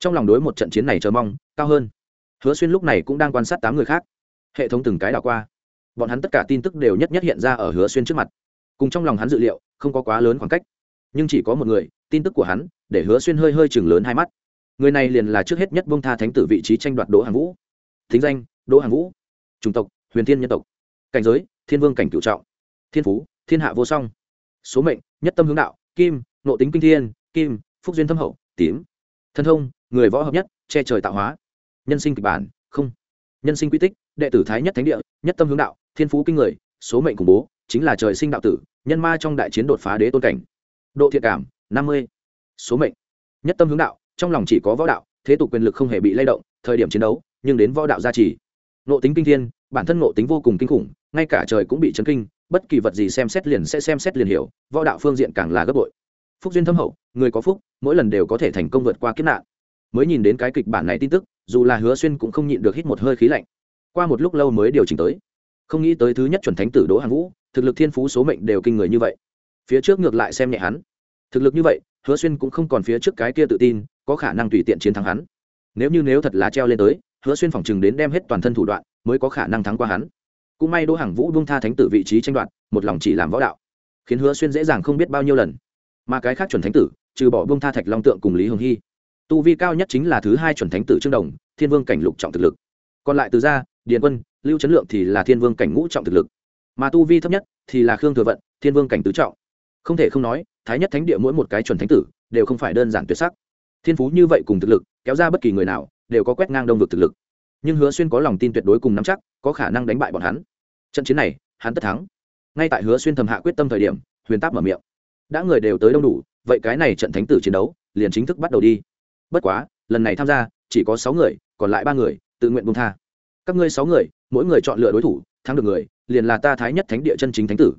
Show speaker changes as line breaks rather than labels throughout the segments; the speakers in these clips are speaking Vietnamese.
trong lòng đối một trận chiến này chờ mong, cao hơn. Hứa xuyên lúc này cũng đang quan sát tám người khác. Hệ thống từng cái đảo qua. Bọn hắn tất cả tin tức đều nhất nhất hiện ra ở hứa xuyên trước mặt. Cùng trong lòng hắn dự liệu, không có quá lớn khoảng cách. Nhưng chỉ có một người, tin tức của hắn, để hứa xuyên hơi hơi chừng lớn hai mắt. Người này liền là trước hết nhất bông tha thánh tử vị trí tranh đoạt đỗ hàng vũ. Thính danh, đỗ hàng vũ. Chủng tộc, huyền thiên nhân tộc. Cảnh giới, thiên vương cảnh cựu trọng. Thiên phú, thiên hạ vô song. Số mệnh, nhất tâm hướng đạo, kim nộ tính kinh thiên, kim, phúc duyên thâm hậu, tím. Thân thông người võ hợp nhất, che trời tạo hóa. Nhân sinh kịch bản, không. Nhân sinh quy tích, đệ tử thái nhất thánh địa, nhất tâm hướng đạo, thiên phú kinh người, số mệnh khủng bố, chính là trời sinh đạo tử, nhân ma trong đại chiến đột phá đế tôn cảnh. Độ thiện cảm, năm mươi. Số mệnh, nhất tâm hướng đạo, trong lòng chỉ có võ đạo, thế tục quyền lực không hề bị lay động, thời điểm chiến đấu, nhưng đến võ đạo gia trì. Nộ tính kinh thiên, bản thân nộ tính vô cùng kinh khủng, ngay cả trời cũng bị chấn kinh, bất kỳ vật gì xem xét liền sẽ xem xét liền hiểu, võ đạo phương diện càng là gấp bội. Phúc duyên thâm hậu, người có phúc, mỗi lần đều có thể thành công vượt qua kiếp nạn mới nhìn đến cái kịch bản này tin tức, dù là hứa xuyên cũng không nhịn được hít một hơi khí lạnh. Qua một lúc lâu mới điều chỉnh tới. Không nghĩ tới thứ nhất chuẩn thánh tử đỗ hàng vũ, thực lực thiên phú số mệnh đều kinh người như vậy. Phía trước ngược lại xem nhẹ hắn. Thực lực như vậy, hứa xuyên cũng không còn phía trước cái kia tự tin, có khả năng tùy tiện chiến thắng hắn. Nếu như nếu thật là treo lên tới, hứa xuyên phỏng chừng đến đem hết toàn thân thủ đoạn, mới có khả năng thắng qua hắn. Cũng may đỗ hàng vũ buông tha thánh tử vị trí tranh đoạt, một lòng chỉ làm võ đạo, khiến hứa xuyên dễ dàng không biết bao nhiêu lần. Mà cái khác chuẩn thánh tử, trừ bỏ buông tha thạch long tượng cùng lý hồng hy tu vi cao nhất chính là thứ hai chuẩn thánh tử trương đồng, thiên vương cảnh lục trọng thực lực. Còn lại từ gia, điền quân, lưu trấn lượng thì là thiên vương cảnh ngũ trọng thực lực. Mà tu vi thấp nhất thì là khương thừa vận, thiên vương cảnh tứ trọng. Không thể không nói, thái nhất thánh địa mỗi một cái chuẩn thánh tử đều không phải đơn giản tuyệt sắc. Thiên phú như vậy cùng thực lực, kéo ra bất kỳ người nào đều có quét ngang đông vực thực lực. Nhưng hứa xuyên có lòng tin tuyệt đối cùng nắm chắc, có khả năng đánh bại bọn hắn. Trận chiến này, hắn tất thắng. Ngay tại hứa xuyên thầm hạ quyết tâm thời điểm, huyền táp mở miệng. Đã người đều tới đông đủ, vậy cái này trận thánh tử chiến đấu liền chính thức bắt đầu đi bất quá, lần này tham gia, chỉ có sáu người, còn lại ba người, tự nguyện bung tha. Các ngươi sáu người, mỗi người chọn lựa đối thủ, thắng được người, liền là ta thái nhất thánh địa chân chính thánh tử.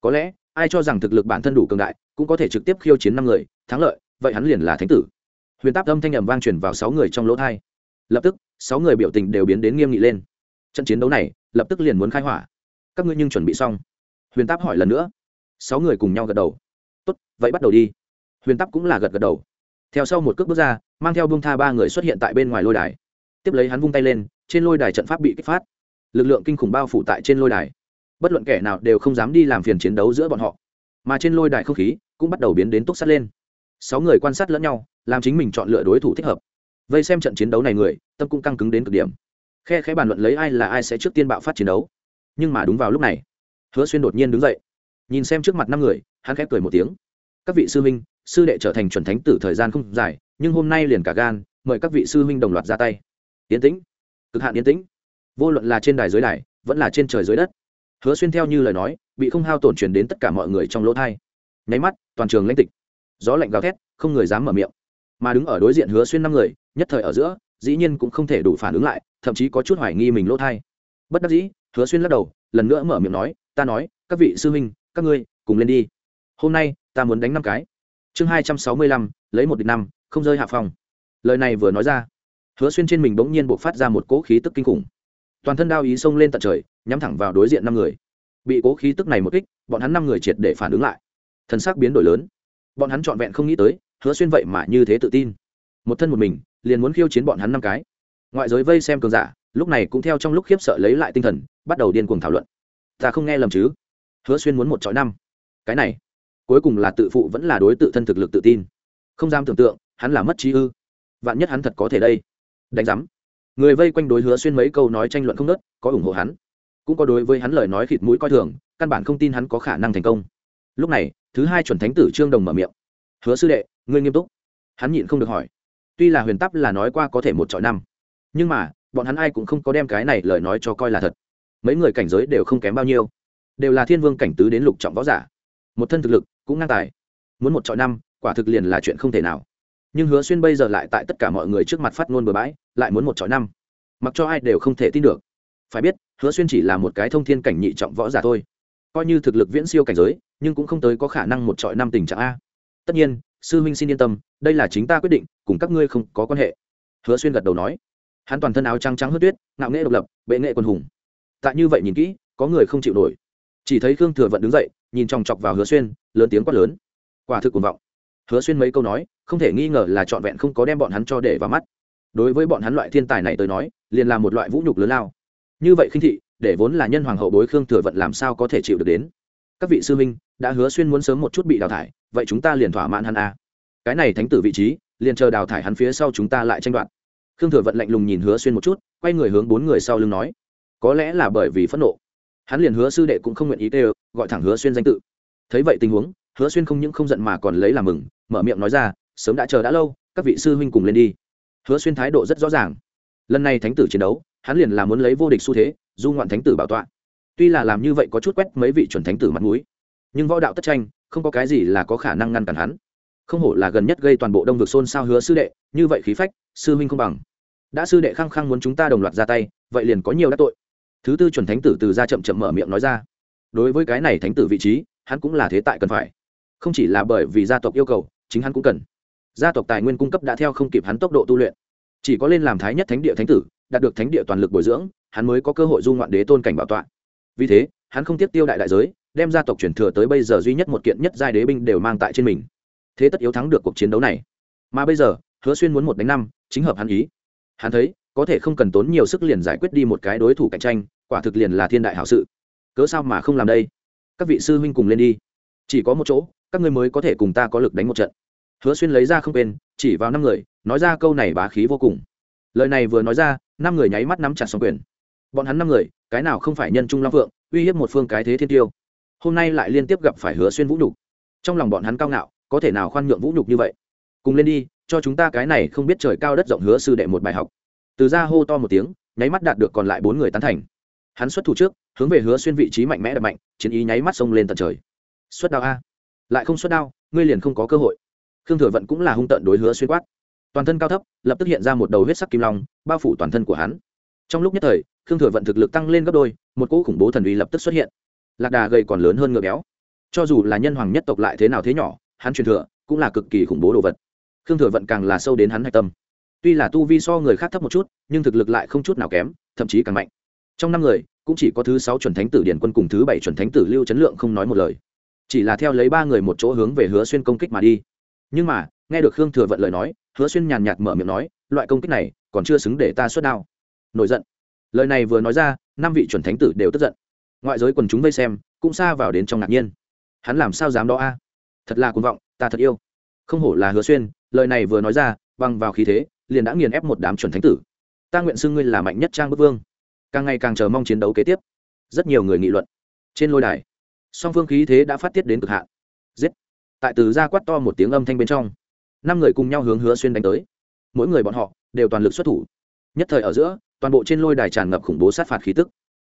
Có lẽ, ai cho rằng thực lực bản thân đủ cường đại, cũng có thể trực tiếp khiêu chiến năm người, thắng lợi, vậy hắn liền là thánh tử. Huyền táp âm thanh ầm vang truyền vào sáu người trong lỗ thai lập tức, sáu người biểu tình đều biến đến nghiêm nghị lên. Trận chiến đấu này, lập tức liền muốn khai hỏa. Các ngươi nhưng chuẩn bị xong. Huyền táp hỏi lần nữa. Sáu người cùng nhau gật đầu. Tốt, vậy bắt đầu đi. Huyền táp cũng là gật gật đầu. Theo sau một cước bước ra mang theo bông tha ba người xuất hiện tại bên ngoài lôi đài. Tiếp lấy hắn vung tay lên, trên lôi đài trận pháp bị kích phát. Lực lượng kinh khủng bao phủ tại trên lôi đài. Bất luận kẻ nào đều không dám đi làm phiền chiến đấu giữa bọn họ. Mà trên lôi đài không khí cũng bắt đầu biến đến túc sắt lên. Sáu người quan sát lẫn nhau, làm chính mình chọn lựa đối thủ thích hợp. Vây xem trận chiến đấu này người, tâm cũng căng cứng đến cực điểm. Khe khẽ bàn luận lấy ai là ai sẽ trước tiên bạo phát chiến đấu. Nhưng mà đúng vào lúc này, hứa xuyên đột nhiên đứng dậy. Nhìn xem trước mặt năm người, hắn khẽ cười một tiếng. Các vị sư minh sư đệ trở thành chuẩn thánh tử thời gian không dài, nhưng hôm nay liền cả gan, mời các vị sư huynh đồng loạt ra tay. Yến tĩnh, cực hạn yến tĩnh. Vô luận là trên đài dưới đài, vẫn là trên trời dưới đất. Hứa xuyên theo như lời nói, bị không hao tổn truyền đến tất cả mọi người trong lỗ thai. Nháy mắt, toàn trường lãnh tịch. Gió lạnh gào thét, không người dám mở miệng. Mà đứng ở đối diện hứa xuyên năm người, nhất thời ở giữa, dĩ nhiên cũng không thể đủ phản ứng lại, thậm chí có chút hoài nghi mình lỗ thai. Bất đắc dĩ, hứa xuyên lắc đầu, lần nữa mở miệng nói, ta nói, các vị sư huynh, các ngươi, cùng lên đi. Hôm nay, ta muốn đánh năm cái chương hai trăm sáu mươi lăm, lấy một địch năm, không rơi hạ phòng lời này vừa nói ra, hứa xuyên trên mình bỗng nhiên buộc phát ra một cỗ khí tức kinh khủng. Toàn thân đao ý xông lên tận trời, nhắm thẳng vào đối diện năm người. Bị cố khí tức này một kích, bọn hắn năm người triệt để phản ứng lại. Thân xác biến đổi lớn. Bọn hắn trọn vẹn không nghĩ tới, hứa xuyên vậy mà như thế tự tin. Một thân một mình, liền muốn khiêu chiến bọn hắn năm cái. Ngoại giới vây xem cường giả, lúc này cũng theo trong lúc khiếp sợ lấy lại tinh thần, bắt đầu điên cuồng thảo luận. Ta không nghe lầm chứ? Hứa xuyên muốn một chọi năm. Cái này cuối cùng là tự phụ vẫn là đối tự thân thực lực tự tin. Không dám tưởng tượng, hắn là mất trí ư. Vạn nhất hắn thật có thể đây. Đánh giám. Người vây quanh đối hứa xuyên mấy câu nói tranh luận không nớt, có ủng hộ hắn. Cũng có đối với hắn lời nói khịt mũi coi thường, căn bản không tin hắn có khả năng thành công. Lúc này, thứ hai chuẩn thánh tử trương đồng mở miệng. Hứa sư đệ, ngươi nghiêm túc. Hắn nhịn không được hỏi. Tuy là huyền tắp là nói qua có thể một trọi năm, nhưng mà, bọn hắn ai cũng không có đem cái này lời nói cho coi là thật. Mấy người cảnh giới đều không kém bao nhiêu. Đều là thiên vương cảnh tứ đến lục trọng võ giả một thân thực lực, cũng ngang tài. Muốn một trọi năm, quả thực liền là chuyện không thể nào. Nhưng hứa xuyên bây giờ lại tại tất cả mọi người trước mặt phát ngôn bừa bãi, lại muốn một trọi năm. Mặc cho ai đều không thể tin được. Phải biết, hứa xuyên chỉ là một cái thông thiên cảnh nhị trọng võ giả thôi. Coi như thực lực viễn siêu cảnh giới, nhưng cũng không tới có khả năng một trọi năm tình trạng a. Tất nhiên, sư huynh xin yên tâm, đây là chính ta quyết định, cùng các ngươi không có quan hệ. Hứa xuyên gật đầu nói. Hắn toàn thân áo trắng trắng hớt tuyết, ngạo nghệ độc lập, bệ nghệ quân hùng. Tại như vậy nhìn kỹ, có người không chịu nổi chỉ thấy khương thừa vận đứng dậy, nhìn chòng chọc vào hứa xuyên, lớn tiếng quát lớn. Quả thực cuồng vọng. Hứa xuyên mấy câu nói, không thể nghi ngờ là trọn vẹn không có đem bọn hắn cho để vào mắt. Đối với bọn hắn loại thiên tài này tới nói, liền là một loại vũ nhục lớn lao. Như vậy khinh thị, để vốn là nhân hoàng hậu bối khương thừa vận làm sao có thể chịu được đến? Các vị sư minh đã hứa xuyên muốn sớm một chút bị đào thải, vậy chúng ta liền thỏa mãn hắn a. Cái này thánh tử vị trí, liền chờ đào thải hắn phía sau chúng ta lại tranh đoạt. Khương thừa vận lạnh lùng nhìn hứa xuyên một chút, quay người hướng bốn người sau lưng nói. Có lẽ là bởi vì phẫn nộ hắn liền hứa sư đệ cũng không nguyện ý tê gọi thẳng hứa xuyên danh tự. Thấy vậy tình huống, hứa xuyên không những không giận mà còn lấy làm mừng, mở miệng nói ra, sớm đã chờ đã lâu, các vị sư huynh cùng lên đi. Hứa xuyên thái độ rất rõ ràng. Lần này thánh tử chiến đấu, hắn liền là muốn lấy vô địch xu thế, du ngoạn thánh tử bảo tọa. Tuy là làm như vậy có chút quét mấy vị chuẩn thánh tử mặt mũi, nhưng võ đạo tất tranh, không có cái gì là có khả năng ngăn cản hắn. Không hổ là gần nhất gây toàn bộ đông vực xôn xao hứa sư đệ, như vậy khí phách, sư huynh không bằng. Đã sư đệ khăng khăng muốn chúng ta đồng loạt ra tay, vậy liền có nhiều đắc tội thứ tư chuẩn thánh tử từ ra chậm chậm mở miệng nói ra. Đối với cái này thánh tử vị trí, hắn cũng là thế tại cần phải. Không chỉ là bởi vì gia tộc yêu cầu, chính hắn cũng cần. Gia tộc tài nguyên cung cấp đã theo không kịp hắn tốc độ tu luyện. Chỉ có lên làm thái nhất thánh địa thánh tử, đạt được thánh địa toàn lực bồi dưỡng, hắn mới có cơ hội du ngoạn đế tôn cảnh bảo tọa. Vì thế, hắn không tiếp tiêu đại đại giới, đem gia tộc truyền thừa tới bây giờ duy nhất một kiện nhất giai đế binh đều mang tại trên mình. Thế tất yếu thắng được cuộc chiến đấu này. Mà bây giờ, hứa xuyên muốn một đánh năm, chính hợp hắn ý. Hắn thấy có thể không cần tốn nhiều sức liền giải quyết đi một cái đối thủ cạnh tranh, quả thực liền là thiên đại hảo sự. Cớ sao mà không làm đây? Các vị sư huynh cùng lên đi. Chỉ có một chỗ, các ngươi mới có thể cùng ta có lực đánh một trận. Hứa xuyên lấy ra không quên, chỉ vào năm người, nói ra câu này bá khí vô cùng. Lời này vừa nói ra, năm người nháy mắt nắm chặt xong quyền. Bọn hắn năm người, cái nào không phải nhân trung long phượng, uy hiếp một phương cái thế thiên tiêu. Hôm nay lại liên tiếp gặp phải hứa xuyên vũ nhục. Trong lòng bọn hắn cao ngạo, có thể nào khoan nhượng vũ nhục như vậy? Cùng lên đi, cho chúng ta cái này không biết trời cao đất rộng hứa sư đệ một bài học từ ra hô to một tiếng, nháy mắt đạt được còn lại bốn người tán thành. Hắn xuất thủ trước, hướng về hứa xuyên vị trí mạnh mẽ đập mạnh, chiến ý nháy mắt xông lên tận trời. Xuất đao a. Lại không xuất đao, ngươi liền không có cơ hội. Khương thừa vận cũng là hung tận đối hứa xuyên quát. Toàn thân cao thấp, lập tức hiện ra một đầu huyết sắc kim long, bao phủ toàn thân của hắn. Trong lúc nhất thời, khương thừa vận thực lực tăng lên gấp đôi, một cỗ khủng bố thần uy lập tức xuất hiện. Lạc đà gầy còn lớn hơn ngựa béo. Cho dù là nhân hoàng nhất tộc lại thế nào thế nhỏ, hắn truyền thừa cũng là cực kỳ khủng bố đồ vật. Khương thừa vận càng là sâu đến hắn hạch tâm tuy là tu vi so người khác thấp một chút, nhưng thực lực lại không chút nào kém, thậm chí càng mạnh. Trong năm người, cũng chỉ có thứ sáu chuẩn thánh tử điển quân cùng thứ bảy chuẩn thánh tử lưu chấn lượng không nói một lời. Chỉ là theo lấy ba người một chỗ hướng về hứa xuyên công kích mà đi. Nhưng mà, nghe được khương thừa vận lời nói, hứa xuyên nhàn nhạt mở miệng nói, loại công kích này, còn chưa xứng để ta xuất đao. Nổi giận. Lời này vừa nói ra, năm vị chuẩn thánh tử đều tức giận. Ngoại giới quần chúng vây xem, cũng xa vào đến trong ngạc nhiên. Hắn làm sao dám đó a? Thật là cuồng vọng, ta thật yêu. Không hổ là hứa xuyên, lời này vừa nói ra băng vào khí thế liền đã nghiền ép một đám chuẩn thánh tử. Ta nguyện xưng ngươi là mạnh nhất trang bức vương. Càng ngày càng chờ mong chiến đấu kế tiếp. Rất nhiều người nghị luận. Trên lôi đài, song phương khí thế đã phát tiết đến cực hạn. Giết. Tại từ ra quát to một tiếng âm thanh bên trong, năm người cùng nhau hướng hứa xuyên đánh tới. Mỗi người bọn họ đều toàn lực xuất thủ. Nhất thời ở giữa, toàn bộ trên lôi đài tràn ngập khủng bố sát phạt khí tức.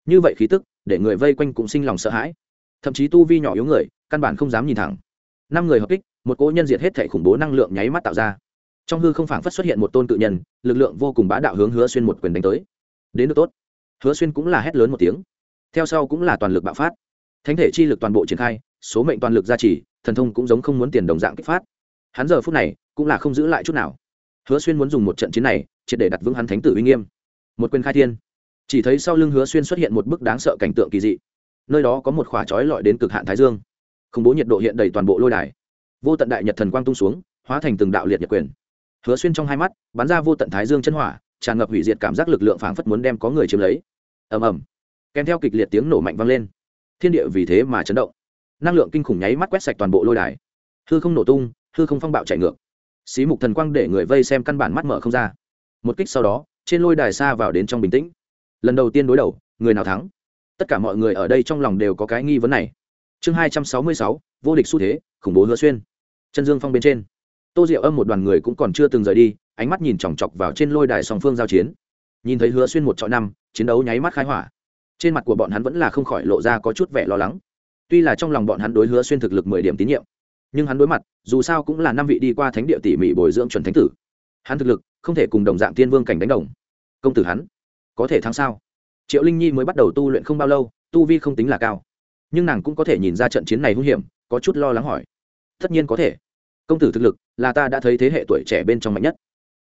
Như vậy khí tức, để người vây quanh cũng sinh lòng sợ hãi. Thậm chí tu vi nhỏ yếu người, căn bản không dám nhìn thẳng. Năm người hợp kích, một cỗ nhân diệt hết thể khủng bố năng lượng nháy mắt tạo ra trong hư không phảng phất xuất hiện một tôn cự nhân, lực lượng vô cùng bá đạo hướng hứa xuyên một quyền đánh tới. Đến được tốt. Hứa xuyên cũng là hét lớn một tiếng. Theo sau cũng là toàn lực bạo phát. Thánh thể chi lực toàn bộ triển khai, số mệnh toàn lực gia trì, thần thông cũng giống không muốn tiền đồng dạng kích phát. Hắn giờ phút này cũng là không giữ lại chút nào. Hứa xuyên muốn dùng một trận chiến này, triệt để đặt vững hắn thánh tử uy nghiêm. Một quyền khai thiên. Chỉ thấy sau lưng hứa xuyên xuất hiện một bức đáng sợ cảnh tượng kỳ dị. Nơi đó có một khỏa trói lọi đến cực hạn thái dương. Khủng bố nhiệt độ hiện đầy toàn bộ lôi đài. Vô tận đại nhật thần quang tung xuống, hóa thành từng đạo liệt nhật quyền hứa xuyên trong hai mắt, bắn ra vô tận thái dương chân hỏa, tràn ngập hủy diệt cảm giác lực lượng phảng phất muốn đem có người chiếm lấy. Ầm ầm. Kèm theo kịch liệt tiếng nổ mạnh vang lên. Thiên địa vì thế mà chấn động. Năng lượng kinh khủng nháy mắt quét sạch toàn bộ lôi đài. Hư không nổ tung, hư không phong bạo chạy ngược. Xí mục thần quang để người vây xem căn bản mắt mở không ra. Một kích sau đó, trên lôi đài xa vào đến trong bình tĩnh. Lần đầu tiên đối đầu, người nào thắng? Tất cả mọi người ở đây trong lòng đều có cái nghi vấn này. Chương hai trăm sáu mươi sáu, vô địch xu thế, khủng bố hứa xuyên. Chân dương phong bên trên tô diệu âm một đoàn người cũng còn chưa từng rời đi, ánh mắt nhìn chòng chọc vào trên lôi đài song phương giao chiến. Nhìn thấy hứa xuyên một trọi năm, chiến đấu nháy mắt khai hỏa. Trên mặt của bọn hắn vẫn là không khỏi lộ ra có chút vẻ lo lắng. Tuy là trong lòng bọn hắn đối hứa xuyên thực lực mười điểm tín nhiệm, nhưng hắn đối mặt, dù sao cũng là năm vị đi qua thánh địa tỉ mỉ bồi dưỡng chuẩn thánh tử. Hắn thực lực, không thể cùng đồng dạng tiên vương cảnh đánh đồng. Công tử hắn, có thể thắng sao? Triệu linh nhi mới bắt đầu tu luyện không bao lâu, tu vi không tính là cao. Nhưng nàng cũng có thể nhìn ra trận chiến này hung hiểm, có chút lo lắng hỏi. Tất nhiên có thể công tử thực lực là ta đã thấy thế hệ tuổi trẻ bên trong mạnh nhất.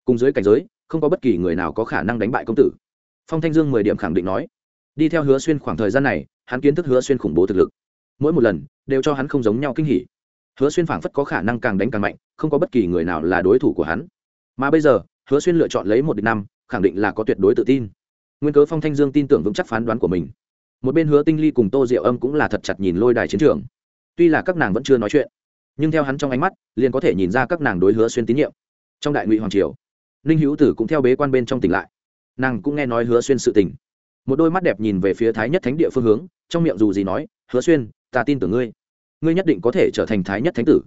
Cùng dưới cảnh giới, không có bất kỳ người nào có khả năng đánh bại công tử. Phong thanh dương mười điểm khẳng định nói. Đi theo hứa xuyên khoảng thời gian này, hắn kiến thức hứa xuyên khủng bố thực lực. Mỗi một lần, đều cho hắn không giống nhau kinh hỉ. Hứa xuyên phảng phất có khả năng càng đánh càng mạnh, không có bất kỳ người nào là đối thủ của hắn. Mà bây giờ, hứa xuyên lựa chọn lấy một địch năm, khẳng định là có tuyệt đối tự tin. Nguyên cớ phong thanh dương tin tưởng vững chắc phán đoán của mình. Một bên hứa tinh ly cùng tô diệu âm cũng là thật chặt nhìn lôi đài chiến trường. Tuy là các nàng vẫn chưa nói chuyện nhưng theo hắn trong ánh mắt, liền có thể nhìn ra các nàng đối hứa xuyên tín nhiệm. Trong đại ngụy hoàng triều, ninh hữu tử cũng theo bế quan bên trong tỉnh lại. Nàng cũng nghe nói hứa xuyên sự tình. Một đôi mắt đẹp nhìn về phía thái nhất thánh địa phương hướng, trong miệng dù gì nói, hứa xuyên, ta tin tưởng ngươi. Ngươi nhất định có thể trở thành thái nhất thánh tử.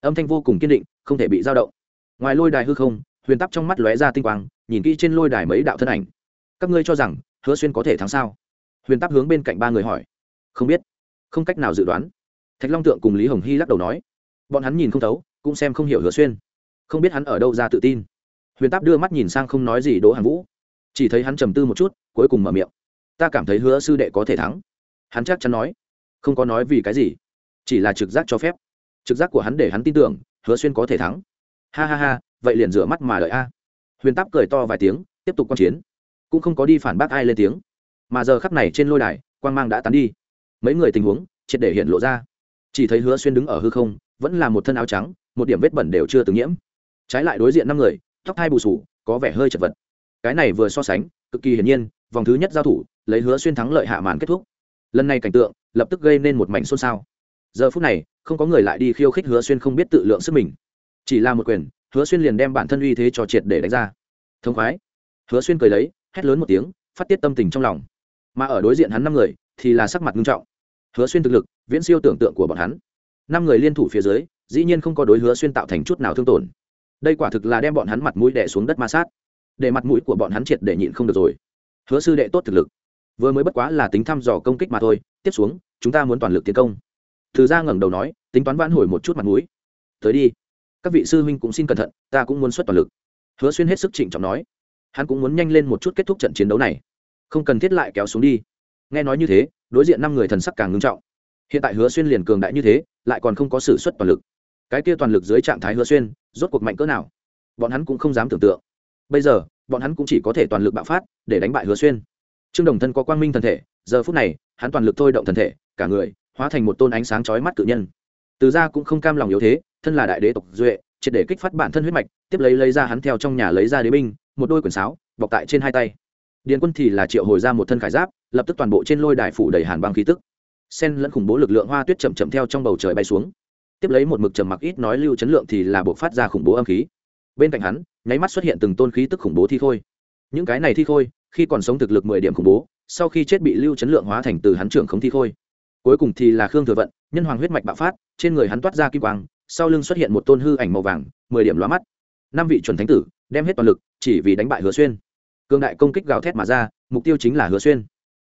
Âm thanh vô cùng kiên định, không thể bị dao động. Ngoài lôi đài hư không, huyền tắp trong mắt lóe ra tinh quang, nhìn kỹ trên lôi đài mấy đạo thân ảnh. Các ngươi cho rằng hứa xuyên có thể thắng sao? Huyền tắp hướng bên cạnh ba người hỏi. Không biết. Không cách nào dự đoán. Thạch long tượng cùng lý hồng hy lắc đầu nói bọn hắn nhìn không thấu, cũng xem không hiểu hứa xuyên. Không biết hắn ở đâu ra tự tin. Huyền táp đưa mắt nhìn sang không nói gì đỗ hàn vũ. Chỉ thấy hắn trầm tư một chút, cuối cùng mở miệng. Ta cảm thấy hứa sư đệ có thể thắng. Hắn chắc chắn nói. Không có nói vì cái gì, chỉ là trực giác cho phép. Trực giác của hắn để hắn tin tưởng, hứa xuyên có thể thắng. Ha ha ha, vậy liền rửa mắt mà đợi a. Huyền táp cười to vài tiếng, tiếp tục q u a n chiến. Cũng không có đi phản bác ai lên tiếng. Mà giờ khắp này trên lôi đài quan g mang đã tán đi. Mấy người tình huống, triệt để hiện lộ ra. Chỉ thấy hứa xuyên đứng ở hư không vẫn là một thân áo trắng, một điểm vết bẩn đều chưa từng nhiễm. Trái lại đối diện năm người, tóc hai bù sù, có vẻ hơi chật vật. Cái này vừa so sánh, cực kỳ hiển nhiên, vòng thứ nhất giao thủ, lấy hứa xuyên thắng lợi hạ màn kết thúc. Lần này cảnh tượng, lập tức gây nên một mảnh xôn xao. Giờ phút này, không có người lại đi khiêu khích hứa xuyên không biết tự lượng sức mình. Chỉ là một quyền, hứa xuyên liền đem bản thân uy thế cho triệt để đánh ra. Thông khoái. Hứa xuyên cười lấy, hét lớn một tiếng, phát tiết tâm tình trong lòng. Mà ở đối diện hắn năm người, thì là sắc mặt nghiêm trọng. Hứa xuyên thực lực, viễn siêu tưởng tượng của bọn hắn năm người liên thủ phía dưới, dĩ nhiên không có đối hứa xuyên tạo thành chút nào thương tổn. Đây quả thực là đem bọn hắn mặt mũi đẻ xuống đất ma sát. Để mặt mũi của bọn hắn triệt để nhịn không được rồi. Hứa sư đệ tốt thực lực. Vừa mới bất quá là tính thăm dò công kích mà thôi. Tiếp xuống, chúng ta muốn toàn lực tiến công. Từ ra ngẩng đầu nói, tính toán vãn hồi một chút mặt mũi. Tới đi. Các vị sư huynh cũng xin cẩn thận, ta cũng muốn xuất toàn lực. Hứa xuyên hết sức trịnh trọng nói. Hắn cũng muốn nhanh lên một chút kết thúc trận chiến đấu này. Không cần thiết lại kéo xuống đi. Nghe nói như thế, đối diện năm người thần sắc càng ngưng trọng hiện tại hứa xuyên liền cường đại như thế, lại còn không có s ử suất toàn lực. Cái kia toàn lực dưới trạng thái hứa xuyên, rốt cuộc mạnh cỡ nào? Bọn hắn cũng không dám tưởng tượng. Bây giờ, bọn hắn cũng chỉ có thể toàn lực bạo phát, để đánh bại hứa xuyên. Trương đồng thân có quang minh thần thể, giờ phút này, hắn toàn lực thôi động thần thể, cả người, hóa thành một tôn ánh sáng chói mắt cự nhân. Từ ra cũng không cam lòng yếu thế, thân là đại đế tộc duệ, triệt để kích phát bản thân huyết mạch, tiếp lấy lấy ra hắn theo trong nhà lấy ra đế binh, một đôi quyển sáo, bọc tại trên hai tay. Điền quân thì là triệu hồi ra một thân khải giáp, lập tức toàn bộ trên lôi đài phủ đầy hàn băng khí tức sen lẫn khủng bố lực lượng hoa tuyết chậm chậm theo trong bầu trời bay xuống. Tiếp lấy một mực trầm mặc ít nói lưu chấn lượng thì là buộc phát ra khủng bố âm khí. Bên cạnh hắn, nháy mắt xuất hiện từng tôn khí tức khủng bố thi khôi. Những cái này thi khôi, khi còn sống thực lực mười điểm khủng bố, sau khi chết bị lưu chấn lượng hóa thành từ hắn trưởng không thi khôi. Cuối cùng thì là khương thừa vận, nhân hoàng huyết mạch bạo phát, trên người hắn toát ra kim quang, sau lưng xuất hiện một tôn hư ảnh màu vàng, mười điểm lóa mắt. Năm vị chuẩn thánh tử, đem hết toàn lực, chỉ vì đánh bại hứa xuyên. Cương đại công kích gào thét mà ra, mục tiêu chính là hứa xuyên.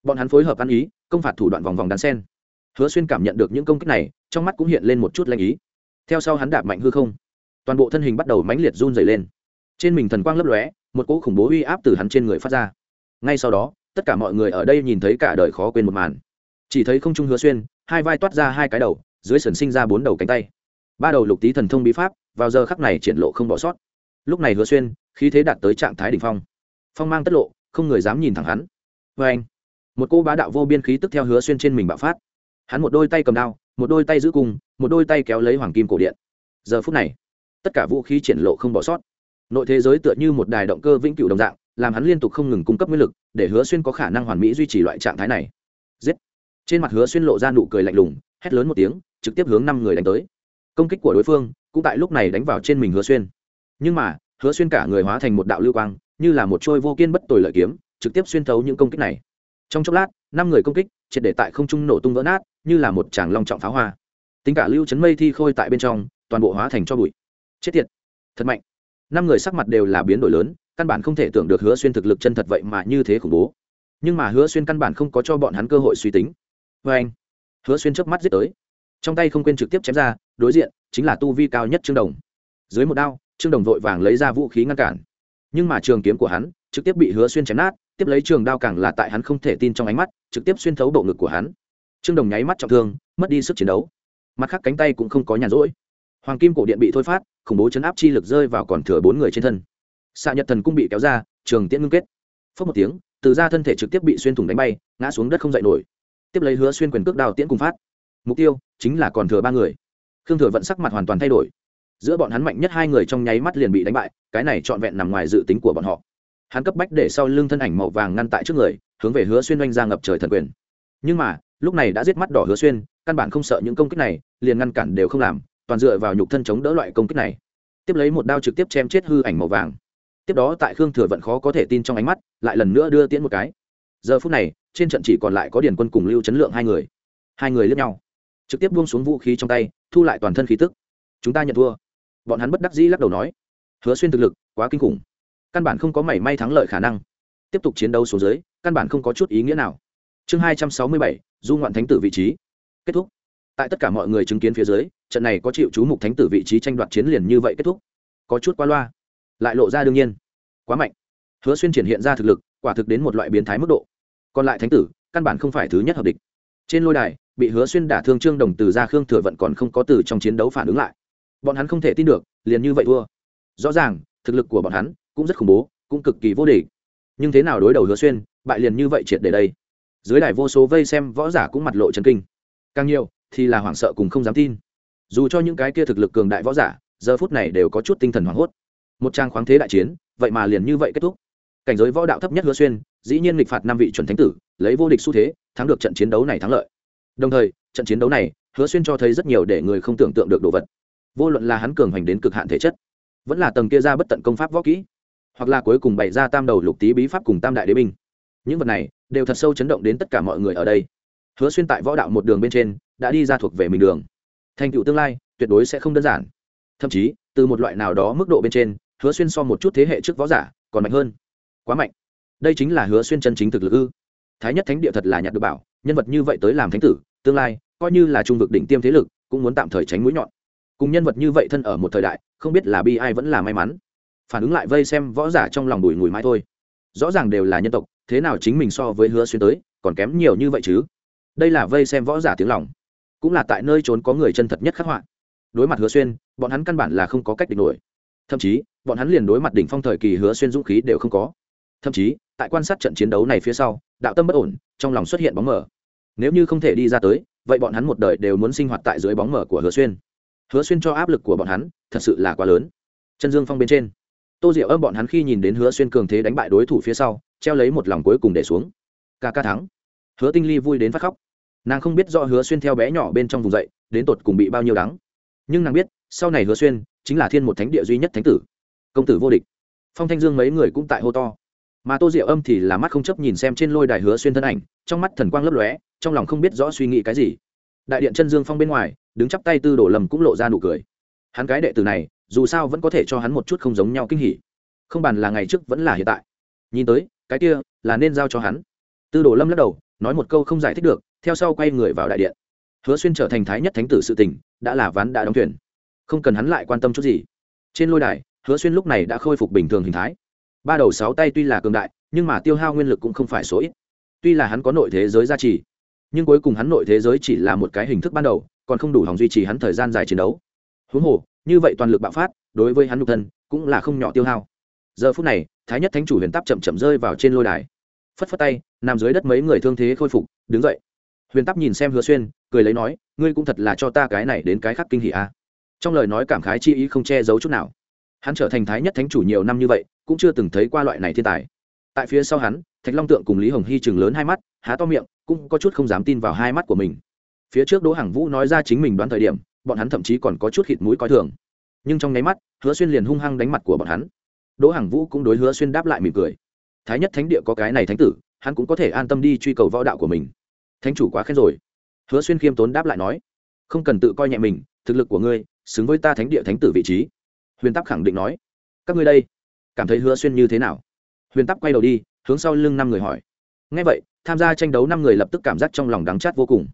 Bọn hắn phối hợp ăn ý công phạt thủ đoạn vòng vòng đan sen. Hứa xuyên cảm nhận được những công kích này, trong mắt cũng hiện lên một chút lanh ý. Theo sau hắn đạp mạnh hư không, toàn bộ thân hình bắt đầu mãnh liệt run dày lên. Trên mình thần quang lấp lóe, một cỗ khủng bố uy áp từ hắn trên người phát ra. Ngay sau đó, tất cả mọi người ở đây nhìn thấy cả đời khó quên một màn. Chỉ thấy không trung hứa xuyên, hai vai toát ra hai cái đầu, dưới sườn sinh ra bốn đầu cánh tay. Ba đầu lục tý thần thông bí pháp, vào giờ khắc này triển lộ không bỏ sót. Lúc này hứa xuyên, khí thế đạt tới trạng thái đ ỉ n h phong. Phong mang tất lộ, không người dám nhìn thẳng hắn. Vê anh một cô bá đạo vô biên khí tức theo hứa xuyên trên mình bạo phát. Hắn một đôi tay cầm đao, một đôi tay giữ cung, một đôi tay kéo lấy hoàng kim cổ điện. Giờ phút này, tất cả vũ khí triển lộ không bỏ sót. Nội thế giới tựa như một đài động cơ vĩnh cửu đồng dạng, làm hắn liên tục không ngừng cung cấp nguyên lực, để hứa xuyên có khả năng hoàn mỹ duy trì loại trạng thái này. Giết! Trên mặt hứa xuyên lộ ra nụ cười lạnh lùng, hét lớn một tiếng, trực tiếp hướng năm người đánh tới. Công kích của đối phương, cũng tại lúc này đánh vào trên mình hứa xuyên. Nhưng mà, hứa xuyên cả người hóa thành một đạo lưu quang, như là một trôi vô kiên bất tồi lợi kiếm, trực tiếp xuyên thấu những công kích này trong chốc lát, năm người công kích, triệt để tại không trung nổ tung vỡ nát, như là một tràng long trọng pháo hoa. Tính cả lưu chấn mây thi khôi tại bên trong, toàn bộ hóa thành cho bụi. Chết tiệt! Thật mạnh! Năm người sắc mặt đều là biến đổi lớn, căn bản không thể tưởng được hứa xuyên thực lực chân thật vậy mà như thế khủng bố. Nhưng mà hứa xuyên căn bản không có cho bọn hắn cơ hội suy tính. Vê anh, hứa xuyên chớp mắt giết tới. Trong tay không quên trực tiếp chém ra, đối diện chính là tu vi cao nhất trương đồng. Dưới một đao, trương đồng vội vàng lấy ra vũ khí ngăn cản. Nhưng mà trường kiếm của hắn trực tiếp bị hứa xuyên chém nát tiếp lấy trường đao càng là tại hắn không thể tin trong ánh mắt, trực tiếp xuyên thấu bộ ngực của hắn. Trương đồng nháy mắt trọng thương, mất đi sức chiến đấu. Mặt khác cánh tay cũng không có nhàn rỗi. Hoàng kim cổ điện bị thôi phát, khủng bố chấn áp chi lực rơi vào còn thừa bốn người trên thân. Xạ nhật thần cung bị kéo ra, trường tiễn ngưng kết. Phớt một tiếng, từ ra thân thể trực tiếp bị xuyên thủng đánh bay, ngã xuống đất không dậy nổi. Tiếp lấy hứa xuyên quyền cước đào tiễn cùng phát. Mục tiêu chính là còn thừa ba người. Khương thừa vận sắc mặt hoàn toàn thay đổi. Giữa bọn hắn mạnh nhất hai người trong nháy mắt liền bị đánh bại, cái này trọn vẹn nằm ngoài dự tính của bọn họ hắn cấp bách để sau lưng thân ảnh màu vàng ngăn tại trước người, hướng về hứa xuyên oanh ra ngập trời thần quyền. Nhưng mà, lúc này đã giết mắt đỏ hứa xuyên, căn bản không sợ những công kích này, liền ngăn cản đều không làm, toàn dựa vào nhục thân chống đỡ loại công kích này. Tiếp lấy một đao trực tiếp chém chết hư ảnh màu vàng. Tiếp đó tại khương thừa vận khó có thể tin trong ánh mắt, lại lần nữa đưa tiễn một cái. Giờ phút này, trên trận chỉ còn lại có điền quân cùng lưu chấn lượng hai người. Hai người lướt nhau, trực tiếp buông xuống vũ khí trong tay, thu lại toàn thân khí tức. Chúng ta nhận thua. Bọn hắn bất đắc dĩ lắc đầu nói. Hứa xuyên thực lực quá kinh khủng căn bản không có mảy may thắng lợi khả năng. Tiếp tục chiến đấu xuống dưới, căn bản không có chút ý nghĩa nào. Chương hai trăm sáu mươi bảy, du ngoạn thánh tử vị trí. Kết thúc. Tại tất cả mọi người chứng kiến phía dưới, trận này có chịu chú mục thánh tử vị trí tranh đoạt chiến liền như vậy kết thúc. Có chút qua loa, lại lộ ra đương nhiên. Quá mạnh. Hứa xuyên triển hiện ra thực lực, quả thực đến một loại biến thái mức độ. Còn lại thánh tử, căn bản không phải thứ nhất hợp địch. Trên lôi đài, bị hứa xuyên đả thương trương đồng từ ra khương thừa vận còn không có từ trong chiến đấu phản ứng lại. Bọn hắn không thể tin được, liền như vậy thua. Rõ ràng, thực lực của bọn hắn cũng rất khủng bố, cũng cực kỳ vô địch. Nhưng thế nào đối đầu hứa xuyên, bại liền như vậy triệt để đây. Dưới đài vô số vây xem võ giả cũng mặt lộ trần kinh. Càng nhiều, thì là hoảng sợ cùng không dám tin. Dù cho những cái kia thực lực cường đại võ giả, giờ phút này đều có chút tinh thần hoảng hốt. Một trang khoáng thế đại chiến, vậy mà liền như vậy kết thúc. Cảnh giới võ đạo thấp nhất hứa xuyên, dĩ nhiên nghịch phạt năm vị chuẩn thánh tử, lấy vô địch xu thế, thắng được trận chiến đấu này thắng lợi. Đồng thời, trận chiến đấu này, hứa xuyên cho thấy rất nhiều để người không tưởng tượng được đồ vật. Vô luận là hắn cường hành đến cực hạn thể chất, vẫn là tầng kia ra bất tận công pháp võ kỹ hoặc là cuối cùng bày ra tam đầu lục tý bí pháp cùng tam đại đế binh. Những vật này đều thật sâu chấn động đến tất cả mọi người ở đây. Hứa xuyên tại võ đạo một đường bên trên đã đi ra thuộc về mình đường. Thành tựu tương lai tuyệt đối sẽ không đơn giản. Thậm chí, từ một loại nào đó mức độ bên trên, hứa xuyên so một chút thế hệ trước võ giả còn mạnh hơn. Quá mạnh. Đây chính là hứa xuyên chân chính thực lực ư. Thái nhất thánh địa thật là nhặt được bảo, nhân vật như vậy tới làm thánh tử, tương lai coi như là trung vực đỉnh tiêm thế lực cũng muốn tạm thời tránh mũi nhọn. Cùng nhân vật như vậy thân ở một thời đại, không biết là bi ai vẫn là may mắn phản ứng lại vây xem võ giả trong lòng đùi ngùi mãi thôi. Rõ ràng đều là nhân tộc, thế nào chính mình so với hứa xuyên tới, còn kém nhiều như vậy chứ? Đây là vây xem võ giả tiếng lòng. Cũng là tại nơi trốn có người chân thật nhất khắc họa. Đối mặt hứa xuyên, bọn hắn căn bản là không có cách địch nổi. Thậm chí, bọn hắn liền đối mặt đỉnh phong thời kỳ hứa xuyên dũng khí đều không có. Thậm chí, tại quan sát trận chiến đấu này phía sau, đạo tâm bất ổn, trong lòng xuất hiện bóng mờ. Nếu như không thể đi ra tới, vậy bọn hắn một đời đều muốn sinh hoạt tại dưới bóng mờ của hứa xuyên. Hứa xuyên cho áp lực của bọn hắn thật sự là quá lớn. Chân dương phong bên trên tô diệu âm bọn hắn khi nhìn đến hứa xuyên cường thế đánh bại đối thủ phía sau, treo lấy một lòng cuối cùng để xuống. Ca ca thắng. Hứa tinh ly vui đến phát khóc. Nàng không biết do hứa xuyên theo bé nhỏ bên trong vùng dậy, đến tột cùng bị bao nhiêu đắng. Nhưng nàng biết, sau này hứa xuyên chính là thiên một thánh địa duy nhất thánh tử. Công tử vô địch. Phong thanh dương mấy người cũng tại hô to. Mà tô diệu âm thì là mắt không chấp nhìn xem trên lôi đài hứa xuyên thân ảnh, trong mắt thần quang lấp lóe, trong lòng không biết rõ suy nghĩ cái gì. Đại điện chân dương phong bên ngoài, đứng chắp tay tư đổ lầm cũng lộ ra nụ cười hắn cái đệ tử này, dù sao vẫn có thể cho hắn một chút không giống nhau kinh hỉ. Không bàn là ngày trước vẫn là hiện tại. Nhìn tới, cái kia là nên giao cho hắn. Tư đồ lâm lắc đầu, nói một câu không giải thích được, theo sau quay người vào đại điện. Hứa xuyên trở thành thái nhất thánh tử sự tình, đã là ván đã đóng thuyền. Không cần hắn lại quan tâm chút gì. Trên lôi đài, hứa xuyên lúc này đã khôi phục bình thường hình thái. Ba đầu sáu tay tuy là cường đại, nhưng mà tiêu hao nguyên lực cũng không phải số ít. Tuy là hắn có nội thế giới gia trì, nhưng cuối cùng hắn nội thế giới chỉ là một cái hình thức ban đầu, còn không đủ hòng duy trì hắn thời gian dài chiến đấu huống hồ, như vậy toàn lực bạo phát, đối với hắn nhục thân, cũng là không nhỏ tiêu hao. Giờ phút này, thái nhất thánh chủ huyền táp chậm chậm rơi vào trên lôi đài. Phất phất tay, nằm dưới đất mấy người thương thế khôi phục, đứng dậy. Huyền táp nhìn xem hứa xuyên, cười lấy nói, ngươi cũng thật là cho ta cái này đến cái khác kinh hỷ a. À. trong lời nói cảm khái chi ý không che giấu chút nào. Hắn trở thành thái nhất thánh chủ nhiều năm như vậy, cũng chưa từng thấy qua loại này thiên tài. Tại phía sau hắn, thạch long tượng cùng lý hồng hy chừng lớn hai mắt, há to miệng, cũng có chút không dám tin vào hai mắt của mình. Phía trước đỗ hằng vũ nói ra chính mình đoán thời điểm bọn hắn thậm chí còn có chút khịt mũi coi thường. Nhưng trong nháy mắt, hứa xuyên liền hung hăng đánh mặt của bọn hắn. Đỗ hằng vũ cũng đối hứa xuyên đáp lại mỉm cười. Thái nhất thánh địa có cái này thánh tử, hắn cũng có thể an tâm đi truy cầu võ đạo của mình. Thánh chủ quá khen rồi. Hứa xuyên khiêm tốn đáp lại nói, không cần tự coi nhẹ mình, thực lực của ngươi xứng với ta thánh địa thánh tử vị trí. Huyền tắc khẳng định nói, các ngươi đây, cảm thấy hứa xuyên như thế nào? Huyền tắc quay đầu đi, hướng sau lưng năm người hỏi. Ngay vậy, tham gia tranh đấu năm người lập tức cảm giác trong lòng đắng chát vô cùng.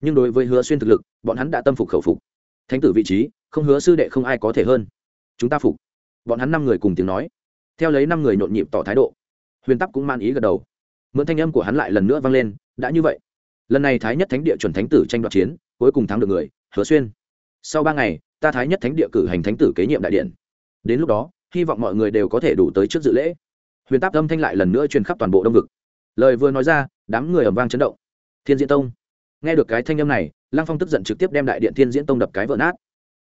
Nhưng đối với hứa xuyên thực lực, bọn hắn đã tâm phục khẩu phục thánh tử vị trí, không hứa sư đệ không ai có thể hơn. Chúng ta phục. Bọn hắn năm người cùng tiếng nói. Theo lấy năm người nhộn nhịp tỏ thái độ. Huyền tắc cũng man ý gật đầu. Mượn thanh âm của hắn lại lần nữa vang lên, đã như vậy, lần này thái nhất thánh địa chuẩn thánh tử tranh đoạt chiến, cuối cùng thắng được người, hứa xuyên. Sau ba ngày, ta thái nhất thánh địa cử hành thánh tử kế nhiệm đại điện. Đến lúc đó, hy vọng mọi người đều có thể đủ tới trước dự lễ. Huyền táp âm thanh lại lần nữa truyền khắp toàn bộ đông vực. Lời vừa nói ra, đám người ầm vang chấn động. Thiên diễn tông nghe được cái thanh âm này, lăng phong tức giận trực tiếp đem đại điện thiên diễn tông đập cái vỡ nát.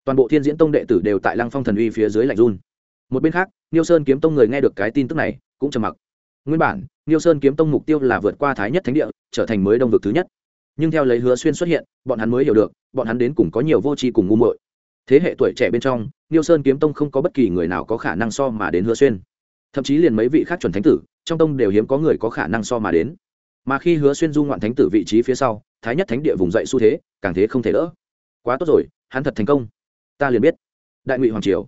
Toàn bộ thiên diễn tông đệ tử đều tại lăng phong thần uy phía dưới lạnh run. Một bên khác, niêu sơn kiếm tông người nghe được cái tin tức này, cũng trầm mặc. Nguyên bản, niêu sơn kiếm tông mục tiêu là vượt qua thái nhất thánh địa, trở thành mới đông vực thứ nhất. Nhưng theo lấy hứa xuyên xuất hiện, bọn hắn mới hiểu được, bọn hắn đến cùng có nhiều vô tri cùng ngu muội. Thế hệ tuổi trẻ bên trong, niêu sơn kiếm tông không có bất kỳ người nào có khả năng so mà đến hứa xuyên. Thậm chí liền mấy vị khác chuẩn thánh tử, trong tông đều hiếm có người có khả năng so mà đến mà khi hứa xuyên du ngoạn thánh tử vị trí phía sau, thái nhất thánh địa vùng dậy xu thế, càng thế không thể đỡ. Quá tốt rồi, hắn thật thành công. Ta liền biết. Đại ngụy hoàng triều.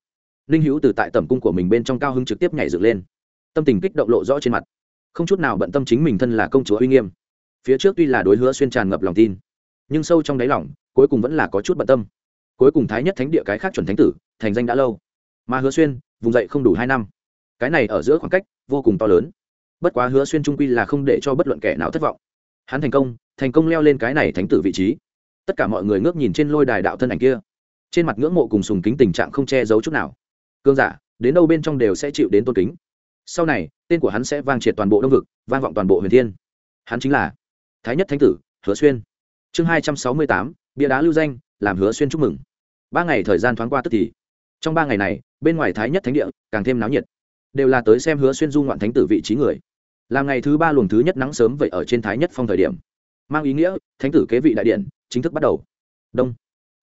Ninh hữu từ tại tầm cung của mình bên trong cao hưng trực tiếp nhảy dựng lên. Tâm tình kích động lộ rõ trên mặt. Không chút nào bận tâm chính mình thân là công chúa uy nghiêm. Phía trước tuy là đối hứa xuyên tràn ngập lòng tin, nhưng sâu trong đáy lòng, cuối cùng vẫn là có chút bận tâm. Cuối cùng thái nhất thánh địa cái khác chuẩn thánh tử, thành danh đã lâu. Mà hứa xuyên, vùng dậy không đủ hai năm. Cái này ở giữa khoảng cách vô cùng to lớn bất quá hứa xuyên trung quy là không để cho bất luận kẻ nào thất vọng. Hắn thành công thành công leo lên cái này thánh tử vị trí. Tất cả mọi người ngước nhìn trên lôi đài đạo thân ảnh kia. Trên mặt ngưỡng mộ cùng sùng kính tình trạng không che giấu chút nào. Cương giả, đến đâu bên trong đều sẽ chịu đến tôn kính. Sau này, tên của hắn sẽ vang triệt toàn bộ đông vực, vang vọng toàn bộ huyền thiên. Hắn chính là thái nhất thánh tử, hứa xuyên. Chương hai trăm sáu mươi tám, bia đá lưu danh, làm hứa xuyên chúc mừng. Ba ngày thời gian thoáng qua tức thì. Trong ba ngày này, bên ngoài thái nhất thánh địa càng thêm náo nhiệt. Đều là tới xem hứa xuyên du ngoạn thánh tử vị trí người làm ngày thứ ba luồng thứ nhất nắng sớm vậy ở trên thái nhất phong thời điểm. Mang ý nghĩa, thánh tử kế vị đại điện, chính thức bắt đầu. Đông.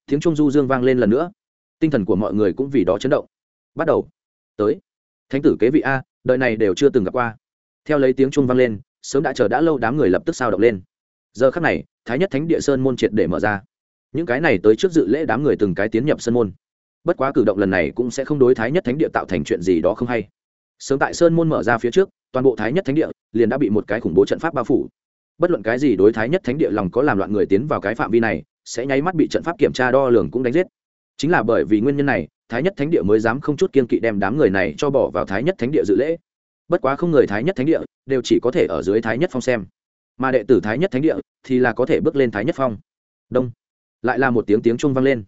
Tiếng trung du dương vang lên lần nữa. Tinh thần của mọi người cũng vì đó chấn động. Bắt đầu. Tới. Thánh tử kế vị a, đời này đều chưa từng gặp qua. Theo lấy tiếng trung vang lên, sớm đã chờ đã lâu đám người lập tức sao động lên. Giờ khắc này, thái nhất thánh địa sơn môn triệt để mở ra. Những cái này tới trước dự lễ đám người từng cái tiến nhập sơn môn. Bất quá cử động lần này cũng sẽ không đối thái nhất thánh địa tạo thành chuyện gì đó không hay. Sớm tại sơn môn mở ra phía trước toàn bộ thái nhất thánh địa liền đã bị một cái khủng bố trận pháp bao phủ bất luận cái gì đối thái nhất thánh địa lòng có làm loạn người tiến vào cái phạm vi này sẽ nháy mắt bị trận pháp kiểm tra đo lường cũng đánh giết chính là bởi vì nguyên nhân này thái nhất thánh địa mới dám không chút kiên kỵ đem đám người này cho bỏ vào thái nhất thánh địa dự lễ bất quá không người thái nhất thánh địa đều chỉ có thể ở dưới thái nhất phong xem mà đệ tử thái nhất thánh địa thì là có thể bước lên thái nhất phong đông lại là một tiếng tiếng trung vang lên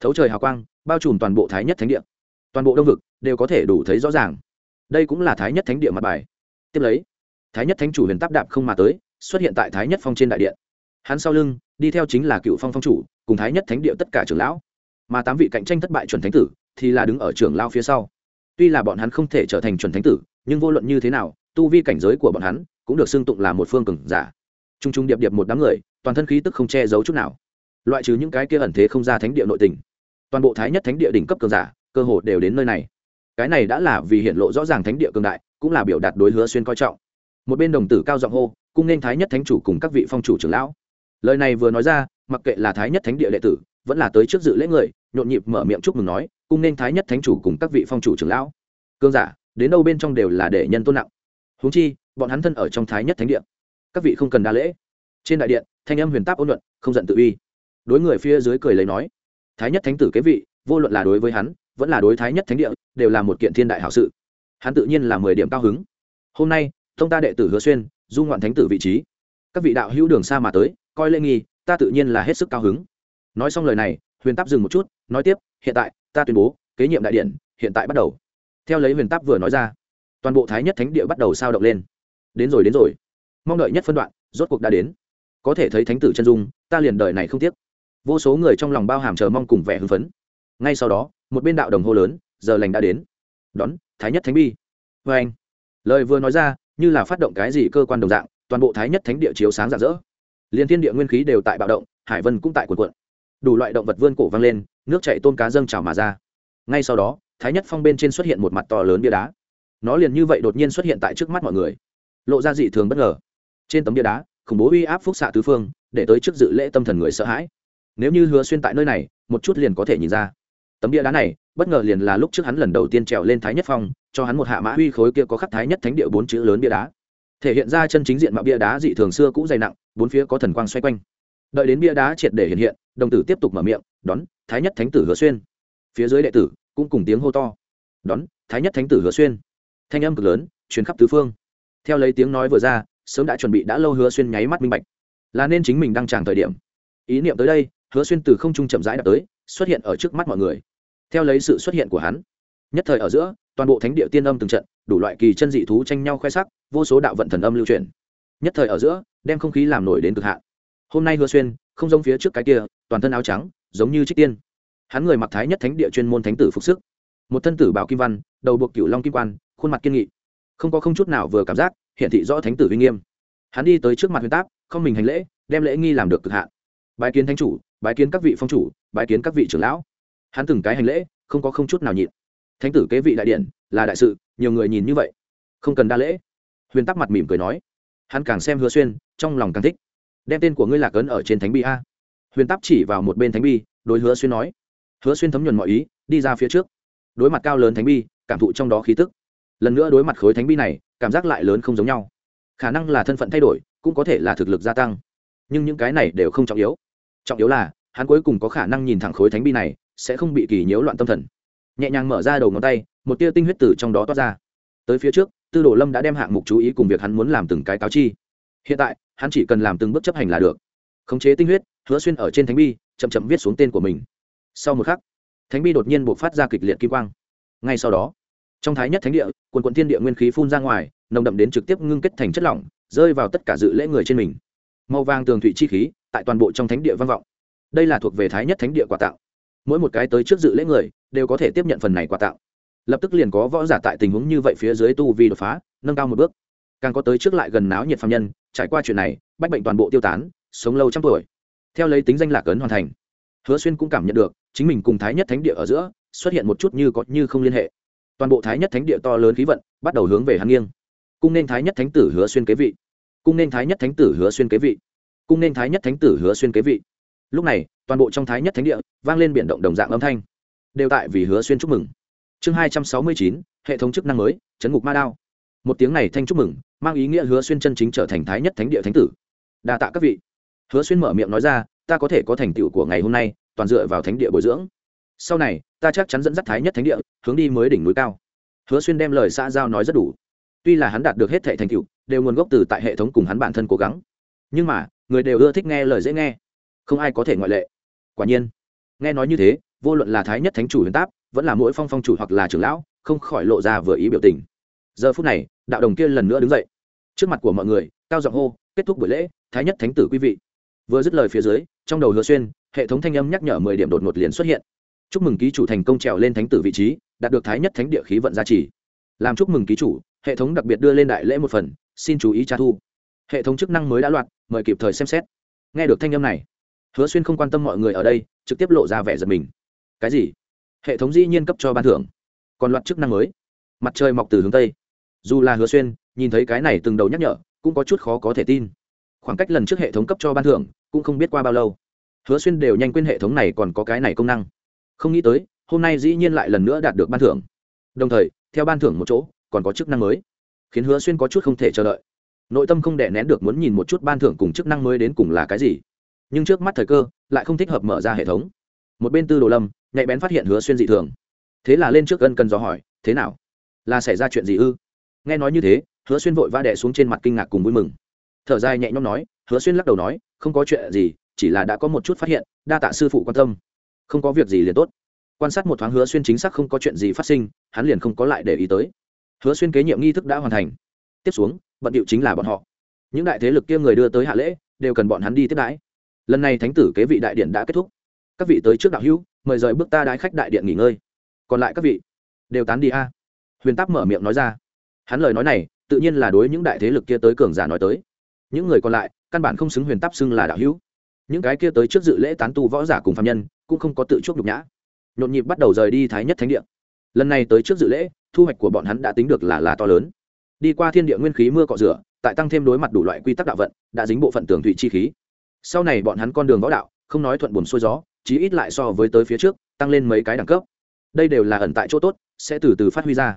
thấu trời hào quang bao trùm toàn bộ thái nhất thánh địa toàn bộ đông vực đều có thể đủ thấy rõ ràng đây cũng là thái nhất thánh địa mặt bài tiếp lấy, thái nhất thánh chủ huyền táp đạp không mà tới, xuất hiện tại thái nhất phong trên đại điện. Hắn sau lưng, đi theo chính là cựu phong phong chủ, cùng thái nhất thánh địa tất cả trưởng lão. Mà tám vị cạnh tranh thất bại chuẩn thánh tử thì là đứng ở trưởng lao phía sau. Tuy là bọn hắn không thể trở thành chuẩn thánh tử, nhưng vô luận như thế nào, tu vi cảnh giới của bọn hắn cũng được xưng tụng là một phương cường giả. T r u n g t r u n g điệp điệp một đám người, toàn thân khí tức không che giấu chút nào. Loại trừ những cái kia ẩn thế không ra thánh địa nội tình, toàn bộ thái nhất thánh địa đỉnh cấp cường giả, cơ hồ đều đến nơi này. Cái này đã là vì hiện lộ rõ ràng thánh địa cường đại cũng là biểu đạt đối hứa xuyên coi trọng. Một bên đồng tử cao giọng hô, cung nên thái nhất thánh chủ cùng các vị phong chủ trưởng lão. Lời này vừa nói ra, mặc kệ là thái nhất thánh địa đệ tử, vẫn là tới trước dự lễ người, nhộn nhịp mở miệng chúc mừng nói, cung nên thái nhất thánh chủ cùng các vị phong chủ trưởng lão. Cương giả, đến đâu bên trong đều là để nhân tôn nặng. Huống chi, bọn hắn thân ở trong thái nhất thánh điện các vị không cần đa lễ. Trên đại điện, thanh âm huyền táp ôn luận, không giận tự uy. Đối người phía dưới cười lấy nói, thái nhất thánh tử kế vị, vô luận là đối với hắn, vẫn là đối thái nhất thánh địa, đều là một kiện thiên đại hảo sự hắn tự nhiên là mười điểm cao hứng. Hôm nay thông ta đệ tử hứa xuyên, du ngoạn thánh tử vị trí. Các vị đạo hữu đường xa mà tới, coi lễ nghi, ta tự nhiên là hết sức cao hứng. Nói xong lời này, huyền táp dừng một chút, nói tiếp, hiện tại, ta tuyên bố, kế nhiệm đại điện, hiện tại bắt đầu. Theo lấy huyền táp vừa nói ra, toàn bộ thái nhất thánh địa bắt đầu sao động lên. Đến rồi đến rồi. Mong đợi nhất phân đoạn, rốt cuộc đã đến. Có thể thấy thánh tử chân dung, ta liền đợi này không tiếc. Vô số người trong lòng bao hàm chờ mong cùng vẻ hưng phấn. Ngay sau đó, một bên đạo đồng hô lớn, giờ lành đã đến. Đón thái nhất thánh bi. Vê anh, lời vừa nói ra, như là phát động cái gì cơ quan đồng dạng, toàn bộ thái nhất thánh địa chiếu sáng rạng rỡ. Liên thiên địa nguyên khí đều tại bạo động, hải vân cũng tại cuộn cuộn. Đủ loại động vật vươn cổ văng lên, nước chạy tôm cá dâng trào mà ra. Ngay sau đó, thái nhất phong bên trên xuất hiện một mặt to lớn bia đá. Nó liền như vậy đột nhiên xuất hiện tại trước mắt mọi người. Lộ ra dị thường bất ngờ. Trên tấm bia đá, khủng bố uy áp phúc xạ tứ phương, để tới trước dự lễ tâm thần người sợ hãi. Nếu như hứa xuyên tại nơi này, một chút liền có thể nhìn ra tấm bia đá này, bất ngờ liền là lúc trước hắn lần đầu tiên trèo lên thái nhất phong, cho hắn một hạ mã uy khối kia có khắc thái nhất thánh địa bốn chữ lớn bia đá. Thể hiện ra chân chính diện mạo bia đá dị thường xưa cũ dày nặng, bốn phía có thần quang xoay quanh. Đợi đến bia đá triệt để hiện hiện, đồng tử tiếp tục mở miệng, đón, thái nhất thánh tử hứa xuyên. Phía dưới đệ tử cũng cùng tiếng hô to, đón, thái nhất thánh tử hứa xuyên. Thanh âm cực lớn chuyến khắp tứ phương. Theo lấy tiếng nói vừa ra, sớm đã chuẩn bị đã lâu hứa xuyên nháy mắt minh bạch, là nên chính mình đang tràng thời điểm. Ý niệm tới đây, hứa xuyên từ không trung chậm rãi đã tới, xuất hiện ở trước mắt mọi người theo lấy sự xuất hiện của hắn, nhất thời ở giữa, toàn bộ thánh địa tiên âm từng trận, đủ loại kỳ chân dị thú tranh nhau khoe sắc, vô số đạo vận thần âm lưu truyền. Nhất thời ở giữa, đem không khí làm nổi đến cực hạn. Hôm nay hứa xuyên, không giống phía trước cái kia, toàn thân áo trắng, giống như trích tiên. Hắn người mặc thái nhất thánh địa chuyên môn thánh tử phục sức. Một thân tử bảo kim văn, đầu buộc cửu long kim quan, khuôn mặt kiên nghị. Không có không chút nào vừa cảm giác hiện thị rõ thánh tử uy nghiêm. Hắn đi tới trước mặt huyền táp, không mình hành lễ, đem lễ nghi làm được cực hạn. Bái kiến thánh chủ, bái kiến các vị phong chủ, bái kiến các vị trưởng lão hắn từng cái hành lễ, không có không chút nào nhịn. Thánh tử kế vị đại điện, là đại sự, nhiều người nhìn như vậy. Không cần đa lễ. Huyền tắc mặt mỉm cười nói. Hắn càng xem hứa xuyên, trong lòng càng thích. Đem tên của ngươi lạc ấn ở trên thánh bi a. Huyền tắc chỉ vào một bên thánh bi, đối hứa xuyên nói. Hứa xuyên thấm nhuần mọi ý, đi ra phía trước. Đối mặt cao lớn thánh bi, cảm thụ trong đó khí tức. Lần nữa đối mặt khối thánh bi này, cảm giác lại lớn không giống nhau. Khả năng là thân phận thay đổi, cũng có thể là thực lực gia tăng. Nhưng những cái này đều không trọng yếu. Trọng yếu là, hắn cuối cùng có khả năng nhìn thẳng khối thánh bi này sẽ không bị kỳ nhiễu loạn tâm thần. Nhẹ nhàng mở ra đầu ngón tay, một tia tinh huyết tử trong đó toát ra. Tới phía trước, tư đồ lâm đã đem hạng mục chú ý cùng việc hắn muốn làm từng cái cáo chi. Hiện tại, hắn chỉ cần làm từng bước chấp hành là được. Khống chế tinh huyết, hứa xuyên ở trên thánh bi, chậm chậm viết xuống tên của mình. Sau một khắc, thánh bi đột nhiên buộc phát ra kịch liệt kim quang. Ngay sau đó, trong thái nhất thánh địa, quần quận thiên địa nguyên khí phun ra ngoài, nồng đậm đến trực tiếp ngưng kết thành chất lỏng, rơi vào tất cả dự lễ người trên mình. Màu vàng tường thủy chi khí, tại toàn bộ trong thánh địa vang vọng. Đây là thuộc về thái nhất thánh địa quà tặng mỗi một cái tới trước dự lễ người đều có thể tiếp nhận phần này quà tặng. Lập tức liền có võ giả tại tình huống như vậy phía dưới tu vi đột phá, nâng cao một bước. Càng có tới trước lại gần náo nhiệt phạm nhân, trải qua chuyện này, bách bệnh toàn bộ tiêu tán, sống lâu trăm tuổi. Theo lấy tính danh lạc ấn hoàn thành, hứa xuyên cũng cảm nhận được, chính mình cùng thái nhất thánh địa ở giữa, xuất hiện một chút như có như không liên hệ. Toàn bộ thái nhất thánh địa to lớn khí vận, bắt đầu hướng về hắn nghiêng. Cung nên thái nhất thánh tử hứa xuyên kế vị. Cung nên thái nhất thánh tử hứa xuyên kế vị. Cung nên thái nhất thánh tử hứa xuyên kế vị. Lúc này toàn bộ trong thái nhất thánh địa vang lên biển động đồng dạng âm thanh. Đều tại vì hứa xuyên chúc mừng. Chương hai trăm sáu mươi chín, hệ thống chức năng mới, chấn ngục ma đao. Một tiếng này thanh chúc mừng, mang ý nghĩa hứa xuyên chân chính trở thành thái nhất thánh địa thánh tử. Đa tạ các vị. Hứa xuyên mở miệng nói ra, ta có thể có thành tựu của ngày hôm nay, toàn dựa vào thánh địa bồi dưỡng. Sau này, ta chắc chắn dẫn dắt thái nhất thánh địa, hướng đi mới đỉnh núi cao. Hứa xuyên đem lời xã giao nói rất đủ. Tuy là hắn đạt được hết thệ thành tựu, đều nguồn gốc từ tại hệ thống cùng hắn bản thân cố gắng. Nhưng mà, người đều ưa thích nghe lời dễ nghe. Không ai có thể ngoại lệ quả nhiên. Nghe nói như thế, vô luận là thái nhất thánh chủ huyền táp, vẫn là mỗi phong phong chủ hoặc là trưởng lão, không khỏi lộ ra vừa ý biểu tình. Giờ phút này, đạo đồng kia lần nữa đứng dậy. Trước mặt của mọi người, cao giọng hô, kết thúc buổi lễ, thái nhất thánh tử quý vị. Vừa dứt lời phía dưới, trong đầu hứa xuyên, hệ thống thanh âm nhắc nhở mười điểm đột ngột liền xuất hiện. Chúc mừng ký chủ thành công trèo lên thánh tử vị trí, đạt được thái nhất thánh địa khí vận gia trì. Làm chúc mừng ký chủ, hệ thống đặc biệt đưa lên đại lễ một phần, xin chú ý tra thu. Hệ thống chức năng mới đã loạt, mời kịp thời xem xét. Nghe được thanh âm này hứa xuyên không quan tâm mọi người ở đây, trực tiếp lộ ra vẻ giật mình. Cái gì? Hệ thống dĩ nhiên cấp cho ban thưởng. Còn loạt chức năng mới. Mặt trời mọc từ hướng tây. Dù là hứa xuyên, nhìn thấy cái này từng đầu nhắc nhở, cũng có chút khó có thể tin. Khoảng cách lần trước hệ thống cấp cho ban thưởng, cũng không biết qua bao lâu. Hứa xuyên đều nhanh quên hệ thống này còn có cái này công năng. Không nghĩ tới, hôm nay dĩ nhiên lại lần nữa đạt được ban thưởng. Đồng thời, theo ban thưởng một chỗ, còn có chức năng mới. Khiến hứa xuyên có chút không thể chờ đợi. Nội tâm không đẻ nén được muốn nhìn một chút ban thưởng cùng chức năng mới đến cùng là cái gì nhưng trước mắt thời cơ lại không thích hợp mở ra hệ thống. Một bên tư đồ lâm nhạy bén phát hiện hứa xuyên dị thường. Thế là lên trước gân cần dò hỏi, thế nào? Là xảy ra chuyện gì ư? Nghe nói như thế, hứa xuyên vội va đẻ xuống trên mặt kinh ngạc cùng vui mừng. Thở dài nhẹ nhõm nói, hứa xuyên lắc đầu nói, không có chuyện gì, chỉ là đã có một chút phát hiện, đa tạ sư phụ quan tâm. Không có việc gì liền tốt. Quan sát một thoáng hứa xuyên chính xác không có chuyện gì phát sinh, hắn liền không có lại để ý tới. Hứa xuyên kế nhiệm nghi thức đã hoàn thành. Tiếp xuống, bận điệu chính là bọn họ. Những đại thế lực kia người đưa tới hạ lễ, đều cần bọn hắn đi tiếp đãi lần này thánh tử kế vị đại điện đã kết thúc. Các vị tới trước đạo hữu, mời rời bước ta đái khách đại điện nghỉ ngơi. Còn lại các vị, đều tán đi a. Huyền táp mở miệng nói ra. Hắn lời nói này, tự nhiên là đối những đại thế lực kia tới cường giả nói tới. Những người còn lại, căn bản không xứng huyền táp xưng là đạo hữu. Những cái kia tới trước dự lễ tán tu võ giả cùng phạm nhân, cũng không có tự chuốc nhục nhã. Nhộn nhịp bắt đầu rời đi thái nhất thánh địa. Lần này tới trước dự lễ, thu hoạch của bọn hắn đã tính được là là to lớn. Đi qua thiên địa nguyên khí mưa cọ rửa, tại tăng thêm đối mặt đủ loại quy tắc đạo vận, đã dính bộ phận tường thủy chi khí sau này bọn hắn con đường võ đạo, không nói thuận buồn xuôi gió, chí ít lại so với tới phía trước, tăng lên mấy cái đẳng cấp. Đây đều là ẩn tại chỗ tốt, sẽ từ từ phát huy ra.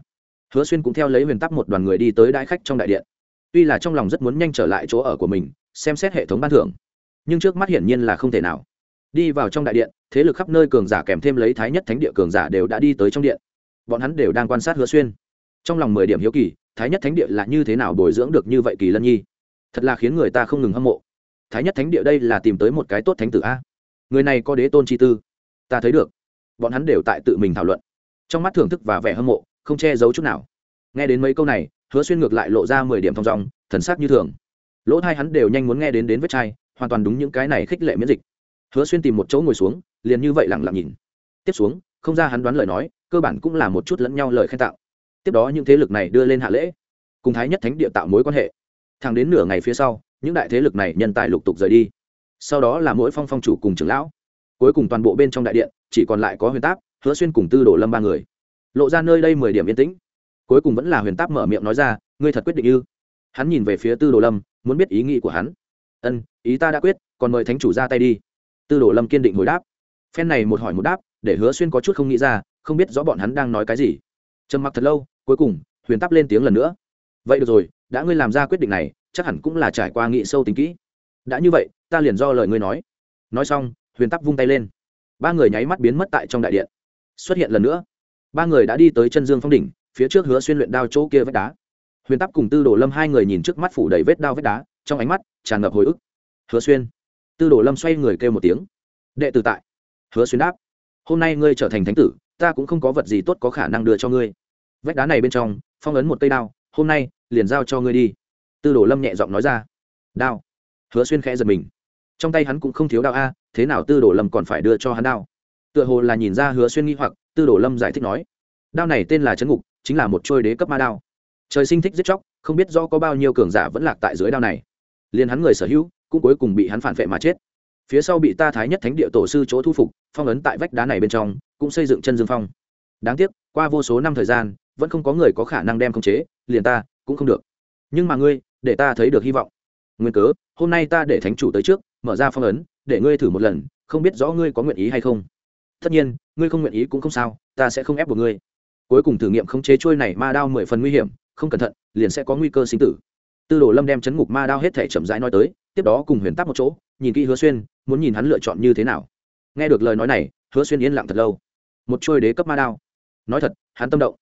Hứa xuyên cũng theo lấy huyền tắc một đoàn người đi tới đại khách trong đại điện. Tuy là trong lòng rất muốn nhanh trở lại chỗ ở của mình, xem xét hệ thống ban thưởng, nhưng trước mắt hiển nhiên là không thể nào. Đi vào trong đại điện, thế lực khắp nơi cường giả kèm thêm lấy thái nhất thánh địa cường giả đều đã đi tới trong điện. Bọn hắn đều đang quan sát hứa xuyên. Trong lòng mười điểm hiếu kỳ, thái nhất thánh địa là như thế nào bồi dưỡng được như vậy kỳ lân nhi? Thật là khiến người ta không ngừng hâm mộ thái nhất thánh địa đây là tìm tới một cái tốt thánh tử a. Người này có đế tôn chi tư. Ta thấy được. Bọn hắn đều tại tự mình thảo luận. Trong mắt thưởng thức và vẻ hâm mộ, không che giấu chút nào. Nghe đến mấy câu này, hứa xuyên ngược lại lộ ra mười điểm thong dong, thần sắc như thường. Lỗ thai hắn đều nhanh muốn nghe đến đến vết chai, hoàn toàn đúng những cái này khích lệ miễn dịch. Hứa xuyên tìm một chỗ ngồi xuống, liền như vậy lẳng lặng nhìn. Tiếp xuống, không ra hắn đoán lời nói, cơ bản cũng là một chút lẫn nhau lời khen tạo tiếp đó những thế lực này đưa lên hạ lễ, cùng thái nhất thánh địa tạo mối quan hệ. Thẳng đến nửa ngày phía sau những đại thế lực này nhân tài lục tục rời đi. Sau đó là mỗi phong phong chủ cùng trưởng lão. Cuối cùng toàn bộ bên trong đại điện, chỉ còn lại có huyền táp, hứa xuyên cùng tư đồ lâm ba người. Lộ ra nơi đây mười điểm yên tĩnh. Cuối cùng vẫn là huyền táp mở miệng nói ra, ngươi thật quyết định ư? Hắn nhìn về phía tư đồ lâm, muốn biết ý nghĩ của hắn. Ân, ý ta đã quyết, còn mời thánh chủ ra tay đi. Tư đồ lâm kiên định hồi đáp. Phen này một hỏi một đáp, để hứa xuyên có chút không nghĩ ra, không biết rõ bọn hắn đang nói cái gì. Trầm mặc thật lâu, cuối cùng, huyền táp lên tiếng lần nữa. Vậy được rồi, đã ngươi làm ra quyết định này chắc hẳn cũng là trải qua nghị sâu tính kỹ. Đã như vậy, ta liền do lời ngươi nói. Nói xong, huyền tắc vung tay lên. Ba người nháy mắt biến mất tại trong đại điện. Xuất hiện lần nữa. Ba người đã đi tới chân dương phong đỉnh, phía trước hứa xuyên luyện đao chỗ kia vách đá. Huyền tắc cùng tư đồ lâm hai người nhìn trước mắt phủ đầy vết đao vết đá, trong ánh mắt tràn ngập hồi ức. Hứa xuyên. Tư đồ lâm xoay người kêu một tiếng. Đệ tử tại. Hứa xuyên đáp. Hôm nay ngươi trở thành thánh tử, ta cũng không có vật gì tốt có khả năng đưa cho ngươi. Vách đá này bên trong, phong ấn một cây đao, hôm nay liền giao cho ngươi đi tư đồ lâm nhẹ giọng nói ra. Đao. Hứa xuyên khẽ giật mình. Trong tay hắn cũng không thiếu đao a, thế nào tư đồ lâm còn phải đưa cho hắn đao? Tựa hồ là nhìn ra hứa xuyên nghi hoặc, tư đồ lâm giải thích nói. Đao này tên là trấn ngục, chính là một trôi đế cấp ma đao. Trời sinh thích giết chóc, không biết do có bao nhiêu cường giả vẫn lạc tại dưới đao này. Liền hắn người sở hữu, cũng cuối cùng bị hắn phản vệ mà chết. Phía sau bị ta thái nhất thánh địa tổ sư chỗ thu phục, phong ấn tại vách đá này bên trong, cũng xây dựng chân dương phong. Đáng tiếc, qua vô số năm thời gian, vẫn không có người có khả năng đem khống chế, liền ta cũng không được. Nhưng mà ngươi để ta thấy được hy vọng. Nguyên cớ, hôm nay ta để thánh chủ tới trước, mở ra phong ấn, để ngươi thử một lần, không biết rõ ngươi có nguyện ý hay không. Tất nhiên, ngươi không nguyện ý cũng không sao, ta sẽ không ép buộc ngươi. Cuối cùng thử nghiệm khống chế trôi này ma đao mười phần nguy hiểm, không cẩn thận, liền sẽ có nguy cơ sinh tử. Tư đồ lâm đem chấn ngục ma đao hết thể chậm rãi nói tới, tiếp đó cùng huyền tắc một chỗ, nhìn kỹ hứa xuyên, muốn nhìn hắn lựa chọn như thế nào. Nghe được lời nói này, hứa xuyên yên lặng thật lâu. Một trôi đế cấp ma đao. Nói thật, hắn tâm động.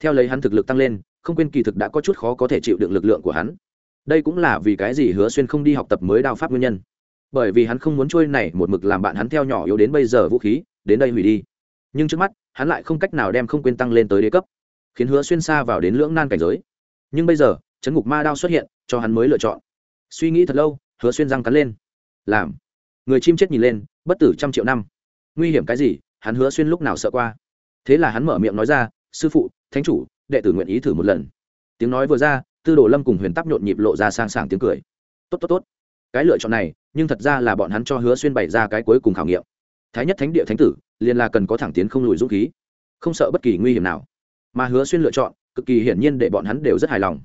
Theo lấy hắn thực lực tăng lên, không quên kỳ thực đã có chút khó có thể chịu đựng lực lượng của hắn đây cũng là vì cái gì hứa xuyên không đi học tập mới đao pháp nguyên nhân? Bởi vì hắn không muốn trôi này một mực làm bạn hắn theo nhỏ yếu đến bây giờ vũ khí, đến đây hủy đi. Nhưng trước mắt, hắn lại không cách nào đem không quên tăng lên tới đế cấp, khiến hứa xuyên xa vào đến lưỡng nan cảnh giới. Nhưng bây giờ, chấn ngục ma đao xuất hiện, cho hắn mới lựa chọn. Suy nghĩ thật lâu, hứa xuyên răng cắn lên. Làm. Người chim chết nhìn lên, bất tử trăm triệu năm. Nguy hiểm cái gì, hắn hứa xuyên lúc nào sợ qua? Thế là hắn mở miệng nói ra, sư phụ, thánh chủ, đệ tử nguyện ý thử một lần. Tiếng nói vừa ra tư đồ lâm cùng huyền tắp nhộn nhịp lộ ra sang sảng tiếng cười. Tốt tốt tốt. Cái lựa chọn này, nhưng thật ra là bọn hắn cho hứa xuyên bày ra cái cuối cùng khảo nghiệm. Thái nhất thánh địa thánh tử, liền là cần có thẳng tiến không lùi dũng khí. Không sợ bất kỳ nguy hiểm nào. Mà hứa xuyên lựa chọn, cực kỳ hiển nhiên để bọn hắn đều rất hài lòng.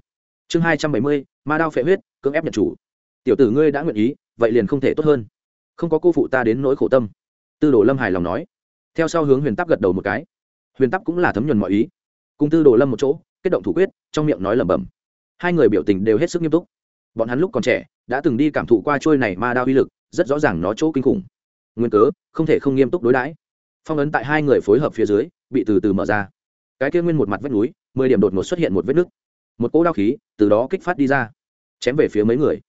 Chương hai trăm bảy mươi, ma đao phệ huyết, cưỡng ép nhận chủ. Tiểu tử ngươi đã nguyện ý, vậy liền không thể tốt hơn. Không có cô phụ ta đến nỗi khổ tâm. Tư đồ lâm hài lòng nói. Theo sau hướng huyền tắc gật đầu một cái. Huyền tắc cũng là thấm nhuần mọi ý. Cùng tư đồ lâm một chỗ, kết động thủ quyết, trong miệng nói lẩm bẩm hai người biểu tình đều hết sức nghiêm túc. Bọn hắn lúc còn trẻ, đã từng đi cảm thụ qua trôi này ma đao uy lực, rất rõ ràng nó chỗ kinh khủng. Nguyên cớ, không thể không nghiêm túc đối đãi. Phong ấn tại hai người phối hợp phía dưới, bị từ từ mở ra. Cái kia nguyên một mặt vách núi, mười điểm đột ngột xuất hiện một vết nứt. Một cỗ đao khí, từ đó kích phát đi ra, chém về phía mấy người.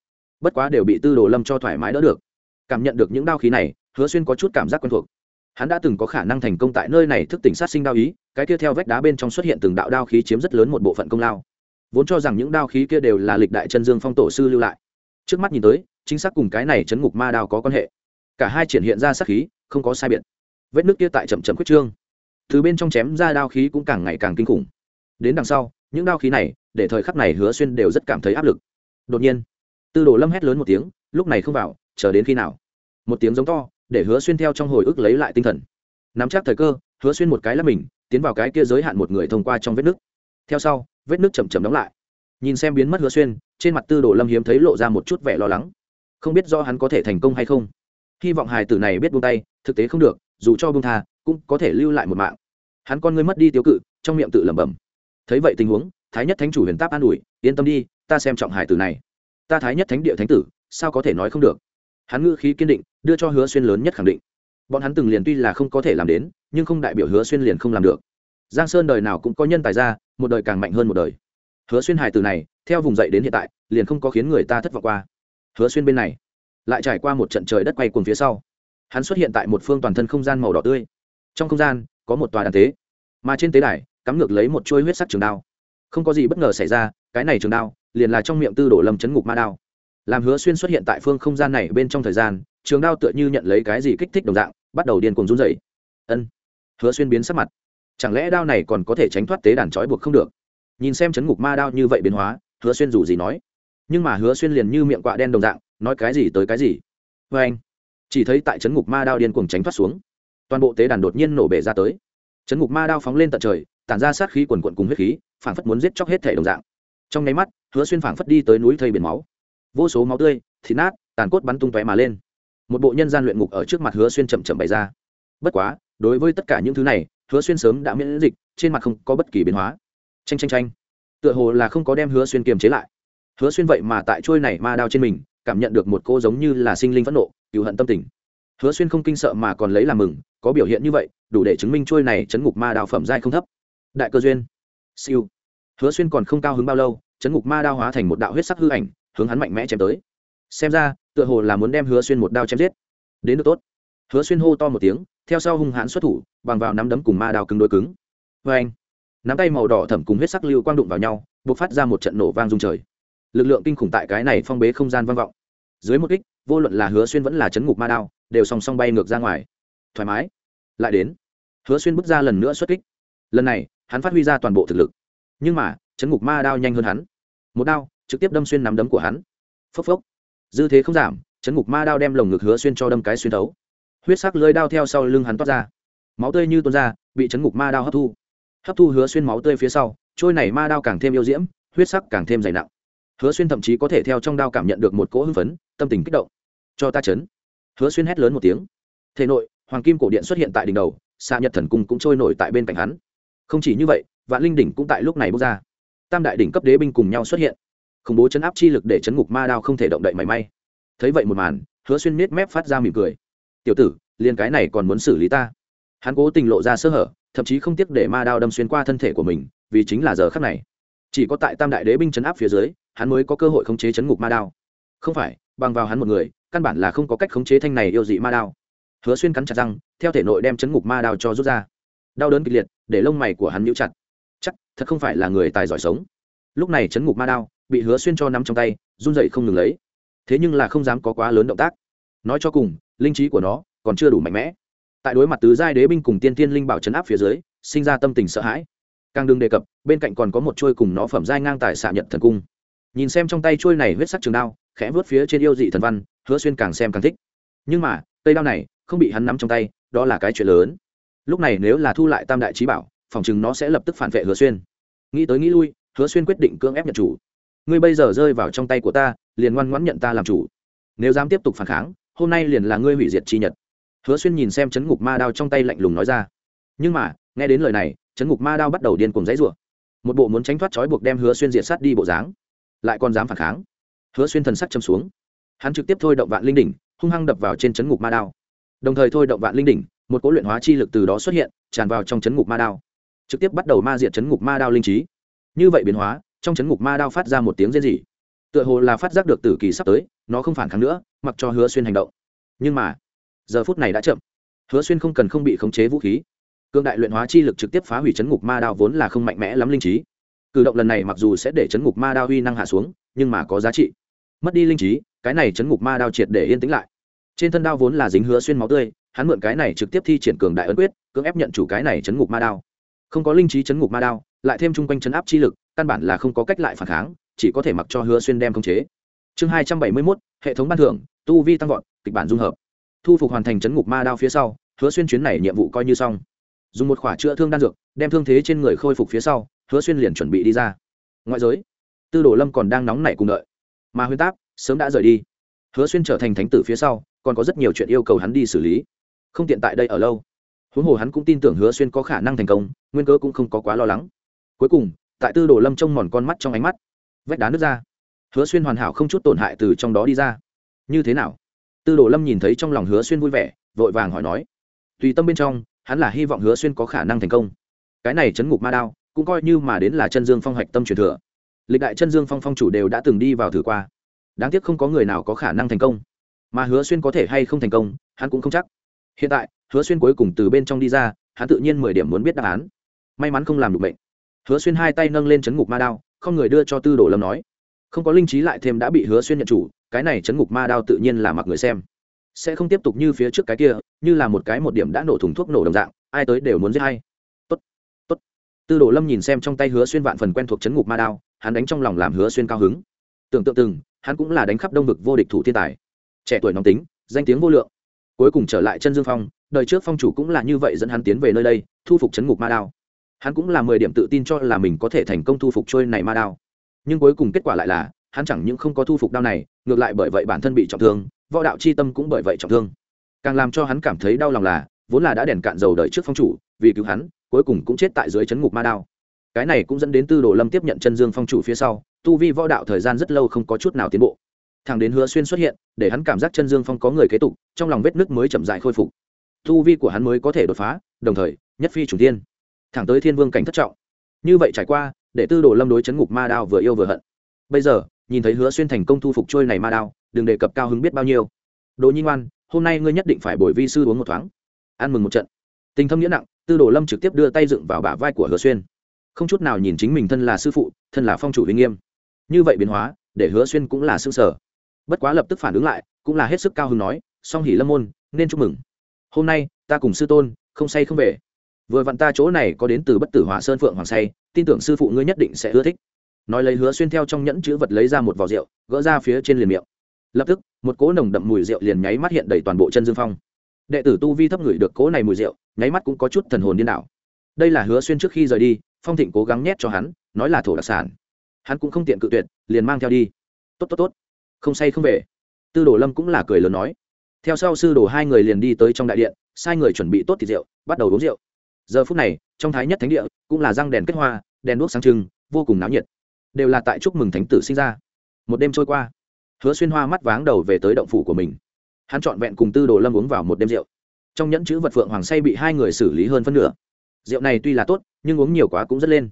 Bất quá đều bị tư đồ lâm cho thoải mái đỡ được. Cảm nhận được những đao khí này, hứa xuyên có chút cảm giác quen thuộc. Hắn đã từng có khả năng thành công tại nơi này thức tỉnh sát sinh đao ý, cái kia theo vách đá bên trong xuất hiện từng đạo đao khí chiếm rất lớn một bộ phận công lao vốn cho rằng những đao khí kia đều là lịch đại chân dương phong tổ sư lưu lại. Trước mắt nhìn tới, chính xác cùng cái này chấn ngục ma đao có quan hệ. Cả hai triển hiện ra sát khí, không có sai biệt. Vết nước kia tại chậm chậm quyết trương. Từ bên trong chém ra đao khí cũng càng ngày càng kinh khủng. Đến đằng sau, những đao khí này, để thời khắc này hứa xuyên đều rất cảm thấy áp lực. Đột nhiên, tư đồ lâm hét lớn một tiếng, lúc này không vào, chờ đến khi nào? Một tiếng giống to, để hứa xuyên theo trong hồi ức lấy lại tinh thần. Nắm chắc thời cơ, hứa xuyên một cái là mình, tiến vào cái kia giới hạn một người thông qua trong vết nước theo sau, vết nước chậm chậm đóng lại. Nhìn xem biến mất hứa xuyên, trên mặt tư đồ lâm hiếm thấy lộ ra một chút vẻ lo lắng. Không biết do hắn có thể thành công hay không. Hy vọng hài tử này biết buông tay, thực tế không được, dù cho buông tha, cũng có thể lưu lại một mạng. Hắn con ngươi mất đi tiêu cự, trong miệng tự lẩm bẩm. Thấy vậy tình huống, thái nhất thánh chủ huyền táp an ủi, yên tâm đi, ta xem trọng hài tử này. Ta thái nhất thánh địa thánh tử, sao có thể nói không được? Hắn ngữ khí kiên định, đưa cho hứa xuyên lớn nhất khẳng định. Bọn hắn từng liền tuy là không có thể làm đến, nhưng không đại biểu hứa xuyên liền không làm được giang sơn đời nào cũng có nhân tài ra, một đời càng mạnh hơn một đời. Hứa xuyên hài từ này, theo vùng dậy đến hiện tại, liền không có khiến người ta thất vọng qua. Hứa xuyên bên này, lại trải qua một trận trời đất quay cuồng phía sau. Hắn xuất hiện tại một phương toàn thân không gian màu đỏ tươi. Trong không gian, có một tòa đàn tế. Mà trên tế đài, cắm ngược lấy một chuôi huyết sắc trường đao. Không có gì bất ngờ xảy ra, cái này trường đao, liền là trong miệng tư đổ lầm chấn ngục ma đao. Làm hứa xuyên xuất hiện tại phương không gian này bên trong thời gian, trường đao tựa như nhận lấy cái gì kích thích đồng dạng, bắt đầu điên cuồng run dày ân. Hứa xuyên biến sắc mặt chẳng lẽ đao này còn có thể tránh thoát tế đàn trói buộc không được? Nhìn xem chấn ngục ma đao như vậy biến hóa, hứa xuyên dù gì nói. Nhưng mà hứa xuyên liền như miệng quạ đen đồng dạng, nói cái gì tới cái gì. Vê anh, chỉ thấy tại chấn ngục ma đao điên cuồng tránh thoát xuống, toàn bộ tế đàn đột nhiên nổ bể ra tới. Chấn ngục ma đao phóng lên tận trời, tản ra sát khí quần quận cùng huyết khí, phảng phất muốn giết chóc hết thể đồng dạng. Trong nháy mắt, hứa xuyên phảng phất đi tới núi thây biển máu. Vô số máu tươi, thịt nát, tàn cốt bắn tung tóe mà lên. Một bộ nhân gian luyện ngục ở trước mặt hứa xuyên chậm chậm bày ra. Bất quá, đối với tất cả những thứ này hứa xuyên sớm đã miễn dịch, trên mặt không có bất kỳ biến hóa. Tranh tranh tranh tựa hồ là không có đem hứa xuyên kiềm chế lại. Hứa xuyên vậy mà tại trôi này ma đao trên mình, cảm nhận được một cô giống như là sinh linh phẫn nộ cựu hận tâm tình. Hứa xuyên không kinh sợ mà còn lấy làm mừng, có biểu hiện như vậy, đủ để chứng minh trôi này chấn ngục ma đao phẩm giai không thấp. Đại cơ duyên. Siêu. Hứa xuyên còn không cao hứng bao lâu, chấn ngục ma đao hóa thành một đạo huyết sắc hư ảnh, hướng hắn mạnh mẽ chém tới. Xem ra, tựa hồ là muốn đem hứa xuyên một đao chém giết. Đến được tốt hứa xuyên hô to một tiếng, theo sau hung hãn xuất thủ, bằng vào nắm đấm cùng ma đao cứng đối cứng. Vê anh nắm tay màu đỏ thẩm cùng huyết sắc lưu quang đụng vào nhau, bộc phát ra một trận nổ vang rung trời. Lực lượng kinh khủng tại cái này phong bế không gian vang vọng. Dưới một kích, vô luận là hứa xuyên vẫn là chấn ngục ma đao, đều song song bay ngược ra ngoài. Thoải mái. Lại đến. Hứa xuyên bước ra lần nữa xuất kích. Lần này, hắn phát huy ra toàn bộ thực lực. Nhưng mà, chấn ngục ma đao nhanh hơn hắn. Một đao, trực tiếp đâm xuyên nắm đấm của hắn. Phốc phốc. Dư thế không giảm, chấn ngục ma đao đem lồng ngực hứa xuyên cho đâm cái xuyên thấu huyết sắc lưới đao theo sau lưng hắn toát ra. Máu tươi như tuôn ra, bị chấn ngục ma đao hấp thu. Hấp thu hứa xuyên máu tươi phía sau, trôi này ma đao càng thêm yêu diễm, huyết sắc càng thêm dày nặng. Hứa xuyên thậm chí có thể theo trong đao cảm nhận được một cỗ hưng phấn, tâm tình kích động. Cho ta chấn. Hứa xuyên hét lớn một tiếng. Thể nội, hoàng kim cổ điện xuất hiện tại đỉnh đầu, xạ nhật thần cung cũng trôi nổi tại bên cạnh hắn. Không chỉ như vậy, vạn linh đỉnh cũng tại lúc này bước ra. Tam đại đỉnh cấp đế binh cùng nhau xuất hiện. Khủng bố chấn áp chi lực để chấn ngục ma đao không thể động đậy mảy may. Thấy vậy một màn, hứa xuyên miết mép phát ra mỉm cười tiểu tử, liền cái này còn muốn xử lý ta. Hắn cố tình lộ ra sơ hở, thậm chí không tiếc để ma đao đâm xuyên qua thân thể của mình, vì chính là giờ khắc này. Chỉ có tại tam đại đế binh chấn áp phía dưới, hắn mới có cơ hội khống chế chấn ngục ma đao. Không phải, bằng vào hắn một người, căn bản là không có cách khống chế thanh này yêu dị ma đao. Hứa xuyên cắn chặt răng, theo thể nội đem chấn ngục ma đao cho rút ra. Đau đớn kịch liệt, để lông mày của hắn nhíu chặt. Chắc, thật không phải là người tài giỏi sống. Lúc này chấn ngục ma đao bị hứa xuyên cho nắm trong tay, run dậy không ngừng lấy. Thế nhưng là không dám có quá lớn động tác. Nói cho cùng linh trí của nó còn chưa đủ mạnh mẽ. Tại đối mặt tứ giai đế binh cùng tiên tiên linh bảo chấn áp phía dưới, sinh ra tâm tình sợ hãi. Càng đừng đề cập, bên cạnh còn có một chuôi cùng nó phẩm giai ngang tài xạ nhận thần cung. Nhìn xem trong tay chuôi này huyết sắc trường đao, khẽ vớt phía trên yêu dị thần văn, hứa xuyên càng xem càng thích. Nhưng mà, cây đao này không bị hắn nắm trong tay, đó là cái chuyện lớn. Lúc này nếu là thu lại tam đại trí bảo, phòng chừng nó sẽ lập tức phản vệ hứa xuyên. Nghĩ tới nghĩ lui, hứa xuyên quyết định cưỡng ép nhận chủ. Ngươi bây giờ rơi vào trong tay của ta, liền ngoan ngoãn nhận ta làm chủ. Nếu dám tiếp tục phản kháng hôm nay liền là ngươi hủy diệt chi nhật. Hứa xuyên nhìn xem chấn ngục ma đao trong tay lạnh lùng nói ra. Nhưng mà, nghe đến lời này, chấn ngục ma đao bắt đầu điên cùng dãy rủa. Một bộ muốn tránh thoát trói buộc đem hứa xuyên diệt sát đi bộ dáng, lại còn dám phản kháng. Hứa xuyên thần sắc châm xuống. Hắn trực tiếp thôi động vạn linh đỉnh, hung hăng đập vào trên chấn ngục ma đao. Đồng thời thôi động vạn linh đỉnh, một cỗ luyện hóa chi lực từ đó xuất hiện, tràn vào trong chấn ngục ma đao. Trực tiếp bắt đầu ma diệt chấn ngục ma đao linh trí. Như vậy biến hóa, trong chấn ngục ma đao phát ra một tiếng rên rỉ. Tựa hồ là phát giác được tử kỳ sắp tới nó không phản kháng nữa, mặc cho hứa xuyên hành động. Nhưng mà, giờ phút này đã chậm. Hứa xuyên không cần không bị khống chế vũ khí. Cương đại luyện hóa chi lực trực tiếp phá hủy chấn ngục ma đao vốn là không mạnh mẽ lắm linh trí. Cử động lần này mặc dù sẽ để chấn ngục ma đao uy năng hạ xuống, nhưng mà có giá trị. Mất đi linh trí, cái này chấn ngục ma đao triệt để yên tĩnh lại. Trên thân đao vốn là dính hứa xuyên máu tươi, hắn mượn cái này trực tiếp thi triển cường đại ấn quyết, cưỡng ép nhận chủ cái này chấn ngục ma đao. Không có linh trí chấn ngục ma đao, lại thêm chung quanh chấn áp chi lực, căn bản là không có cách lại phản kháng, chỉ có thể mặc cho hứa xuyên đem khống chế chương hai trăm bảy mươi mốt, hệ thống ban thưởng, tu vi tăng vọt, kịch bản dung hợp. Thu phục hoàn thành chấn ngục ma đao phía sau, hứa xuyên chuyến này nhiệm vụ coi như xong. Dùng một khỏa chữa thương đan dược, đem thương thế trên người khôi phục phía sau, hứa xuyên liền chuẩn bị đi ra. Ngoại giới, tư đồ lâm còn đang nóng nảy cùng đợi. Mà huyên táp, sớm đã rời đi. Hứa xuyên trở thành thánh tử phía sau, còn có rất nhiều chuyện yêu cầu hắn đi xử lý. Không tiện tại đây ở lâu. Huống hồ hắn cũng tin tưởng hứa xuyên có khả năng thành công, nguyên cớ cũng không có quá lo lắng. Cuối cùng, tại tư đồ lâm trông mòn con mắt trong ánh mắt, vách đá nước ra hứa xuyên hoàn hảo không chút tổn hại từ trong đó đi ra. Như thế nào? Tư đồ lâm nhìn thấy trong lòng hứa xuyên vui vẻ, vội vàng hỏi nói. Tùy tâm bên trong, hắn là hy vọng hứa xuyên có khả năng thành công. Cái này chấn ngục ma đao, cũng coi như mà đến là chân dương phong hạch tâm truyền thừa. Lịch đại chân dương phong phong chủ đều đã từng đi vào thử qua. Đáng tiếc không có người nào có khả năng thành công. Mà hứa xuyên có thể hay không thành công, hắn cũng không chắc. Hiện tại, hứa xuyên cuối cùng từ bên trong đi ra, hắn tự nhiên mười điểm muốn biết đáp án. May mắn không làm được bệnh hứa xuyên hai tay nâng lên chấn ngục ma đao, không người đưa cho tư đồ lâm nói không có linh trí lại thêm đã bị hứa xuyên nhận chủ, cái này chấn ngục ma đao tự nhiên là mặc người xem. Sẽ không tiếp tục như phía trước cái kia, như là một cái một điểm đã nổ thùng thuốc nổ đồng dạng, ai tới đều muốn giết hay tốt tốt. Tư đồ lâm nhìn xem trong tay hứa xuyên vạn phần quen thuộc chấn ngục ma đao, hắn đánh trong lòng làm hứa xuyên cao hứng. Tưởng tượng từng, hắn cũng là đánh khắp đông vực vô địch thủ thiên tài. Trẻ tuổi nóng tính, danh tiếng vô lượng. Cuối cùng trở lại chân dương phong, đời trước phong chủ cũng là như vậy dẫn hắn tiến về nơi đây, thu phục chấn ngục ma đao. Hắn cũng là mười điểm tự tin cho là mình có thể thành công thu phục trôi này ma đao nhưng cuối cùng kết quả lại là, hắn chẳng những không có thu phục đau này, ngược lại bởi vậy bản thân bị trọng thương, võ đạo c h i tâm cũng bởi vậy trọng thương. Càng làm cho hắn cảm thấy đau lòng là, vốn là đã đèn cạn dầu đợi trước phong chủ, vì cứu hắn, cuối cùng cũng chết tại dưới chấn ngục ma đao. Cái này cũng dẫn đến tư đồ lâm tiếp nhận chân dương phong chủ phía sau, tu vi võ đạo thời gian rất lâu không có chút nào tiến bộ. Thằng đến hứa xuyên xuất hiện, để hắn cảm giác chân dương phong có người kế tục, trong lòng vết nước mới chậm dại khôi phục. Tu vi của hắn mới có thể đột phá, đồng thời, nhất phi chủ tiên thẳng tới thiên vương cảnh thất trọng. Như vậy trải qua để tư đồ lâm đối chấn ngục ma đao vừa yêu vừa hận. Bây giờ, nhìn thấy hứa xuyên thành công thu phục trôi này ma đao, đừng đề cập cao hứng biết bao nhiêu. Đồ nhi ngoan, hôm nay ngươi nhất định phải bồi vi sư uống một thoáng. Ăn mừng một trận. Tình thâm nghĩa nặng, tư đồ lâm trực tiếp đưa tay dựng vào bả vai của hứa xuyên. Không chút nào nhìn chính mình thân là sư phụ, thân là phong chủ uy nghiêm. Như vậy biến hóa, để hứa xuyên cũng là xương sở bất quá lập tức phản ứng lại, cũng là hết sức cao hứng nói, song hỉ lâm môn, nên chúc mừng. Hôm nay, ta cùng sư tôn, không say không về vừa vặn ta chỗ này có đến từ bất tử hỏa sơn phượng hoàng say, tin tưởng sư phụ ngươi nhất định sẽ ưa thích. Nói lấy hứa xuyên theo trong nhẫn chữ vật lấy ra một vò rượu, gỡ ra phía trên liền miệng. Lập tức, một cỗ nồng đậm mùi rượu liền nháy mắt hiện đầy toàn bộ chân dương phong. Đệ tử tu vi thấp ngửi được cỗ này mùi rượu, nháy mắt cũng có chút thần hồn điên đảo. Đây là hứa xuyên trước khi rời đi, phong thịnh cố gắng nhét cho hắn, nói là thổ đặc sản. Hắn cũng không tiện cự tuyệt, liền mang theo đi. Tốt tốt tốt. Không say không về. Tư đồ lâm cũng là cười lớn nói. Theo sau sư đồ hai người liền đi tới trong đại điện, sai người chuẩn bị tốt thịt rượu, bắt đầu uống rượu giờ phút này, trong thái nhất thánh địa, cũng là răng đèn kết hoa, đèn đuốc sáng trưng, vô cùng náo nhiệt. Đều là tại chúc mừng thánh tử sinh ra. Một đêm trôi qua, hứa xuyên hoa mắt váng đầu về tới động phủ của mình. Hắn trọn vẹn cùng tư đồ lâm uống vào một đêm rượu. Trong nhẫn chữ vật phượng hoàng say bị hai người xử lý hơn phân nửa. Rượu này tuy là tốt, nhưng uống nhiều quá cũng rất lên.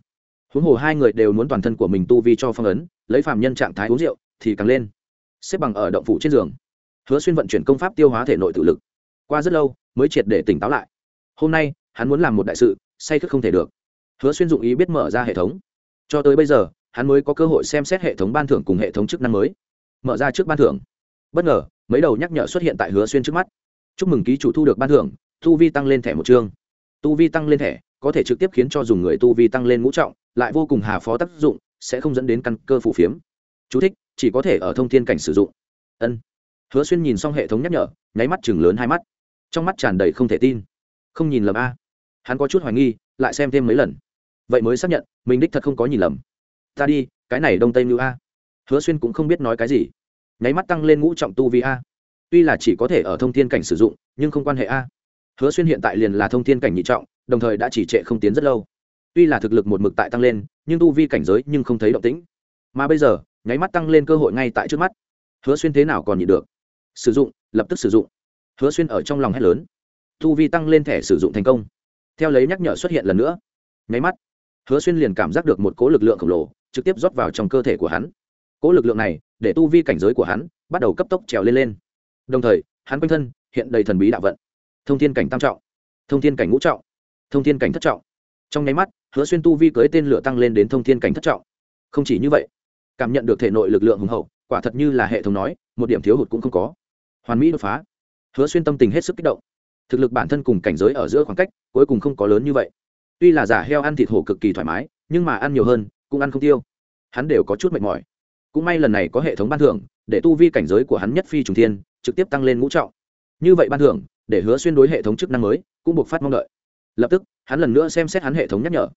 Huống hồ hai người đều muốn toàn thân của mình tu vi cho phong ấn, lấy phạm nhân trạng thái uống rượu thì càng lên. Xếp bằng ở động phủ trên giường, hứa xuyên vận chuyển công pháp tiêu hóa thể nội tự lực. Qua rất lâu, mới triệt để tỉnh táo lại. Hôm nay hắn muốn làm một đại sự say thức không thể được. Hứa xuyên dụng ý biết mở ra hệ thống. Cho tới bây giờ hắn mới có cơ hội xem xét hệ thống ban thưởng cùng hệ thống chức năng mới. Mở ra trước ban thưởng. Bất ngờ mấy đầu nhắc nhở xuất hiện tại hứa xuyên trước mắt. Chúc mừng ký chủ thu được ban thưởng tu vi tăng lên thẻ một chương. Tu vi tăng lên thẻ có thể trực tiếp khiến cho dùng người tu vi tăng lên ngũ trọng lại vô cùng hà phó tác dụng sẽ không dẫn đến căn cơ phủ phiếm. Chú thích, chỉ có thể ở thông thiên cảnh sử dụng. Ân. Hứa xuyên nhìn xong hệ thống nhắc nhở nháy mắt chừng lớn hai mắt. Trong mắt tràn đầy không thể tin. Không nhìn lầm a hắn có chút hoài nghi, lại xem thêm mấy lần. Vậy mới xác nhận, mình đích thật không có nhìn lầm. Ta đi, cái này đông tây ngữ a. Hứa xuyên cũng không biết nói cái gì. Nháy mắt tăng lên ngũ trọng tu vi a. Tuy là chỉ có thể ở thông thiên cảnh sử dụng, nhưng không quan hệ a. Hứa xuyên hiện tại liền là thông thiên cảnh nhị trọng, đồng thời đã chỉ trệ không tiến rất lâu. Tuy là thực lực một mực tại tăng lên, nhưng tu vi cảnh giới nhưng không thấy động tĩnh. Mà bây giờ, nháy mắt tăng lên cơ hội ngay tại trước mắt. Hứa xuyên thế nào còn nhịn được? Sử dụng, lập tức sử dụng. Hứa xuyên ở trong lòng hét lớn. Tu vi tăng lên thẻ sử dụng thành công theo lấy nhắc nhở xuất hiện lần nữa, nháy mắt, hứa xuyên liền cảm giác được một cỗ lực lượng khổng lồ trực tiếp rót vào trong cơ thể của hắn. Cỗ lực lượng này, để tu vi cảnh giới của hắn bắt đầu cấp tốc trèo lên lên. Đồng thời, hắn quanh thân hiện đầy thần bí đạo vận. Thông thiên cảnh tam trọng, thông thiên cảnh ngũ trọng, thông thiên cảnh thất trọng. Trong nháy mắt, hứa xuyên tu vi cưới tên lửa tăng lên đến thông thiên cảnh thất trọng. Không chỉ như vậy, cảm nhận được thể nội lực lượng hùng hậu, quả thật như là hệ thống nói, một điểm thiếu hụt cũng không có. Hoàn mỹ đột phá. Hứa xuyên tâm tình hết sức kích động thực lực bản thân cùng cảnh giới ở giữa khoảng cách cuối cùng không có lớn như vậy. Tuy là giả heo ăn thịt hổ cực kỳ thoải mái, nhưng mà ăn nhiều hơn, cũng ăn không tiêu. Hắn đều có chút mệt mỏi. Cũng may lần này có hệ thống ban thưởng, để tu vi cảnh giới của hắn nhất phi trùng thiên, trực tiếp tăng lên ngũ trọng. Như vậy ban thưởng, để hứa xuyên đối hệ thống chức năng mới, cũng buộc phát mong đợi. Lập tức, hắn lần nữa xem xét hắn hệ thống nhắc nhở.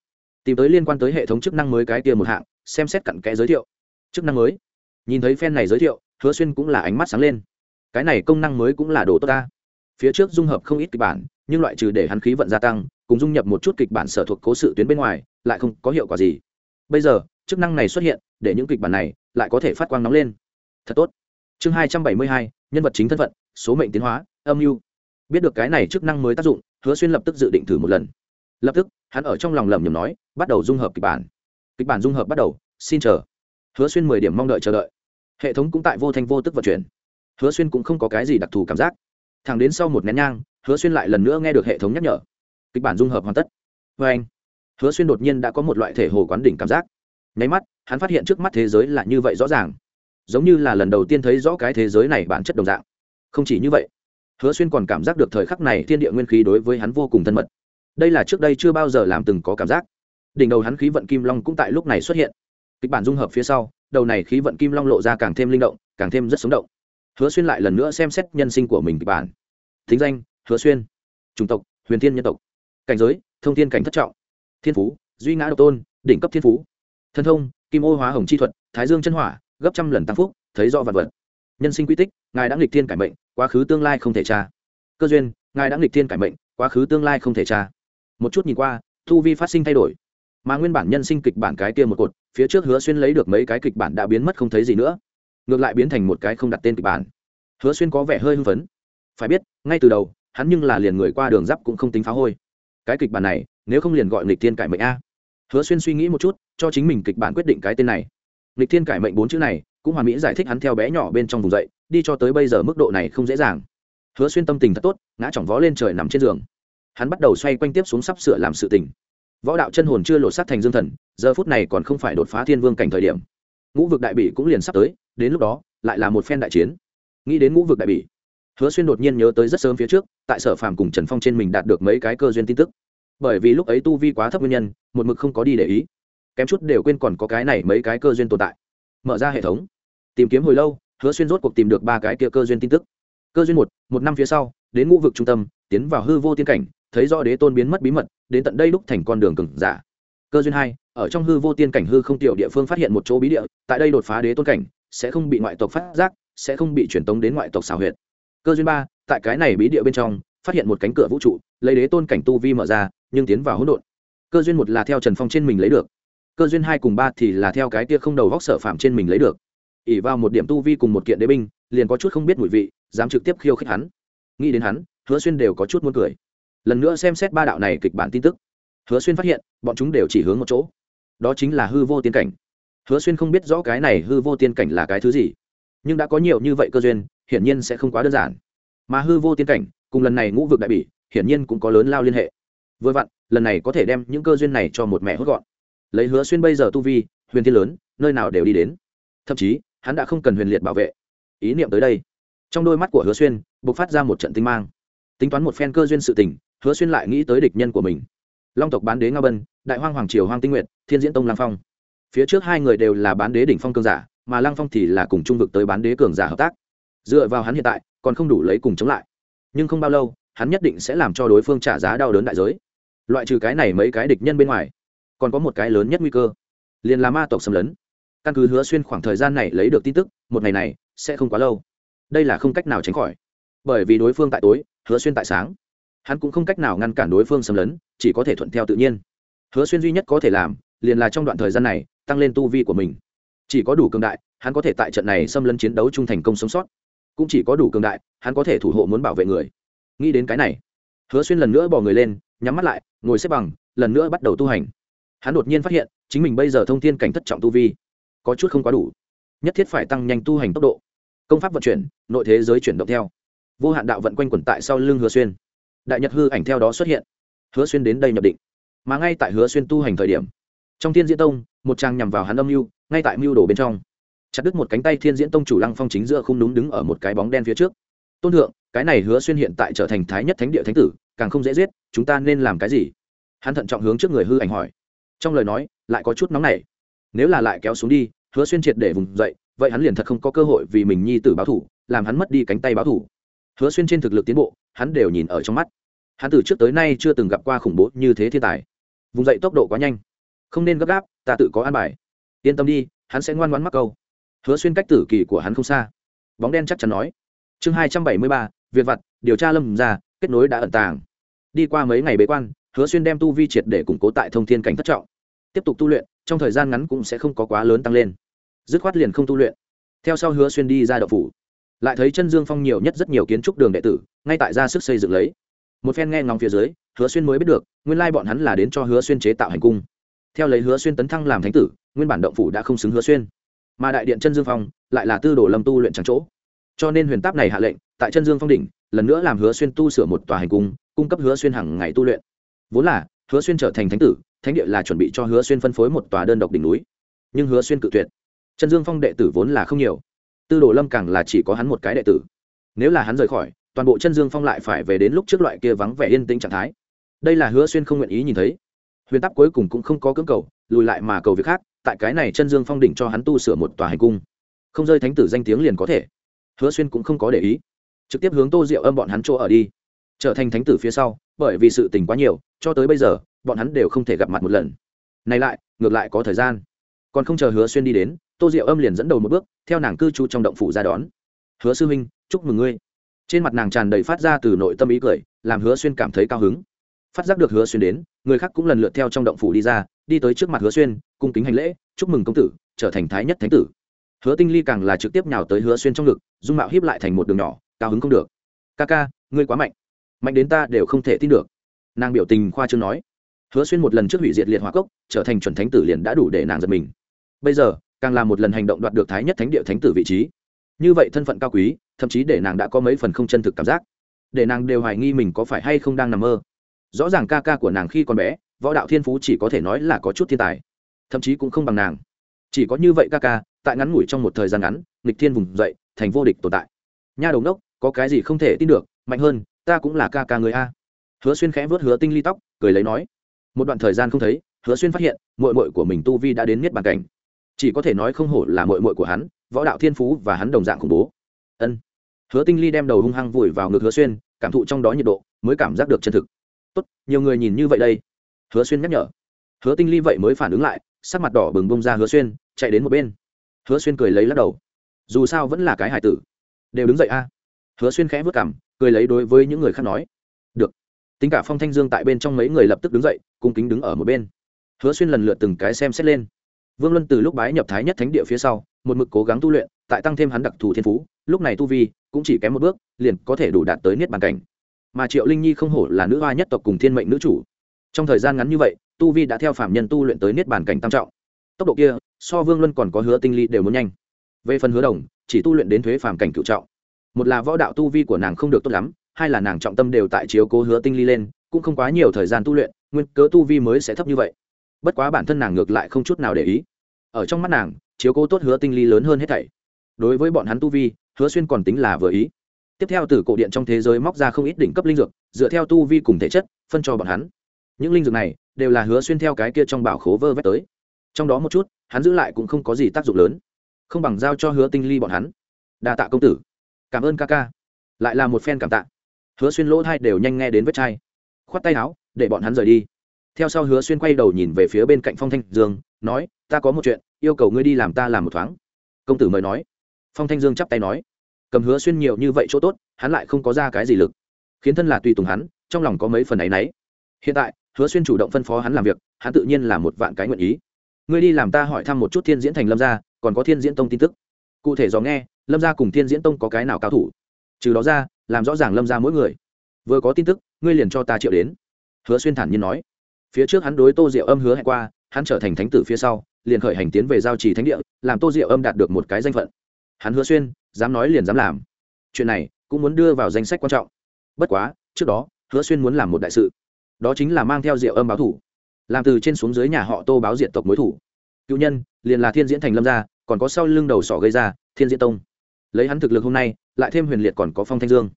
Tìm tới liên quan tới hệ thống chức năng mới cái kia một hạng, xem xét cặn kẽ giới thiệu. Chức năng mới. Nhìn thấy phen này giới thiệu, hứa xuyên cũng là ánh mắt sáng lên. Cái này công năng mới cũng là đồ tốt ta phía trước dung hợp không ít kịch bản, nhưng loại trừ để hắn khí vận gia tăng, cùng dung nhập một chút kịch bản sở thuộc cố sự tuyến bên ngoài, lại không có hiệu quả gì. Bây giờ, chức năng này xuất hiện, để những kịch bản này lại có thể phát quang nóng lên. Thật tốt. Chương hai trăm bảy mươi hai, nhân vật chính thân phận, số mệnh tiến hóa, âm mưu. Biết được cái này chức năng mới tác dụng, hứa xuyên lập tức dự định thử một lần. Lập tức, hắn ở trong lòng lầm nhầm nói, bắt đầu dung hợp kịch bản. Kịch bản dung hợp bắt đầu, xin chờ. Hứa xuyên mười điểm mong đợi chờ đợi. Hệ thống cũng tại vô thanh vô tức vận chuyển. Hứa xuyên cũng không có cái gì đặc thù cảm giác thẳng đến sau một nén nhang, hứa xuyên lại lần nữa nghe được hệ thống nhắc nhở. Kịch bản dung hợp hoàn tất. Vê anh, hứa xuyên đột nhiên đã có một loại thể hồ quán đỉnh cảm giác. Nháy mắt, hắn phát hiện trước mắt thế giới là như vậy rõ ràng. Giống như là lần đầu tiên thấy rõ cái thế giới này bản chất đồng dạng. Không chỉ như vậy, hứa xuyên còn cảm giác được thời khắc này thiên địa nguyên khí đối với hắn vô cùng thân mật. Đây là trước đây chưa bao giờ làm từng có cảm giác. Đỉnh đầu hắn khí vận kim long cũng tại lúc này xuất hiện. Kịch bản dung hợp phía sau, đầu này khí vận kim long lộ ra càng thêm linh động, càng thêm rất sống động hứa xuyên lại lần nữa xem xét nhân sinh của mình kịch bản. Thính danh, hứa xuyên. Chủng tộc, huyền thiên nhân tộc. Cảnh giới, thông thiên cảnh thất trọng. Thiên phú, duy ngã độc tôn, đỉnh cấp thiên phú. Thân thông, kim ô hóa hồng chi thuật, thái dương chân hỏa, gấp trăm lần tăng phúc, thấy rõ vật vật. Nhân sinh quy tích, ngài đã nghịch thiên cải mệnh, quá khứ tương lai không thể tra. Cơ duyên, ngài đã nghịch thiên cải mệnh, quá khứ tương lai không thể tra. Một chút nhìn qua, thu vi phát sinh thay đổi. Mà nguyên bản nhân sinh kịch bản cái kia một cột, phía trước hứa xuyên lấy được mấy cái kịch bản đã biến mất không thấy gì nữa ngược lại biến thành một cái không đặt tên kịch bản. Hứa xuyên có vẻ hơi hưng phấn. Phải biết, ngay từ đầu, hắn nhưng là liền người qua đường giáp cũng không tính phá hôi. Cái kịch bản này, nếu không liền gọi lịch thiên cải mệnh a. Hứa xuyên suy nghĩ một chút, cho chính mình kịch bản quyết định cái tên này. Lịch thiên cải mệnh bốn chữ này, cũng hoàn mỹ giải thích hắn theo bé nhỏ bên trong vùng dậy, đi cho tới bây giờ mức độ này không dễ dàng. Hứa xuyên tâm tình thật tốt, ngã chỏng vó lên trời nằm trên giường. Hắn bắt đầu xoay quanh tiếp xuống sắp sửa làm sự tình. Võ đạo chân hồn chưa lột sát thành dương thần, giờ phút này còn không phải đột phá thiên vương cảnh thời điểm. Ngũ vực đại bỉ cũng liền sắp tới đến lúc đó, lại là một phen đại chiến. Nghĩ đến ngũ vực đại bỉ, hứa xuyên đột nhiên nhớ tới rất sớm phía trước, tại sở phàm cùng trần phong trên mình đạt được mấy cái cơ duyên tin tức. Bởi vì lúc ấy tu vi quá thấp nguyên nhân, một mực không có đi để ý. Kém chút đều quên còn có cái này mấy cái cơ duyên tồn tại. Mở ra hệ thống, tìm kiếm hồi lâu, hứa xuyên rốt cuộc tìm được ba cái kia cơ duyên tin tức. Cơ duyên một một năm phía sau, đến ngũ vực trung tâm, tiến vào hư vô tiên cảnh, thấy rõ đế tôn biến mất bí mật, đến tận đây lúc thành con đường cừng giả. Cơ duyên hai, ở trong hư vô tiên cảnh hư không tiểu địa phương phát hiện một chỗ bí địa, tại đây đột phá đế tôn cảnh sẽ không bị ngoại tộc phát giác, sẽ không bị truyền tống đến ngoại tộc xào huyệt. Cơ duyên ba, tại cái này bí địa bên trong, phát hiện một cánh cửa vũ trụ, lấy đế tôn cảnh tu vi mở ra, nhưng tiến vào hỗn độn. Cơ duyên một là theo trần phong trên mình lấy được. Cơ duyên hai cùng ba thì là theo cái kia không đầu góc sở phạm trên mình lấy được. Ỉ vào một điểm tu vi cùng một kiện đế binh, liền có chút không biết mùi vị, dám trực tiếp khiêu khích hắn. Nghĩ đến hắn, hứa xuyên đều có chút muốn cười. Lần nữa xem xét ba đạo này kịch bản tin tức. Hứa xuyên phát hiện, bọn chúng đều chỉ hướng một chỗ. Đó chính là hư vô tiên cảnh hứa xuyên không biết rõ cái này hư vô tiên cảnh là cái thứ gì nhưng đã có nhiều như vậy cơ duyên hiển nhiên sẽ không quá đơn giản. Mà hư vô tiên cảnh cùng lần này ngũ vực đại bỉ hiển nhiên cũng có lớn lao liên hệ. Vừa vặn lần này có thể đem những cơ duyên này cho một mẹ hốt gọn. Lấy hứa xuyên bây giờ tu vi huyền thiên lớn nơi nào đều đi đến. Thậm chí hắn đã không cần huyền liệt bảo vệ. Ý niệm tới đây. Trong đôi mắt của hứa xuyên bộc phát ra một trận tinh mang. Tính toán một phen cơ duyên sự tình hứa xuyên lại nghĩ tới địch nhân của mình. Long tộc bán đế nga bân đại hoang hoàng triều hoàng tinh Nguyệt, thiên diễn tông lang phong phía trước hai người đều là bán đế đỉnh phong cường giả, mà lang phong thì là cùng trung vực tới bán đế cường giả hợp tác. Dựa vào hắn hiện tại, còn không đủ lấy cùng chống lại. Nhưng không bao lâu, hắn nhất định sẽ làm cho đối phương trả giá đau đớn đại giới. Loại trừ cái này mấy cái địch nhân bên ngoài, còn có một cái lớn nhất nguy cơ, liền là ma tộc xâm lấn. Căn cứ hứa xuyên khoảng thời gian này lấy được tin tức, một ngày này sẽ không quá lâu. Đây là không cách nào tránh khỏi. Bởi vì đối phương tại tối, hứa xuyên tại sáng. Hắn cũng không cách nào ngăn cản đối phương xâm lấn, chỉ có thể thuận theo tự nhiên. Hứa xuyên duy nhất có thể làm liền là trong đoạn thời gian này, tăng lên tu vi của mình. Chỉ có đủ cường đại, hắn có thể tại trận này xâm lấn chiến đấu chung thành công sống sót. Cũng chỉ có đủ cường đại, hắn có thể thủ hộ muốn bảo vệ người. Nghĩ đến cái này, hứa xuyên lần nữa bỏ người lên, nhắm mắt lại, ngồi xếp bằng, lần nữa bắt đầu tu hành. Hắn đột nhiên phát hiện, chính mình bây giờ thông tin cảnh thất trọng tu vi, có chút không quá đủ. Nhất thiết phải tăng nhanh tu hành tốc độ. Công pháp vận chuyển, nội thế giới chuyển động theo. Vô hạn đạo vận quanh quẩn tại sau lưng hứa xuyên. Đại nhật hư ảnh theo đó xuất hiện. Hứa xuyên đến đây nhập định. Mà ngay tại hứa xuyên tu hành thời điểm trong thiên diễn tông, một trang nhằm vào hắn âm mưu, ngay tại mưu đồ bên trong. Chặt đứt một cánh tay thiên diễn tông chủ lăng phong chính giữa không đúng đứng ở một cái bóng đen phía trước. Tôn thượng, cái này hứa xuyên hiện tại trở thành thái nhất thánh địa thánh tử, càng không dễ giết, chúng ta nên làm cái gì? Hắn thận trọng hướng trước người hư ảnh hỏi. Trong lời nói, lại có chút nóng nảy. Nếu là lại kéo xuống đi, hứa xuyên triệt để vùng dậy, vậy hắn liền thật không có cơ hội vì mình nhi tử báo thủ, làm hắn mất đi cánh tay báo thủ. Hứa xuyên trên thực lực tiến bộ, hắn đều nhìn ở trong mắt. Hắn từ trước tới nay chưa từng gặp qua khủng bố như thế thiên tài. Vùng dậy tốc độ quá nhanh không nên gấp gáp, ta tự có an bài. Yên tâm đi, hắn sẽ ngoan ngoãn mắc câu. Hứa xuyên cách tử kỳ của hắn không xa. Bóng đen chắc chắn nói. Chương hai trăm bảy mươi ba việc vặt, điều tra lâm ra kết nối đã ẩn tàng. Đi qua mấy ngày bế quan, hứa xuyên đem tu vi triệt để củng cố tại thông thiên cảnh thất trọng. Tiếp tục tu luyện, trong thời gian ngắn cũng sẽ không có quá lớn tăng lên. Dứt khoát liền không tu luyện. Theo sau hứa xuyên đi ra đậu phủ. Lại thấy chân dương phong nhiều nhất rất nhiều kiến trúc đường đệ tử, ngay tại ra sức xây dựng lấy. Một phen nghe ngóng phía dưới, hứa xuyên mới biết được, nguyên lai bọn hắn là đến cho hứa xuyên chế tạo hành cung theo lấy hứa xuyên tấn thăng làm thánh tử, nguyên bản động phủ đã không xứng hứa xuyên. Mà đại điện chân dương phong lại là tư đồ lâm tu luyện trắng chỗ. Cho nên huyền táp này hạ lệnh, tại chân dương phong đỉnh, lần nữa làm hứa xuyên tu sửa một tòa hành cung cung cấp hứa xuyên hàng ngày tu luyện. Vốn là, hứa xuyên trở thành thánh tử, thánh địa là chuẩn bị cho hứa xuyên phân phối một tòa đơn độc đỉnh núi. Nhưng hứa xuyên cự tuyệt. Chân dương phong đệ tử vốn là không nhiều. Tư đồ lâm càng là chỉ có hắn một cái đệ tử. Nếu là hắn rời khỏi, toàn bộ chân dương phong lại phải về đến lúc trước loại kia vắng vẻ yên tĩnh trạng thái. Đây là hứa xuyên không nguyện ý nhìn thấy huyền tắc cuối cùng cũng không có cưỡng cầu, lùi lại mà cầu việc khác, tại cái này chân dương phong đỉnh cho hắn tu sửa một tòa hành cung. Không rơi thánh tử danh tiếng liền có thể. Hứa xuyên cũng không có để ý. Trực tiếp hướng tô diệu âm bọn hắn chỗ ở đi. Trở thành thánh tử phía sau, bởi vì sự tình quá nhiều, cho tới bây giờ, bọn hắn đều không thể gặp mặt một lần. Này lại, ngược lại có thời gian. Còn không chờ hứa xuyên đi đến, tô diệu âm liền dẫn đầu một bước, theo nàng cư trú trong động phủ ra đón. Hứa sư huynh, chúc mừng ngươi. Trên mặt nàng tràn đầy phát ra từ nội tâm ý cười, làm hứa xuyên cảm thấy cao hứng phát giác được hứa xuyên đến, người khác cũng lần lượt theo trong động phủ đi ra, đi tới trước mặt hứa xuyên, cung kính hành lễ, chúc mừng công tử, trở thành thái nhất thánh tử. Hứa tinh ly càng là trực tiếp nhào tới hứa xuyên trong ngực, dung mạo hiếp lại thành một đường nhỏ, cao hứng không được. Ca ca, ngươi quá mạnh mạnh đến ta đều không thể tin được. Nàng biểu tình khoa chương nói. Hứa xuyên một lần trước hủy diệt liệt hỏa cốc, trở thành chuẩn thánh tử liền đã đủ để nàng giật mình. Bây giờ, càng là một lần hành động đoạt được thái nhất thánh địa thánh tử vị trí. Như vậy thân phận cao quý, thậm chí để nàng đã có mấy phần không chân thực cảm giác. Để nàng đều hoài nghi mình có phải hay không đang nằm mơ rõ ràng ca ca của nàng khi còn bé, võ đạo thiên phú chỉ có thể nói là có chút thiên tài, thậm chí cũng không bằng nàng. Chỉ có như vậy ca ca, tại ngắn ngủi trong một thời gian ngắn, nghịch thiên vùng dậy, thành vô địch tồn tại. Nha đầu đốc có cái gì không thể tin được, mạnh hơn, ta cũng là ca ca người a. Hứa xuyên khẽ vớt hứa tinh ly tóc, cười lấy nói, một đoạn thời gian không thấy, hứa xuyên phát hiện mội mội của mình tu vi đã đến miết bàn cảnh. Chỉ có thể nói không hổ là mội mội của hắn, võ đạo thiên phú và hắn đồng dạng khủng bố. Ân. Hứa tinh ly đem đầu hung hăng vùi vào ngực hứa xuyên, cảm thụ trong đó nhiệt độ, mới cảm giác được chân thực tốt, nhiều người nhìn như vậy đây. Hứa xuyên nhắc nhở. Hứa tinh ly vậy mới phản ứng lại, sắc mặt đỏ bừng bông ra hứa xuyên, chạy đến một bên. Hứa xuyên cười lấy lắc đầu. Dù sao vẫn là cái hải tử. Đều đứng dậy a. Hứa xuyên khẽ vất cảm cười lấy đối với những người khác nói. Được. Tính cả phong thanh dương tại bên trong mấy người lập tức đứng dậy, cung kính đứng ở một bên. Hứa xuyên lần lượt từng cái xem xét lên. Vương luân từ lúc bái nhập thái nhất thánh địa phía sau, một mực cố gắng tu luyện, tại tăng thêm hắn đặc thù thiên phú, lúc này tu vi cũng chỉ kém một bước, liền có thể đủ đạt tới niết bàn cảnh mà triệu linh nhi không hổ là nữ hoa nhất tộc cùng thiên mệnh nữ chủ. Trong thời gian ngắn như vậy, tu vi đã theo phạm nhân tu luyện tới niết bàn cảnh tam trọng. Tốc độ kia, so vương luân còn có hứa tinh ly đều muốn nhanh. Về phần hứa đồng, chỉ tu luyện đến thuế phàm cảnh cựu trọng. Một là võ đạo tu vi của nàng không được tốt lắm, hai là nàng trọng tâm đều tại chiếu cố hứa tinh ly lên, cũng không quá nhiều thời gian tu luyện, nguyên cớ tu vi mới sẽ thấp như vậy. Bất quá bản thân nàng ngược lại không chút nào để ý. Ở trong mắt nàng, chiếu cố tốt hứa tinh ly lớn hơn hết thảy. Đối với bọn hắn tu vi, hứa xuyên còn tính là vừa ý tiếp theo từ cổ điện trong thế giới móc ra không ít đỉnh cấp linh dược, dựa theo tu vi cùng thể chất, phân cho bọn hắn. Những linh dược này đều là hứa xuyên theo cái kia trong bảo khố vơ vét tới. Trong đó một chút, hắn giữ lại cũng không có gì tác dụng lớn. Không bằng giao cho hứa tinh ly bọn hắn. Đa tạ công tử. Cảm ơn ca ca. Lại là một phen cảm tạ. Hứa xuyên lỗ thai đều nhanh nghe đến vết chai. Khoát tay áo, để bọn hắn rời đi. Theo sau hứa xuyên quay đầu nhìn về phía bên cạnh phong thanh dương, nói, ta có một chuyện, yêu cầu ngươi đi làm ta làm một thoáng. Công tử mời nói. Phong thanh dương chắp tay nói cầm hứa xuyên nhiều như vậy chỗ tốt, hắn lại không có ra cái gì lực. Khiến thân là tùy tùng hắn, trong lòng có mấy phần ấ y n ấ y hiện tại, hứa xuyên chủ động phân phó hắn làm việc, hắn tự nhiên là một vạn cái nguyện ý. Ngươi đi làm ta hỏi thăm một chút thiên diễn thành lâm gia, còn có thiên diễn tông tin tức. Cụ thể do nghe, lâm gia cùng thiên diễn tông có cái nào cao thủ? Trừ đó ra, làm rõ ràng lâm gia mỗi người. Vừa có tin tức, ngươi liền cho ta triệu đến. Hứa xuyên thản nhiên nói. Phía trước hắn đối tô diệu âm hứa hẹn qua, hắn trở thành thánh tử phía sau, liền khởi hành tiến về giao trì thánh địa, làm tô diệu âm đạt được một cái danh phận. Hắn hứa xuyên dám nói liền dám làm. Chuyện này cũng muốn đưa vào danh sách quan trọng. Bất quá, trước đó, hứa xuyên muốn làm một đại sự. Đó chính là mang theo rượu âm báo thủ. Làm từ trên xuống dưới nhà họ tô báo diện tộc mối thủ. Cựu nhân, liền là thiên diễn thành lâm gia, còn có sau lưng đầu sỏ gây ra, thiên diễn tông. Lấy hắn thực lực hôm nay, lại thêm huyền liệt còn có phong thanh dương.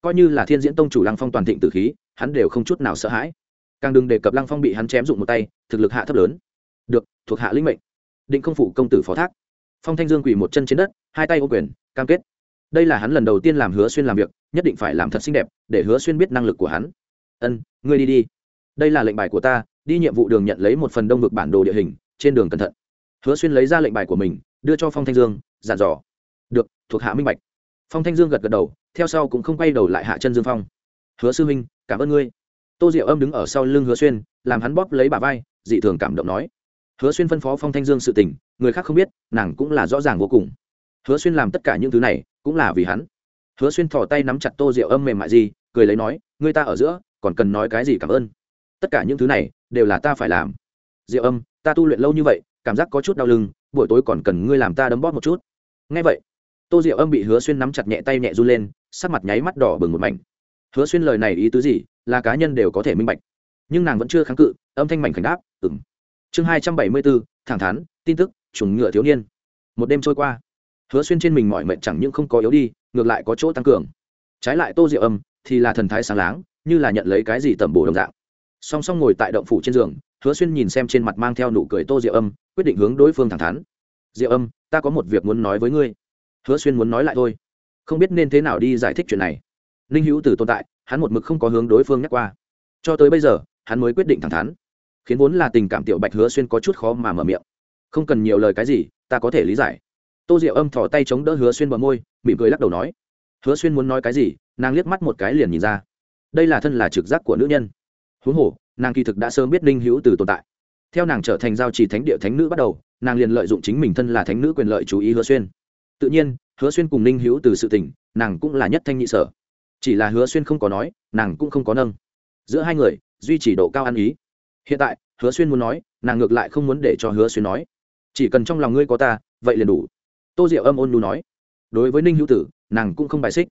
Coi như là thiên diễn tông chủ lăng phong toàn thịnh tử khí, hắn đều không chút nào sợ hãi. Càng đừng đề cập lăng phong bị hắn chém dụng một tay, thực lực hạ thấp lớn. Được, thuộc hạ linh mệnh. Định không phụ công tử phó thác. Phong thanh dương quỳ một chân trên đất, hai tay ô quyền cam kết. Đây là hắn lần đầu tiên làm hứa xuyên làm việc, nhất định phải làm thật xinh đẹp, để hứa xuyên biết năng lực của hắn. Ân, ngươi đi đi. Đây là lệnh bài của ta, đi nhiệm vụ đường nhận lấy một phần đông vực bản đồ địa hình, trên đường cẩn thận. Hứa xuyên lấy ra lệnh bài của mình, đưa cho phong thanh dương, dặn dò. Được, thuộc hạ minh bạch. Phong thanh dương gật gật đầu, theo sau cũng không quay đầu lại hạ chân dương phong. Hứa sư huynh cảm ơn ngươi. Tô diệu âm đứng ở sau lưng hứa xuyên, làm hắn bóp lấy bà vai, dị thường cảm động nói. Hứa xuyên phân phó phong thanh dương sự tình, người khác không biết, nàng cũng là rõ ràng vô cùng hứa xuyên làm tất cả những thứ này cũng là vì hắn. Hứa xuyên thỏ tay nắm chặt tô rượu âm mềm mại gì, cười lấy nói người ta ở giữa, còn cần nói cái gì cảm ơn? Tất cả những thứ này đều là ta phải làm. Diệu âm, ta tu luyện lâu như vậy, cảm giác có chút đau lưng, buổi tối còn cần ngươi làm ta đấm bóp một chút. Ngay vậy, tô rượu âm bị hứa xuyên nắm chặt nhẹ tay nhẹ run lên, sắc mặt nháy mắt đỏ bừng một mảnh. Hứa xuyên lời này ý tứ gì, là cá nhân đều có thể minh bạch. Nhưng nàng vẫn chưa kháng cự, âm thanh mảnh khảnh đáp ừng chương hai trăm bảy mươi bốn, thẳng thắn, tin tức, trùng ngựa thiếu niên. Một đêm trôi qua hứa xuyên trên mình mọi mệnh chẳng những không có yếu đi, ngược lại có chỗ tăng cường. Trái lại tô diệu âm thì là thần thái sáng láng, như là nhận lấy cái gì tẩm bổ đồng dạng. Song song ngồi tại động phủ trên giường, hứa xuyên nhìn xem trên mặt mang theo nụ cười tô diệu âm, quyết định hướng đối phương thẳng thắn. Diệu âm, ta có một việc muốn nói với ngươi. Hứa xuyên muốn nói lại thôi. Không biết nên thế nào đi giải thích chuyện này. Ninh hữu từ tồn tại, hắn một mực không có hướng đối phương nhắc qua. Cho tới bây giờ, hắn mới quyết định thẳng thắn. Khiến vốn là tình cảm tiểu bạch hứa xuyên có chút khó mà mở miệng. Không cần nhiều lời cái gì, ta có thể lý giải tô diệu âm thỏ tay chống đỡ hứa xuyên bờ môi, mỉm cười lắc đầu nói. Hứa xuyên muốn nói cái gì, nàng liếc mắt một cái liền nhìn ra. Đây là thân là trực giác của nữ nhân. Huống hồ, nàng kỳ thực đã sớm biết ninh hữu từ tồn tại. Theo nàng trở thành giao trì thánh địa thánh nữ bắt đầu, nàng liền lợi dụng chính mình thân là thánh nữ quyền lợi chú ý hứa xuyên. Tự nhiên, hứa xuyên cùng ninh hữu từ sự tình, nàng cũng là nhất thanh nhị sở. Chỉ là hứa xuyên không có nói, nàng cũng không có nâng. Giữa hai người, duy trì độ cao ăn ý. Hiện tại, hứa xuyên muốn nói, nàng ngược lại không muốn để cho hứa xuyên nói. Chỉ cần trong lòng ngươi có ta, vậy liền đủ tô diệu âm ôn nhu nói, đối với ninh hữu tử, nàng cũng không bài xích.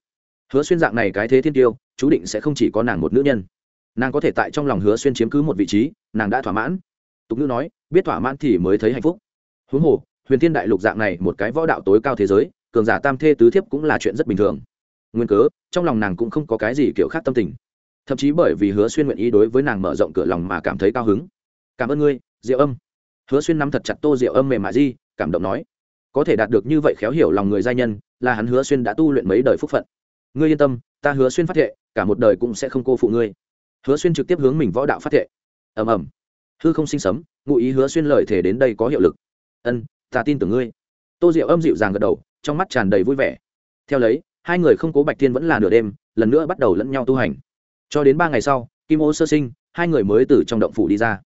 Hứa xuyên dạng này cái thế thiên tiêu, chú định sẽ không chỉ có nàng một nữ nhân. Nàng có thể tại trong lòng hứa xuyên chiếm cứ một vị trí, nàng đã thỏa mãn. Tục Nữ nói, biết thỏa mãn thì mới thấy hạnh phúc. Huống hồ, huyền thiên đại lục dạng này một cái võ đạo tối cao thế giới, cường giả tam thê tứ thiếp cũng là chuyện rất bình thường. Nguyên cớ, trong lòng nàng cũng không có cái gì kiểu khác tâm tình. Thậm chí bởi vì hứa xuyên nguyện ý đối với nàng mở rộng cửa lòng mà cảm thấy cao hứng. Cảm ơn ngươi, diệu âm. Hứa xuyên nắm thật chặt tô diệu âm mềm mại di, cảm động nói có thể đạt được như vậy khéo hiểu lòng người giai nhân, là hắn hứa xuyên đã tu luyện mấy đời phúc phận. Ngươi yên tâm, ta hứa xuyên phát thệ, cả một đời cũng sẽ không cô phụ ngươi. Hứa xuyên trực tiếp hướng mình võ đạo phát thệ. Ầm ầm. Hư không sinh sấm, ngụ ý hứa xuyên lời thể đến đây có hiệu lực. Ân, ta tin tưởng ngươi. Tô diệu âm dịu dàng gật đầu, trong mắt tràn đầy vui vẻ. Theo lấy, hai người không cố bạch thiên vẫn là nửa đêm, lần nữa bắt đầu lẫn nhau tu hành. Cho đến ba ngày sau, kim ô sơ sinh, hai người mới từ trong động phủ đi ra.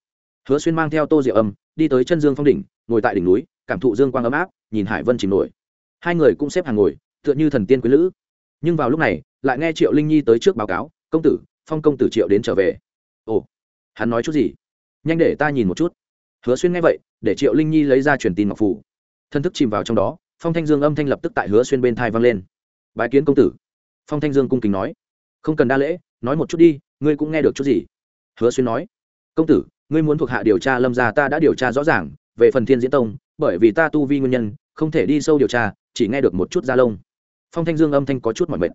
Hứa xuyên mang theo tô diệu âm, đi tới chân dương phong đỉnh, ngồi tại đỉnh núi cảm thụ dương quang ấm áp, nhìn hải vân chìm nổi. Hai người cũng xếp hàng ngồi, tựa như thần tiên quý lữ. Nhưng vào lúc này, lại nghe triệu linh nhi tới trước báo cáo, công tử, phong công tử triệu đến trở về. Ồ, hắn nói chút gì? Nhanh để ta nhìn một chút. Hứa xuyên nghe vậy, để triệu linh nhi lấy ra truyền tin ngọc phủ thân thức chìm vào trong đó, phong thanh dương âm thanh lập tức tại hứa xuyên bên thai vang lên. Bái kiến công tử. Phong thanh dương cung kính nói. Không cần đa lễ, nói một chút đi, ngươi cũng nghe được chút gì? Hứa xuyên nói. Công tử, ngươi muốn thuộc hạ điều tra lâm gia ta đã điều tra rõ ràng, về phần thiên diễn tông bởi vì ta tu vi nguyên nhân, không thể đi sâu điều tra, chỉ nghe được một chút da lông. Phong thanh dương âm thanh có chút mọi mệt.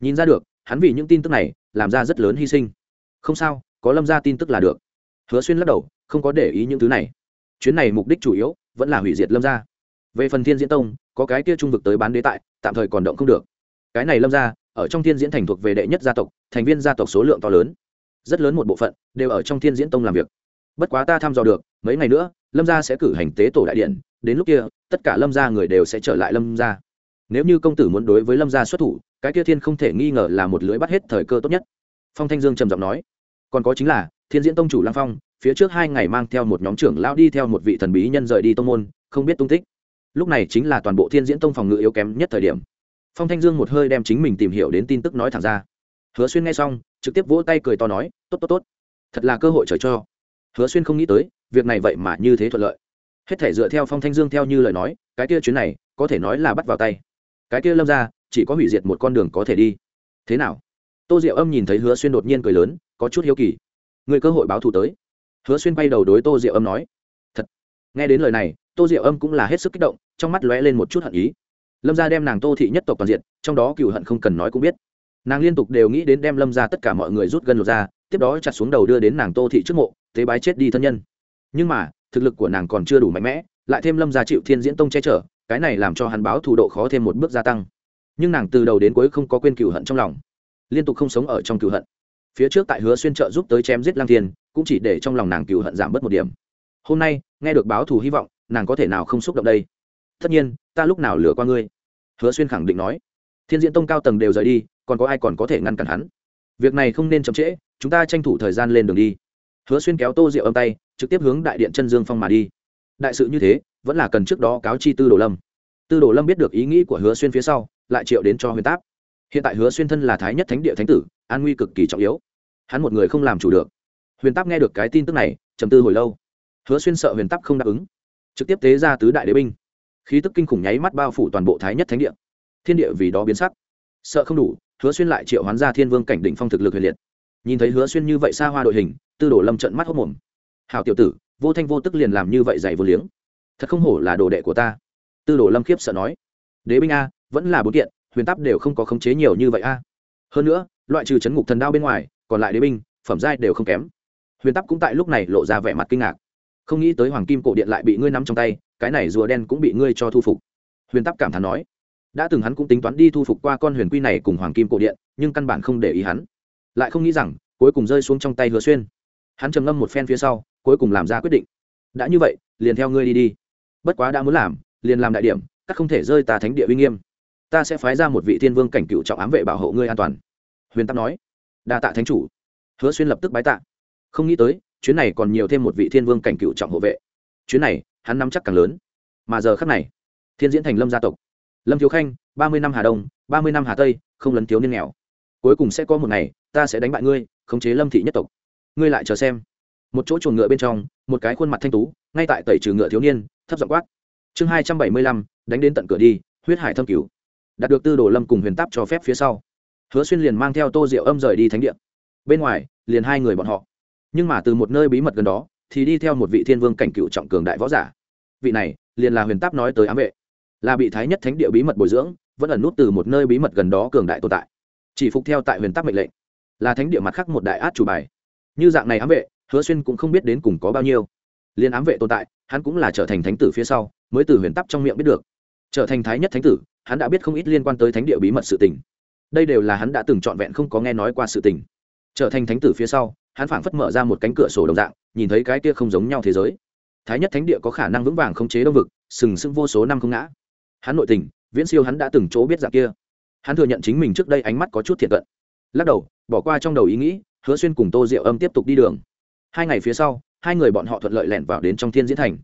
Nhìn ra được, hắn vì những tin tức này, làm ra rất lớn hy sinh. Không sao, có lâm ra tin tức là được. Hứa xuyên lắc đầu, không có để ý những thứ này. Chuyến này mục đích chủ yếu, vẫn là hủy diệt lâm ra về phần thiên diễn tông, có cái kia trung vực tới bán đế tại, tạm thời còn động không được. Cái này lâm ra ở trong thiên diễn thành thuộc về đệ nhất gia tộc, thành viên gia tộc số lượng to lớn. Rất lớn một bộ phận, đều ở trong thiên diễn tông làm việc. Bất quá ta thăm dò được mấy ngày nữa, lâm gia sẽ cử hành tế tổ đại điện, đến lúc kia, tất cả lâm gia người đều sẽ trở lại lâm gia. Nếu như công tử muốn đối với lâm gia xuất thủ, cái kia thiên không thể nghi ngờ là một lưỡi bắt hết thời cơ tốt nhất. Phong thanh dương trầm giọng nói. Còn có chính là, thiên diễn tông chủ lang phong, phía trước hai ngày mang theo một nhóm trưởng lão đi theo một vị thần bí nhân rời đi tông môn, không biết tung tích. Lúc này chính là toàn bộ thiên diễn tông phòng ngự yếu kém nhất thời điểm. Phong thanh dương một hơi đem chính mình tìm hiểu đến tin tức nói thẳng ra. Hứa xuyên nghe xong, trực tiếp vỗ tay cười to nói, tốt tốt tốt. Thật là cơ hội trời cho. Hứa xuyên không nghĩ tới việc này vậy mà như thế thuận lợi. Hết thể dựa theo phong thanh dương theo như lời nói, cái kia chuyến này, có thể nói là bắt vào tay. Cái kia lâm ra, chỉ có hủy diệt một con đường có thể đi. Thế nào? Tô diệu âm nhìn thấy hứa xuyên đột nhiên cười lớn, có chút hiếu kỳ. Người cơ hội báo thù tới. Hứa xuyên bay đầu đối tô diệu âm nói, thật. Nghe đến lời này, tô diệu âm cũng là hết sức kích động, trong mắt lóe lên một chút hận ý. Lâm gia đem nàng tô thị nhất tộc toàn diện, trong đó cựu hận không cần nói cũng biết. Nàng liên tục đều nghĩ đến đem lâm ra tất cả mọi người rút gần lột ra, tiếp đó chặt xuống đầu đưa đến nàng tô thị trước mộ, tế bái chết đi thân nhân nhưng mà, thực lực của nàng còn chưa đủ mạnh mẽ, lại thêm lâm gia chịu thiên diễn tông che chở, cái này làm cho hắn báo thủ độ khó thêm một bước gia tăng. Nhưng nàng từ đầu đến cuối không có quên cựu hận trong lòng. Liên tục không sống ở trong cựu hận. Phía trước tại hứa xuyên trợ giúp tới chém giết lang thiên, cũng chỉ để trong lòng nàng cựu hận giảm bớt một điểm. Hôm nay, nghe được báo thù hy vọng, nàng có thể nào không xúc động đây? Tất nhiên, ta lúc nào lừa qua ngươi? Hứa xuyên khẳng định nói. Thiên diễn tông cao tầng đều rời đi, còn có ai còn có thể ngăn cản hắn? Việc này không nên chậm trễ, chúng ta tranh thủ thời gian lên đường đi. Hứa xuyên kéo tô rượu âm tay trực tiếp hướng đại điện chân dương phong mà đi. Đại sự như thế, vẫn là cần trước đó cáo chi tư đồ lâm. Tư đồ lâm biết được ý nghĩ của hứa xuyên phía sau, lại triệu đến cho huyền táp. Hiện tại hứa xuyên thân là thái nhất thánh địa thánh tử, an nguy cực kỳ trọng yếu. Hắn một người không làm chủ được. Huyền táp nghe được cái tin tức này, trầm tư hồi lâu. Hứa xuyên sợ huyền táp không đáp ứng, trực tiếp tế ra tứ đại đế binh. Khí tức kinh khủng nháy mắt bao phủ toàn bộ thái nhất thánh địa. Thiên địa vì đó biến sắc. Sợ không đủ, hứa xuyên lại triệu hoán ra thiên vương cảnh đỉnh phong thực lực huyền liệt. Nhìn thấy hứa xuyên như vậy xa hoa đội hình, tư đồ lâm trận mắt hốc mồm hào tiểu tử, vô thanh vô tức liền làm như vậy dày vô liếng. Thật không hổ là đồ đệ của ta. Tư đồ lâm khiếp sợ nói. Đế binh a, vẫn là bốn kiện, huyền táp đều không có khống chế nhiều như vậy a. Hơn nữa, loại trừ chấn ngục thần đao bên ngoài, còn lại đế binh, phẩm giai đều không kém. Huyền tắp cũng tại lúc này lộ ra vẻ mặt kinh ngạc. Không nghĩ tới hoàng kim cổ điện lại bị ngươi nắm trong tay, cái này rùa đen cũng bị ngươi cho thu phục. Huyền tắp cảm thán nói. Đã từng hắn cũng tính toán đi thu phục qua con huyền quy này cùng hoàng kim cổ điện, nhưng căn bản không để ý hắn. Lại không nghĩ rằng, cuối cùng rơi xuống trong tay hứa xuyên. Hắn trầm ngâm một phen phía sau cuối cùng làm ra quyết định. Đã như vậy, liền theo ngươi đi đi. Bất quá đã muốn làm, liền làm đại điểm, các không thể rơi ta thánh địa uy nghiêm. Ta sẽ phái ra một vị thiên vương cảnh cựu trọng ám vệ bảo hộ ngươi an toàn. Huyền tắc nói. Đa tạ thánh chủ. Hứa xuyên lập tức bái tạ. Không nghĩ tới, chuyến này còn nhiều thêm một vị thiên vương cảnh cựu trọng hộ vệ. Chuyến này, hắn nắm chắc càng lớn. Mà giờ khắc này, thiên diễn thành lâm gia tộc. Lâm thiếu khanh, ba mươi năm hà đông, ba mươi năm hà tây, không lấn thiếu niên nghèo. Cuối cùng sẽ có một ngày, ta sẽ đánh bại ngươi, khống chế lâm thị nhất tộc. Ngươi lại chờ xem một chỗ chuồng ngựa bên trong, một cái khuôn mặt thanh tú, ngay tại tẩy trừ ngựa thiếu niên, thấp giọng quát. Chương hai trăm bảy mươi lăm, đánh đến tận cửa đi, huyết hải thâm cứu đạt được tư đồ lâm cùng huyền táp cho phép phía sau. Hứa xuyên liền mang theo tô diệu âm rời đi thánh điện bên ngoài, liền hai người bọn họ. Nhưng mà từ một nơi bí mật gần đó, thì đi theo một vị thiên vương cảnh cựu trọng cường đại võ giả. Vị này, liền là huyền táp nói tới ám vệ. Là bị thái nhất thánh địa bí mật bồi dưỡng, vẫn ẩn nút từ một nơi bí mật gần đó cường đại tồn tại. Chỉ phục theo tại huyền táp mệnh lệnh. Là thánh địa mặt khác một đại át chủ bài. Như dạng này ám vệ hứa xuyên cũng không biết đến cùng có bao nhiêu. Liên ám vệ tồn tại, hắn cũng là trở thành thánh tử phía sau, mới từ huyền tắp trong miệng biết được. Trở thành thái nhất thánh tử, hắn đã biết không ít liên quan tới thánh địa bí mật sự tình. Đây đều là hắn đã từng trọn vẹn không có nghe nói qua sự tình. Trở thành thánh tử phía sau, hắn phảng phất mở ra một cánh cửa sổ đồng dạng, nhìn thấy cái kia không giống nhau thế giới. Thái nhất thánh địa có khả năng vững vàng khống chế đông vực, sừng sững vô số năm không ngã. Hắn nội tình, viễn siêu hắn đã từng chỗ biết dạng kia. Hắn thừa nhận chính mình trước đây ánh mắt có chút thiện cận. Lắc đầu, bỏ qua trong đầu ý nghĩ, hứa xuyên cùng tô diệu âm tiếp tục đi đường hai ngày phía sau, hai người bọn họ thuận lợi lẻn vào đến trong thiên diễn thành.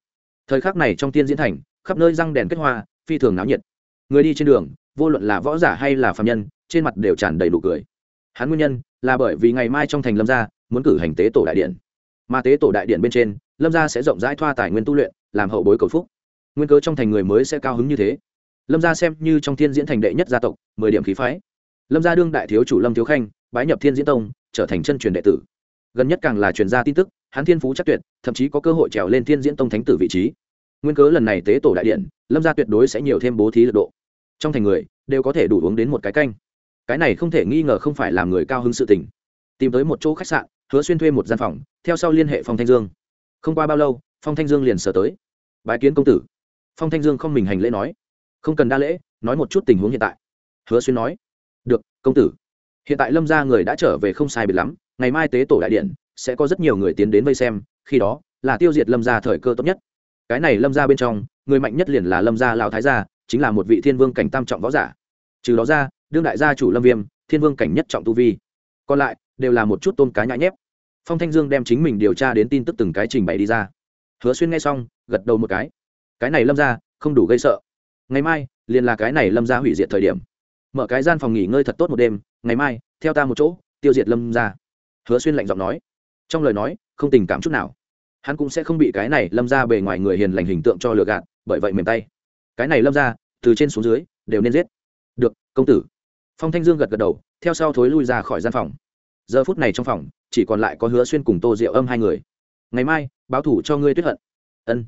Thời khắc này trong thiên diễn thành, khắp nơi răng đèn kết hoa, phi thường náo nhiệt. Người đi trên đường, vô luận là võ giả hay là phạm nhân, trên mặt đều tràn đầy đủ cười. Hắn nguyên nhân là bởi vì ngày mai trong thành lâm gia muốn cử hành tế tổ đại điện. Mà tế tổ đại điện bên trên, lâm gia sẽ rộng rãi thoa tài nguyên tu luyện, làm hậu bối cầu phúc. Nguyên cớ trong thành người mới sẽ cao hứng như thế. Lâm gia xem như trong thiên diễn thành đệ nhất gia tộc, mười điểm khí phái. Lâm gia đương đại thiếu chủ lâm thiếu khanh, bái nhập thiên diễn tông, trở thành chân truyền đệ tử gần nhất càng là truyền gia tin tức, hắn thiên phú chắc tuyệt, thậm chí có cơ hội trèo lên thiên diễn tông thánh tử vị trí. Nguyên cớ lần này tế tổ đại điện, lâm gia tuyệt đối sẽ nhiều thêm bố thí lực độ. Trong thành người, đều có thể đủ uống đến một cái canh. Cái này không thể nghi ngờ không phải làm người cao hứng sự tình. Tìm tới một chỗ khách sạn, hứa xuyên thuê một gian phòng, theo sau liên hệ phong thanh dương. Không qua bao lâu, phong thanh dương liền sở tới. Bái kiến công tử. Phong thanh dương không mình hành lễ nói. Không cần đa lễ, nói một chút tình huống hiện tại. Hứa xuyên nói. Được, công tử. Hiện tại lâm gia người đã trở về không sai biệt lắm ngày mai tế tổ đại điện, sẽ có rất nhiều người tiến đến vây xem, khi đó là tiêu diệt lâm gia thời cơ tốt nhất. Cái này lâm gia bên trong, người mạnh nhất liền là lâm gia lao thái gia, chính là một vị thiên vương cảnh tam trọng võ giả. Trừ đó ra, đương đại gia chủ lâm viêm, thiên vương cảnh nhất trọng tu vi. Còn lại, đều là một chút tôn cá nhãi nhép. Phong thanh dương đem chính mình điều tra đến tin tức từng cái trình bày đi ra. Hứa xuyên nghe xong, gật đầu một cái. Cái này lâm ra không đủ gây sợ. Ngày mai, liền là cái này lâm ra hủy diệt thời điểm. Mở cái gian phòng nghỉ ngơi thật tốt một đêm, ngày mai, theo ta một chỗ, tiêu diệt lâm ra hứa xuyên lạnh giọng nói, trong lời nói, không tình cảm chút nào. Hắn cũng sẽ không bị cái này lâm ra bề ngoài người hiền lành hình tượng cho lừa gạt, bởi vậy mềm tay. Cái này lâm ra từ trên xuống dưới, đều nên giết. Được, công tử. Phong thanh dương gật gật đầu, theo sau thối lui ra khỏi gian phòng. Giờ phút này trong phòng, chỉ còn lại có hứa xuyên cùng tô diệu âm hai người. Ngày mai, báo thủ cho ngươi tuyết hận. Ân.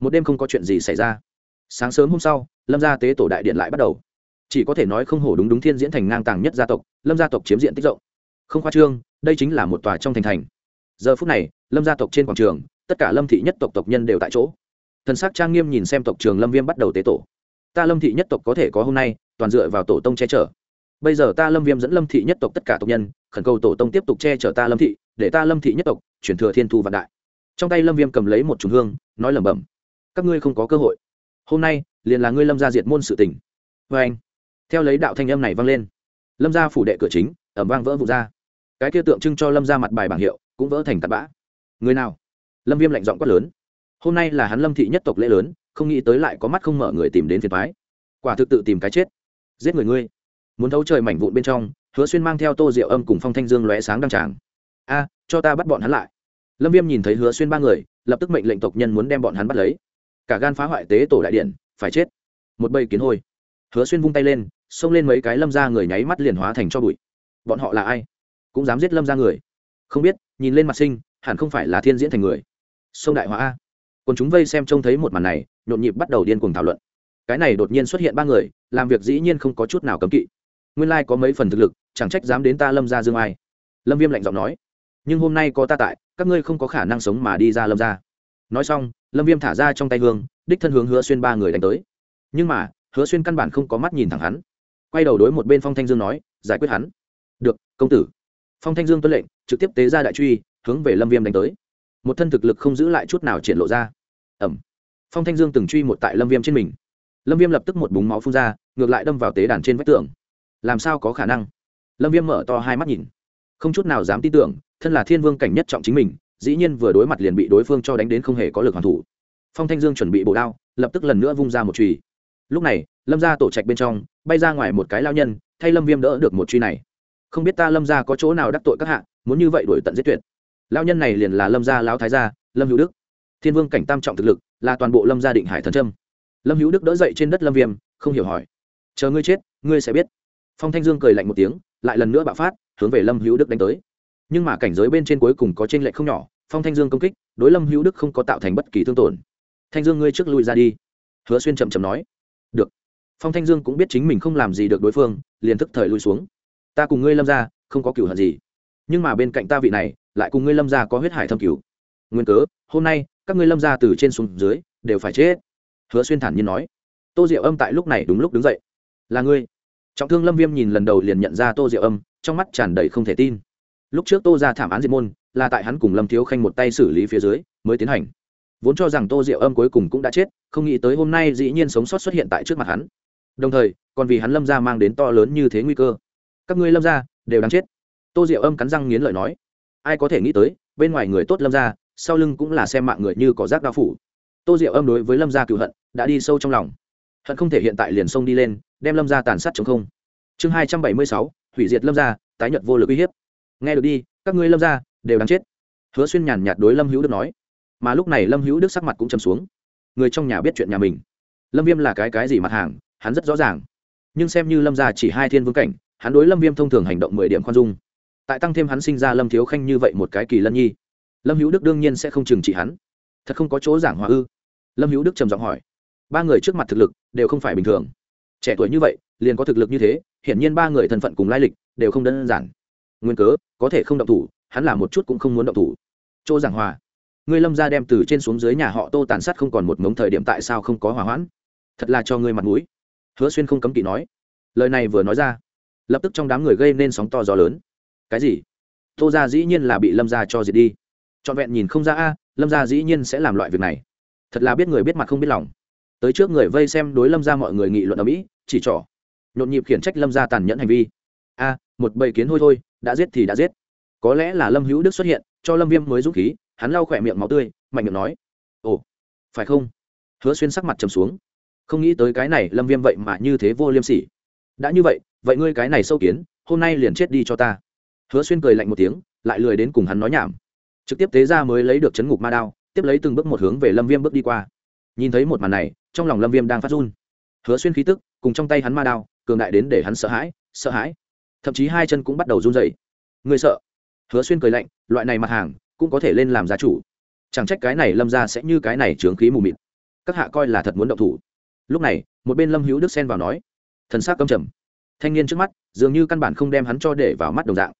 Một đêm không có chuyện gì xảy ra. Sáng sớm hôm sau, lâm gia tế tổ đại điện lại bắt đầu. Chỉ có thể nói không hổ đúng đúng thiên diễn thành ngang tàng nhất gia tộc, lâm gia tộc chiếm diện tích rộng không khoa trương, đây chính là một tòa trong thành thành. Giờ phút này, lâm gia tộc trên quảng trường, tất cả lâm thị nhất tộc tộc nhân đều tại chỗ. Thần sắc trang nghiêm nhìn xem tộc trường lâm viêm bắt đầu tế tổ. Ta lâm thị nhất tộc có thể có hôm nay, toàn dựa vào tổ tông che chở. Bây giờ ta lâm viêm dẫn lâm thị nhất tộc tất cả tộc nhân, khẩn cầu tổ tông tiếp tục che chở ta lâm thị, để ta lâm thị nhất tộc chuyển thừa thiên thu vạn đại. Trong tay lâm viêm cầm lấy một trùng hương, nói lẩm bẩm, các ngươi không có cơ hội. Hôm nay, liền là ngươi lâm gia diệt môn sự tình. Vê anh, theo lấy đạo thanh âm này vang lên, lâm gia phủ đệ cửa chính, ẩm vang vỡ vụt ra cái kia tượng trưng cho lâm ra mặt bài bảng hiệu, cũng vỡ thành tạt bã. Người nào? Lâm viêm lạnh giọng quát lớn. Hôm nay là hắn lâm thị nhất tộc lễ lớn, không nghĩ tới lại có mắt không mở người tìm đến phiền thoái quả thực tự tìm cái chết. Giết người ngươi. Muốn thấu trời mảnh vụn bên trong, hứa xuyên mang theo tô rượu âm cùng phong thanh dương lóe sáng đăng tràng. A, cho ta bắt bọn hắn lại. Lâm viêm nhìn thấy hứa xuyên ba người, lập tức mệnh lệnh tộc nhân muốn đem bọn hắn bắt lấy. Cả gan phá hoại tế tổ đại điện, phải chết. Một bầy kiến hôi. Hứa xuyên vung tay lên, xông lên mấy cái lâm ra người nháy mắt liền hóa thành cho bụi. Bọn họ là ai? Cũng dám giết lâm ra người. Không biết, nhìn lên mặt sinh, hẳn không phải là thiên diễn thành người. Sông đại hóa a. Còn chúng vây xem trông thấy một màn này, nhộn nhịp bắt đầu điên cuồng thảo luận. Cái này đột nhiên xuất hiện ba người, làm việc dĩ nhiên không có chút nào cấm kỵ. Nguyên lai có mấy phần thực lực, chẳng trách dám đến ta lâm ra dương ai. Lâm viêm lạnh giọng nói. Nhưng hôm nay có ta tại, các ngươi không có khả năng sống mà đi ra lâm ra nói xong, lâm viêm thả ra trong tay hương, đích thân hướng hứa xuyên ba người đánh tới. Nhưng mà, hứa xuyên căn bản không có mắt nhìn thẳng hắn. Quay đầu đối một bên phong thanh dương nói, giải quyết hắn. Được, công tử phong thanh dương tuân lệnh, trực tiếp tế ra đại truy, hướng về lâm viêm đánh tới. Một thân thực lực không giữ lại chút nào triển lộ ra. Ẩm phong thanh dương từng truy một tại lâm viêm trên mình. Lâm viêm lập tức một búng máu phun ra, ngược lại đâm vào tế đàn trên vách tường. Làm sao có khả năng? Lâm viêm mở to hai mắt nhìn. Không chút nào dám tin tưởng, thân là thiên vương cảnh nhất trọng chính mình, dĩ nhiên vừa đối mặt liền bị đối phương cho đánh đến không hề có lực hoàn thủ. Phong thanh dương chuẩn bị bộ đao, lập tức lần nữa vung ra một chùy lúc này, lâm ra tổ trạch bên trong, bay ra ngoài một cái lao nhân, thay lâm viêm đỡ được một truy này không biết ta lâm gia có chỗ nào đắc tội các hạ, muốn như vậy đuổi tận giết tuyệt. Lao nhân này liền là lâm gia lão thái gia, lâm hữu đức. Thiên vương cảnh tam trọng thực lực, là toàn bộ lâm gia định hải thần trâm lâm hữu đức đỡ dậy trên đất lâm viêm, không hiểu hỏi. Chờ ngươi chết, ngươi sẽ biết. Phong thanh dương cười lạnh một tiếng, lại lần nữa bạo phát, hướng về lâm hữu đức đánh tới. Nhưng mà cảnh giới bên trên cuối cùng có t r ê n lệch không nhỏ, phong thanh dương công kích, đối lâm hữu đức không có tạo thành bất kỳ thương tổn. Thanh dương ngươi trước lui ra đi. Hứa xuyên chậm chậm nói. Được. Phong thanh dương cũng biết chính mình không làm gì được đối phương, liền thức thời lui xuống ta cùng ngươi lâm ra không có cửu hận gì. Nhưng mà bên cạnh ta vị này, lại cùng ngươi lâm ra có huyết hải thâm cửu. Nguyên cớ, hôm nay, các ngươi lâm ra từ trên xuống dưới, đều phải chết. Hứa xuyên thản nhiên nói. Tô diệu âm tại lúc này đúng lúc đứng dậy. Là ngươi. Trọng thương lâm viêm nhìn lần đầu liền nhận ra tô diệu âm, trong mắt tràn đầy không thể tin. Lúc trước tô ra thảm án diệt môn, là tại hắn cùng lâm thiếu khanh một tay xử lý phía dưới, mới tiến hành. Vốn cho rằng tô diệu âm cuối cùng cũng đã chết, không nghĩ tới hôm nay dĩ nhiên sống sót xuất hiện tại trước mặt hắn. Đồng thời, còn vì hắn lâm ra mang đến to lớn như thế nguy cơ các ngươi lâm ra đều đáng chết. Tô diệu âm cắn răng nghiến lợi nói. Ai có thể nghĩ tới, bên ngoài người tốt lâm ra sau lưng cũng là xem mạng người như có rác đao phủ. Tô diệu âm đối với lâm gia cựu hận, đã đi sâu trong lòng. Hận không thể hiện tại liền sông đi lên, đem lâm gia tàn sát chống không. Chương hai trăm bảy mươi sáu, hủy diệt lâm gia, tái nhật vô lực uy hiếp. Nghe được đi, các ngươi lâm gia đều đáng chết. Hứa xuyên nhàn nhạt đối lâm hữu đức nói. Mà lúc này lâm hữu đức sắc mặt cũng chầm xuống. Người trong nhà biết chuyện nhà mình. Lâm viêm là cái cái gì mặt hàng, hắn rất rõ ràng. Nhưng xem như lâm gia chỉ hai thiên vương cảnh hắn đối lâm viêm thông thường hành động mười điểm khoan dung tại tăng thêm hắn sinh ra lâm thiếu khanh như vậy một cái kỳ lân nhi lâm hữu đức đương nhiên sẽ không trừng trị hắn thật không có chỗ giảng hòa ư lâm hữu đức trầm giọng hỏi ba người trước mặt thực lực đều không phải bình thường trẻ tuổi như vậy liền có thực lực như thế hiển nhiên ba người thân phận cùng lai lịch đều không đơn giản nguyên cớ có thể không động thủ hắn là một chút cũng không muốn động thủ chỗ giảng hòa ngươi lâm ra đem từ trên xuống dưới nhà họ tô tàn sát không còn một mống thời điểm tại sao không có hỏa hoãn thật là cho ngươi mặt mũi hứa xuyên không cấm kỵ nói lời này vừa nói ra lập tức trong đám người gây nên sóng to gió lớn. Cái gì? Tô ra dĩ nhiên là bị lâm ra cho diệt đi. Trọn vẹn nhìn không ra a, lâm ra dĩ nhiên sẽ làm loại việc này. Thật là biết người biết mặt không biết lòng. Tới trước người vây xem đối lâm ra mọi người nghị luận ở mỹ, chỉ trỏ. Nhộn nhịp khiển trách lâm ra tàn nhẫn hành vi. A, một bầy kiến hôi thôi, đã giết thì đã giết. Có lẽ là lâm hữu đức xuất hiện, cho lâm viêm mới dũng khí, hắn lau khỏe miệng máu tươi, mạnh miệng nói, ồ, phải không? Hứa xuyên sắc mặt trầm xuống. Không nghĩ tới cái này lâm viêm vậy mà như thế vô liêm sỉ đã như vậy vậy ngươi cái này sâu kiến, hôm nay liền chết đi cho ta. Hứa xuyên cười lạnh một tiếng, lại lười đến cùng hắn nói nhảm. Trực tiếp tế ra mới lấy được chấn ngục ma đao, tiếp lấy từng bước một hướng về lâm viêm bước đi qua. Nhìn thấy một màn này, trong lòng lâm viêm đang phát run. Hứa xuyên khí tức, cùng trong tay hắn ma đao, cường đại đến để hắn sợ hãi sợ hãi. Thậm chí hai chân cũng bắt đầu run dày người sợ? Hứa xuyên cười lạnh, loại này mặt hàng, cũng có thể lên làm gia chủ. Chẳng trách cái này lâm ra sẽ như cái này trướng khí mù mịt. Các hạ coi là thật muốn động thủ. Lúc này, một bên lâm hữu đức xen vào nói thần s ắ c câm trầm. Thanh niên trước mắt, dường như căn bản không đem hắn cho để vào mắt đồng dạng.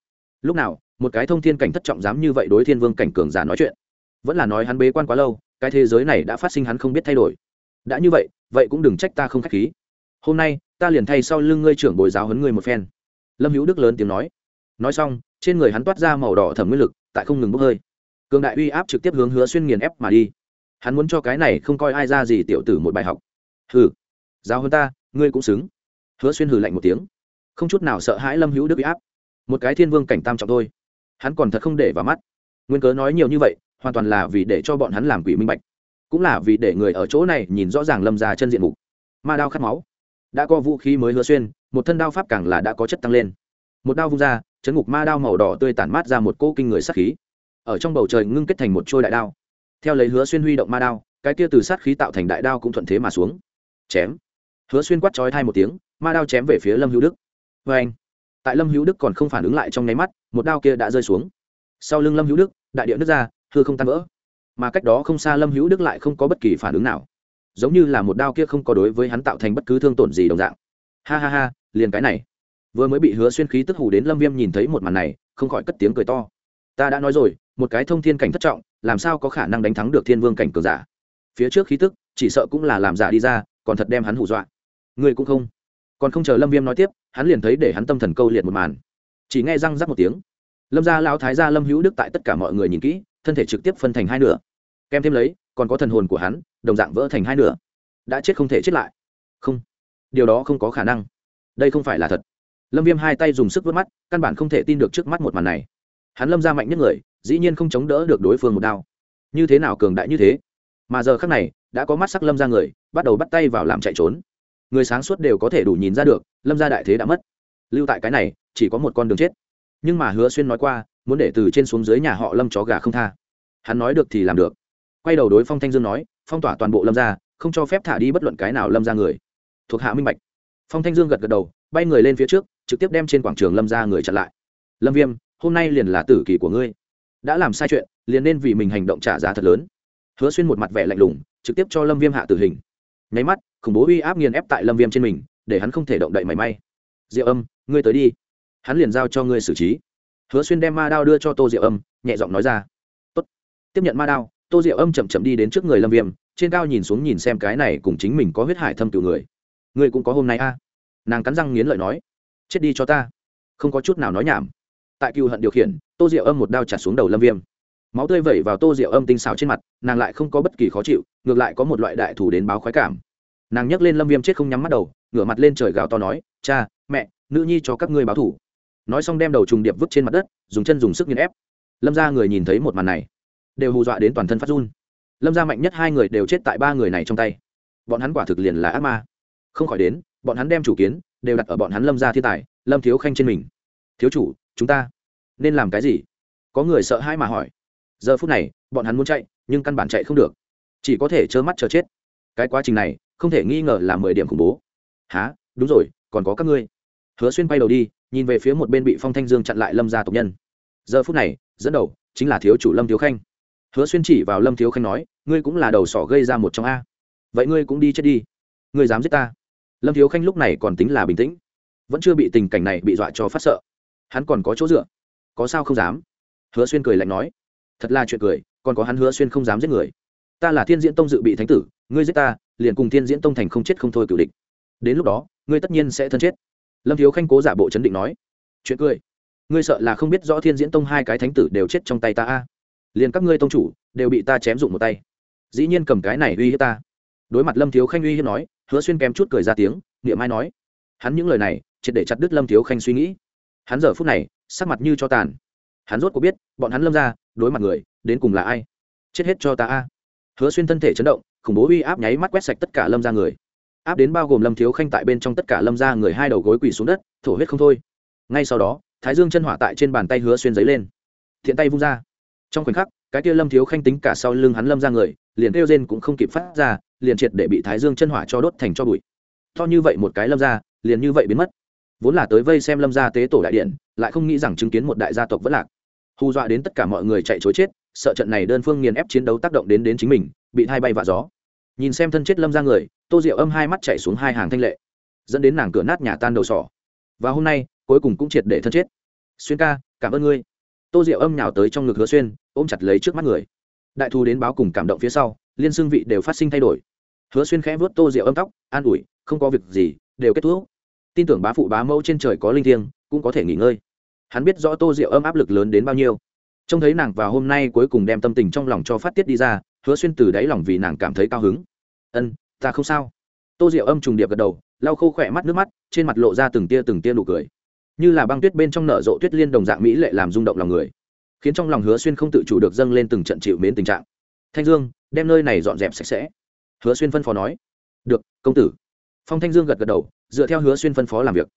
Lúc nào, một cái thông thiên cảnh thất trọng dám như vậy đối thiên vương cảnh cường giả nói chuyện. Vẫn là nói hắn bế quan quá lâu, cái thế giới này đã phát sinh hắn không biết thay đổi. Đã như vậy vậy cũng đừng trách ta không k h á c h khí. Hôm nay, ta liền thay sau lưng ngươi trưởng bồi giáo hấn ngươi một phen. Lâm hữu đức lớn tiếng nói. Nói xong, trên người hắn toát ra màu đỏ thẩm nguyên lực, tại không ngừng bốc hơi. Cường đại uy áp trực tiếp hướng hứa xuyên nghiền ép mà đi. Hắn muốn cho cái này không coi ai ra gì tiểu tử một bài học. Hừ, giáo hơn ta, ngươi cũng xứng hứa xuyên hừ lạnh một tiếng. Không chút nào sợ hãi lâm hữu đức bị áp. Một cái thiên vương cảnh tam trọng thôi. Hắn còn thật không để vào mắt. Nguyên cớ nói nhiều như vậy, hoàn toàn là vì để cho bọn hắn làm quỷ minh bạch. Cũng là vì để người ở chỗ này nhìn rõ ràng lâm ra chân diện mục. Ma đao khát máu. Đã có vũ khí mới hứa xuyên, một thân đao pháp càng là đã có chất tăng lên. Một đao vung ra, chấn ngục ma đao màu đỏ tươi tản mát ra một cỗ kinh người sát khí. Ở trong bầu trời ngưng kết thành một trôi đại đao. Theo lấy hứa xuyên huy động ma đao, cái kia từ sát khí tạo thành đại đao cũng thuận thế mà xuống. Chém. Hứa xuyên quát chói thai một tiếng ma đao chém về phía lâm hữu đức. Vê anh, tại lâm hữu đức còn không phản ứng lại trong nháy mắt, một đao kia đã rơi xuống. Sau lưng lâm hữu đức, đại địa nước ra, hư không tan vỡ. Mà cách đó không xa lâm hữu đức lại không có bất kỳ phản ứng nào. Giống như là một đao kia không có đối với hắn tạo thành bất cứ thương tổn gì đồng dạng. Ha ha ha, liền cái này. Vừa mới bị hứa xuyên khí tức hủ đến lâm viêm nhìn thấy một màn này, không khỏi cất tiếng cười to. Ta đã nói rồi, một cái thông thiên cảnh thất trọng, làm sao có khả năng đánh thắng được thiên vương cảnh cường giả? Phía trước khí tức, chỉ sợ cũng là làm giả đi ra, còn thật đem hắn hù dọa. Ngươi cũng không còn không chờ lâm viêm nói tiếp, hắn liền thấy để hắn tâm thần câu liệt một màn. Chỉ nghe răng rắc một tiếng. Lâm gia lão thái gia lâm hữu đức tại tất cả mọi người nhìn kỹ, thân thể trực tiếp phân thành hai nửa. Kèm thêm lấy, còn có thần hồn của hắn, đồng dạng vỡ thành hai nửa. Đã chết không thể chết lại. Không. Điều đó không có khả năng. Đây không phải là thật. Lâm viêm hai tay dùng sức vớt mắt, căn bản không thể tin được trước mắt một màn này. Hắn lâm ra mạnh nhất người, dĩ nhiên không chống đỡ được đối phương một đao. Như thế nào cường đại như thế? Mà giờ khác này, đã có mắt sắc lâm ra người, bắt đầu bắt tay vào làm chạy trốn người sáng suốt đều có thể đủ nhìn ra được, lâm gia đại thế đã mất. Lưu tại cái này, chỉ có một con đường chết. Nhưng mà hứa xuyên nói qua, muốn để từ trên xuống dưới nhà họ lâm chó gà không tha. Hắn nói được thì làm được. Quay đầu đối phong thanh dương nói, phong tỏa toàn bộ lâm gia, không cho phép thả đi bất luận cái nào lâm ra người. Thuộc hạ minh bạch. Phong thanh dương gật gật đầu, bay người lên phía trước, trực tiếp đem trên quảng trường lâm ra người chặn lại. Lâm viêm, hôm nay liền là tử kỳ của ngươi. Đã làm sai chuyện, liền nên vì mình hành động trả giá thật lớn. Hứa xuyên một mặt vẻ lạnh lùng, trực tiếp cho lâm viêm hạ tử hình. Nháy mắt khủng bố uy áp nghiền ép tại lâm viêm trên mình, để hắn không thể động đậy mảy may. Diệu âm, ngươi tới đi. Hắn liền giao cho ngươi xử trí. Hứa xuyên đem ma đao đưa cho tô diệu âm, nhẹ giọng nói ra. Tốt. tiếp nhận ma đao, tô diệu âm chậm chậm đi đến trước người lâm viêm, trên cao nhìn xuống nhìn xem cái này cùng chính mình có huyết hải thâm cựu người. Ngươi cũng có hôm nay a? À? nàng cắn răng nghiến lợi nói. Chết đi cho ta. Không có chút nào nói nhảm. Tại cựu hận điều khiển, tô diệu âm một đao trả xuống đầu lâm viêm. Máu tươi vẩy vào tô diệu âm tinh xào trên mặt, nàng lại không có bất kỳ khó chịu, ngược lại có một loại đại thủ đến báo khoái cảm nàng nhấc lên lâm viêm chết không nhắm mắt đầu, ngửa mặt lên trời gào to nói, cha, mẹ, nữ nhi cho các ngươi báo thủ. Nói xong đem đầu trùng điệp vứt trên mặt đất, dùng chân dùng sức nghiền ép. Lâm ra người nhìn thấy một màn này, đều hù dọa đến toàn thân phát run. Lâm ra mạnh nhất hai người đều chết tại ba người này trong tay. Bọn hắn quả thực liền là ác ma. Không khỏi đến, bọn hắn đem chủ kiến, đều đặt ở bọn hắn lâm ra thiên tài, lâm thiếu khanh trên mình. Thiếu chủ, chúng ta nên làm cái gì? Có người sợ hãi mà hỏi. Giờ phút này, bọn hắn muốn chạy, nhưng căn bản chạy không được. Chỉ có thể trơ mắt chờ chết. Cái quá trình này không thể nghi ngờ là mười điểm khủng bố. Há đúng rồi, còn có các ngươi. Hứa xuyên bay đầu đi, nhìn về phía một bên bị phong thanh dương chặn lại lâm gia tộc nhân. Giờ phút này, dẫn đầu chính là thiếu chủ lâm thiếu khanh. Hứa xuyên chỉ vào lâm thiếu khanh nói, ngươi cũng là đầu sỏ gây ra một trong a. Vậy ngươi cũng đi chết đi. Ngươi dám giết ta? Lâm thiếu khanh lúc này còn tính là bình tĩnh. Vẫn chưa bị tình cảnh này bị dọa cho phát sợ. Hắn còn có chỗ dựa. Có sao không dám? Hứa xuyên cười lạnh nói. Thật là chuyện cười, còn có hắn hứa xuyên không dám giết người. Ta là thiên diễn tông dự bị thánh tử ngươi giết ta, liền cùng thiên diễn tông thành không chết không thôi cử địch. Đến lúc đó, ngươi tất nhiên sẽ thân chết. Lâm thiếu khanh cố giả bộ chấn định nói. Chuyện cười, ngươi sợ là không biết rõ thiên diễn tông hai cái thánh tử đều chết trong tay ta a. Liền các ngươi tông chủ đều bị ta chém dụng một tay. Dĩ nhiên cầm cái này uy hiếp ta. Đối mặt lâm thiếu khanh uy hiếp nói, hứa xuyên kém chút cười ra tiếng, niệm ai nói. Hắn những lời này, triệt để chặt đứt lâm thiếu khanh suy nghĩ. Hắn giờ phút này, sắc mặt như cho tàn. Hắn rốt có biết, bọn hắn lâm ra, đối mặt người, đến cùng là ai? Chết hết cho ta a. Hứa xuyên thân thể chấn động khủng bố uy áp nháy mắt quét sạch tất cả lâm ra người. Áp đến bao gồm lâm thiếu khanh tại bên trong tất cả lâm ra người hai đầu gối quỳ xuống đất, thổ huyết không thôi. Ngay sau đó, thái dương chân hỏa tại trên bàn tay hứa xuyên giấy lên. Thiện tay vung ra. Trong khoảnh khắc, cái kia lâm thiếu khanh tính cả sau lưng hắn lâm ra người, liền kêu rên cũng không kịp phát ra, liền triệt để bị thái dương chân hỏa cho đốt thành cho bụi. To như vậy một cái lâm ra liền như vậy biến mất. Vốn là tới vây xem lâm gia tế tổ đại điện, lại không nghĩ rằng chứng kiến một đại gia tộc vẫn lạc. Hù dọa đến tất cả mọi người chạy chối chết, sợ trận này đơn phương nghiền ép chiến đấu tác động đến đến chính mình, bị thay bay vạ gió nhìn xem thân chết lâm ra người, tô diệu âm hai mắt chạy xuống hai hàng thanh lệ, dẫn đến nàng cửa nát nhà tan đầu sỏ. Và hôm nay, cuối cùng cũng triệt để thân chết. Xuyên ca, cảm ơn ngươi. Tô diệu âm nhào tới trong ngực hứa xuyên, ôm chặt lấy trước mắt người. Đại thù đến báo cùng cảm động phía sau, liên xương vị đều phát sinh thay đổi. Hứa xuyên khẽ vớt tô diệu âm tóc, an ủi, không có việc gì, đều kết thúc. Tin tưởng bá phụ bá mẫu trên trời có linh thiêng, cũng có thể nghỉ ngơi. Hắn biết rõ tô diệu âm áp lực lớn đến bao nhiêu. Trông thấy nàng và hôm nay cuối cùng đem tâm tình trong lòng cho phát tiết đi ra hứa xuyên từ đáy lòng vì nàng cảm thấy cao hứng. Ân, ta không sao. Tô diệu âm trùng điệp gật đầu, lau khô khỏe mắt nước mắt, trên mặt lộ ra từng tia từng tia nụ cười. Như là băng tuyết bên trong nở rộ tuyết liên đồng dạng mỹ lệ làm rung động lòng người, khiến trong lòng hứa xuyên không tự chủ được dâng lên từng trận chịu mến tình trạng. Thanh dương, đem nơi này dọn dẹp sạch sẽ. Hứa xuyên phân phó nói. Được, công tử. Phong thanh dương gật gật đầu, dựa theo hứa xuyên phân phó làm việc.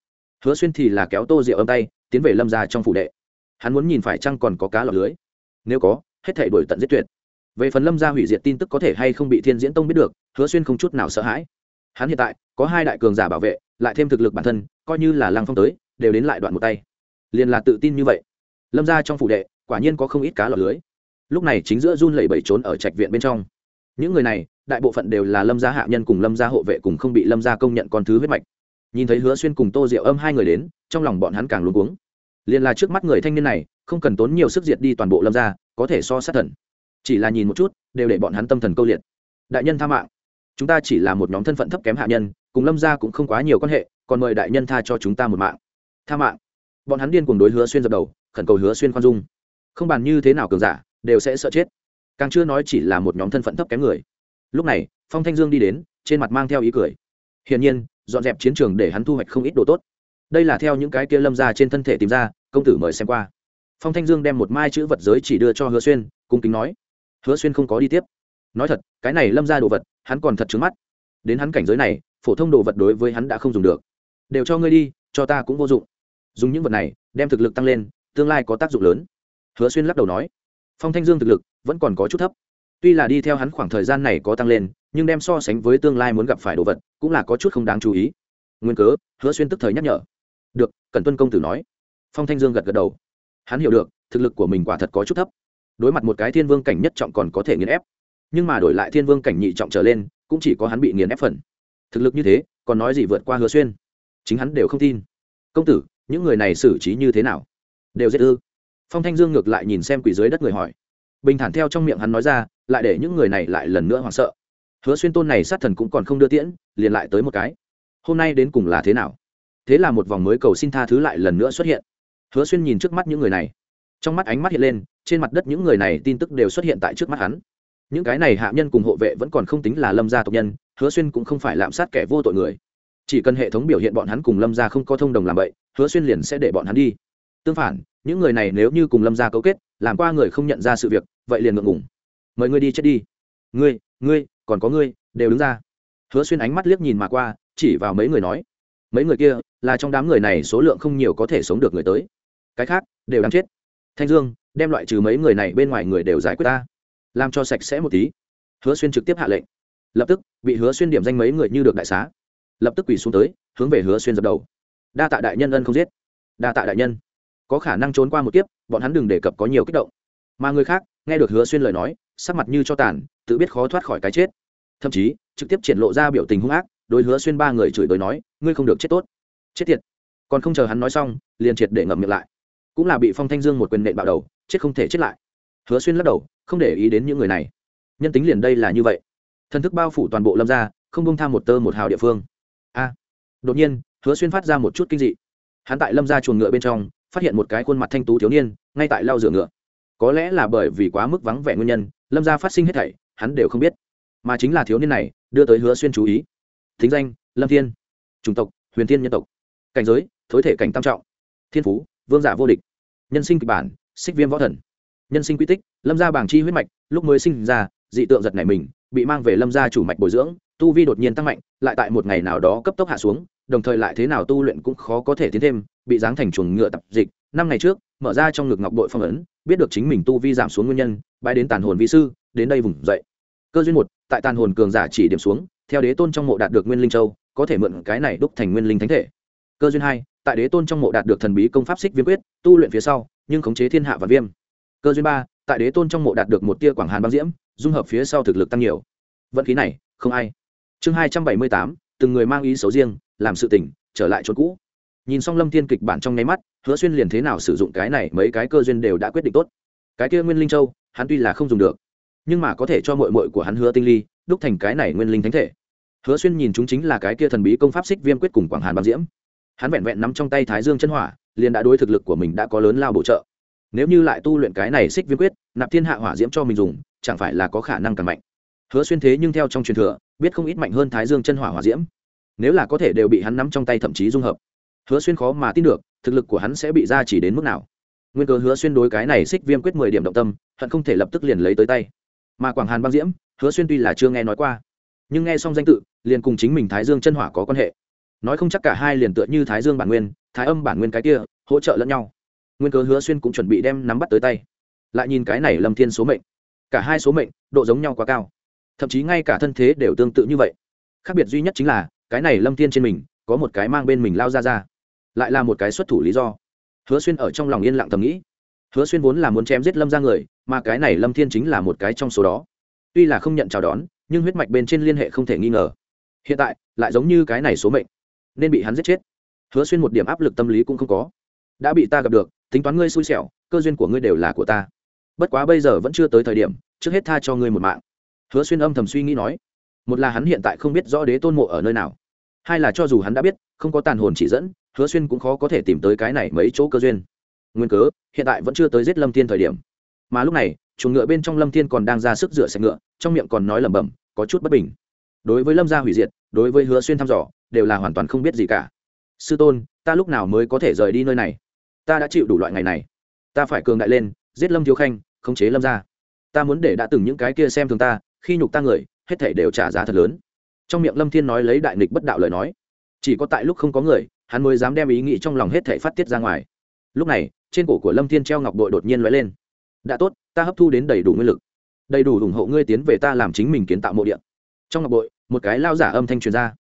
Hứa xuyên thì là kéo tô rượu âm tay, tiến về lâm ra trong phủ đệ. Hắn muốn nhìn phải chăng còn có cá lọc lưới. Nếu có, hết thể đổi tận giết tuyệt về phần lâm gia hủy diệt tin tức có thể hay không bị thiên diễn tông biết được, hứa xuyên không chút nào sợ hãi. Hắn hiện tại, có hai đại cường giả bảo vệ, lại thêm thực lực bản thân, coi như là lăng phong tới, đều đến lại đoạn một tay. Liền là tự tin như vậy. Lâm gia trong phủ đệ, quả nhiên có không ít cá lọt lưới. Lúc này chính giữa run lẩy bẩy trốn ở trạch viện bên trong. Những người này, đại bộ phận đều là lâm gia hạ nhân cùng lâm gia hộ vệ cùng không bị lâm gia công nhận con thứ huyết mạch. Nhìn thấy hứa xuyên cùng tô diệu âm hai người đến, trong lòng bọn hắn càng luống cuống. Liền là trước mắt người thanh niên này, không cần tốn nhiều sức diệt đi toàn bộ lâm gia, có thể so sát thần chỉ là nhìn một chút, đều để bọn hắn tâm thần câu liệt. Đại nhân tha mạng. Chúng ta chỉ là một nhóm thân phận thấp kém hạ nhân, cùng lâm gia cũng không quá nhiều quan hệ, còn mời đại nhân tha cho chúng ta một mạng. Tha mạng. Bọn hắn điên cùng đối hứa xuyên dập đầu, khẩn cầu hứa xuyên khoan dung. Không bàn như thế nào cường giả, đều sẽ sợ chết. Càng chưa nói chỉ là một nhóm thân phận thấp kém người. Lúc này, phong thanh dương đi đến, trên mặt mang theo ý cười. Hiển nhiên, dọn dẹp chiến trường để hắn thu hoạch không ít đồ tốt. Đây là theo những cái kia lâm ra trên thân thể tìm ra, công tử mời xem qua. Phong thanh dương đem một mai chữ vật giới chỉ đưa cho hứa xuyên, cung kính nói hứa xuyên không có đi tiếp. Nói thật, cái này lâm ra đồ vật, hắn còn thật trứng mắt. Đến hắn cảnh giới này, phổ thông đồ vật đối với hắn đã không dùng được. Đều cho ngươi đi, cho ta cũng vô dụng. Dùng những vật này, đem thực lực tăng lên, tương lai có tác dụng lớn. Hứa xuyên lắc đầu nói. Phong thanh dương thực lực vẫn còn có chút thấp. Tuy là đi theo hắn khoảng thời gian này có tăng lên, nhưng đem so sánh với tương lai muốn gặp phải đồ vật, cũng là có chút không đáng chú ý. Nguyên cớ, hứa xuyên tức thời nhắc nhở. Được cần tuân công tử nói. Phong thanh dương gật gật đầu. Hắn hiểu được, thực lực của mình quả thật có chút thấp đối mặt một cái thiên vương cảnh nhất trọng còn có thể nghiền ép. Nhưng mà đổi lại thiên vương cảnh nhị trọng trở lên, cũng chỉ có hắn bị nghiền ép phần. Thực lực như thế, còn nói gì vượt qua hứa xuyên? Chính hắn đều không tin. Công tử, những người này xử trí như thế nào? Đều giết ư? Phong thanh dương ngược lại nhìn xem quỷ dưới đất người hỏi. Bình thản theo trong miệng hắn nói ra, lại để những người này lại lần nữa hoảng sợ. Hứa xuyên tôn này sát thần cũng còn không đưa tiễn, liền lại tới một cái. Hôm nay đến cùng là thế nào? Thế là một vòng mới cầu xin tha thứ lại lần nữa xuất hiện. Hứa xuyên nhìn trước mắt những người này trong mắt ánh mắt hiện lên, trên mặt đất những người này tin tức đều xuất hiện tại trước mắt hắn. Những cái này hạ nhân cùng hộ vệ vẫn còn không tính là lâm gia tộc nhân, hứa xuyên cũng không phải lạm sát kẻ vô tội người. Chỉ cần hệ thống biểu hiện bọn hắn cùng lâm gia không có thông đồng làm vậy, hứa xuyên liền sẽ để bọn hắn đi. Tương phản, những người này nếu như cùng lâm gia cấu kết, làm qua người không nhận ra sự việc, vậy liền ngượng ngùng. Mời ngươi đi chết đi. Ngươi ngươi, còn có ngươi, đều đứng ra. Hứa xuyên ánh mắt liếc nhìn mà qua, chỉ vào mấy người nói. Mấy người kia, là trong đám người này số lượng không nhiều có thể sống được người tới. Cái khác, đều đang chết thanh dương, đem loại trừ mấy người này bên ngoài người đều giải quyết ta. Làm cho sạch sẽ một tí. Hứa xuyên trực tiếp hạ lệnh. Lập tức, bị hứa xuyên điểm danh mấy người như được đại xá. Lập tức quỳ xuống tới, hướng về hứa xuyên dập đầu. Đa tạ đại nhân ân không giết. Đa tạ đại nhân. Có khả năng trốn qua một kiếp, bọn hắn đừng đề cập có nhiều kích động. Mà người khác, nghe được hứa xuyên lời nói, sắc mặt như cho tàn, tự biết khó thoát khỏi cái chết. Thậm chí, trực tiếp triển lộ ra biểu tình hung ác, đối hứa xuyên ba người chửi đời nói, ngươi không được chết tốt. Chết tiệt. Còn không chờ hắn nói xong, liền triệt để ngậm miệng lại cũng là bị phong thanh dương một quyền nện bạo đầu, chết không thể chết lại. Hứa xuyên lắc đầu, không để ý đến những người này. Nhân tính liền đây là như vậy. Thần thức bao phủ toàn bộ lâm ra không bông tham một tơ một hào địa phương. A. Đột nhiên, hứa xuyên phát ra một chút kinh dị. Hắn tại lâm ra chuồng ngựa bên trong, phát hiện một cái khuôn mặt thanh tú thiếu niên, ngay tại lau rửa ngựa. Có lẽ là bởi vì quá mức vắng vẻ nguyên nhân, lâm gia phát sinh hết thảy, hắn đều không biết. Mà chính là thiếu niên này, đưa tới hứa xuyên chú ý. Thính danh, lâm thiên. Chủng tộc, huyền thiên nhân tộc. Cảnh giới, thối thể cảnh tam trọng. Thiên phú, vương giả vô địch nhân sinh kịch bản, xích viêm võ thần. Nhân sinh quy tích, lâm gia bảng chi huyết mạch, lúc mới sinh ra, dị tượng giật này mình, bị mang về lâm gia chủ mạch bồi dưỡng, tu vi đột nhiên tăng mạnh, lại tại một ngày nào đó cấp tốc hạ xuống, đồng thời lại thế nào tu luyện cũng khó có thể tiến thêm, bị giáng thành chuồng ngựa tập dịch. Năm ngày trước, mở ra trong ngực ngọc bội phong ấn, biết được chính mình tu vi giảm xuống nguyên nhân bãi đến tàn hồn vi sư, đến đây vùng dậy. Cơ duyên một, tại tàn hồn cường giả chỉ điểm xuống, theo đế tôn trong mộ đạt được nguyên linh châu, có thể mượn cái này đúc thành nguyên linh thánh thể. Cơ duyên hai tại đế tôn trong mộ đạt được thần bí công pháp xích viêm quyết, tu luyện phía sau, nhưng khống chế thiên hạ và viêm. Cơ duyên ba, tại đế tôn trong mộ đạt được một tia quảng hàn băng diễm, dung hợp phía sau thực lực tăng nhiều. Vận khí này, không ai. Chương hai trăm bảy mươi tám, từng người mang ý xấu riêng, làm sự tỉnh, trở lại chỗ cũ. Nhìn xong lâm thiên kịch bản trong nháy mắt, hứa xuyên liền thế nào sử dụng cái này mấy cái cơ duyên đều đã quyết định tốt. Cái kia nguyên linh châu, hắn tuy là không dùng được, nhưng mà có thể cho mội mội của hắn hứa tinh ly, đúc thành cái này nguyên linh thánh thể. Hứa xuyên nhìn chúng chính là cái kia thần bí công pháp xích viêm quyết cùng quảng hàn băng diễm hắn vẹn vẹn nắm trong tay thái dương chân hỏa, liền đã đối thực lực của mình đã có lớn lao bổ trợ. Nếu như lại tu luyện cái này xích viêm quyết, nạp thiên hạ hỏa diễm cho mình dùng, chẳng phải là có khả năng càng mạnh. Hứa xuyên thế nhưng theo trong truyền thừa, biết không ít mạnh hơn thái dương chân hỏa hỏa diễm. Nếu là có thể đều bị hắn nắm trong tay thậm chí dung hợp, hứa xuyên khó mà tin được, thực lực của hắn sẽ bị ra chỉ đến mức nào. Nguyên cớ hứa xuyên đối cái này xích viêm quyết mười điểm động tâm, hận không thể lập tức liền lấy tới tay. Mà quảng hàn băng diễm, hứa xuyên tuy là chưa nghe nói qua, nhưng nghe xong danh tự, liền cùng chính mình thái dương chân hỏa có quan hệ nói không chắc cả hai liền tựa như thái dương bản nguyên, thái âm bản nguyên cái kia, hỗ trợ lẫn nhau. Nguyên cớ hứa xuyên cũng chuẩn bị đem nắm bắt tới tay. Lại nhìn cái này lâm thiên số mệnh. Cả hai số mệnh, độ giống nhau quá cao. Thậm chí ngay cả thân thế đều tương tự như vậy. Khác biệt duy nhất chính là, cái này lâm thiên trên mình, có một cái mang bên mình lao ra ra. Lại là một cái xuất thủ lý do. Hứa xuyên ở trong lòng yên lặng thầm nghĩ. Hứa xuyên vốn là muốn chém giết lâm ra người, mà cái này lâm thiên chính là một cái trong số đó. Tuy là không nhận chào đón, nhưng huyết mạch bên trên liên hệ không thể nghi ngờ. Hiện tại, lại giống như cái này số mệnh nên bị hắn giết chết. Hứa xuyên một điểm áp lực tâm lý cũng không có. Đã bị ta gặp được, tính toán ngươi xui xẻo, cơ duyên của ngươi đều là của ta. Bất quá bây giờ vẫn chưa tới thời điểm, trước hết tha cho ngươi một mạng. Hứa xuyên âm thầm suy nghĩ nói, một là hắn hiện tại không biết rõ đế tôn mộ ở nơi nào, hai là cho dù hắn đã biết, không có tàn hồn chỉ dẫn, hứa xuyên cũng khó có thể tìm tới cái này mấy chỗ cơ duyên. Nguyên cớ, hiện tại vẫn chưa tới giết lâm thiên thời điểm. Mà lúc này, chuồng ngựa bên trong lâm thiên còn đang ra sức rửa sạch ngựa, trong miệng còn nói lẩm bẩm, có chút bất bình đối với lâm gia hủy diệt, đối với hứa xuyên thăm dò, đều là hoàn toàn không biết gì cả. Sư tôn, ta lúc nào mới có thể rời đi nơi này? Ta đã chịu đủ loại ngày này. Ta phải cường đại lên, giết lâm thiếu khanh, khống chế lâm gia. Ta muốn để đã từng những cái kia xem thường ta, khi nhục ta người, hết thể đều trả giá thật lớn. Trong miệng lâm thiên nói lấy đại nghịch bất đạo lời nói. Chỉ có tại lúc không có người, hắn mới dám đem ý nghĩ trong lòng hết thể phát tiết ra ngoài. Lúc này, trên cổ của lâm thiên treo ngọc bội đột nhiên lóe lên. Đã tốt, ta hấp thu đến đầy đủ nguyên lực. Đầy đủ ủng hộ ngươi tiến về ta làm chính mình kiến tạo mộ điện trong ngọc bội một cái lao giả âm thanh truyền ra.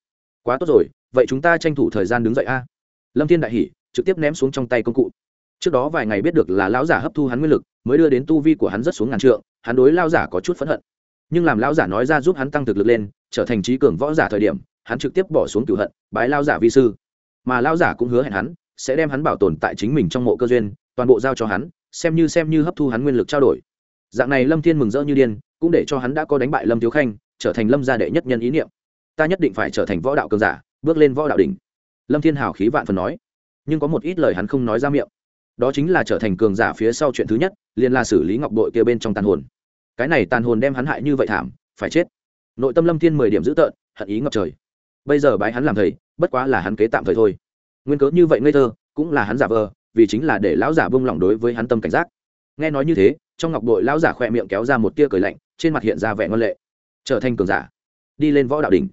Quá tốt rồi, vậy chúng ta tranh thủ thời gian đứng dậy a. Lâm thiên đại hỉ trực tiếp ném xuống trong tay công cụ. Trước đó vài ngày biết được là lão giả hấp thu hắn nguyên lực, mới đưa đến tu vi của hắn rất xuống ngàn trượng, hắn đối lao giả có chút phẫn hận. Nhưng làm lao giả nói ra giúp hắn tăng thực lực lên, trở thành trí cường võ giả thời điểm, hắn trực tiếp bỏ xuống cửu hận, bái lao giả vi sư. Mà lao giả cũng hứa hẹn hắn, sẽ đem hắn bảo tồn tại chính mình trong mộ cơ duyên, toàn bộ giao cho hắn, xem như xem như hấp thu hắn nguyên lực trao đổi. Dạng này lâm thiên mừng rỡ như điên, cũng để cho hắn đã có đánh bại lâm thiếu khanh trở thành lâm gia đệ nhất nhân ý niệm. Ta nhất định phải trở thành võ đạo cường giả, bước lên võ đạo đỉnh. Lâm thiên hào khí vạn phần nói. Nhưng có một ít lời hắn không nói ra miệng. Đó chính là trở thành cường giả phía sau chuyện thứ nhất, liền là xử lý ngọc đội kia bên trong tàn hồn. Cái này tàn hồn đem hắn hại như vậy thảm, phải chết. Nội tâm lâm thiên mười điểm dữ tợn, hận ý ngập trời. Bây giờ bái hắn làm thầy, bất quá là hắn kế tạm thời thôi. Nguyên cớ như vậy ngây thơ, cũng là hắn giả vờ, vì chính là để lão giả bông lỏng đối với hắn tâm cảnh giác. Nghe nói như thế, trong ngọc đội lão giả khỏe miệng kéo ra một tia cười lạnh, trên mặt hiện ra vẻ ngân lệ trở thành cường giả, đi lên võ đạo đỉnh.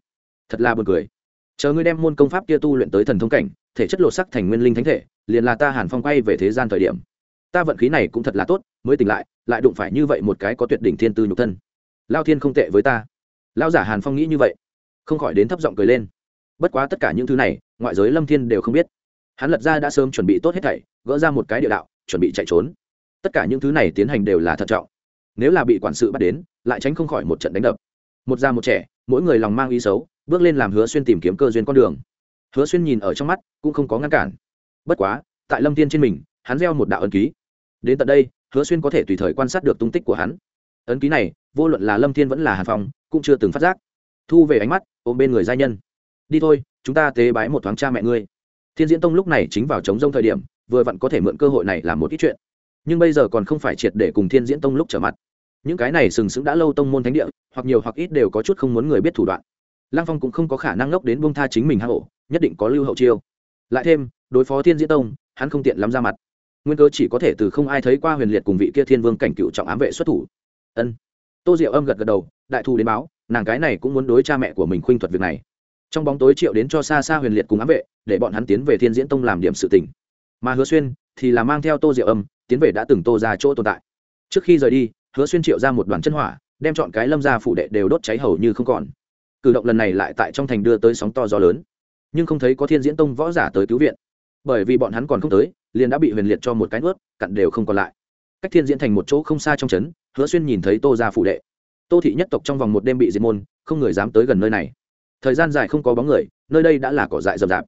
Thật là buồn cười. Chờ ngươi đem môn công pháp kia tu luyện tới thần thông cảnh, thể chất lột sắc thành nguyên linh thánh thể, liền là ta hàn phong quay về thế gian thời điểm. Ta vận khí này cũng thật là tốt, mới tỉnh lại lại đụng phải như vậy một cái có tuyệt đỉnh thiên tư nhục thân. Lao thiên không tệ với ta. Lao giả hàn phong nghĩ như vậy, không khỏi đến thấp giọng cười lên. Bất quá tất cả những thứ này, ngoại giới lâm thiên đều không biết. Hắn lật ra đã sớm chuẩn bị tốt hết thảy, gỡ ra một cái địa đạo, chuẩn bị chạy trốn. Tất cả những thứ này tiến hành đều là thận trọng. Nếu là bị quản sự bắt đến, lại tránh không khỏi một trận đánh đập một già một trẻ, mỗi người lòng mang ý xấu, bước lên làm hứa xuyên tìm kiếm cơ duyên con đường. Hứa xuyên nhìn ở trong mắt, cũng không có ngăn cản. Bất quá, tại lâm tiên trên mình, hắn gieo một đạo ấn ký. Đến tận đây, hứa xuyên có thể tùy thời quan sát được tung tích của hắn. Ấn ký này, vô luận là lâm thiên vẫn là hàn phong, cũng chưa từng phát giác. Thu về ánh mắt, ôm bên người giai nhân. Đi thôi, chúng ta tế bái một thoáng cha mẹ ngươi. Thiên diễn tông lúc này chính vào chống rông thời điểm, vừa vặn có thể mượn cơ hội này làm một ít chuyện. Nhưng bây giờ còn không phải triệt để cùng thiên diễn tông lúc trở mặt những cái này sừng sững đã lâu tông môn thánh địa, hoặc nhiều hoặc ít đều có chút không muốn người biết thủ đoạn. Lăng phong cũng không có khả năng ngốc đến bông tha chính mình hạ hộ nhất định có lưu hậu chiêu. Lại thêm, đối phó thiên diễn tông, hắn không tiện lắm ra mặt. Nguyên cơ chỉ có thể từ không ai thấy qua huyền liệt cùng vị kia thiên vương cảnh cựu trọng ám vệ xuất thủ. Ân. Tô diệu âm gật gật đầu, đại thù đến báo, nàng cái này cũng muốn đối cha mẹ của mình khuynh thuật việc này. Trong bóng tối triệu đến cho xa xa huyền liệt cùng ám vệ, để bọn hắn tiến về thiên diễn tông làm điểm sự tình. Mà hứa xuyên thì là mang theo tô diệu âm, tiến về đã từng tô ra chỗ tồn tại. Trước khi rời đi hứa xuyên triệu ra một đoàn chân hỏa, đem chọn cái lâm ra phụ đệ đều đốt cháy hầu như không còn. Cử động lần này lại tại trong thành đưa tới sóng to gió lớn. Nhưng không thấy có thiên diễn tông võ giả tới cứu viện. Bởi vì bọn hắn còn không tới, liền đã bị huyền liệt cho một cái ướt cặn đều không còn lại. Cách thiên diễn thành một chỗ không xa trong trấn, hứa xuyên nhìn thấy tô ra phụ đệ. Tô thị nhất tộc trong vòng một đêm bị diệt môn, không người dám tới gần nơi này. Thời gian dài không có bóng người, nơi đây đã là cỏ dại rậm rạp.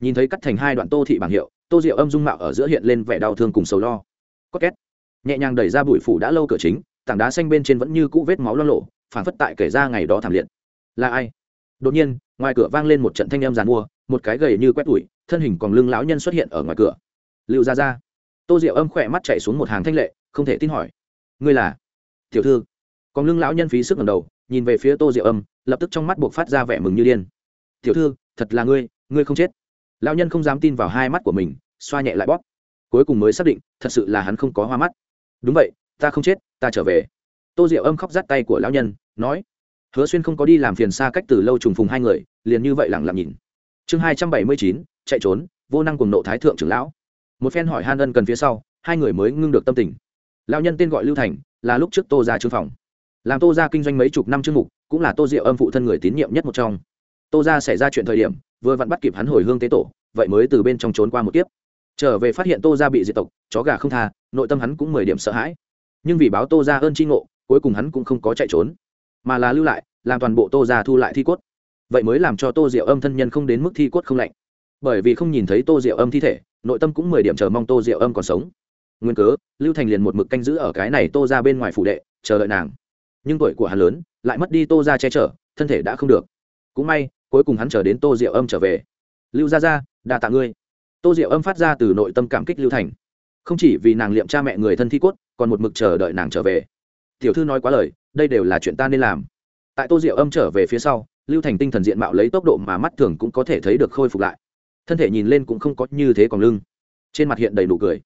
Nhìn thấy cắt thành hai đoạn tô thị bảng hiệu, tô diệu âm dung mạo ở giữa hiện lên vẻ đau thương cùng sầu lo. Có két. Nhẹ nhàng đẩy ra bụi phủ đã lâu cửa chính tảng đá xanh bên trên vẫn như cũ vết máu lo lộ phản phất tại kể ra ngày đó thảm liệt. Là ai? Đột nhiên, ngoài cửa vang lên một trận thanh âm giàn mua, một cái gầy như quét tủi, thân hình còn lưng lão nhân xuất hiện ở ngoài cửa. Lưu ra ra tô diệu âm khỏe mắt chạy xuống một hàng thanh lệ, không thể tin hỏi. Ngươi là? Tiểu thư. Còn lưng lão nhân phí sức ngầm đầu, nhìn về phía tô diệu âm, lập tức trong mắt buộc phát ra vẻ mừng như điên. Tiểu thư, thật là ngươi ngươi không chết. Lão nhân không dám tin vào hai mắt của mình, xoa nhẹ lại bóp. Cuối cùng mới xác định, thật sự là hắn không có hoa mắt. Đúng vậy ta không chết, ta trở về. Tô diệu âm khóc rắt tay của lão nhân, nói, hứa xuyên không có đi làm phiền xa cách từ lâu trùng phùng hai người, liền như vậy lẳng lặng nhìn. Chương hai trăm bảy mươi chín, chạy trốn, vô năng cùng nộ thái thượng trưởng lão. Một phen hỏi han ân cần phía sau, hai người mới ngưng được tâm tình. Lão nhân tên gọi lưu thành, là lúc trước tô ra trương phòng. Làm tô ra kinh doanh mấy chục năm chương mục, cũng là tô diệu âm phụ thân người tín nhiệm nhất một trong. Tô ra xảy ra chuyện thời điểm, vừa vặn bắt kịp hắn hồi hương tế tổ, vậy mới từ bên trong trốn qua một kiếp. Trở về phát hiện tô ra bị diệt tộc, chó gà không tha, nội tâm hắn cũng mười điểm sợ hãi nhưng vì báo tô ra ơn tri ngộ, cuối cùng hắn cũng không có chạy trốn, mà là lưu lại, làm toàn bộ tô ra thu lại thi cốt. Vậy mới làm cho tô diệu âm thân nhân không đến mức thi cốt không lạnh. Bởi vì không nhìn thấy tô diệu âm thi thể, nội tâm cũng mười điểm chờ mong tô diệu âm còn sống. Nguyên cớ, lưu thành liền một mực canh giữ ở cái này tô ra bên ngoài phủ đệ, chờ đợi nàng. Nhưng tuổi của hắn lớn, lại mất đi tô ra che chở, thân thể đã không được. Cũng may, cuối cùng hắn chờ đến tô diệu âm trở về. Lưu gia gia, đa tạ ngươi. Tô diệu âm phát ra từ nội tâm cảm kích lưu thành. Không chỉ vì nàng liệm cha mẹ người thân thi cốt còn một mực chờ đợi nàng trở về. Tiểu thư nói quá lời, đây đều là chuyện ta nên làm. Tại tô diệu âm trở về phía sau, lưu thành tinh thần diện mạo lấy tốc độ mà mắt thường cũng có thể thấy được khôi phục lại. Thân thể nhìn lên cũng không có như thế còn lưng. Trên mặt hiện đầy nụ cười.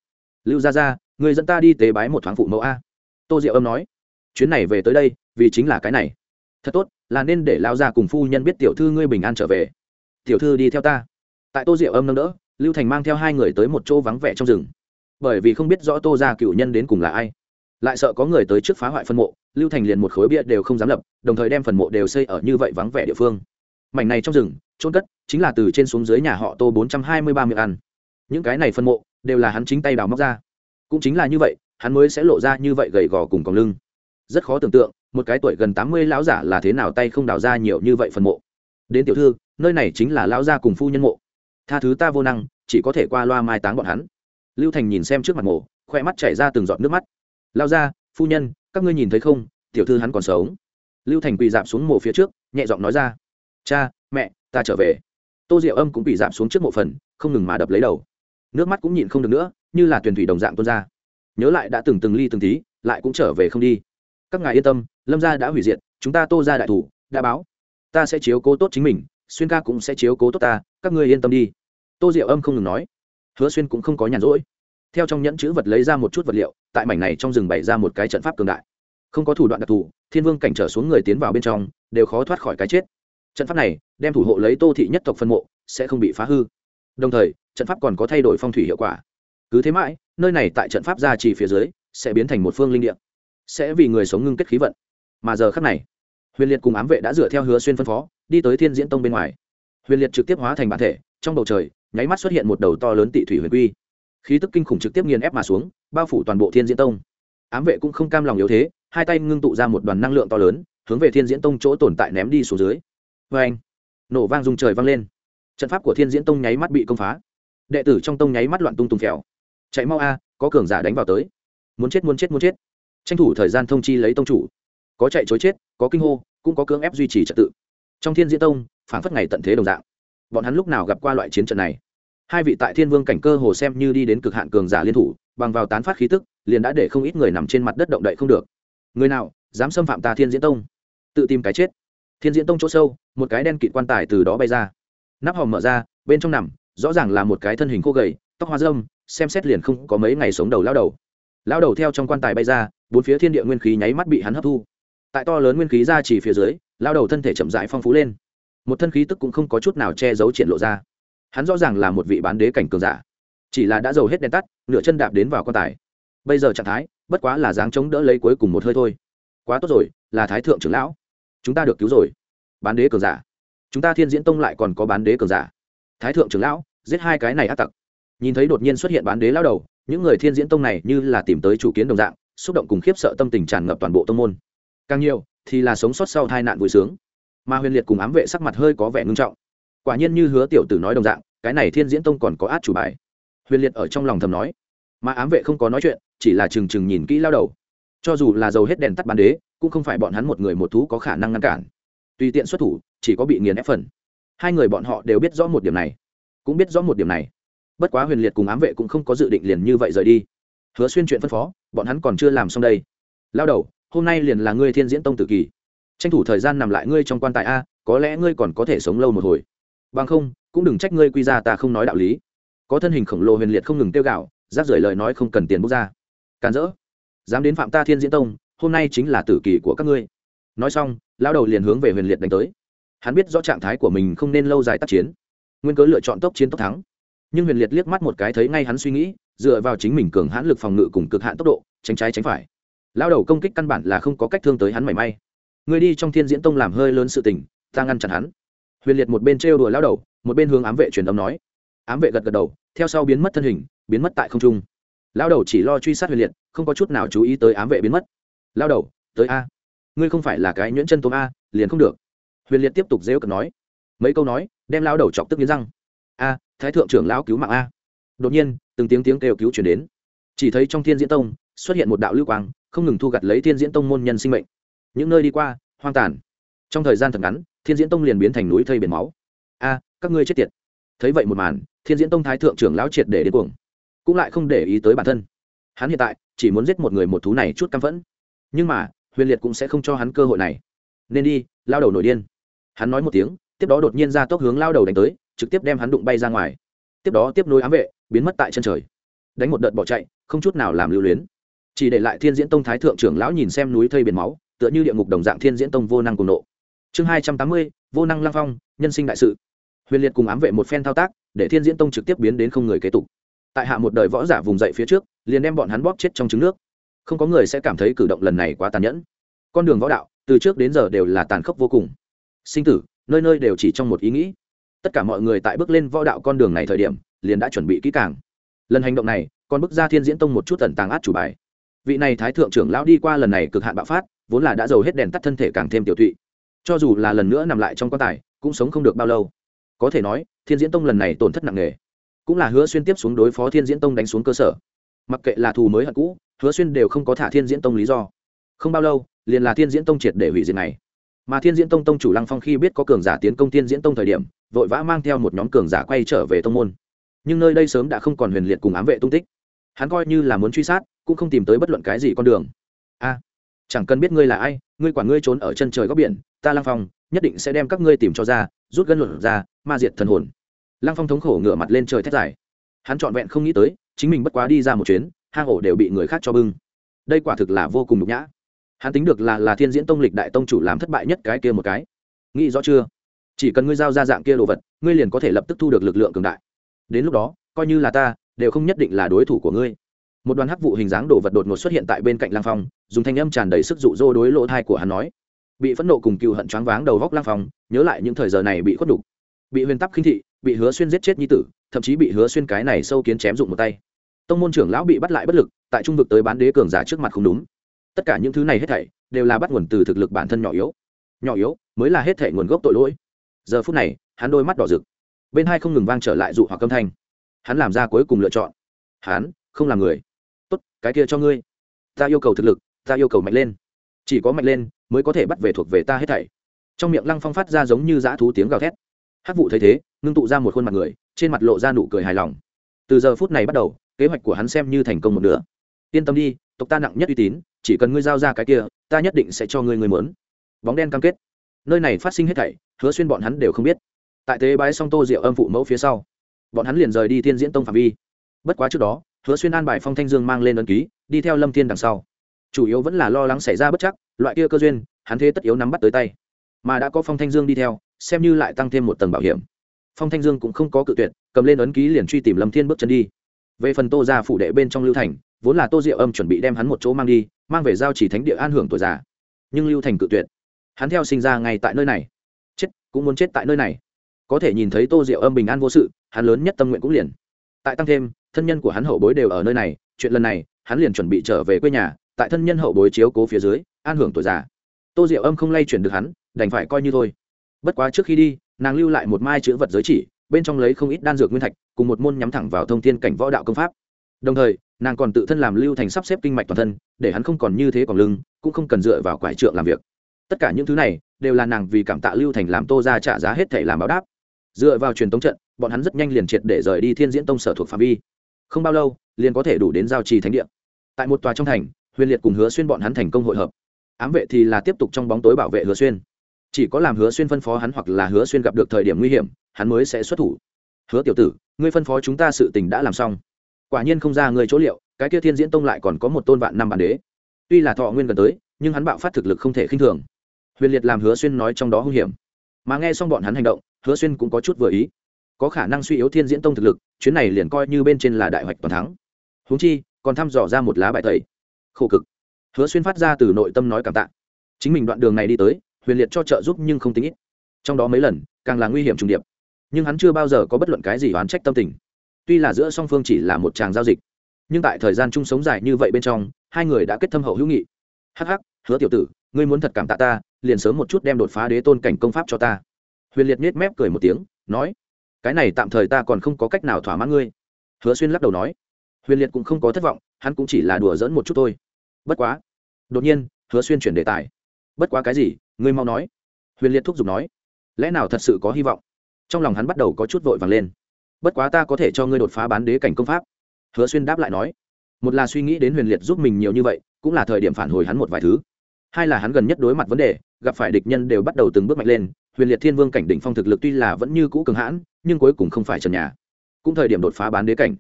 Lưu gia gia người dẫn ta đi tế bái một thoáng phụ mẫu a. Tô diệu âm nói. Chuyến này về tới đây, vì chính là cái này. Thật tốt, là nên để lao ra cùng phu nhân biết tiểu thư ngươi bình an trở về. Tiểu thư đi theo ta. Tại tô diệu âm nâng đỡ, lưu thành mang theo hai người tới một chỗ vắng vẻ trong rừng bởi vì không biết rõ tô ra cựu nhân đến cùng là ai. Lại sợ có người tới trước phá hoại phân mộ, lưu thành liền một khối bia đều không dám lập, đồng thời đem phần mộ đều xây ở như vậy vắng vẻ địa phương. Mảnh này trong rừng trôn cất, chính là từ trên xuống dưới nhà họ tô bốn trăm hai mươi ba miệng ăn. Những cái này phân mộ, đều là hắn chính tay đào móc ra. Cũng chính là như vậy, hắn mới sẽ lộ ra như vậy gầy gò cùng còng lưng. Rất khó tưởng tượng, một cái tuổi gần tám mươi lão giả là thế nào tay không đào ra nhiều như vậy phần mộ. Đến tiểu thư, nơi này chính là lão gia cùng phu nhân mộ. Tha thứ ta vô năng, chỉ có thể qua loa mai táng bọn hắn lưu thành nhìn xem trước mặt mộ, khoe mắt chảy ra từng giọt nước mắt. Lao ra phu nhân, các ngươi nhìn thấy không? Tiểu thư hắn còn sống. Lưu thành quỳ dạp xuống mộ phía trước, nhẹ giọng nói ra. Cha, mẹ, ta trở về. Tô diệu âm cũng quỳ dạp xuống trước mộ phần, không ngừng mà đập lấy đầu. Nước mắt cũng nhịn không được nữa, như là tuyển thủy đồng dạng tuôn ra. Nhớ lại đã từng từng ly từng tí, lại cũng trở về không đi. Các ngài yên tâm, lâm gia đã hủy diệt, chúng ta tô ra đại thủ, đã báo. Ta sẽ chiếu cố tốt chính mình, xuyên ca cũng sẽ chiếu cố tốt ta, các ngươi yên tâm đi. Tô diệu âm không ngừng nói hứa xuyên cũng không có nhàn rỗi. Theo trong nhẫn chữ vật lấy ra một chút vật liệu, tại mảnh này trong rừng bày ra một cái trận pháp cường đại. Không có thủ đoạn đặc thù, thiên vương cảnh trở xuống người tiến vào bên trong, đều khó thoát khỏi cái chết. Trận pháp này, đem thủ hộ lấy tô thị nhất tộc phân mộ, sẽ không bị phá hư. Đồng thời, trận pháp còn có thay đổi phong thủy hiệu quả. Cứ thế mãi, nơi này tại trận pháp gia trì phía dưới, sẽ biến thành một phương linh địa. Sẽ vì người sống ngưng kết khí vận. Mà giờ khắc này, huyền liệt cùng ám vệ đã dựa theo hứa xuyên phân phó, đi tới thiên diễn tông bên ngoài. Huyền liệt trực tiếp hóa thành bản thể, trong bầu trời nháy mắt xuất hiện một đầu to lớn tị thủy huyền quy. Khí tức kinh khủng trực tiếp nghiền ép mà xuống, bao phủ toàn bộ thiên diễn tông. Ám vệ cũng không cam lòng yếu thế, hai tay ngưng tụ ra một đoàn năng lượng to lớn, hướng về thiên diễn tông chỗ tồn tại ném đi xuống dưới. Vê anh, nổ vang dùng trời vang lên. Trận pháp của thiên diễn tông nháy mắt bị công phá. Đệ tử trong tông nháy mắt loạn tung tùng phèo. Chạy mau a, có cường giả đánh vào tới. Muốn chết muốn chết muốn chết. Tranh thủ thời gian thông chi lấy tông chủ. Có chạy chối chết, có kinh hô, cũng có cưỡng ép duy trì trật tự. Trong thiên diễn tông phản phất ngày tận thế đồng dạng. Bọn hắn lúc nào gặp qua loại chiến trận này? Hai vị tại thiên vương cảnh cơ hồ xem như đi đến cực hạn cường giả liên thủ, bằng vào tán phát khí tức, liền đã để không ít người nằm trên mặt đất động đậy không được. Người nào, dám xâm phạm ta thiên diễn tông? Tự tìm cái chết. Thiên diễn tông chỗ sâu, một cái đen kịt quan tài từ đó bay ra. Nắp hòm mở ra, bên trong nằm, rõ ràng là một cái thân hình khô gầy, tóc hoa dâm xem xét liền không có mấy ngày sống đầu lao đầu. Lao đầu theo trong quan tài bay ra, bốn phía thiên địa nguyên khí nháy mắt bị hắn hấp thu. Tại to lớn nguyên khí ra chỉ phía dưới, lao đầu thân thể chậm rãi phong phú lên. Một thân khí tức cũng không có chút nào che giấu triển lộ ra hắn rõ ràng là một vị bán đế cảnh cường giả. Chỉ là đã giàu hết đèn tắt, nửa chân đạp đến vào quan tài. Bây giờ trạng thái, bất quá là dáng chống đỡ lấy cuối cùng một hơi thôi. Quá tốt rồi, là thái thượng trưởng lão. Chúng ta được cứu rồi. Bán đế cường giả. Chúng ta thiên diễn tông lại còn có bán đế cường giả. Thái thượng trưởng lão, giết hai cái này ác tặc. Nhìn thấy đột nhiên xuất hiện bán đế lao đầu, những người thiên diễn tông này như là tìm tới chủ kiến đồng dạng, xúc động cùng khiếp sợ tâm tình tràn ngập toàn bộ tông môn. Càng nhiều, thì là sống sót sau tai nạn vui sướng. Mà huyền liệt cùng ám vệ sắc mặt hơi có vẻ ngưng trọng quả nhiên như hứa tiểu tử nói đồng dạng, cái này thiên diễn tông còn có át chủ bài. Huyền liệt ở trong lòng thầm nói. Mà ám vệ không có nói chuyện, chỉ là trừng trừng nhìn kỹ lao đầu. Cho dù là dầu hết đèn tắt bán đế, cũng không phải bọn hắn một người một thú có khả năng ngăn cản. Tùy tiện xuất thủ, chỉ có bị nghiền ép phần. Hai người bọn họ đều biết rõ một điểm này. Cũng biết rõ một điểm này. Bất quá huyền liệt cùng ám vệ cũng không có dự định liền như vậy rời đi. Hứa xuyên chuyện phân phó, bọn hắn còn chưa làm xong đây. Lao đầu, hôm nay liền là ngươi thiên diễn tông tự kỳ. Tranh thủ thời gian nằm lại ngươi trong quan tài a, có lẽ ngươi còn có thể sống lâu một hồi bằng không, cũng đừng trách ngươi quy ra ta không nói đạo lý. Có thân hình khổng lồ huyền liệt không ngừng tiêu gạo rác rưởi lời nói không cần tiền bốc ra. Càn rỡ. Dám đến phạm ta thiên diễn tông, hôm nay chính là tử kỳ của các ngươi. Nói xong lao đầu liền hướng về huyền liệt đánh tới. Hắn biết rõ trạng thái của mình không nên lâu dài tác chiến. Nguyên cớ lựa chọn tốc chiến tốc thắng. Nhưng huyền liệt liếc mắt một cái thấy ngay hắn suy nghĩ, dựa vào chính mình cường hãn lực phòng ngự cùng cực hạn tốc độ, tránh trái tránh phải. Lao đầu công kích căn bản là không có cách thương tới hắn mảy may. Người đi trong thiên diễn tông làm hơi lớn sự tình, ta ngăn chặn hắn huyền liệt một bên trêu đùa lao đầu, một bên hướng ám vệ truyền âm nói. Ám vệ gật gật đầu, theo sau biến mất thân hình, biến mất tại không trung. Lao đầu chỉ lo truy sát huyền liệt, không có chút nào chú ý tới ám vệ biến mất. Lao đầu, tới a. Ngươi không phải là cái nhuyễn chân tôm a, liền không được. Huyền liệt tiếp tục dễu cận nói. Mấy câu nói, đem lao đầu chọc tức nghiến răng. A, thái thượng trưởng lão cứu mạng a. Đột nhiên, từng tiếng tiếng kêu cứu chuyển đến. Chỉ thấy trong thiên diễn tông, xuất hiện một đạo lưu quang, không ngừng thu gặt lấy thiên diễn tông môn nhân sinh mệnh. Những nơi đi qua, hoang tàn. Trong thời gian thật ngắn thiên diễn tông liền biến thành núi thây biển máu. A, các ngươi chết tiệt. Thấy vậy một màn, thiên diễn tông thái thượng trưởng lão triệt để đến cuồng. Cũng lại không để ý tới bản thân. Hắn hiện tại, chỉ muốn giết một người một thú này chút căm phẫn. Nhưng mà, huyền liệt cũng sẽ không cho hắn cơ hội này. Nên đi, lao đầu nổi điên. Hắn nói một tiếng, tiếp đó đột nhiên ra tốc hướng lao đầu đánh tới, trực tiếp đem hắn đụng bay ra ngoài. Tiếp đó tiếp nối ám vệ, biến mất tại chân trời. Đánh một đợt bỏ chạy, không chút nào làm lưu luyến. Chỉ để lại thiên diễn tông thái thượng trưởng lão nhìn xem núi thây biển máu, tựa như địa ngục đồng dạng thiên diễn tông vô năng cùng nộ chương hai trăm tám mươi, vô năng lang phong, nhân sinh đại sự. Huyền liệt cùng ám vệ một phen thao tác, để thiên diễn tông trực tiếp biến đến không người kế tục. Tại hạ một đời võ giả vùng dậy phía trước, liền đem bọn hắn bóp chết trong trứng nước. Không có người sẽ cảm thấy cử động lần này quá tàn nhẫn. Con đường võ đạo, từ trước đến giờ đều là tàn khốc vô cùng. Sinh tử, nơi nơi đều chỉ trong một ý nghĩ. Tất cả mọi người tại bước lên võ đạo con đường này thời điểm, liền đã chuẩn bị kỹ càng. Lần hành động này, còn bước ra thiên diễn tông một chút tần tàng át chủ bài. Vị này thái thượng trưởng lão đi qua lần này cực hạn bạo phát, vốn là đã giàu hết đèn tắt thân thể càng thêm tiểu thụy cho dù là lần nữa nằm lại trong quan tài, cũng sống không được bao lâu. Có thể nói, thiên diễn tông lần này tổn thất nặng nề. Cũng là hứa xuyên tiếp xuống đối phó thiên diễn tông đánh xuống cơ sở. Mặc kệ là thù mới hận cũ, hứa xuyên đều không có thả thiên diễn tông lý do. Không bao lâu, liền là thiên diễn tông triệt để hủy diệt này. Mà thiên diễn tông tông chủ lăng phong khi biết có cường giả tiến công thiên diễn tông thời điểm, vội vã mang theo một nhóm cường giả quay trở về tông môn. Nhưng nơi đây sớm đã không còn huyền liệt cùng ám vệ tung tích. Hắn coi như là muốn truy sát, cũng không tìm tới bất luận cái gì con đường. A, chẳng cần biết ngươi là ai, ngươi quản ngươi trốn ở chân trời góc biển ta lăng phong, nhất định sẽ đem các ngươi tìm cho ra, rút gân luận ra, ma diệt thần hồn. Lăng phong thống khổ ngửa mặt lên trời thét dài. Hắn trọn vẹn không nghĩ tới, chính mình bất quá đi ra một chuyến, hang ổ đều bị người khác cho bưng. Đây quả thực là vô cùng nhục nhã. Hắn tính được là là thiên diễn tông lịch đại tông chủ làm thất bại nhất cái kia một cái. Nghĩ rõ chưa? Chỉ cần ngươi giao ra dạng kia đồ vật, ngươi liền có thể lập tức thu được lực lượng cường đại. Đến lúc đó, coi như là ta, đều không nhất định là đối thủ của ngươi. Một đoàn hắc vụ hình dáng đồ vật đột ngột xuất hiện tại bên cạnh lang phong, dùng thanh âm tràn đầy sức dụ dỗ đối lỗ thai của hắn nói bị phẫn nộ cùng cựu hận choáng váng đầu góc lang phong, nhớ lại những thời giờ này bị khuất đục bị huyền tắc khinh thị, bị hứa xuyên giết chết nhi tử, thậm chí bị hứa xuyên cái này sâu kiến chém dụng một tay. Tông môn trưởng lão bị bắt lại bất lực, tại trung vực tới bán đế cường giả trước mặt không đúng. Tất cả những thứ này hết thảy đều là bắt nguồn từ thực lực bản thân nhỏ yếu. Nhỏ yếu mới là hết thảy nguồn gốc tội lỗi. Giờ phút này, hắn đôi mắt đỏ rực. Bên hai không ngừng vang trở lại dụ hoặc âm thanh. Hắn làm ra cuối cùng lựa chọn. Hắn không làm người. Tốt, cái kia cho ngươi. Ta yêu cầu thực lực, ta yêu cầu mạnh lên chỉ có mạnh lên mới có thể bắt về thuộc về ta hết thảy. Trong miệng lăng phong phát ra giống như dã thú tiếng gào thét. Hát vụ thấy thế, ngưng tụ ra một khuôn mặt người, trên mặt lộ ra nụ cười hài lòng. Từ giờ phút này bắt đầu, kế hoạch của hắn xem như thành công một nửa. Yên tâm đi, tộc ta nặng nhất uy tín, chỉ cần ngươi giao ra cái kia, ta nhất định sẽ cho ngươi người muốn. Bóng đen cam kết. Nơi này phát sinh hết thảy, hứa xuyên bọn hắn đều không biết. Tại tế bái song tô diệu âm phụ mẫu phía sau, bọn hắn liền rời đi thiên diễn tông phạm vi. Bất quá trước đó, hứa xuyên an bài phong thanh dương mang lên ấn ký, đi theo lâm thiên đằng sau chủ yếu vẫn là lo lắng xảy ra bất chắc, loại kia cơ duyên, hắn thế tất yếu nắm bắt tới tay. Mà đã có phong thanh dương đi theo, xem như lại tăng thêm một tầng bảo hiểm. Phong thanh dương cũng không có cự tuyệt, cầm lên ấn ký liền truy tìm lâm thiên bước chân đi. Về phần tô gia phủ đệ bên trong lưu thành, vốn là tô diệu âm chuẩn bị đem hắn một chỗ mang đi, mang về giao chỉ thánh địa an hưởng tuổi già. Nhưng lưu thành cự tuyệt. Hắn theo sinh ra ngay tại nơi này. Chết, cũng muốn chết tại nơi này. Có thể nhìn thấy tô diệu âm bình an vô sự, hắn lớn nhất tâm nguyện cũng liền. Tại tăng thêm, thân nhân của hắn hậu bối đều ở nơi này, chuyện lần này, hắn liền chuẩn bị trở về quê nhà tại thân nhân hậu bối chiếu cố phía dưới, an hưởng tuổi già. Tô diệu âm không lay chuyển được hắn, đành phải coi như thôi. Bất quá trước khi đi, nàng lưu lại một mai chữ vật giới chỉ, bên trong lấy không ít đan dược nguyên thạch, cùng một môn nhắm thẳng vào thông thiên cảnh võ đạo công pháp. Đồng thời, nàng còn tự thân làm lưu thành sắp xếp kinh mạch toàn thân, để hắn không còn như thế còn lưng, cũng không cần dựa vào quải trượng làm việc. Tất cả những thứ này, đều là nàng vì cảm tạ lưu thành làm tô ra trả giá hết thể làm báo đáp. Dựa vào truyền tống trận, bọn hắn rất nhanh liền triệt để rời đi thiên diễn tông sở thuộc phạm vi. Không bao lâu, liền có thể đủ đến giao trì thánh địa. Tại một tòa trong thành huyền liệt cùng hứa xuyên bọn hắn thành công hội hợp. Ám vệ thì là tiếp tục trong bóng tối bảo vệ hứa xuyên. Chỉ có làm hứa xuyên phân phó hắn hoặc là hứa xuyên gặp được thời điểm nguy hiểm, hắn mới sẽ xuất thủ. Hứa tiểu tử, ngươi phân phó chúng ta sự tình đã làm xong. Quả nhiên không ra người chỗ liệu, cái kia thiên diễn tông lại còn có một tôn vạn năm bản đế. Tuy là thọ nguyên gần tới, nhưng hắn bạo phát thực lực không thể khinh thường. Huyền liệt làm hứa xuyên nói trong đó hung hiểm. Mà nghe xong bọn hắn hành động, hứa xuyên cũng có chút vừa ý. Có khả năng suy yếu thiên diễn tông thực lực, chuyến này liền coi như bên trên là đại hoạch toàn thắng. Húng chi, còn thăm dò ra một lá bài tẩy khổ cực. Hứa xuyên phát ra từ nội tâm nói cảm tạ. Chính mình đoạn đường này đi tới, huyền liệt cho trợ giúp nhưng không tính ít. Trong đó mấy lần, càng là nguy hiểm trùng điệp. Nhưng hắn chưa bao giờ có bất luận cái gì oán trách tâm tình. Tuy là giữa song phương chỉ là một tràng giao dịch, nhưng tại thời gian chung sống dài như vậy bên trong, hai người đã kết thâm hậu hữu nghị. Hắc hắc, hứa tiểu tử, ngươi muốn thật cảm tạ ta, liền sớm một chút đem đột phá đế tôn cảnh công pháp cho ta. Huyền liệt nhếch mép cười một tiếng, nói, cái này tạm thời ta còn không có cách nào thỏa mãn ngươi. Hứa xuyên lắc đầu nói, huyền liệt cũng không có thất vọng, hắn cũng chỉ là đùa dẫn một chút thôi bất quá. Đột nhiên, hứa xuyên chuyển đề tài. Bất quá cái gì? Ngươi mau nói. Huyền liệt thúc giục nói. Lẽ nào thật sự có hy vọng? Trong lòng hắn bắt đầu có chút vội vàng lên. Bất quá ta có thể cho ngươi đột phá bán đế cảnh công pháp. Hứa xuyên đáp lại nói. Một là suy nghĩ đến huyền liệt giúp mình nhiều như vậy, cũng là thời điểm phản hồi hắn một vài thứ. Hai là hắn gần nhất đối mặt vấn đề, gặp phải địch nhân đều bắt đầu từng bước mạnh lên. Huyền liệt thiên vương cảnh đỉnh phong thực lực tuy là vẫn như cũ cường hãn, nhưng cuối cùng không phải trần nhà. Cũng thời điểm đột phá bán đế cảnh.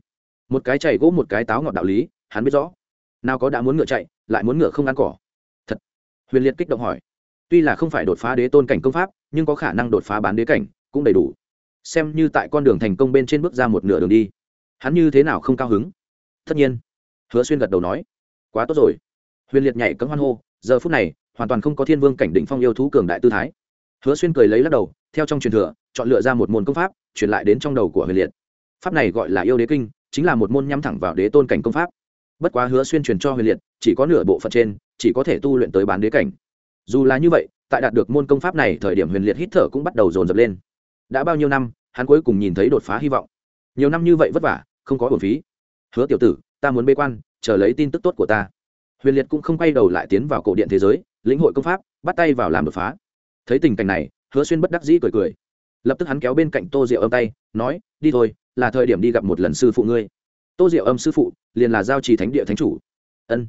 Một cái chảy gỗ, một cái táo ngọt đạo lý, hắn biết rõ nào có đã muốn ngựa chạy, lại muốn ngựa không ăn cỏ. Thật. Huyền liệt kích động hỏi. Tuy là không phải đột phá đế tôn cảnh công pháp, nhưng có khả năng đột phá bán đế cảnh, cũng đầy đủ. Xem như tại con đường thành công bên trên bước ra một nửa đường đi. Hắn như thế nào không cao hứng? Tất nhiên. Hứa xuyên gật đầu nói. Quá tốt rồi. Huyền liệt nhảy cấm hoan hô, giờ phút này, hoàn toàn không có thiên vương cảnh đỉnh phong yêu thú cường đại tư thái. Hứa xuyên cười lấy lắc đầu, theo trong truyền thừa, chọn lựa ra một môn công pháp, truyền lại đến trong đầu của huyền liệt. Pháp này gọi là yêu đế kinh, chính là một môn nhắm thẳng vào đế tôn cảnh công pháp bất quá hứa xuyên truyền cho huyền liệt, chỉ có nửa bộ phận trên, chỉ có thể tu luyện tới bán đế cảnh. Dù là như vậy, tại đạt được môn công pháp này, thời điểm huyền liệt hít thở cũng bắt đầu dồn dập lên. Đã bao nhiêu năm, hắn cuối cùng nhìn thấy đột phá hy vọng. Nhiều năm như vậy vất vả, không có bổn phí. Hứa tiểu tử, ta muốn bê quan, chờ lấy tin tức tốt của ta. Huyền liệt cũng không quay đầu lại tiến vào cổ điện thế giới, lĩnh hội công pháp, bắt tay vào làm đột phá. Thấy tình cảnh này, hứa xuyên bất đắc dĩ cười cười. Lập tức hắn kéo bên cạnh tô diệu âm tay, nói, đi thôi, là thời điểm đi gặp một lần sư phụ ngươi. Tô diệu âm sư phụ liền là giao trì thánh địa thánh chủ. Ân.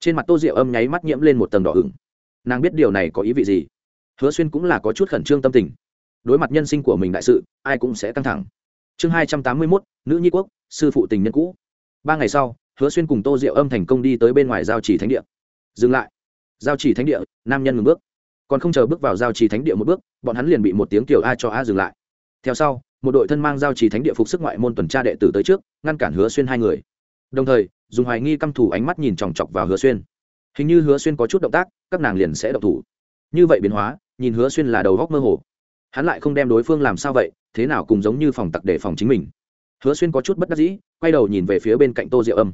Trên mặt tô diệu âm nháy mắt nhiễm lên một tầng đỏ ửng. Nàng biết điều này có ý vị gì? Hứa xuyên cũng là có chút khẩn trương tâm tình. Đối mặt nhân sinh của mình đại sự, ai cũng sẽ căng thẳng. Chương hai trăm tám mươi mốt, nữ nhi quốc, sư phụ tình nhân cũ. Ba ngày sau, hứa xuyên cùng tô diệu âm thành công đi tới bên ngoài giao trì thánh địa. Dừng lại. Giao trì thánh địa, nam nhân ngừng bước. Còn không chờ bước vào giao trì thánh địa một bước, bọn hắn liền bị một tiếng kiểu a cho a dừng lại. Theo sau, một đội thân mang giao trì thánh địa phục sức ngoại môn tuần tra đệ tử tới trước, ngăn cản hứa xuyên hai người đồng thời, dùng hoài nghi căm thủ ánh mắt nhìn chòng chọc vào hứa xuyên. Hình như hứa xuyên có chút động tác, các nàng liền sẽ động thủ. Như vậy biến hóa, nhìn hứa xuyên là đầu góc mơ hồ. Hắn lại không đem đối phương làm sao vậy, thế nào cùng giống như phòng tặc để phòng chính mình. Hứa xuyên có chút bất đắc dĩ, quay đầu nhìn về phía bên cạnh tô diệu âm.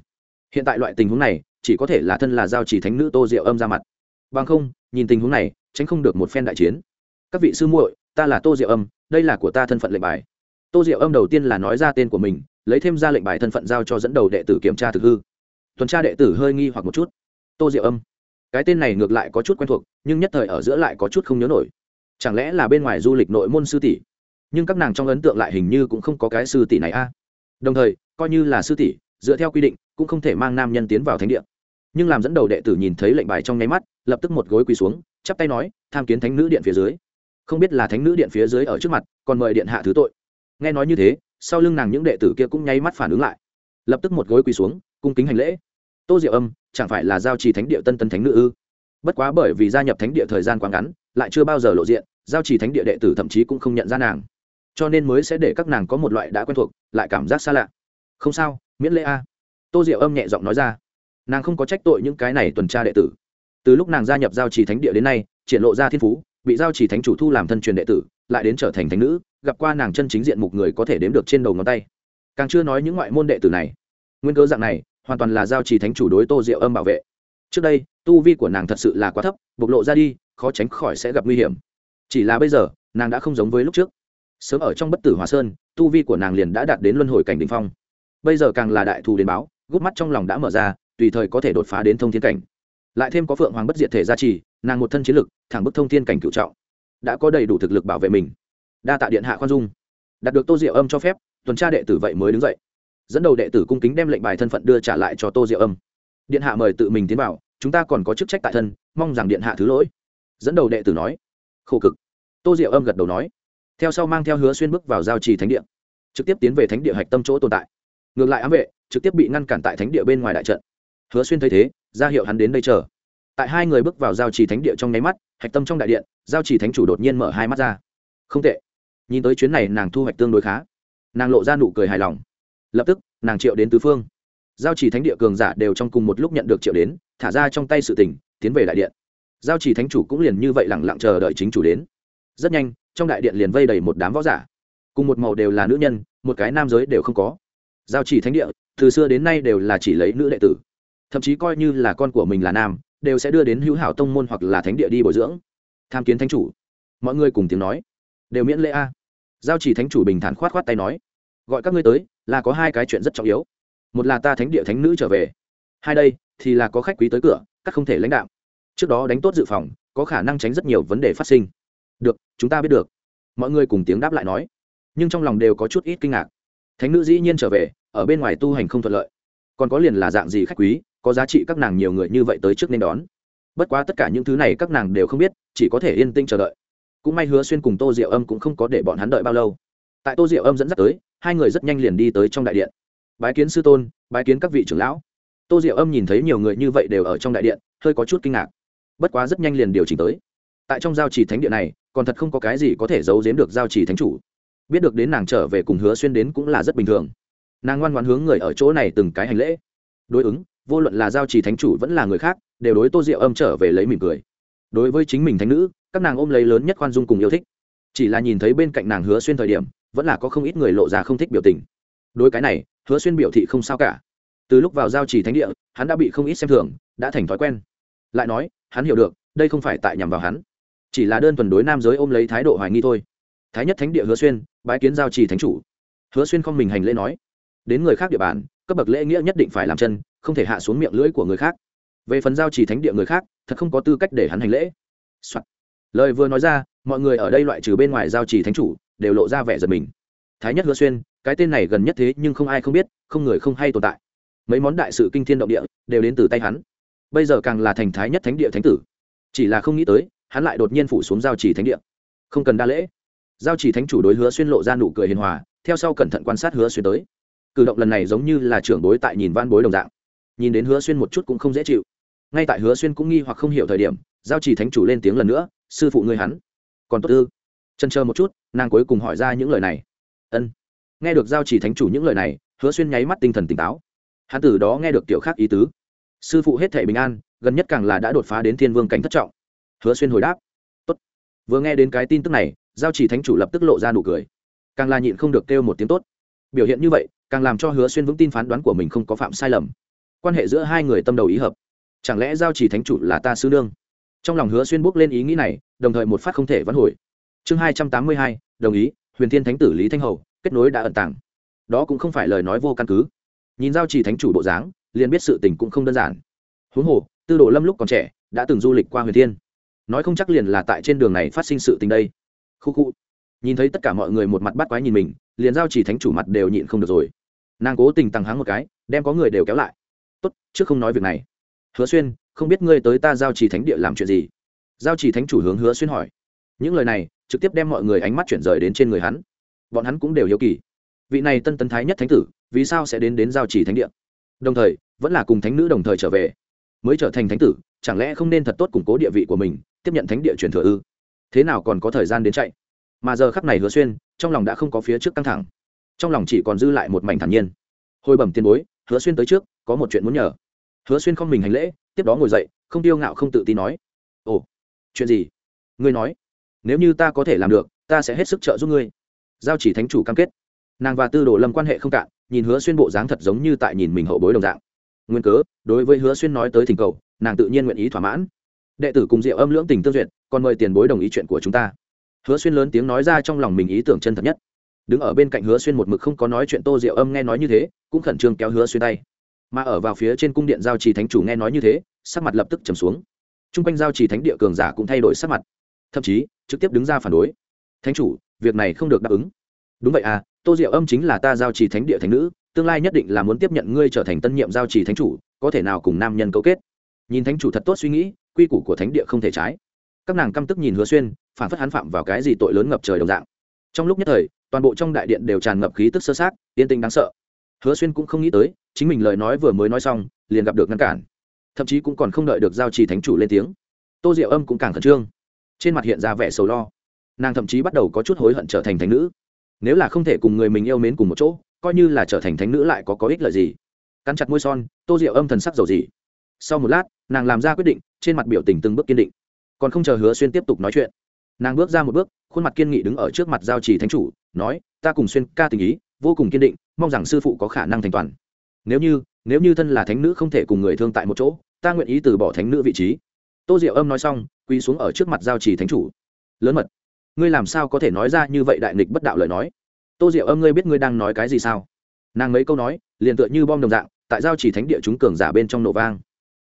Hiện tại loại tình huống này, chỉ có thể là thân là giao chỉ thánh nữ tô diệu âm ra mặt. Bằng không, nhìn tình huống này, tránh không được một phen đại chiến. Các vị sư muội, ta là tô diệu âm, đây là của ta thân phận lệnh bài. Tô diệu âm đầu tiên là nói ra tên của mình lấy thêm ra lệnh bài thân phận giao cho dẫn đầu đệ tử kiểm tra thực hư. Tuần tra đệ tử hơi nghi hoặc một chút. Tô diệu âm, cái tên này ngược lại có chút quen thuộc, nhưng nhất thời ở giữa lại có chút không nhớ nổi. Chẳng lẽ là bên ngoài du lịch nội môn sư tỷ? Nhưng các nàng trong ấn tượng lại hình như cũng không có cái sư tỷ này a. Đồng thời, coi như là sư tỷ, dựa theo quy định, cũng không thể mang nam nhân tiến vào thánh địa. Nhưng làm dẫn đầu đệ tử nhìn thấy lệnh bài trong nháy mắt, lập tức một gối quỳ xuống, chắp tay nói, tham kiến thánh nữ điện phía dưới. Không biết là thánh nữ điện phía dưới ở trước mặt, còn mời điện hạ thứ tội. Nghe nói như thế sau lưng nàng những đệ tử kia cũng nháy mắt phản ứng lại. Lập tức một gối quỳ xuống, cung kính hành lễ. Tô diệu âm, chẳng phải là giao trì thánh địa tân tân thánh nữ ư? Bất quá bởi vì gia nhập thánh địa thời gian quá ngắn, lại chưa bao giờ lộ diện, giao trì thánh địa đệ tử thậm chí cũng không nhận ra nàng. Cho nên mới sẽ để các nàng có một loại đã quen thuộc, lại cảm giác xa lạ. Không sao, miễn lễ a. Tô diệu âm nhẹ giọng nói ra. Nàng không có trách tội những cái này tuần tra đệ tử. Từ lúc nàng gia nhập giao trì thánh địa đến nay, triển lộ ra thiên phú, bị giao trì thánh chủ thu làm thân truyền đệ tử, lại đến trở thành thánh nữ gặp qua nàng chân chính diện mục người có thể đếm được trên đầu ngón tay. Càng chưa nói những ngoại môn đệ tử này. Nguyên cớ dạng này, hoàn toàn là giao trì thánh chủ đối tô diệu âm bảo vệ. Trước đây, tu vi của nàng thật sự là quá thấp, bộc lộ ra đi, khó tránh khỏi sẽ gặp nguy hiểm. Chỉ là bây giờ, nàng đã không giống với lúc trước. Sớm ở trong bất tử hòa sơn, tu vi của nàng liền đã đạt đến luân hồi cảnh đ ỉ n h phong. Bây giờ càng là đại thù đến báo, gút mắt trong lòng đã mở ra, tùy thời có thể đột phá đến thông thiên cảnh. Lại thêm có phượng hoàng bất diệt thể gia trì, nàng một thân chiến lực, thẳng bức thông thiên cảnh cựu trọng. Đã có đầy đủ thực lực bảo vệ mình đa tạ điện hạ khoan dung. Đạt được tô diệu âm cho phép, tuần tra đệ tử vậy mới đứng dậy. Dẫn đầu đệ tử cung kính đem lệnh bài thân phận đưa trả lại cho tô diệu âm. Điện hạ mời tự mình tiến vào, chúng ta còn có chức trách tại thân, mong rằng điện hạ thứ lỗi. Dẫn đầu đệ tử nói, khổ cực. Tô diệu âm gật đầu nói, theo sau mang theo hứa xuyên bước vào giao trì thánh địa, trực tiếp tiến về thánh địa hạch tâm chỗ tồn tại. Ngược lại ám vệ, trực tiếp bị ngăn cản tại thánh địa bên ngoài đại trận. Hứa xuyên thấy thế, ra hiệu hắn đến đây chờ. Tại hai người bước vào giao trì thánh địa trong nháy mắt, hạch tâm trong đại điện, giao trì thánh chủ đột nhiên mở hai mắt ra. Không tệ nhìn tới chuyến này nàng thu hoạch tương đối khá. Nàng lộ ra nụ cười hài lòng. Lập tức, nàng triệu đến tứ phương. Giao chỉ thánh địa cường giả đều trong cùng một lúc nhận được triệu đến, thả ra trong tay sự tình, tiến về đại điện. Giao chỉ thánh chủ cũng liền như vậy lẳng lặng chờ đợi chính chủ đến. Rất nhanh, trong đại điện liền vây đầy một đám võ giả. Cùng một màu đều là nữ nhân, một cái nam giới đều không có. Giao chỉ thánh địa, từ xưa đến nay đều là chỉ lấy nữ đệ tử. Thậm chí coi như là con của mình là nam, đều sẽ đưa đến hữu hảo tông môn hoặc là thánh địa đi bồi dưỡng. Tham kiến thánh chủ. Mọi người cùng tiếng nói đều miễn lễ a. Giao chỉ thánh chủ bình thản khoát khoát tay nói, gọi các ngươi tới, là có hai cái chuyện rất trọng yếu. Một là ta thánh địa thánh nữ trở về, hai đây thì là có khách quý tới cửa, các không thể lãnh đạo. Trước đó đánh tốt dự phòng, có khả năng tránh rất nhiều vấn đề phát sinh. Được, chúng ta biết được. Mọi người cùng tiếng đáp lại nói, nhưng trong lòng đều có chút ít kinh ngạc. Thánh nữ dĩ nhiên trở về, ở bên ngoài tu hành không thuận lợi. Còn có liền là dạng gì khách quý, có giá trị các nàng nhiều người như vậy tới trước nên đón. Bất quá tất cả những thứ này các nàng đều không biết, chỉ có thể yên tĩnh chờ đợi cũng may hứa xuyên cùng tô diệu âm cũng không có để bọn hắn đợi bao lâu. Tại tô diệu âm dẫn dắt tới, hai người rất nhanh liền đi tới trong đại điện. Bái kiến sư tôn, bái kiến các vị trưởng lão. Tô diệu âm nhìn thấy nhiều người như vậy đều ở trong đại điện, hơi có chút kinh ngạc. Bất quá rất nhanh liền điều chỉnh tới. Tại trong giao trì thánh điện này, còn thật không có cái gì có thể giấu giếm được giao trì thánh chủ. Biết được đến nàng trở về cùng hứa xuyên đến cũng là rất bình thường. Nàng ngoan ngoan hướng người ở chỗ này từng cái hành lễ. Đối ứng, vô luận là giao trì thánh chủ vẫn là người khác, đều đối tô diệu âm trở về lấy mỉm cười. Đối với chính mình thánh nữ các nàng ôm lấy lớn nhất khoan dung cùng yêu thích. Chỉ là nhìn thấy bên cạnh nàng hứa xuyên thời điểm, vẫn là có không ít người lộ ra không thích biểu tình. Đối cái này, hứa xuyên biểu thị không sao cả. Từ lúc vào giao trì thánh địa, hắn đã bị không ít xem thường, đã thành thói quen. Lại nói, hắn hiểu được, đây không phải tại nhằm vào hắn. Chỉ là đơn thuần đối nam giới ôm lấy thái độ hoài nghi thôi. Thái nhất thánh địa hứa xuyên, bái kiến giao trì thánh chủ. Hứa xuyên không mình hành lễ nói, đến người khác địa bàn, cấp bậc lễ nghĩa nhất định phải làm chân, không thể hạ xuống miệng lưỡi của người khác. Về phần giao trì thánh địa người khác, thật không có tư cách để hắn hành lễ、Soạn lời vừa nói ra, mọi người ở đây loại trừ bên ngoài giao trì thánh chủ, đều lộ ra vẻ giật mình. Thái nhất hứa xuyên, cái tên này gần nhất thế nhưng không ai không biết, không người không hay tồn tại. Mấy món đại sự kinh thiên động địa, đều đến từ tay hắn. Bây giờ càng là thành thái nhất thánh địa thánh tử. Chỉ là không nghĩ tới, hắn lại đột nhiên phủ xuống giao trì thánh địa. Không cần đa lễ. Giao trì thánh chủ đối hứa xuyên lộ ra nụ cười hiền hòa, theo sau cẩn thận quan sát hứa xuyên tới. Cử động lần này giống như là trưởng bối tại nhìn van bối đồng dạng. Nhìn đến hứa xuyên một chút cũng không dễ chịu. Ngay tại hứa xuyên cũng nghi hoặc không hiểu thời điểm, giao trì thánh chủ lên tiếng lần nữa sư phụ ngươi hắn. Còn tốt ư? Chân chờ một chút, nàng cuối cùng hỏi ra những lời này. Ân. Nghe được giao Chỉ thánh chủ những lời này, hứa xuyên nháy mắt tinh thần tỉnh táo. Hắn từ đó nghe được tiểu khác ý tứ. Sư phụ hết thể bình an, gần nhất càng là đã đột phá đến thiên vương cảnh thất trọng. Hứa xuyên hồi đáp. Tốt. Vừa nghe đến cái tin tức này, giao Chỉ thánh chủ lập tức lộ ra nụ cười. Càng là nhịn không được kêu một tiếng tốt. Biểu hiện như vậy, càng làm cho hứa xuyên vững tin phán đoán của mình không có phạm sai lầm. Quan hệ giữa hai người tâm đầu ý hợp. Chẳng lẽ giao chỉ thánh chủ là ta sư nương? Trong lòng hứa xuyên bước lên ý nghĩ này, đồng thời một phát không thể vãn hồi. Chương hai trăm tám mươi hai, đồng ý, huyền thiên thánh tử lý thanh hầu, kết nối đã ẩn tàng. Đó cũng không phải lời nói vô căn cứ. Nhìn giao chỉ thánh chủ bộ dáng, liền biết sự tình cũng không đơn giản. Huống hồ, tư đồ lâm lúc còn trẻ, đã từng du lịch qua huyền thiên. Nói không chắc liền là tại trên đường này phát sinh sự tình đây. Khu khu. Nhìn thấy tất cả mọi người một mặt bắt quái nhìn mình, liền giao chỉ thánh chủ mặt đều nhịn không được rồi. Nàng cố tình tăng háng một cái, đem có người đều kéo lại. Tốt, trước không nói việc này hứa xuyên, không biết ngươi tới ta giao chỉ thánh địa làm chuyện gì? Giao chỉ thánh chủ hướng hứa xuyên hỏi. Những lời này trực tiếp đem mọi người ánh mắt chuyển rời đến trên người hắn. Bọn hắn cũng đều hiếu kỳ. Vị này tân Tân thái nhất thánh tử, vì sao sẽ đến đến giao chỉ thánh địa? Đồng thời, vẫn là cùng thánh nữ đồng thời trở về. Mới trở thành thánh tử, chẳng lẽ không nên thật tốt củng cố địa vị của mình, tiếp nhận thánh địa truyền thừa ư? Thế nào còn có thời gian đến chạy? Mà giờ khắc này hứa xuyên, trong lòng đã không có phía trước căng thẳng. Trong lòng chỉ còn dư lại một mảnh thản nhiên. Hồi bẩm tiền bối, hứa xuyên tới trước, có một chuyện muốn nhờ hứa xuyên không mình hành lễ, tiếp đó ngồi dậy, không tiêu ngạo không tự tin nói, ồ, chuyện gì? Ngươi nói, nếu như ta có thể làm được, ta sẽ hết sức trợ giúp ngươi. Giao chỉ thánh chủ cam kết. Nàng và tư đồ lâm quan hệ không cạn, nhìn hứa xuyên bộ dáng thật giống như tại nhìn mình hậu bối đồng dạng. Nguyên cớ, đối với hứa xuyên nói tới thỉnh cầu, nàng tự nhiên nguyện ý thỏa mãn. Đệ tử cùng diệu âm lưỡng tình tương duyệt, còn mời tiền bối đồng ý chuyện của chúng ta. Hứa xuyên lớn tiếng nói ra trong lòng mình ý tưởng chân thật nhất. Đứng ở bên cạnh hứa xuyên một mực không có nói chuyện, tô diệu âm nghe nói như thế, cũng khẩn trương kéo hứa xuyên tay mà ở vào phía trên cung điện giao trì thánh chủ nghe nói như thế, sắc mặt lập tức trầm xuống. T r u n g quanh giao trì thánh địa cường giả cũng thay đổi sắc mặt, thậm chí trực tiếp đứng ra phản đối. Thánh chủ, việc này không được đáp ứng. Đúng vậy à tô diệu âm chính là ta giao trì thánh địa thánh nữ, tương lai nhất định là muốn tiếp nhận ngươi trở thành tân nhiệm giao trì thánh chủ, có thể nào cùng nam nhân cấu kết? Nhìn thánh chủ thật tốt suy nghĩ, quy củ của thánh địa không thể trái. Các nàng căm tức nhìn hứa xuyên, phản phất hắn phạm vào cái gì tội lớn ngập trời đồng dạng. Trong lúc nhất thời, toàn bộ trong đại điện đều tràn ngập khí tức sơ sát, yên tĩnh đáng sợ hứa xuyên cũng không nghĩ tới, chính mình lời nói vừa mới nói xong, liền gặp được ngăn cản. Thậm chí cũng còn không đợi được giao trì thánh chủ lên tiếng. Tô diệu âm cũng càng khẩn trương. Trên mặt hiện ra vẻ sầu lo. Nàng thậm chí bắt đầu có chút hối hận trở thành thánh nữ. Nếu là không thể cùng người mình yêu mến cùng một chỗ, coi như là trở thành thánh nữ lại có có ích lợi gì? Cắn chặt môi son, tô diệu âm thần sắc dầu gì sau một lát, nàng làm ra quyết định, trên mặt biểu tình từng bước kiên định. Còn không chờ hứa xuyên tiếp tục nói chuyện, nàng bước ra một bước, khuôn mặt kiên nghị đứng ở trước mặt giao trì thánh chủ, nói, ta cùng xuyên ca tình ý vô cùng kiên định, mong rằng sư phụ có khả năng thành toàn. Nếu như nếu như thân là thánh nữ không thể cùng người thương tại một chỗ, ta nguyện ý từ bỏ thánh nữ vị trí. Tô diệu âm nói xong, quỳ xuống ở trước mặt giao trì thánh chủ. Lớn mật, ngươi làm sao có thể nói ra như vậy đại nghịch bất đạo lời nói? Tô diệu âm, ngươi biết ngươi đang nói cái gì sao? Nàng mấy câu nói, liền tựa như bom đồng dạng, tại giao chỉ thánh địa chúng cường giả bên trong nổ vang.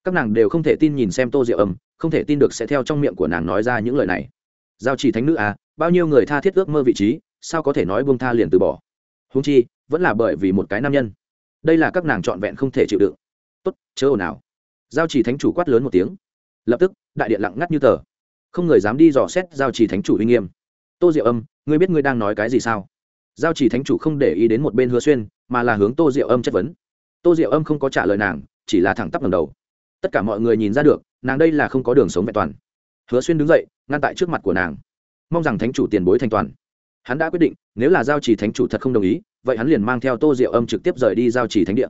Các nàng đều không thể tin nhìn xem tô diệu âm, không thể tin được sẽ theo trong miệng của nàng nói ra những lời này. Giao chỉ thánh nữ à bao nhiêu người tha thiết ước mơ vị trí, sao có thể nói buông tha liền từ bỏ? Húng chi, vẫn là bởi vì một cái nam nhân. Đây là các nàng trọn vẹn không thể chịu đựng. Tốt, chớ ồn ào. Giao chỉ thánh chủ quát lớn một tiếng. Lập tức, đại điện lặng ngắt như tờ. Không người dám đi dò xét giao chỉ thánh chủ uy nghiêm. Tô diệu âm, ngươi biết ngươi đang nói cái gì sao? Giao chỉ thánh chủ không để ý đến một bên hứa xuyên, mà là hướng tô diệu âm chất vấn. Tô diệu âm không có trả lời nàng, chỉ là thẳng tắp lần đầu. Tất cả mọi người nhìn ra được, nàng đây là không có đường sống vẹn toàn. Hứa xuyên đứng dậy, ngăn tại trước mặt của nàng. Mong rằng thánh chủ tiền bối thanh toàn hắn đã quyết định, nếu là giao chỉ thánh chủ thật không đồng ý, vậy hắn liền mang theo tô diệu âm trực tiếp rời đi giao chỉ thánh địa.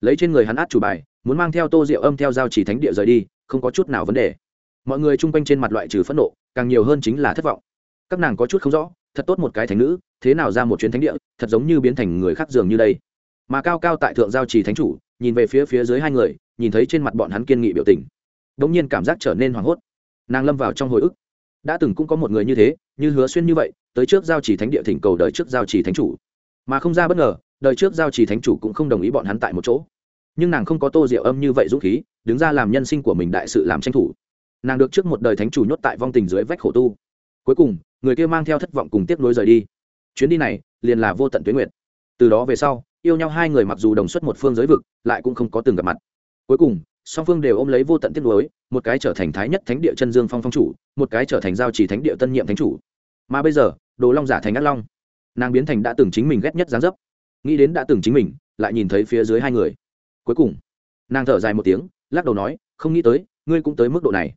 Lấy trên người hắn át chủ bài, muốn mang theo tô diệu âm theo giao chỉ thánh địa rời đi, không có chút nào vấn đề. Mọi người chung quanh trên mặt loại trừ phẫn nộ, càng nhiều hơn chính là thất vọng. Các nàng có chút không rõ, thật tốt một cái thánh nữ, thế nào ra một chuyến thánh địa, thật giống như biến thành người khác giường như đây. Mà cao cao tại thượng giao trì thánh chủ, nhìn về phía phía dưới hai người, nhìn thấy trên mặt bọn hắn kiên nghị biểu tình. Đ ỗ n g nhiên cảm giác trở nên hoảng hốt. Nàng lâm vào trong hồi ức đã từng cũng có một người như thế, như hứa xuyên như vậy, tới trước giao trì thánh địa thỉnh cầu đời trước giao trì thánh chủ. Mà không ra bất ngờ, đời trước giao trì thánh chủ cũng không đồng ý bọn hắn tại một chỗ. Nhưng nàng không có tô diệu âm như vậy dũng khí, đứng ra làm nhân sinh của mình đại sự làm tranh thủ. Nàng được trước một đời thánh chủ nhốt tại vong tình dưới vách khổ tu. Cuối cùng, người kia mang theo thất vọng cùng tiếp nối rời đi. Chuyến đi này, liền là vô tận tuyến nguyện. Từ đó về sau, yêu nhau hai người mặc dù đồng xuất một phương giới vực, lại cũng không có từng gặp mặt. Cuối cùng song phương đều ôm lấy vô tận tiết lối một cái trở thành thái nhất thánh địa chân dương phong phong chủ, một cái trở thành giao trì thánh địa tân nhiệm thánh chủ. Mà bây giờ, đồ long giả thành ác long. Nàng biến thành đã từng chính mình ghét nhất dáng dấp. Nghĩ đến đã từng chính mình, lại nhìn thấy phía dưới hai người. Cuối cùng, nàng thở dài một tiếng, lắc đầu nói, không nghĩ tới, ngươi cũng tới mức độ này.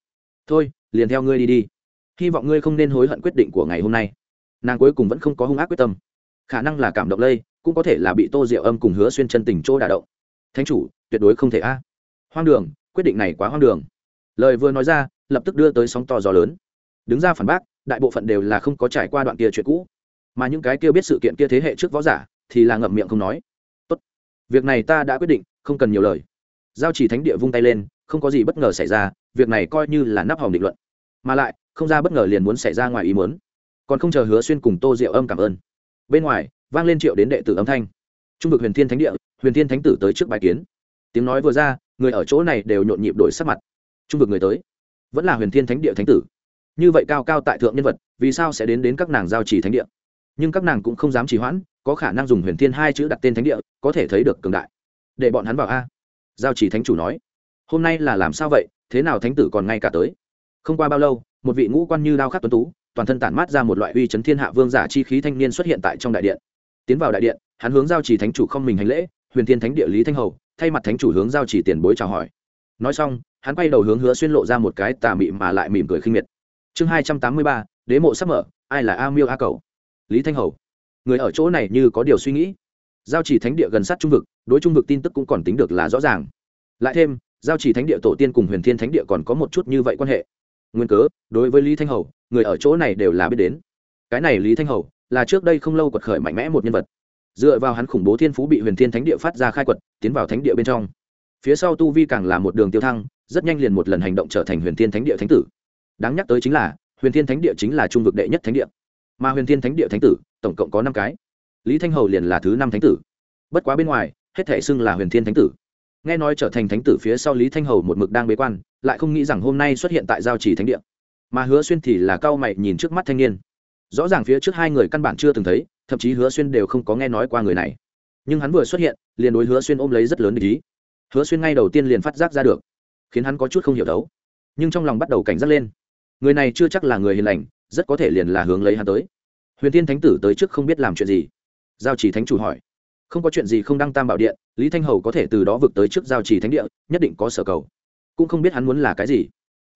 Thôi, liền theo ngươi đi đi. Hy vọng ngươi không nên hối hận quyết định của ngày hôm nay. Nàng cuối cùng vẫn không có hung ác quyết tâm. Khả năng là cảm động lây, cũng có thể là bị tô diệu âm cùng hứa xuyên chân tình chỗ đả động. Thánh chủ, tuyệt đối không thể a hoang đường, quyết định này quá hoang đường. Lời vừa nói ra, lập tức đưa tới sóng to gió lớn. Đứng ra phản bác, đại bộ phận đều là không có trải qua đoạn kia chuyện cũ. Mà những cái kia biết sự kiện kia thế hệ trước võ giả, thì là ngậm miệng không nói. Tốt, việc này ta đã quyết định, không cần nhiều lời. Giao chỉ thánh địa vung tay lên, không có gì bất ngờ xảy ra, việc này coi như là nắp hỏng định luận. Mà lại, không ra bất ngờ liền muốn xảy ra ngoài ý muốn. Còn không chờ hứa xuyên cùng tô diệu âm cảm ơn. Bên ngoài, vang lên triệu đến đệ tử âm thanh. Trung vực huyền thiên thánh địa, huyền thiên thánh tử tới trước bài kiến. Tiếng nói vừa ra người ở chỗ này đều nhộn nhịp đổi sắc mặt. Trung vực người tới, vẫn là huyền thiên thánh địa thánh tử. Như vậy cao cao tại thượng nhân vật, vì sao sẽ đến đến các nàng giao trì thánh địa? Nhưng các nàng cũng không dám trì hoãn, có khả năng dùng huyền thiên hai chữ đặt tên thánh địa, có thể thấy được cường đại. Để bọn hắn vào a. Giao trì thánh chủ nói. Hôm nay là làm sao vậy, thế nào thánh tử còn ngay cả tới? Không qua bao lâu, một vị ngũ quan như đao khắc tuấn tú, toàn thân tản mát ra một loại uy chấn thiên hạ vương giả chi khí thanh niên xuất hiện tại trong đại điện. Tiến vào đại điện, hắn hướng giao chỉ thánh chủ không mình hành lễ, huyền thiên thánh địa lý thanh hầu thay mặt thánh chủ hướng giao chỉ tiền bối chào hỏi. Nói xong, hắn quay đầu hướng hứa xuyên lộ ra một cái tà mị mà lại mỉm cười khinh miệt. Chương hai trăm tám mươi ba, đế mộ sắp mở, ai là a miêu a cầu? Lý thanh hầu. Người ở chỗ này như có điều suy nghĩ. Giao chỉ thánh địa gần sát trung vực, đối trung vực tin tức cũng còn tính được là rõ ràng. Lại thêm, giao chỉ thánh địa tổ tiên cùng huyền thiên thánh địa còn có một chút như vậy quan hệ. Nguyên cớ, đối với lý thanh hầu, người ở chỗ này đều là biết đến. Cái này lý thanh hầu là trước đây không lâu quật khởi mạnh mẽ một nhân vật dựa vào hắn khủng bố thiên phú bị huyền thiên thánh địa phát ra khai quật, tiến vào thánh địa bên trong. Phía sau tu vi càng là một đường tiêu thăng, rất nhanh liền một lần hành động trở thành huyền thiên thánh địa thánh tử. Đáng nhắc tới chính là, huyền thiên thánh địa chính là trung vực đệ nhất thánh địa. Mà huyền thiên thánh địa thánh tử, tổng cộng có năm cái. Lý thanh hầu liền là thứ năm thánh tử. Bất quá bên ngoài, hết thể xưng là huyền thiên thánh tử. Nghe nói trở thành thánh tử phía sau lý thanh hầu một mực đang bế quan, lại không nghĩ rằng hôm nay xuất hiện tại giao trì thánh địa. Mà hứa xuyên thì là cao mày nhìn trước mắt thanh niên. Rõ ràng phía trước hai người căn bản chưa từng thấy thậm chí hứa xuyên đều không có nghe nói qua người này. Nhưng hắn vừa xuất hiện, liền đối hứa xuyên ôm lấy rất lớn ý. Hứa xuyên ngay đầu tiên liền phát giác ra được, khiến hắn có chút không hiểu đấu. Nhưng trong lòng bắt đầu cảnh giác lên. Người này chưa chắc là người hiền lành, rất có thể liền là hướng lấy hắn tới. Huyền tiên thánh tử tới trước không biết làm chuyện gì. Giao chỉ thánh chủ hỏi. Không có chuyện gì không đăng tam bảo điện, lý thanh hầu có thể từ đó vực tới trước giao trì thánh địa, nhất định có sở cầu. Cũng không biết hắn muốn là cái gì.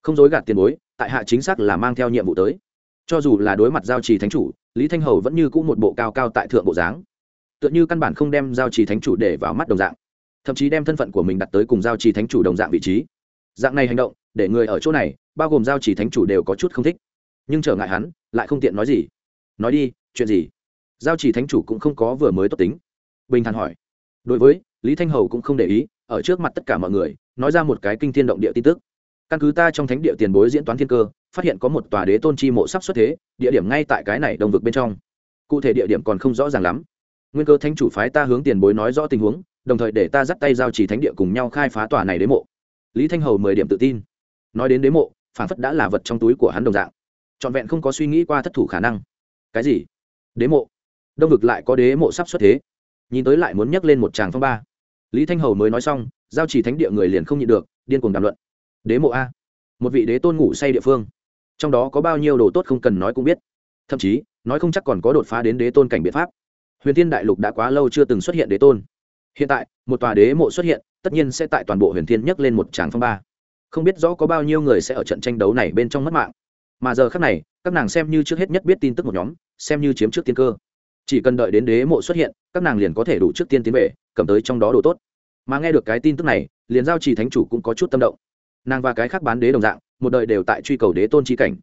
Không dối gạt tiền bối, tại hạ chính xác là mang theo nhiệm vụ tới. Cho dù là đối mặt giao trì thánh chủ lý thanh hầu vẫn như c ũ một bộ cao cao tại thượng bộ dáng. Tựa như căn bản không đem giao trì thánh chủ để vào mắt đồng dạng. Thậm chí đem thân phận của mình đặt tới cùng giao trì thánh chủ đồng dạng vị trí. Dạng này hành động, để người ở chỗ này, bao gồm giao trì thánh chủ đều có chút không thích. Nhưng trở ngại hắn, lại không tiện nói gì. Nói đi, chuyện gì? Giao trì thánh chủ cũng không có vừa mới tốt tính. Bình thản hỏi. Đối với, lý thanh hầu cũng không để ý, ở trước mặt tất cả mọi người, nói ra một cái kinh thiên động địa tin tức căn cứ ta trong thánh địa tiền bối diễn toán thiên cơ, phát hiện có một tòa đế tôn chi mộ sắp xuất thế, địa điểm ngay tại cái này đồng vực bên trong. Cụ thể địa điểm còn không rõ ràng lắm. Nguyên cơ thánh chủ phái ta hướng tiền bối nói rõ tình huống, đồng thời để ta dắt tay giao chỉ thánh địa cùng nhau khai phá tòa này đế mộ. Lý thanh hầu mười điểm tự tin. Nói đến đế mộ, phản phất đã là vật trong túi của hắn đồng dạng. Trọn vẹn không có suy nghĩ qua thất thủ khả năng. Cái gì? Đế mộ? Đông vực lại có đế mộ sắp xuất thế. Nhìn tới lại muốn nhắc lên một tràng phong ba. Lý thanh hầu mới nói xong, giao chỉ thánh địa người liền không nhịn được, điên cuồng đàm luận đế mộ a. Một vị đế tôn ngủ say địa phương. Trong đó có bao nhiêu đồ tốt không cần nói cũng biết. Thậm chí, nói không chắc còn có đột phá đến đế tôn cảnh biện pháp. Huyền thiên đại lục đã quá lâu chưa từng xuất hiện đế tôn. Hiện tại, một tòa đế mộ xuất hiện, tất nhiên sẽ tại toàn bộ huyền thiên nhấc lên một tràng phong ba. Không biết rõ có bao nhiêu người sẽ ở trận tranh đấu này bên trong mất mạng. Mà giờ khác này, các nàng xem như trước hết nhất biết tin tức một nhóm, xem như chiếm trước tiên cơ. Chỉ cần đợi đến đế mộ xuất hiện, các nàng liền có thể đủ trước tiên tiến về, cầm tới trong đó đồ tốt. Mà nghe được cái tin tức này, liền giao trì thánh chủ cũng có chút tâm động nàng và cái khác bán đế đồng dạng, một đời đều tại truy cầu đế tôn chi cảnh.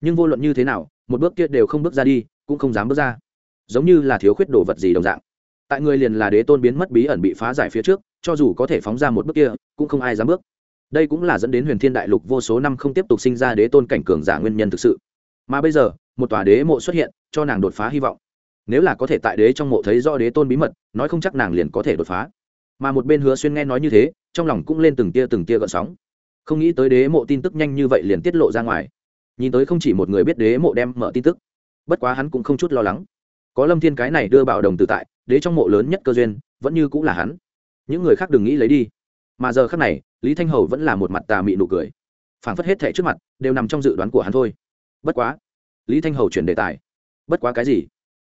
Nhưng vô luận như thế nào, một bước kia đều không bước ra đi, cũng không dám bước ra. Giống như là thiếu khuyết đồ vật gì đồng dạng. Tại người liền là đế tôn biến mất bí ẩn bị phá giải phía trước, cho dù có thể phóng ra một bước kia, cũng không ai dám bước. Đây cũng là dẫn đến huyền thiên đại lục vô số năm không tiếp tục sinh ra đế tôn cảnh cường giả nguyên nhân thực sự. Mà bây giờ, một tòa đế mộ xuất hiện, cho nàng đột phá hy vọng. Nếu là có thể tại đế trong mộ thấy do đế tôn bí mật, nói không chắc nàng liền có thể đột phá. Mà một bên hứa xuyên nghe nói như thế, trong lòng cũng lên từng tia từng tia gợn sóng không nghĩ tới đế mộ tin tức nhanh như vậy liền tiết lộ ra ngoài. Nhìn tới không chỉ một người biết đế mộ đem mở tin tức, bất quá hắn cũng không chút lo lắng. Có lâm thiên cái này đưa bảo đồng tự tại, đế trong mộ lớn nhất cơ duyên, vẫn như cũng là hắn. Những người khác đừng nghĩ lấy đi. Mà giờ khác này, lý thanh hầu vẫn là một mặt tà mị nụ cười. Phảng phất hết thẻ trước mặt, đều nằm trong dự đoán của hắn thôi. Bất quá, lý thanh hầu chuyển đề tài. Bất quá cái gì?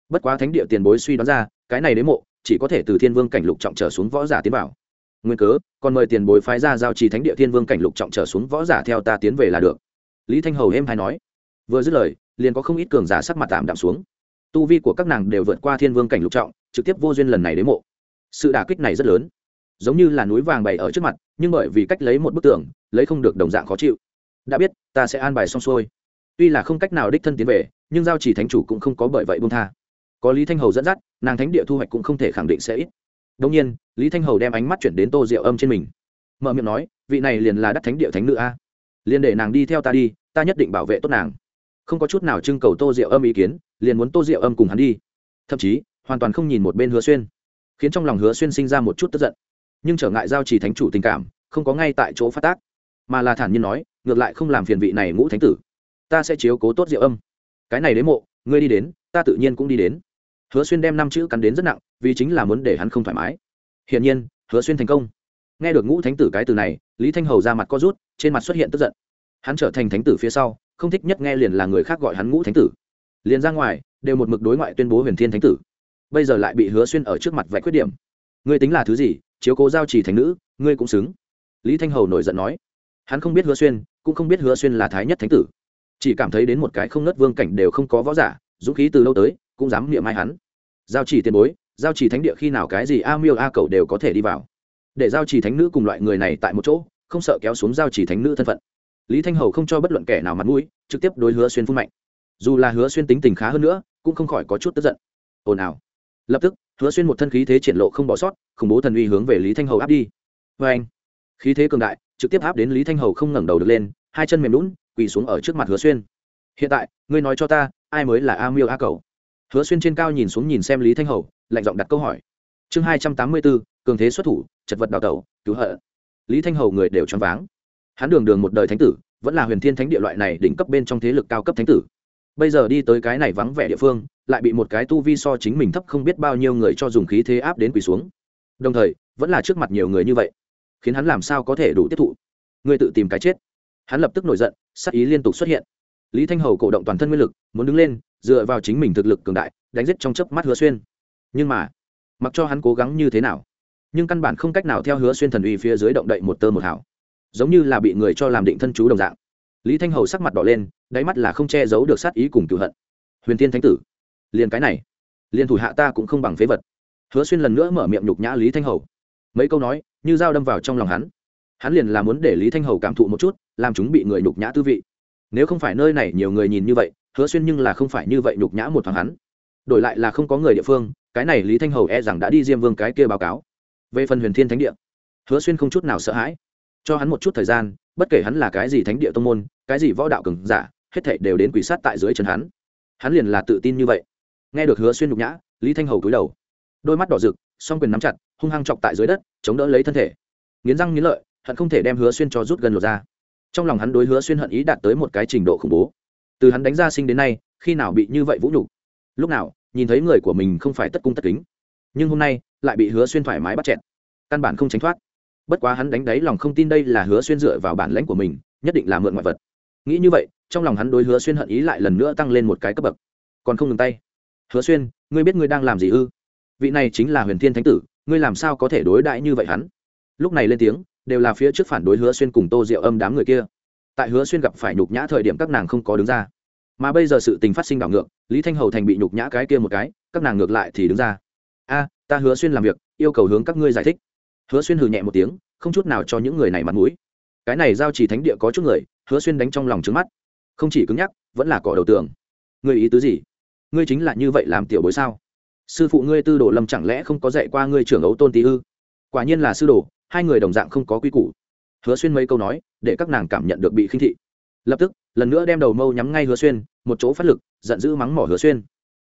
Bất quá thánh địa tiền bối suy đoán ra, cái này đế mộ, chỉ có thể từ thiên vương cảnh lục trọng trở xuống võ giả tiến vào nguyên cớ, còn mời tiền bối phái ra giao trì thánh địa thiên vương cảnh lục trọng trở xuống võ giả theo ta tiến về là được. Lý thanh hầu êm hay nói. Vừa dứt lời, liền có không ít cường giả sắc mặt tạm đạm xuống. Tu vi của các nàng đều vượt qua thiên vương cảnh lục trọng, trực tiếp vô duyên lần này đến mộ. Sự đả kích này rất lớn, giống như là núi vàng bày ở trước mặt, nhưng bởi vì cách lấy một bức tường, lấy không được đồng dạng khó chịu. Đã biết, ta sẽ an bài xong xuôi. Tuy là không cách nào đích thân tiến về, nhưng giao chỉ thánh chủ cũng không có bởi vậy buông tha. Có lý thanh hầu dẫn dắt, nàng thánh địa thu hoạch cũng không thể khẳng định sẽ ít đông nhiên, lý thanh hầu đem ánh mắt chuyển đến tô diệu âm trên mình. Mở miệng nói, vị này liền là đắc thánh địa thánh nữ a. Liền để nàng đi theo ta đi, ta nhất định bảo vệ tốt nàng. Không có chút nào trưng cầu tô diệu âm ý kiến, liền muốn tô diệu âm cùng hắn đi. Thậm chí, hoàn toàn không nhìn một bên hứa xuyên, khiến trong lòng hứa xuyên sinh ra một chút tức giận. Nhưng trở ngại giao trì thánh chủ tình cảm, không có ngay tại chỗ phát tác, mà là thản nhiên nói, ngược lại không làm phiền vị này ngũ thánh tử. Ta sẽ chiếu cố tốt diệu âm. Cái này đến mộ, ngươi đi đến, ta tự nhiên cũng đi đến hứa xuyên đem năm chữ cắn đến rất nặng, vì chính là muốn để hắn không thoải mái. Hiển nhiên, hứa xuyên thành công. Nghe được ngũ thánh tử cái từ này, lý thanh hầu ra mặt co rút, trên mặt xuất hiện tức giận. Hắn trở thành thánh tử phía sau, không thích nhất nghe liền là người khác gọi hắn ngũ thánh tử. Liền ra ngoài, đều một mực đối ngoại tuyên bố huyền thiên thánh tử. Bây giờ lại bị hứa xuyên ở trước mặt vạch khuyết điểm. Ngươi tính là thứ gì? Chiếu cố giao trì thành nữ, ngươi cũng xứng. Lý thanh hầu nổi giận nói. Hắn không biết hứa xuyên, cũng không biết hứa xuyên là thái nhất thánh tử. Chỉ cảm thấy đến một cái không nớt vương cảnh đều không có võ giả, dũng khí từ lâu tới cũng dám niệm ai hắn. Giao chỉ tiền bối, giao chỉ thánh địa khi nào cái gì a miêu a cầu đều có thể đi vào. Để giao chỉ thánh nữ cùng loại người này tại một chỗ, không sợ kéo xuống giao chỉ thánh nữ thân phận. Lý thanh hầu không cho bất luận kẻ nào mặt mũi, trực tiếp đối hứa xuyên phun mạnh. Dù là hứa xuyên tính tình khá hơn nữa, cũng không khỏi có chút tức giận. Ồn ào. Lập tức, hứa xuyên một thân khí thế triển lộ không bỏ sót, khủng bố thần uy hướng về lý thanh hầu áp đi. Vê anh, khí thế cường đại, trực tiếp áp đến lý thanh hầu không ngẩng đầu được lên, hai chân mềm lún quỳ xuống ở trước mặt hứa xuyên. Hiện tại, ngươi nói cho ta, ai mới là a miêu a cầu hứa xuyên trên cao nhìn xuống nhìn xem lý thanh hầu, lạnh giọng đặt câu hỏi. Chương hai trăm tám mươi bốn, cường thế xuất thủ, chật vật đào tẩu, cứu hận. Lý thanh hầu người đều choáng váng. Hắn đường đường một đời thánh tử, vẫn là huyền thiên thánh địa loại này đỉnh cấp bên trong thế lực cao cấp thánh tử. Bây giờ đi tới cái này vắng vẻ địa phương, lại bị một cái tu vi so chính mình thấp không biết bao nhiêu người cho dùng khí thế áp đến quỳ xuống. Đồng thời, vẫn là trước mặt nhiều người như vậy, khiến hắn làm sao có thể đủ tiếp thụ. Người tự tìm cái chết. Hắn lập tức nổi giận sắc ý liên tục xuất hiện lý thanh hầu cổ động toàn thân nguyên lực, muốn đứng lên, dựa vào chính mình thực lực cường đại, đánh giết trong chớp mắt hứa xuyên. Nhưng mà, mặc cho hắn cố gắng như thế nào, nhưng căn bản không cách nào theo hứa xuyên thần uy phía dưới động đậy một tơ một hảo giống như là bị người cho làm định thân chú đồng dạng. Lý thanh hầu sắc mặt đỏ lên, đáy mắt là không che giấu được sát ý cùng cựu hận. Huyền tiên thánh tử, liền cái này, liền thủ hạ ta cũng không bằng phế vật. Hứa xuyên lần nữa mở miệng nhục nhã lý thanh hầu. Mấy câu nói, như dao đâm vào trong lòng hắn. Hắn liền là muốn để lý thanh hầu cảm thụ một chút, làm chúng bị người nhục nhã tư vị nếu không phải nơi này nhiều người nhìn như vậy, hứa xuyên nhưng là không phải như vậy nhục nhã một thoáng hắn. Đổi lại là không có người địa phương, cái này lý thanh hầu e rằng đã đi diêm vương cái kia báo cáo. Về phần huyền thiên thánh địa, hứa xuyên không chút nào sợ hãi. Cho hắn một chút thời gian, bất kể hắn là cái gì thánh địa tông môn, cái gì võ đạo cường giả, hết thảy đều đến quỷ sát tại dưới chân hắn. Hắn liền là tự tin như vậy. Nghe được hứa xuyên nhục nhã, lý thanh hầu cúi đầu. Đôi mắt đỏ rực, song quyền nắm chặt, hung hăng chọc tại dưới đất, chống đỡ lấy thân thể. Nghiến răng nghiến lợi, hận không thể đem hứa xuyên cho rút gần lột ra trong lòng hắn đối hứa xuyên hận ý đạt tới một cái trình độ khủng bố. Từ hắn đánh ra sinh đến nay, khi nào bị như vậy vũ nhục? Lúc nào, nhìn thấy người của mình không phải tất cung tất kính. Nhưng hôm nay, lại bị hứa xuyên thoải mái bắt chẹn căn bản không tránh thoát. Bất quá hắn đánh đáy lòng không tin đây là hứa xuyên dựa vào bản lãnh của mình, nhất định là mượn ngoại vật. Nghĩ như vậy, trong lòng hắn đối hứa xuyên hận ý lại lần nữa tăng lên một cái cấp bậc. Còn không ngừng tay. Hứa xuyên, ngươi biết ngươi đang làm gì ư? Vị này chính là huyền thiên thánh tử, ngươi làm sao có thể đối đãi như vậy hắn? Lúc này lên tiếng đều là phía trước phản đối hứa xuyên cùng tô diệu âm đám người kia. Tại hứa xuyên gặp phải nhục nhã thời điểm các nàng không có đứng ra. Mà bây giờ sự tình phát sinh đảo ngược, lý thanh hầu thành bị nhục nhã cái kia một cái, các nàng ngược lại thì đứng ra. A, ta hứa xuyên làm việc, yêu cầu hướng các ngươi giải thích. Hứa xuyên hừ nhẹ một tiếng, không chút nào cho những người này mặt mũi. Cái này giao chỉ thánh địa có chút người, hứa xuyên đánh trong lòng trứng mắt. Không chỉ cứng nhắc, vẫn là cỏ đầu tường. Ngươi ý tứ gì? Ngươi chính là như vậy làm tiểu bối sao? Sư phụ ngươi tư đồ lâm chẳng lẽ không có dạy qua ngươi trưởng ấu tôn tý ư? Quả nhiên là sư đồ hai người đồng dạng không có quy củ. Hứa xuyên mấy câu nói, để các nàng cảm nhận được bị khinh thị. Lập tức, lần nữa đem đầu mâu nhắm ngay hứa xuyên, một chỗ phát lực, giận dữ mắng mỏ hứa xuyên.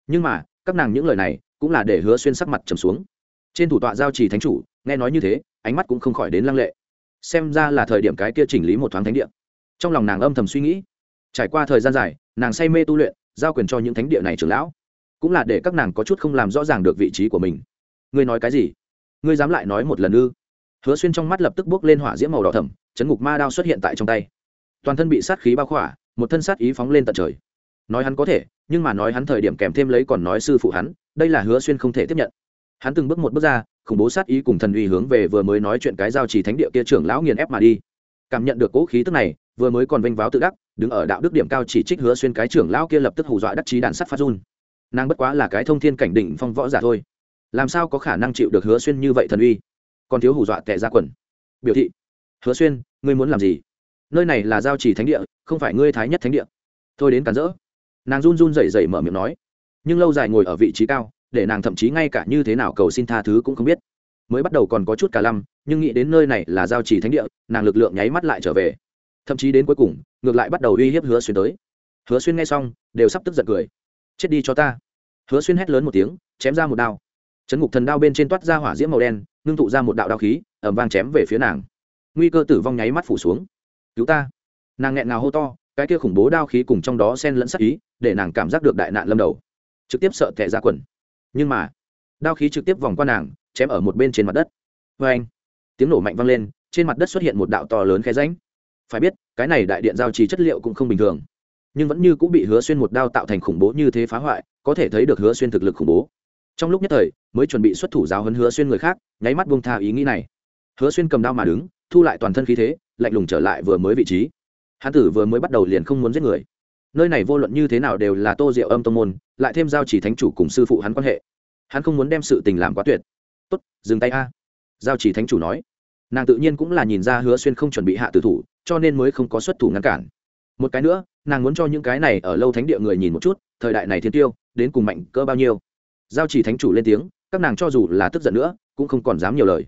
Nhưng mà, các nàng những lời này, cũng là để hứa xuyên sắc mặt trầm xuống. Trên thủ tọa giao trì thánh chủ, nghe nói như thế, ánh mắt cũng không khỏi đến lăng lệ. Xem ra là thời điểm cái kia chỉnh lý một thoáng thánh địa. Trong lòng nàng âm thầm suy nghĩ. Trải qua thời gian dài, nàng say mê tu luyện, giao quyền cho những thánh địa này trưởng lão. Cũng là để các nàng có chút không làm rõ ràng được vị trí của mình. Ngươi nói cái gì? Ngươi dám lại nói một lần ư? Hứa xuyên trong mắt lập tức bước lên hỏa diễm màu đỏ thẩm chấn ngục ma đao xuất hiện tại trong tay. Toàn thân bị sát khí bao khỏa, một thân sát ý phóng lên tận trời. Nói hắn có thể, nhưng mà nói hắn thời điểm kèm thêm lấy còn nói sư phụ hắn, đây là hứa xuyên không thể tiếp nhận. Hắn từng bước một bước ra, khủng bố sát ý cùng thần uy hướng về vừa mới nói chuyện cái giao trì thánh địa kia trưởng lão nghiền ép mà đi. Cảm nhận được cố khí tức này, vừa mới còn vênh váo tự đắc, đứng ở đạo đức điểm cao chỉ trích hứa xuyên cái trưởng lão kia lập tức hù dọa đắc chí đàn sắt phát run. Nàng bất quá là cái thông thiên cảnh đỉnh phong võ giả thôi. Làm sao có khả năng chịu được hứa xuyên như vậy thần uy? Còn thiếu hù dọa tệ ra quần. Biểu thị, hứa xuyên, ngươi muốn làm gì? Nơi này là giao Chỉ thánh địa, không phải ngươi thái nhất thánh địa. Thôi đến cản rỡ. Nàng run run rẩy rẩy mở miệng nói, nhưng lâu dài ngồi ở vị trí cao, để nàng thậm chí ngay cả như thế nào cầu xin tha thứ cũng không biết. Mới bắt đầu còn có chút cả lăm, nhưng nghĩ đến nơi này là giao Chỉ thánh địa, nàng lực lượng nháy mắt lại trở về. Thậm chí đến cuối cùng, ngược lại bắt đầu uy hiếp hứa xuyên tới. Hứa xuyên nghe xong, đều sắp tức giận cười. Chết đi cho ta. Hứa xuyên hét lớn một tiếng, chém ra một đao. Chấn ngục thần đao bên trên toát ra hỏa diễm màu đen ngưng tụ ra một đạo đao khí ẩm vang chém về phía nàng. Nguy cơ tử vong nháy mắt phủ xuống. Cứu ta! Nàng nghẹn ngào hô to, cái kia khủng bố đao khí cùng trong đó sen lẫn sắc ý, để nàng cảm giác được đại nạn lâm đầu. Trực tiếp sợ thẻ ra quần. Nhưng mà, đao khí trực tiếp vòng qua nàng, chém ở một bên trên mặt đất. Vê anh tiếng nổ mạnh vang lên, trên mặt đất xuất hiện một đạo to lớn khe ránh phải biết, cái này đại điện giao trì chất liệu cũng không bình thường. Nhưng vẫn như cũng bị hứa xuyên một đao tạo thành khủng bố như thế phá hoại, có thể thấy được hứa xuyên thực lực khủng bố trong lúc nhất thời, mới chuẩn bị xuất thủ giáo hấn hứa xuyên người khác, nháy mắt buông tha ý nghĩ này. Hứa xuyên cầm đao mà đứng, thu lại toàn thân khí thế, lạnh lùng trở lại vừa mới vị trí. Hán tử vừa mới bắt đầu liền không muốn giết người. Nơi này vô luận như thế nào đều là tô diệu âm tô môn, lại thêm giao chỉ thánh chủ cùng sư phụ hắn quan hệ. Hắn không muốn đem sự tình làm quá tuyệt. Tốt, dừng tay a. Giao chỉ thánh chủ nói. Nàng tự nhiên cũng là nhìn ra hứa xuyên không chuẩn bị hạ tử thủ, cho nên mới không có xuất thủ ngăn cản. Một cái nữa, nàng muốn cho những cái này ở lâu thánh địa người nhìn một chút, thời đại này thiên tiêu, đến cùng mạnh cỡ bao nhiêu giao chỉ thánh chủ lên tiếng, các nàng cho dù là tức giận nữa, cũng không còn dám nhiều lời.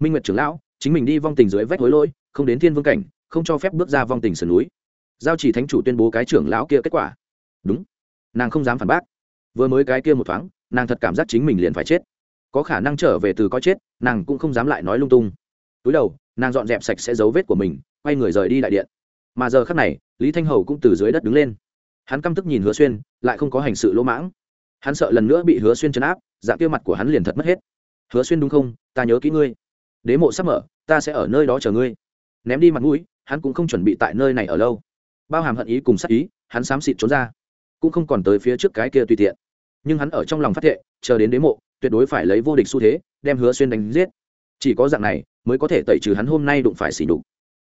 Minh nguyệt trưởng lão, chính mình đi vong tình dưới vách hối lôi không đến thiên vương cảnh, không cho phép bước ra vong tình sườn núi. Giao chỉ thánh chủ tuyên bố cái trưởng lão kia kết quả. Đúng. Nàng không dám phản bác. Vừa mới cái kia một thoáng, nàng thật cảm giác chính mình liền phải chết. Có khả năng trở về từ có chết, nàng cũng không dám lại nói lung tung. Túi đầu, nàng dọn dẹp sạch sẽ dấu vết của mình, quay người rời đi đại điện. Mà giờ khắc này, lý thanh hầu cũng từ dưới đất đứng lên. Hắn căm tức nhìn hứa xuyên, lại không có hành sự lỗ mãng hắn sợ lần nữa bị hứa xuyên chấn áp, dạng kia mặt của hắn liền thật mất hết. Hứa xuyên đúng không? Ta nhớ kỹ ngươi. Đế mộ sắp mở, ta sẽ ở nơi đó chờ ngươi. Ném đi mặt mũi, hắn cũng không chuẩn bị tại nơi này ở lâu. Bao hàm hận ý cùng sắc ý, hắn xám xịt trốn ra. Cũng không còn tới phía trước cái kia tùy tiện. Nhưng hắn ở trong lòng phát thệ, chờ đến đế mộ, tuyệt đối phải lấy vô địch xu thế, đem hứa xuyên đánh giết. Chỉ có dạng này, mới có thể tẩy trừ hắn hôm nay đụng phải xỉ đục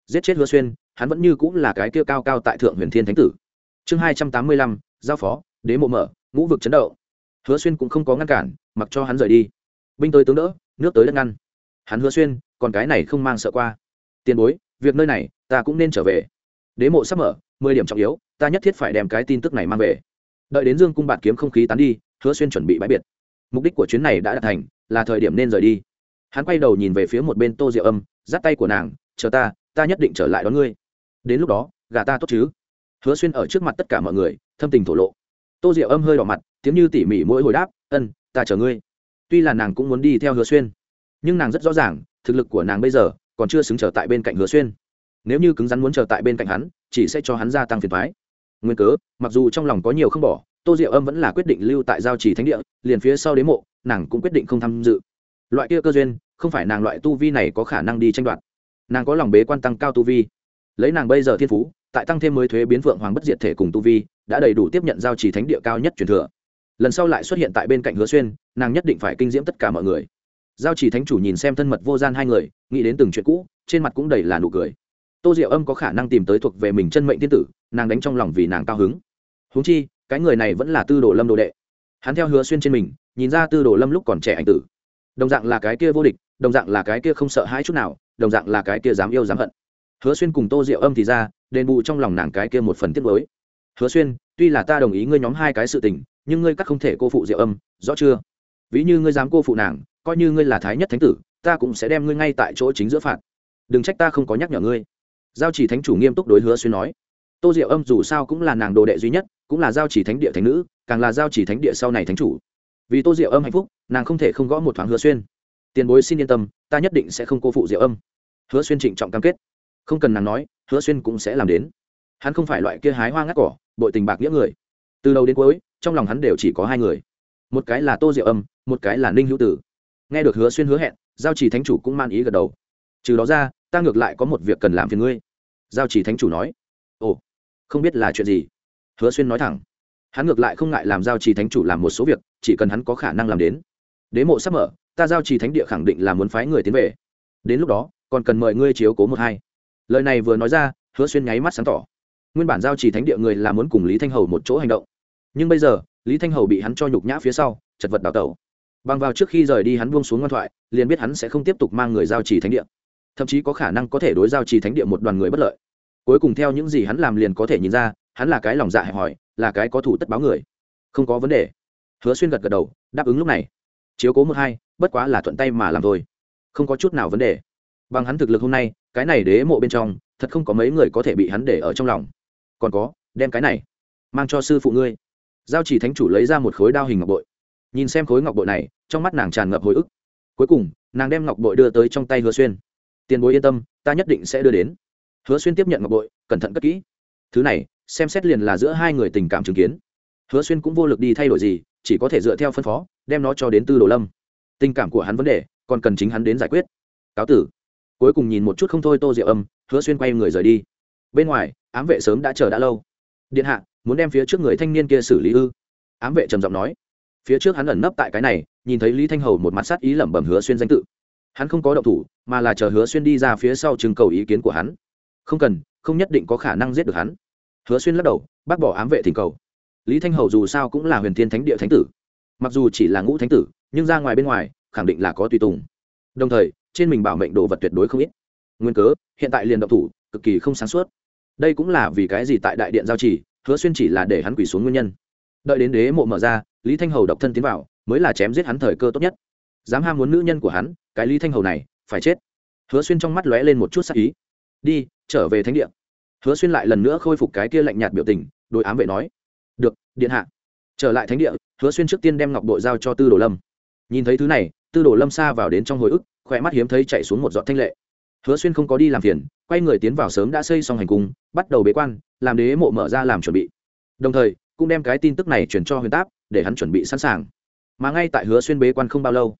giết chết hứa xuyên, hắn vẫn như cũng là cái kia cao cao tại thượng huyền thiên thánh tử. Chương hai trăm tám mươi lăm, giao phó, đế mộ mở, ngũ vực chấn động hứa xuyên cũng không có ngăn cản, mặc cho hắn rời đi. Binh tới tướng đỡ, nước tới đất ngăn. Hắn hứa xuyên, còn cái này không mang sợ qua. Tiền bối, việc nơi này, ta cũng nên trở về. Đế mộ sắp mở, mười điểm trọng yếu, ta nhất thiết phải đem cái tin tức này mang về. Đợi đến dương cung bạt kiếm không khí tán đi, hứa xuyên chuẩn bị bãi biệt. Mục đích của chuyến này đã đạt thành, là thời điểm nên rời đi. Hắn quay đầu nhìn về phía một bên tô diệu âm, dắt tay của nàng, chờ ta ta nhất định trở lại đón ngươi. Đến lúc đó gà ta tốt chứ? Hứa xuyên ở trước mặt tất cả mọi người, thâm tình thổ lộ. Tô diệu âm hơi đỏ mặt tiếng như tỉ mỉ mỗi hồi đáp, ân, ta chờ ngươi. Tuy là nàng cũng muốn đi theo hứa xuyên, nhưng nàng rất rõ ràng, thực lực của nàng bây giờ còn chưa xứng trở tại bên cạnh hứa xuyên. Nếu như cứng rắn muốn trở tại bên cạnh hắn, chỉ sẽ cho hắn gia tăng phiền thoái nguyên cớ, mặc dù trong lòng có nhiều không bỏ, tô diệu âm vẫn là quyết định lưu tại giao trì thánh địa, liền phía sau đế mộ, nàng cũng quyết định không tham dự. Loại kia cơ duyên, không phải nàng loại tu vi này có khả năng đi tranh đoạt. Nàng có lòng bế quan tăng cao tu vi. Lấy nàng bây giờ thiên phú, tại tăng thêm mới thuế biến vượng hoàng bất diệt thể cùng tu vi, đã đầy đủ tiếp nhận giao trì thánh địa cao nhất truyền thừa lần sau lại xuất hiện tại bên cạnh hứa xuyên, nàng nhất định phải kinh diễm tất cả mọi người. Giao Chỉ thánh chủ nhìn xem thân mật vô gian hai người, nghĩ đến từng chuyện cũ, trên mặt cũng đầy là nụ cười. Tô diệu âm có khả năng tìm tới thuộc về mình chân mệnh thiên tử, nàng đánh trong lòng vì nàng cao hứng. Húng chi, cái người này vẫn là tư đồ lâm đồ đệ. Hắn theo hứa xuyên trên mình, nhìn ra tư đồ lâm lúc còn trẻ anh tử. Đồng dạng là cái kia vô địch, đồng dạng là cái kia không sợ hãi chút nào, đồng dạng là cái kia dám yêu dám hận. Hứa xuyên cùng tô diệu âm thì ra, đền bù trong lòng nàng cái kia một phần tiết mới hứa xuyên, tuy là ta đồng ý ngươi nhóm hai cái sự tình nhưng ngươi cắt không thể cô phụ diệu âm, rõ chưa? Ví như ngươi dám cô phụ nàng, coi như ngươi là thái nhất thánh tử, ta cũng sẽ đem ngươi ngay tại chỗ chính giữa phạt. Đừng trách ta không có nhắc nhở ngươi. Giao chỉ thánh chủ nghiêm túc đối hứa xuyên nói. Tô diệu âm dù sao cũng là nàng đồ đệ duy nhất, cũng là giao chỉ thánh địa thánh nữ, càng là giao chỉ thánh địa sau này thánh chủ. Vì tô diệu âm hạnh phúc, nàng không thể không gõ một thoáng hứa xuyên. Tiền bối xin yên tâm, ta nhất định sẽ không cô phụ diệu âm. Hứa xuyên trịnh trọng cam kết. Không cần nàng nói, hứa xuyên cũng sẽ làm đến. Hắn không phải loại kia hái hoa ngắt cỏ, bội tình bạc nghĩa người. Từ đầu đến cuối trong lòng hắn đều chỉ có hai người. Một cái là tô diệu âm, một cái là ninh hữu tử. Nghe được hứa xuyên hứa hẹn, giao chỉ thánh chủ cũng man ý gật đầu. Trừ đó ra, ta ngược lại có một việc cần làm phiền ngươi. Giao chỉ thánh chủ nói. Ồ, không biết là chuyện gì? Hứa xuyên nói thẳng. Hắn ngược lại không ngại làm giao trì thánh chủ làm một số việc, chỉ cần hắn có khả năng làm đến. Đế mộ sắp mở, ta giao trì thánh địa khẳng định là muốn phái người tiến về. Đến lúc đó, còn cần mời ngươi chiếu cố một hai. Lời này vừa nói ra, hứa xuyên nháy mắt sáng tỏ. Nguyên bản giao trì thánh địa người là muốn cùng lý thanh hầu một chỗ hành động nhưng bây giờ, lý thanh hầu bị hắn cho nhục nhã phía sau, chật vật đào tẩu. Bằng vào trước khi rời đi hắn buông xuống ngoan thoại, liền biết hắn sẽ không tiếp tục mang người giao trì thánh địa. Thậm chí có khả năng có thể đối giao trì thánh địa một đoàn người bất lợi. Cuối cùng theo những gì hắn làm liền có thể nhìn ra, hắn là cái lòng dạ hẹp hòi, là cái có thủ tất báo người. Không có vấn đề. Hứa xuyên gật gật đầu, đáp ứng lúc này. Chiếu cố một hai, bất quá là thuận tay mà làm thôi. Không có chút nào vấn đề. Bằng hắn thực lực hôm nay, cái này đế mộ bên trong, thật không có mấy người có thể bị hắn để ở trong lòng. Còn có, đem cái này, mang cho sư phụ ngươi giao chỉ thánh chủ lấy ra một khối đao hình ngọc bội. Nhìn xem khối ngọc bội này, trong mắt nàng tràn ngập hồi ức. Cuối cùng, nàng đem ngọc bội đưa tới trong tay hứa xuyên. Tiền bối yên tâm, ta nhất định sẽ đưa đến. Hứa xuyên tiếp nhận ngọc bội, cẩn thận cất kỹ. Thứ này, xem xét liền là giữa hai người tình cảm chứng kiến. Hứa xuyên cũng vô lực đi thay đổi gì, chỉ có thể dựa theo phân phó, đem nó cho đến tư đồ lâm. Tình cảm của hắn vấn đề, còn cần chính hắn đến giải quyết. Cáo tử. Cuối cùng nhìn một chút không thôi tô diệu âm, hứa xuyên quay người rời đi. Bên ngoài, ám vệ sớm đã chờ đã lâu. Điện hạ muốn đem phía trước người thanh niên kia xử lý ư? Ám vệ trầm giọng nói. Phía trước hắn ẩn nấp tại cái này, nhìn thấy lý thanh hầu một mặt sát ý lẩm bẩm hứa xuyên danh tự. Hắn không có động thủ, mà là chờ hứa xuyên đi ra phía sau chừng cầu ý kiến của hắn. Không cần, không nhất định có khả năng giết được hắn. Hứa xuyên lắc đầu, bác bỏ ám vệ thỉnh cầu. Lý thanh hầu dù sao cũng là huyền thiên thánh địa thánh tử. Mặc dù chỉ là ngũ thánh tử, nhưng ra ngoài bên ngoài, khẳng định là có tùy tùng. Đồng thời, trên mình bảo mệnh đồ vật tuyệt đối không ít. Nguyên cớ, hiện tại liền động thủ, cực kỳ không sáng suốt. Đây cũng là vì cái gì tại đại điện giao chỉ hứa xuyên chỉ là để hắn quỳ xuống nguyên nhân. Đợi đến đế mộ mở ra, lý thanh hầu độc thân tiến vào, mới là chém giết hắn thời cơ tốt nhất. Dám ham muốn nữ nhân của hắn, cái lý thanh hầu này, phải chết. Hứa xuyên trong mắt lóe lên một chút sắc ý. Đi, trở về thánh địa. Hứa xuyên lại lần nữa khôi phục cái kia lạnh nhạt biểu tình đội ám vệ nói. Được, điện hạ. Trở lại thánh địa, hứa xuyên trước tiên đem ngọc đội giao cho tư đồ lâm. Nhìn thấy thứ này, tư đồ lâm xa vào đến trong hồi ức, khỏe mắt hiếm thấy chạy xuống một giọt thanh lệ. Hứa xuyên không có đi làm phiền quay người tiến vào sớm đã xây xong hành cung, bắt đầu bế quan, làm đế mộ mở ra làm chuẩn bị. Đồng thời, cũng đem cái tin tức này chuyển cho huyền táp, để hắn chuẩn bị sẵn sàng. Mà ngay tại hứa xuyên bế quan không bao lâu,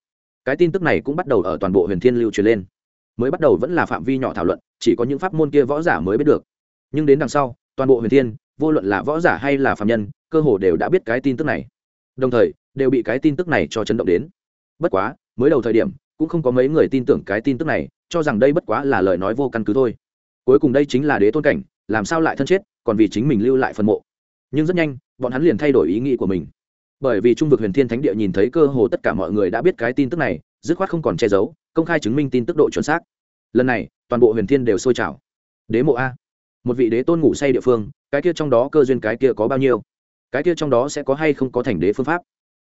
cái tin tức này cũng bắt đầu ở toàn bộ huyền thiên lưu truyền lên. Mới bắt đầu vẫn là phạm vi nhỏ thảo luận, chỉ có những pháp môn kia võ giả mới biết được. Nhưng đến đằng sau, toàn bộ huyền thiên, vô luận là võ giả hay là phạm nhân, cơ hồ đều đã biết cái tin tức này. Đồng thời, đều bị cái tin tức này cho chấn động đến. Bất quá, mới đầu thời điểm, cũng không có mấy người tin tưởng cái tin tức này, cho rằng đây bất quá là lời nói vô căn cứ thôi cuối cùng đây chính là đế tôn cảnh, làm sao lại thân chết, còn vì chính mình lưu lại phần mộ. Nhưng rất nhanh, bọn hắn liền thay đổi ý nghĩ của mình. Bởi vì trung vực huyền thiên thánh địa nhìn thấy cơ hồ tất cả mọi người đã biết cái tin tức này, dứt khoát không còn che giấu, công khai chứng minh tin tức độ chuẩn xác. Lần này, toàn bộ huyền thiên đều sôi trào. Đế mộ a. Một vị đế tôn ngủ say địa phương, cái kia trong đó cơ duyên cái kia có bao nhiêu? Cái kia trong đó sẽ có hay không có thành đế phương pháp?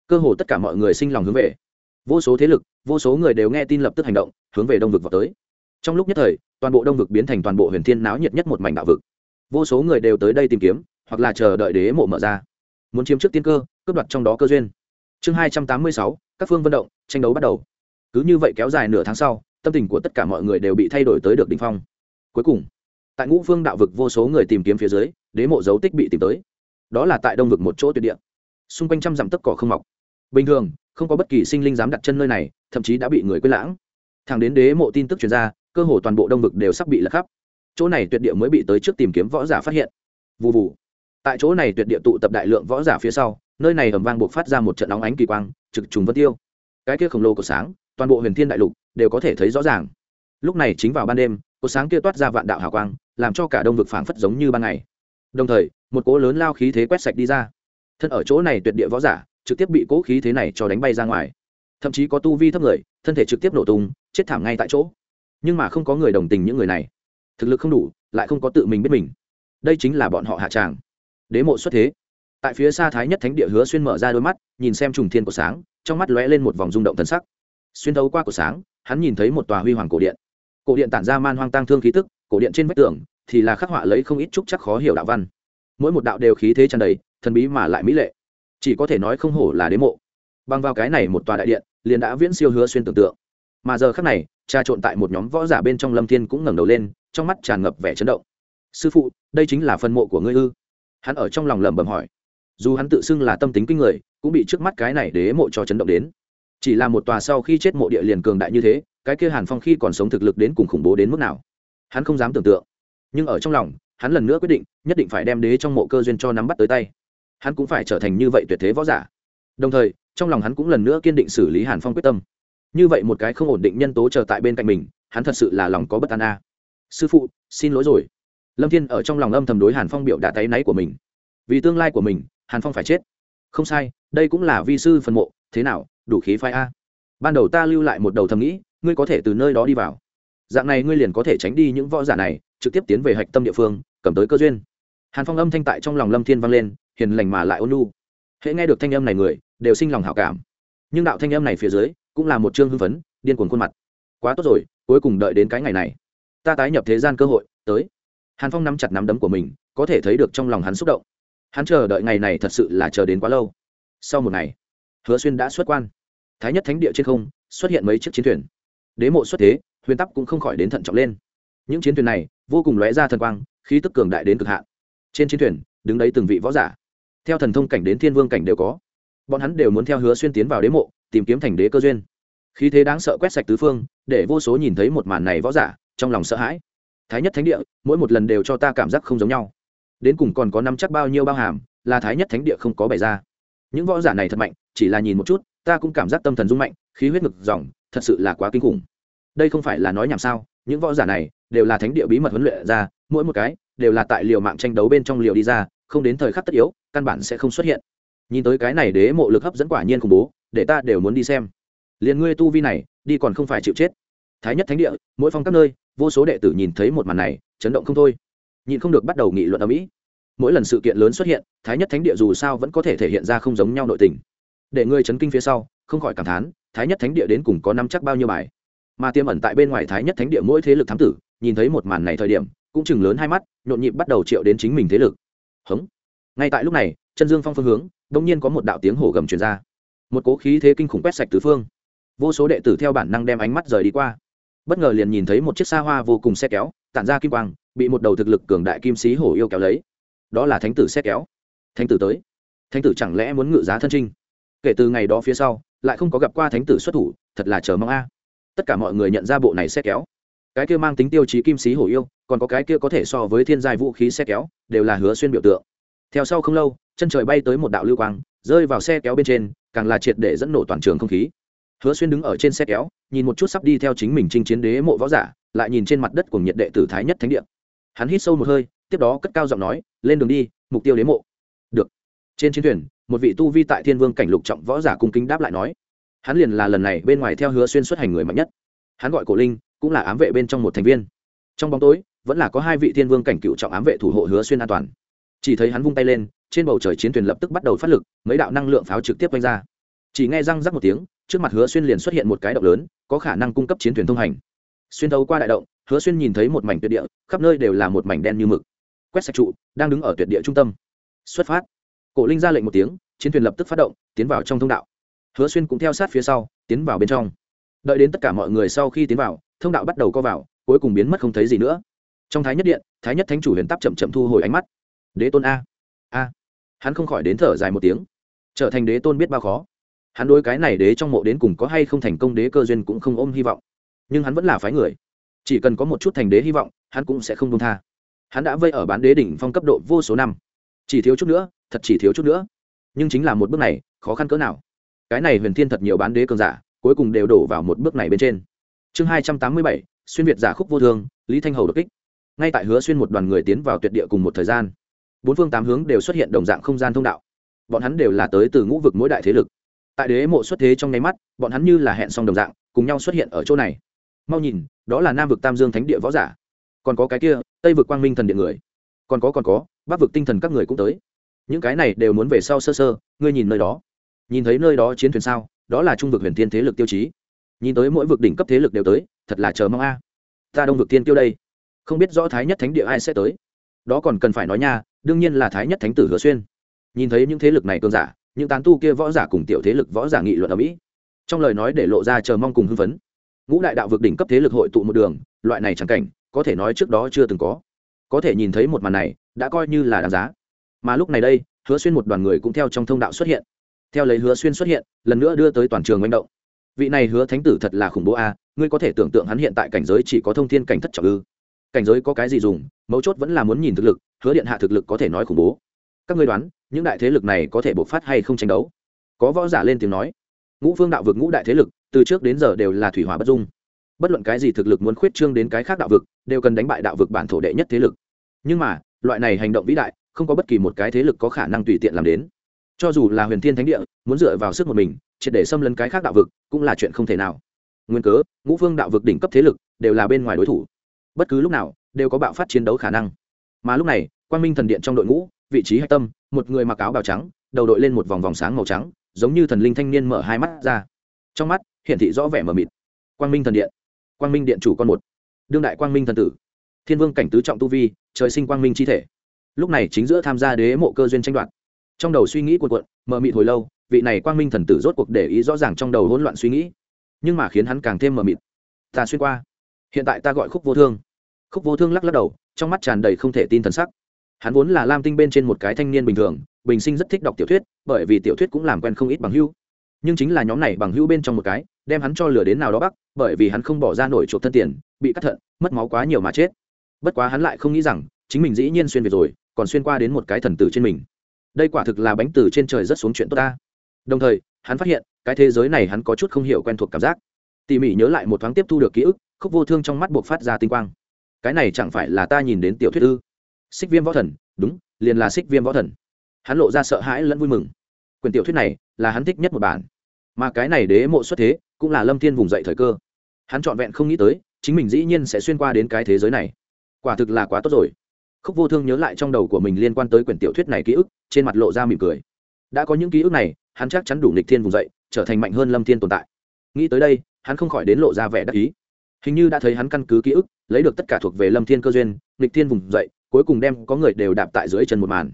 Cơ hồ tất cả mọi người sinh lòng hướng về. Vô số thế lực, vô số người đều nghe tin lập tức hành động, hướng về đông vực vào tới trong lúc nhất thời, toàn bộ đông vực biến thành toàn bộ huyền thiên náo nhiệt nhất một mảnh đạo vực. Vô số người đều tới đây tìm kiếm, hoặc là chờ đợi đế mộ mở ra. Muốn chiếm trước tiên cơ, cướp đoạt trong đó cơ duyên. Chương hai trăm tám mươi sáu, các phương vận động, tranh đấu bắt đầu. Cứ như vậy kéo dài nửa tháng sau, tâm tình của tất cả mọi người đều bị thay đổi tới được đỉnh phong. Cuối cùng, tại ngũ phương đạo vực vô số người tìm kiếm phía dưới, đế mộ dấu tích bị tìm tới. Đó là tại đông vực một chỗ tuyệt địa. Xung quanh trăm dặm tấc cỏ không mọc. Bình thường, không có bất kỳ sinh linh dám đặt chân nơi này, thậm chí đã bị người quên lãng. Thằng đến đế mộ tin tức chuyển ra cơ hồ toàn bộ đông vực đều sắp bị lật khắp. Chỗ này tuyệt địa mới bị tới trước tìm kiếm võ giả phát hiện. Vụ vụ tại chỗ này tuyệt địa tụ tập đại lượng võ giả phía sau, nơi này ầm vang buộc phát ra một trận óng ánh kỳ quang, trực trùng vân tiêu. Cái kia khổng lồ của sáng, toàn bộ huyền thiên đại lục đều có thể thấy rõ ràng. Lúc này chính vào ban đêm có sáng kia toát ra vạn đạo hào quang, làm cho cả đông vực phảng phất giống như ban ngày. Đồng thời, một cỗ lớn lao khí thế quét sạch đi ra. Thân ở chỗ này tuyệt địa võ giả, trực tiếp bị cỗ khí thế này cho đánh bay ra ngoài. Thậm chí có tu vi thấp người, thân thể trực tiếp nổ tung, chết thảm ngay tại chỗ nhưng mà không có người đồng tình những người này. Thực lực không đủ, lại không có tự mình biết mình. Đây chính là bọn họ hạ tràng. Đế mộ xuất thế. Tại phía xa thái nhất thánh địa hứa xuyên mở ra đôi mắt, nhìn xem trùng thiên của sáng, trong mắt lóe lên một vòng rung động thân sắc. Xuyên thấu qua của sáng, hắn nhìn thấy một tòa huy hoàng cổ điện. Cổ điện tản ra man hoang tăng thương khí tức, cổ điện trên vách tường thì là khắc họa lấy không ít trúc chắc khó hiểu đạo văn. Mỗi một đạo đều khí thế tràn đầy, thần bí mà lại mỹ lệ. Chỉ có thể nói không hổ là đế mộ. Bằng vào cái này một tòa đại điện, liền đã viễn siêu hứa xuyên tưởng tượng mà giờ khắc này, trà trộn tại một nhóm võ giả bên trong lâm thiên cũng ngẩng đầu lên, trong mắt tràn ngập vẻ chấn động. Sư phụ, đây chính là phân mộ của ngươi ư? Hắn ở trong lòng lẩm bẩm hỏi. Dù hắn tự xưng là tâm tính kinh người, cũng bị trước mắt cái này đế mộ cho chấn động đến. Chỉ là một tòa sau khi chết mộ địa liền cường đại như thế, cái kia hàn phong khi còn sống thực lực đến cùng khủng bố đến mức nào? Hắn không dám tưởng tượng. Nhưng ở trong lòng, hắn lần nữa quyết định, nhất định phải đem đế trong mộ cơ duyên cho nắm bắt tới tay. Hắn cũng phải trở thành như vậy tuyệt thế võ giả. Đồng thời, trong lòng hắn cũng lần nữa kiên định xử lý hàn phong quyết tâm như vậy một cái không ổn định nhân tố chờ tại bên cạnh mình, hắn thật sự là lòng có bất an a. Sư phụ, xin lỗi rồi. Lâm thiên ở trong lòng âm thầm đối hàn phong biểu đã tay náy của mình. Vì tương lai của mình, hàn phong phải chết. Không sai, đây cũng là vi sư phần mộ, thế nào, đủ khí phái a? Ban đầu ta lưu lại một đầu thầm nghĩ, ngươi có thể từ nơi đó đi vào. Dạng này ngươi liền có thể tránh đi những võ giả này, trực tiếp tiến về hạch tâm địa phương, cầm tới cơ duyên. Hàn phong âm thanh tại trong lòng lâm thiên vang lên, hiền lành mà lại ôn nu hễ nghe được thanh âm này người, đều sinh lòng hảo cảm. Nhưng đạo thanh âm này phía dưới cũng là một chương hưng phấn, điên cuồng khuôn mặt. Quá tốt rồi, cuối cùng đợi đến cái ngày này. Ta tái nhập thế gian cơ hội, tới. Hàn phong nắm chặt nắm đấm của mình, có thể thấy được trong lòng hắn xúc động. Hắn chờ đợi ngày này thật sự là chờ đến quá lâu. Sau một ngày, hứa xuyên đã xuất quan. Thái nhất thánh địa trên không, xuất hiện mấy chiếc chiến thuyền. Đế mộ xuất thế, huyền tắc cũng không khỏi đến thận trọng lên. Những chiến thuyền này, vô cùng lóe ra thần quang, khí tức cường đại đến cực hạn. Trên chiến thuyền, đứng đấy từng vị võ giả. Theo thần thông cảnh đến thiên vương cảnh đều có. Bọn hắn đều muốn theo hứa xuyên tiến vào đế mộ tìm kiếm thành đế cơ duyên. Khí thế đáng sợ quét sạch tứ phương, để vô số nhìn thấy một màn này võ giả, trong lòng sợ hãi. Thái nhất thánh địa, mỗi một lần đều cho ta cảm giác không giống nhau. Đến cùng còn có năm chắc bao nhiêu bao hàm, là thái nhất thánh địa không có bày ra. Những võ giả này thật mạnh, chỉ là nhìn một chút, ta cũng cảm giác tâm thần rung mạnh, khí huyết ngực dòng, thật sự là quá kinh khủng. Đây không phải là nói nhảm sao, những võ giả này đều là thánh địa bí mật huấn luyện ra, mỗi một cái đều là tại liều mạng tranh đấu bên trong liều đi ra, không đến thời khắc tất yếu, căn bản sẽ không xuất hiện. Nhìn tới cái này đế mộ lực hấp dẫn quả nhiên khủng bố để ta đều muốn đi xem. Liền ngươi tu vi này, đi còn không phải chịu chết. Thái nhất thánh địa, mỗi phong các nơi, vô số đệ tử nhìn thấy một màn này, chấn động không thôi. Nhìn không được bắt đầu nghị luận ở mỹ mỗi lần sự kiện lớn xuất hiện, thái nhất thánh địa dù sao vẫn có thể thể hiện ra không giống nhau nội tình. Để ngươi chấn kinh phía sau, không khỏi cảm thán, thái nhất thánh địa đến cùng có năm chắc bao nhiêu bài? Mà tiêm ẩn tại bên ngoài thái nhất thánh địa mỗi thế lực thám tử, nhìn thấy một màn này thời điểm, cũng chừng lớn hai mắt, nhộn nhịp bắt đầu triệu đến chính mình thế lực. Hống. Ngay tại lúc này, chân dương phong phương hướng, đông nhiên có một đạo tiếng hổ gầm truyền ra một cố khí thế kinh khủng quét sạch tứ phương. Vô số đệ tử theo bản năng đem ánh mắt rời đi qua. Bất ngờ liền nhìn thấy một chiếc xa hoa vô cùng xe kéo, tản ra kim quang, bị một đầu thực lực cường đại kim sĩ hổ yêu kéo lấy. Đó là thánh tử xe kéo. Thánh tử tới. Thánh tử chẳng lẽ muốn ngự giá thân trinh? Kể từ ngày đó phía sau, lại không có gặp qua thánh tử xuất thủ, thật là chờ mong a. Tất cả mọi người nhận ra bộ này xe kéo. Cái kia mang tính tiêu chí kim sĩ hổ yêu, còn có cái kia có thể so với thiên giai vũ khí xe kéo, đều là hứa xuyên biểu tượng. Theo sau không lâu, chân trời bay tới một đạo lưu quang, rơi vào xe kéo bên trên càng là triệt để dẫn nổ toàn trường không khí. Hứa xuyên đứng ở trên xe kéo, nhìn một chút sắp đi theo chính mình chinh chiến đế mộ võ giả, lại nhìn trên mặt đất của nhiệt đệ tử thái nhất thánh địa. Hắn hít sâu một hơi, tiếp đó cất cao giọng nói, lên đường đi, mục tiêu đế mộ. Được. Trên chiến thuyền, một vị tu vi tại thiên vương cảnh lục trọng võ giả cung kính đáp lại nói. Hắn liền là lần này bên ngoài theo hứa xuyên xuất hành người mạnh nhất. Hắn gọi cổ linh, cũng là ám vệ bên trong một thành viên. Trong bóng tối, vẫn là có hai vị thiên vương cảnh cựu trọng ám vệ thủ hộ hứa xuyên an toàn. Chỉ thấy hắn vung tay lên trên bầu trời chiến thuyền lập tức bắt đầu phát lực, mấy đạo năng lượng pháo trực tiếp quanh ra. Chỉ nghe răng rắc một tiếng, trước mặt hứa xuyên liền xuất hiện một cái động lớn, có khả năng cung cấp chiến thuyền thông hành. Xuyên thấu qua đại động, hứa xuyên nhìn thấy một mảnh tuyệt địa, khắp nơi đều là một mảnh đen như mực. Quét sạch trụ, đang đứng ở tuyệt địa trung tâm. Xuất phát. Cổ linh ra lệnh một tiếng, chiến thuyền lập tức phát động, tiến vào trong thông đạo. Hứa xuyên cũng theo sát phía sau, tiến vào bên trong. Đợi đến tất cả mọi người sau khi tiến vào, thông đạo bắt đầu co vào, cuối cùng biến mất không thấy gì nữa. Trong thái nhất điện, thái nhất thánh chủ huyền tắp chậm chậm thu hồi ánh mắt. Đế tôn a. A hắn không khỏi đến thở dài một tiếng. Trở thành đế tôn biết bao khó. Hắn đối cái này đế trong mộ đến cùng có hay không thành công đế cơ duyên cũng không ôm hy vọng. Nhưng hắn vẫn là phái người. Chỉ cần có một chút thành đế hy vọng, hắn cũng sẽ không đông tha. Hắn đã vây ở bán đế đỉnh phong cấp độ vô số năm. Chỉ thiếu chút nữa, thật chỉ thiếu chút nữa. Nhưng chính là một bước này, khó khăn cỡ nào? Cái này huyền thiên thật nhiều bán đế cường giả, cuối cùng đều đổ vào một bước này bên trên. Chương hai trăm tám mươi bảy, xuyên việt giả khúc vô thương lý thanh hầu đột kích. Ngay tại hứa xuyên một đoàn người tiến vào tuyệt địa cùng một thời gian bốn phương tám hướng đều xuất hiện đồng dạng không gian thông đạo. Bọn hắn đều là tới từ ngũ vực mỗi đại thế lực. Tại đế mộ xuất thế trong nháy mắt, bọn hắn như là hẹn xong đồng dạng, cùng nhau xuất hiện ở chỗ này. Mau nhìn, đó là nam vực tam dương thánh địa võ giả. Còn có cái kia, tây vực quang minh thần điện người. Còn có còn có, bắc vực tinh thần các người cũng tới. Những cái này đều muốn về sau sơ sơ, ngươi nhìn nơi đó. Nhìn thấy nơi đó chiến thuyền sao, đó là trung vực huyền thiên thế lực tiêu chí. Nhìn tới mỗi vực đỉnh cấp thế lực đều tới, thật là chờ mong a. Ta đông vực tiên tiêu đây. Không biết rõ thái nhất thánh địa ai sẽ tới đó còn cần phải nói nha, đương nhiên là thái nhất thánh tử hứa xuyên. Nhìn thấy những thế lực này cơn giả, những tán tu kia võ giả cùng tiểu thế lực võ giả nghị luận ở mỹ. Trong lời nói để lộ ra chờ mong cùng hưng phấn. Ngũ đại đạo vực đỉnh cấp thế lực hội tụ một đường, loại này chẳng cảnh, có thể nói trước đó chưa từng có. Có thể nhìn thấy một màn này, đã coi như là đáng giá. Mà lúc này đây, hứa xuyên một đoàn người cũng theo trong thông đạo xuất hiện. Theo lấy hứa xuyên xuất hiện, lần nữa đưa tới toàn trường manh động. Vị này hứa thánh tử thật là khủng bố a, ngươi có thể tưởng tượng hắn hiện tại cảnh giới chỉ có thông thiên cảnh thất trọng ư cảnh giới có cái gì dùng, mấu chốt vẫn là muốn nhìn thực lực, hứa điện hạ thực lực có thể nói khủng bố. Các ngươi đoán, những đại thế lực này có thể bộc phát hay không tranh đấu? Có võ giả lên tiếng nói, ngũ phương đạo vực ngũ đại thế lực, từ trước đến giờ đều là thủy hỏa bất dung. Bất luận cái gì thực lực muốn khuyết trương đến cái khác đạo vực, đều cần đánh bại đạo vực bản thổ đệ nhất thế lực. Nhưng mà, loại này hành động vĩ đại, không có bất kỳ một cái thế lực có khả năng tùy tiện làm đến. Cho dù là huyền thiên thánh địa, muốn dựa vào sức một mình, triệt để xâm lấn cái khác đạo vực, cũng là chuyện không thể nào. Nguyên cớ, ngũ phương đạo vực đỉnh cấp thế lực, đều là bên ngoài đối thủ bất cứ lúc nào đều có bạo phát chiến đấu khả năng. Mà lúc này, quang minh thần điện trong đội ngũ, vị trí hạch tâm, một người mặc áo bào trắng, đầu đội lên một vòng vòng sáng màu trắng, giống như thần linh thanh niên mở hai mắt ra. Trong mắt, hiển thị rõ vẻ mờ mịt. Quang minh thần điện. Quang minh điện chủ con một. Đương đại quang minh thần tử. Thiên vương cảnh tứ trọng tu vi, trời sinh quang minh chi thể. Lúc này chính giữa tham gia đế mộ cơ duyên tranh đoạt. Trong đầu suy nghĩ cuộn cuộn, mờ mịt hồi lâu, vị này quang minh thần tử rốt cuộc để ý rõ ràng trong đầu hỗn loạn suy nghĩ. Nhưng mà khiến hắn càng thêm mờ mịt. Ta xuyên qua hiện tại ta gọi khúc vô thương. Khúc vô thương lắc lắc đầu, trong mắt tràn đầy không thể tin thần sắc. Hắn vốn là lam tinh bên trên một cái thanh niên bình thường, bình sinh rất thích đọc tiểu thuyết, bởi vì tiểu thuyết cũng làm quen không ít bằng hưu nhưng chính là nhóm này bằng hưu bên trong một cái, đem hắn cho lửa đến nào đó bắc bởi vì hắn không bỏ ra nổi chuộc thân tiền, bị cắt thận, mất máu quá nhiều mà chết. Bất quá hắn lại không nghĩ rằng, chính mình dĩ nhiên xuyên việt rồi, còn xuyên qua đến một cái thần tử trên mình. Đây quả thực là bánh từ trên trời rất xuống chuyện tốt ta. Đồng thời, hắn phát hiện, cái thế giới này hắn có chút không hiểu quen thuộc cảm giác. Tỉ mỉ nhớ lại một thoáng tiếp thu được ký ức khúc vô thương trong mắt buộc phát ra tinh quang. Cái này chẳng phải là ta nhìn đến tiểu thuyết ư? Xích viêm võ thần, đúng, liền là xích viêm võ thần. Hắn lộ ra sợ hãi lẫn vui mừng. Quyền tiểu thuyết này là hắn thích nhất một bản. Mà cái này đế mộ xuất thế cũng là lâm thiên vùng dậy thời cơ. Hắn trọn vẹn không nghĩ tới, chính mình dĩ nhiên sẽ xuyên qua đến cái thế giới này. Quả thực là quá tốt rồi. Khúc vô thương nhớ lại trong đầu của mình liên quan tới quyển tiểu thuyết này ký ức, trên mặt lộ ra mỉm cười. Đã có những ký ức này, hắn chắc chắn đủ nịch thiên vùng dậy, trở thành mạnh hơn lâm thiên tồn tại. Nghĩ tới đây, hắn không khỏi đến lộ ra vẻ đắc ý hình như đã thấy hắn căn cứ ký ức, lấy được tất cả thuộc về lâm thiên cơ duyên, nghịch thiên vùng dậy, cuối cùng đem có người đều đạp tại dưới chân một màn.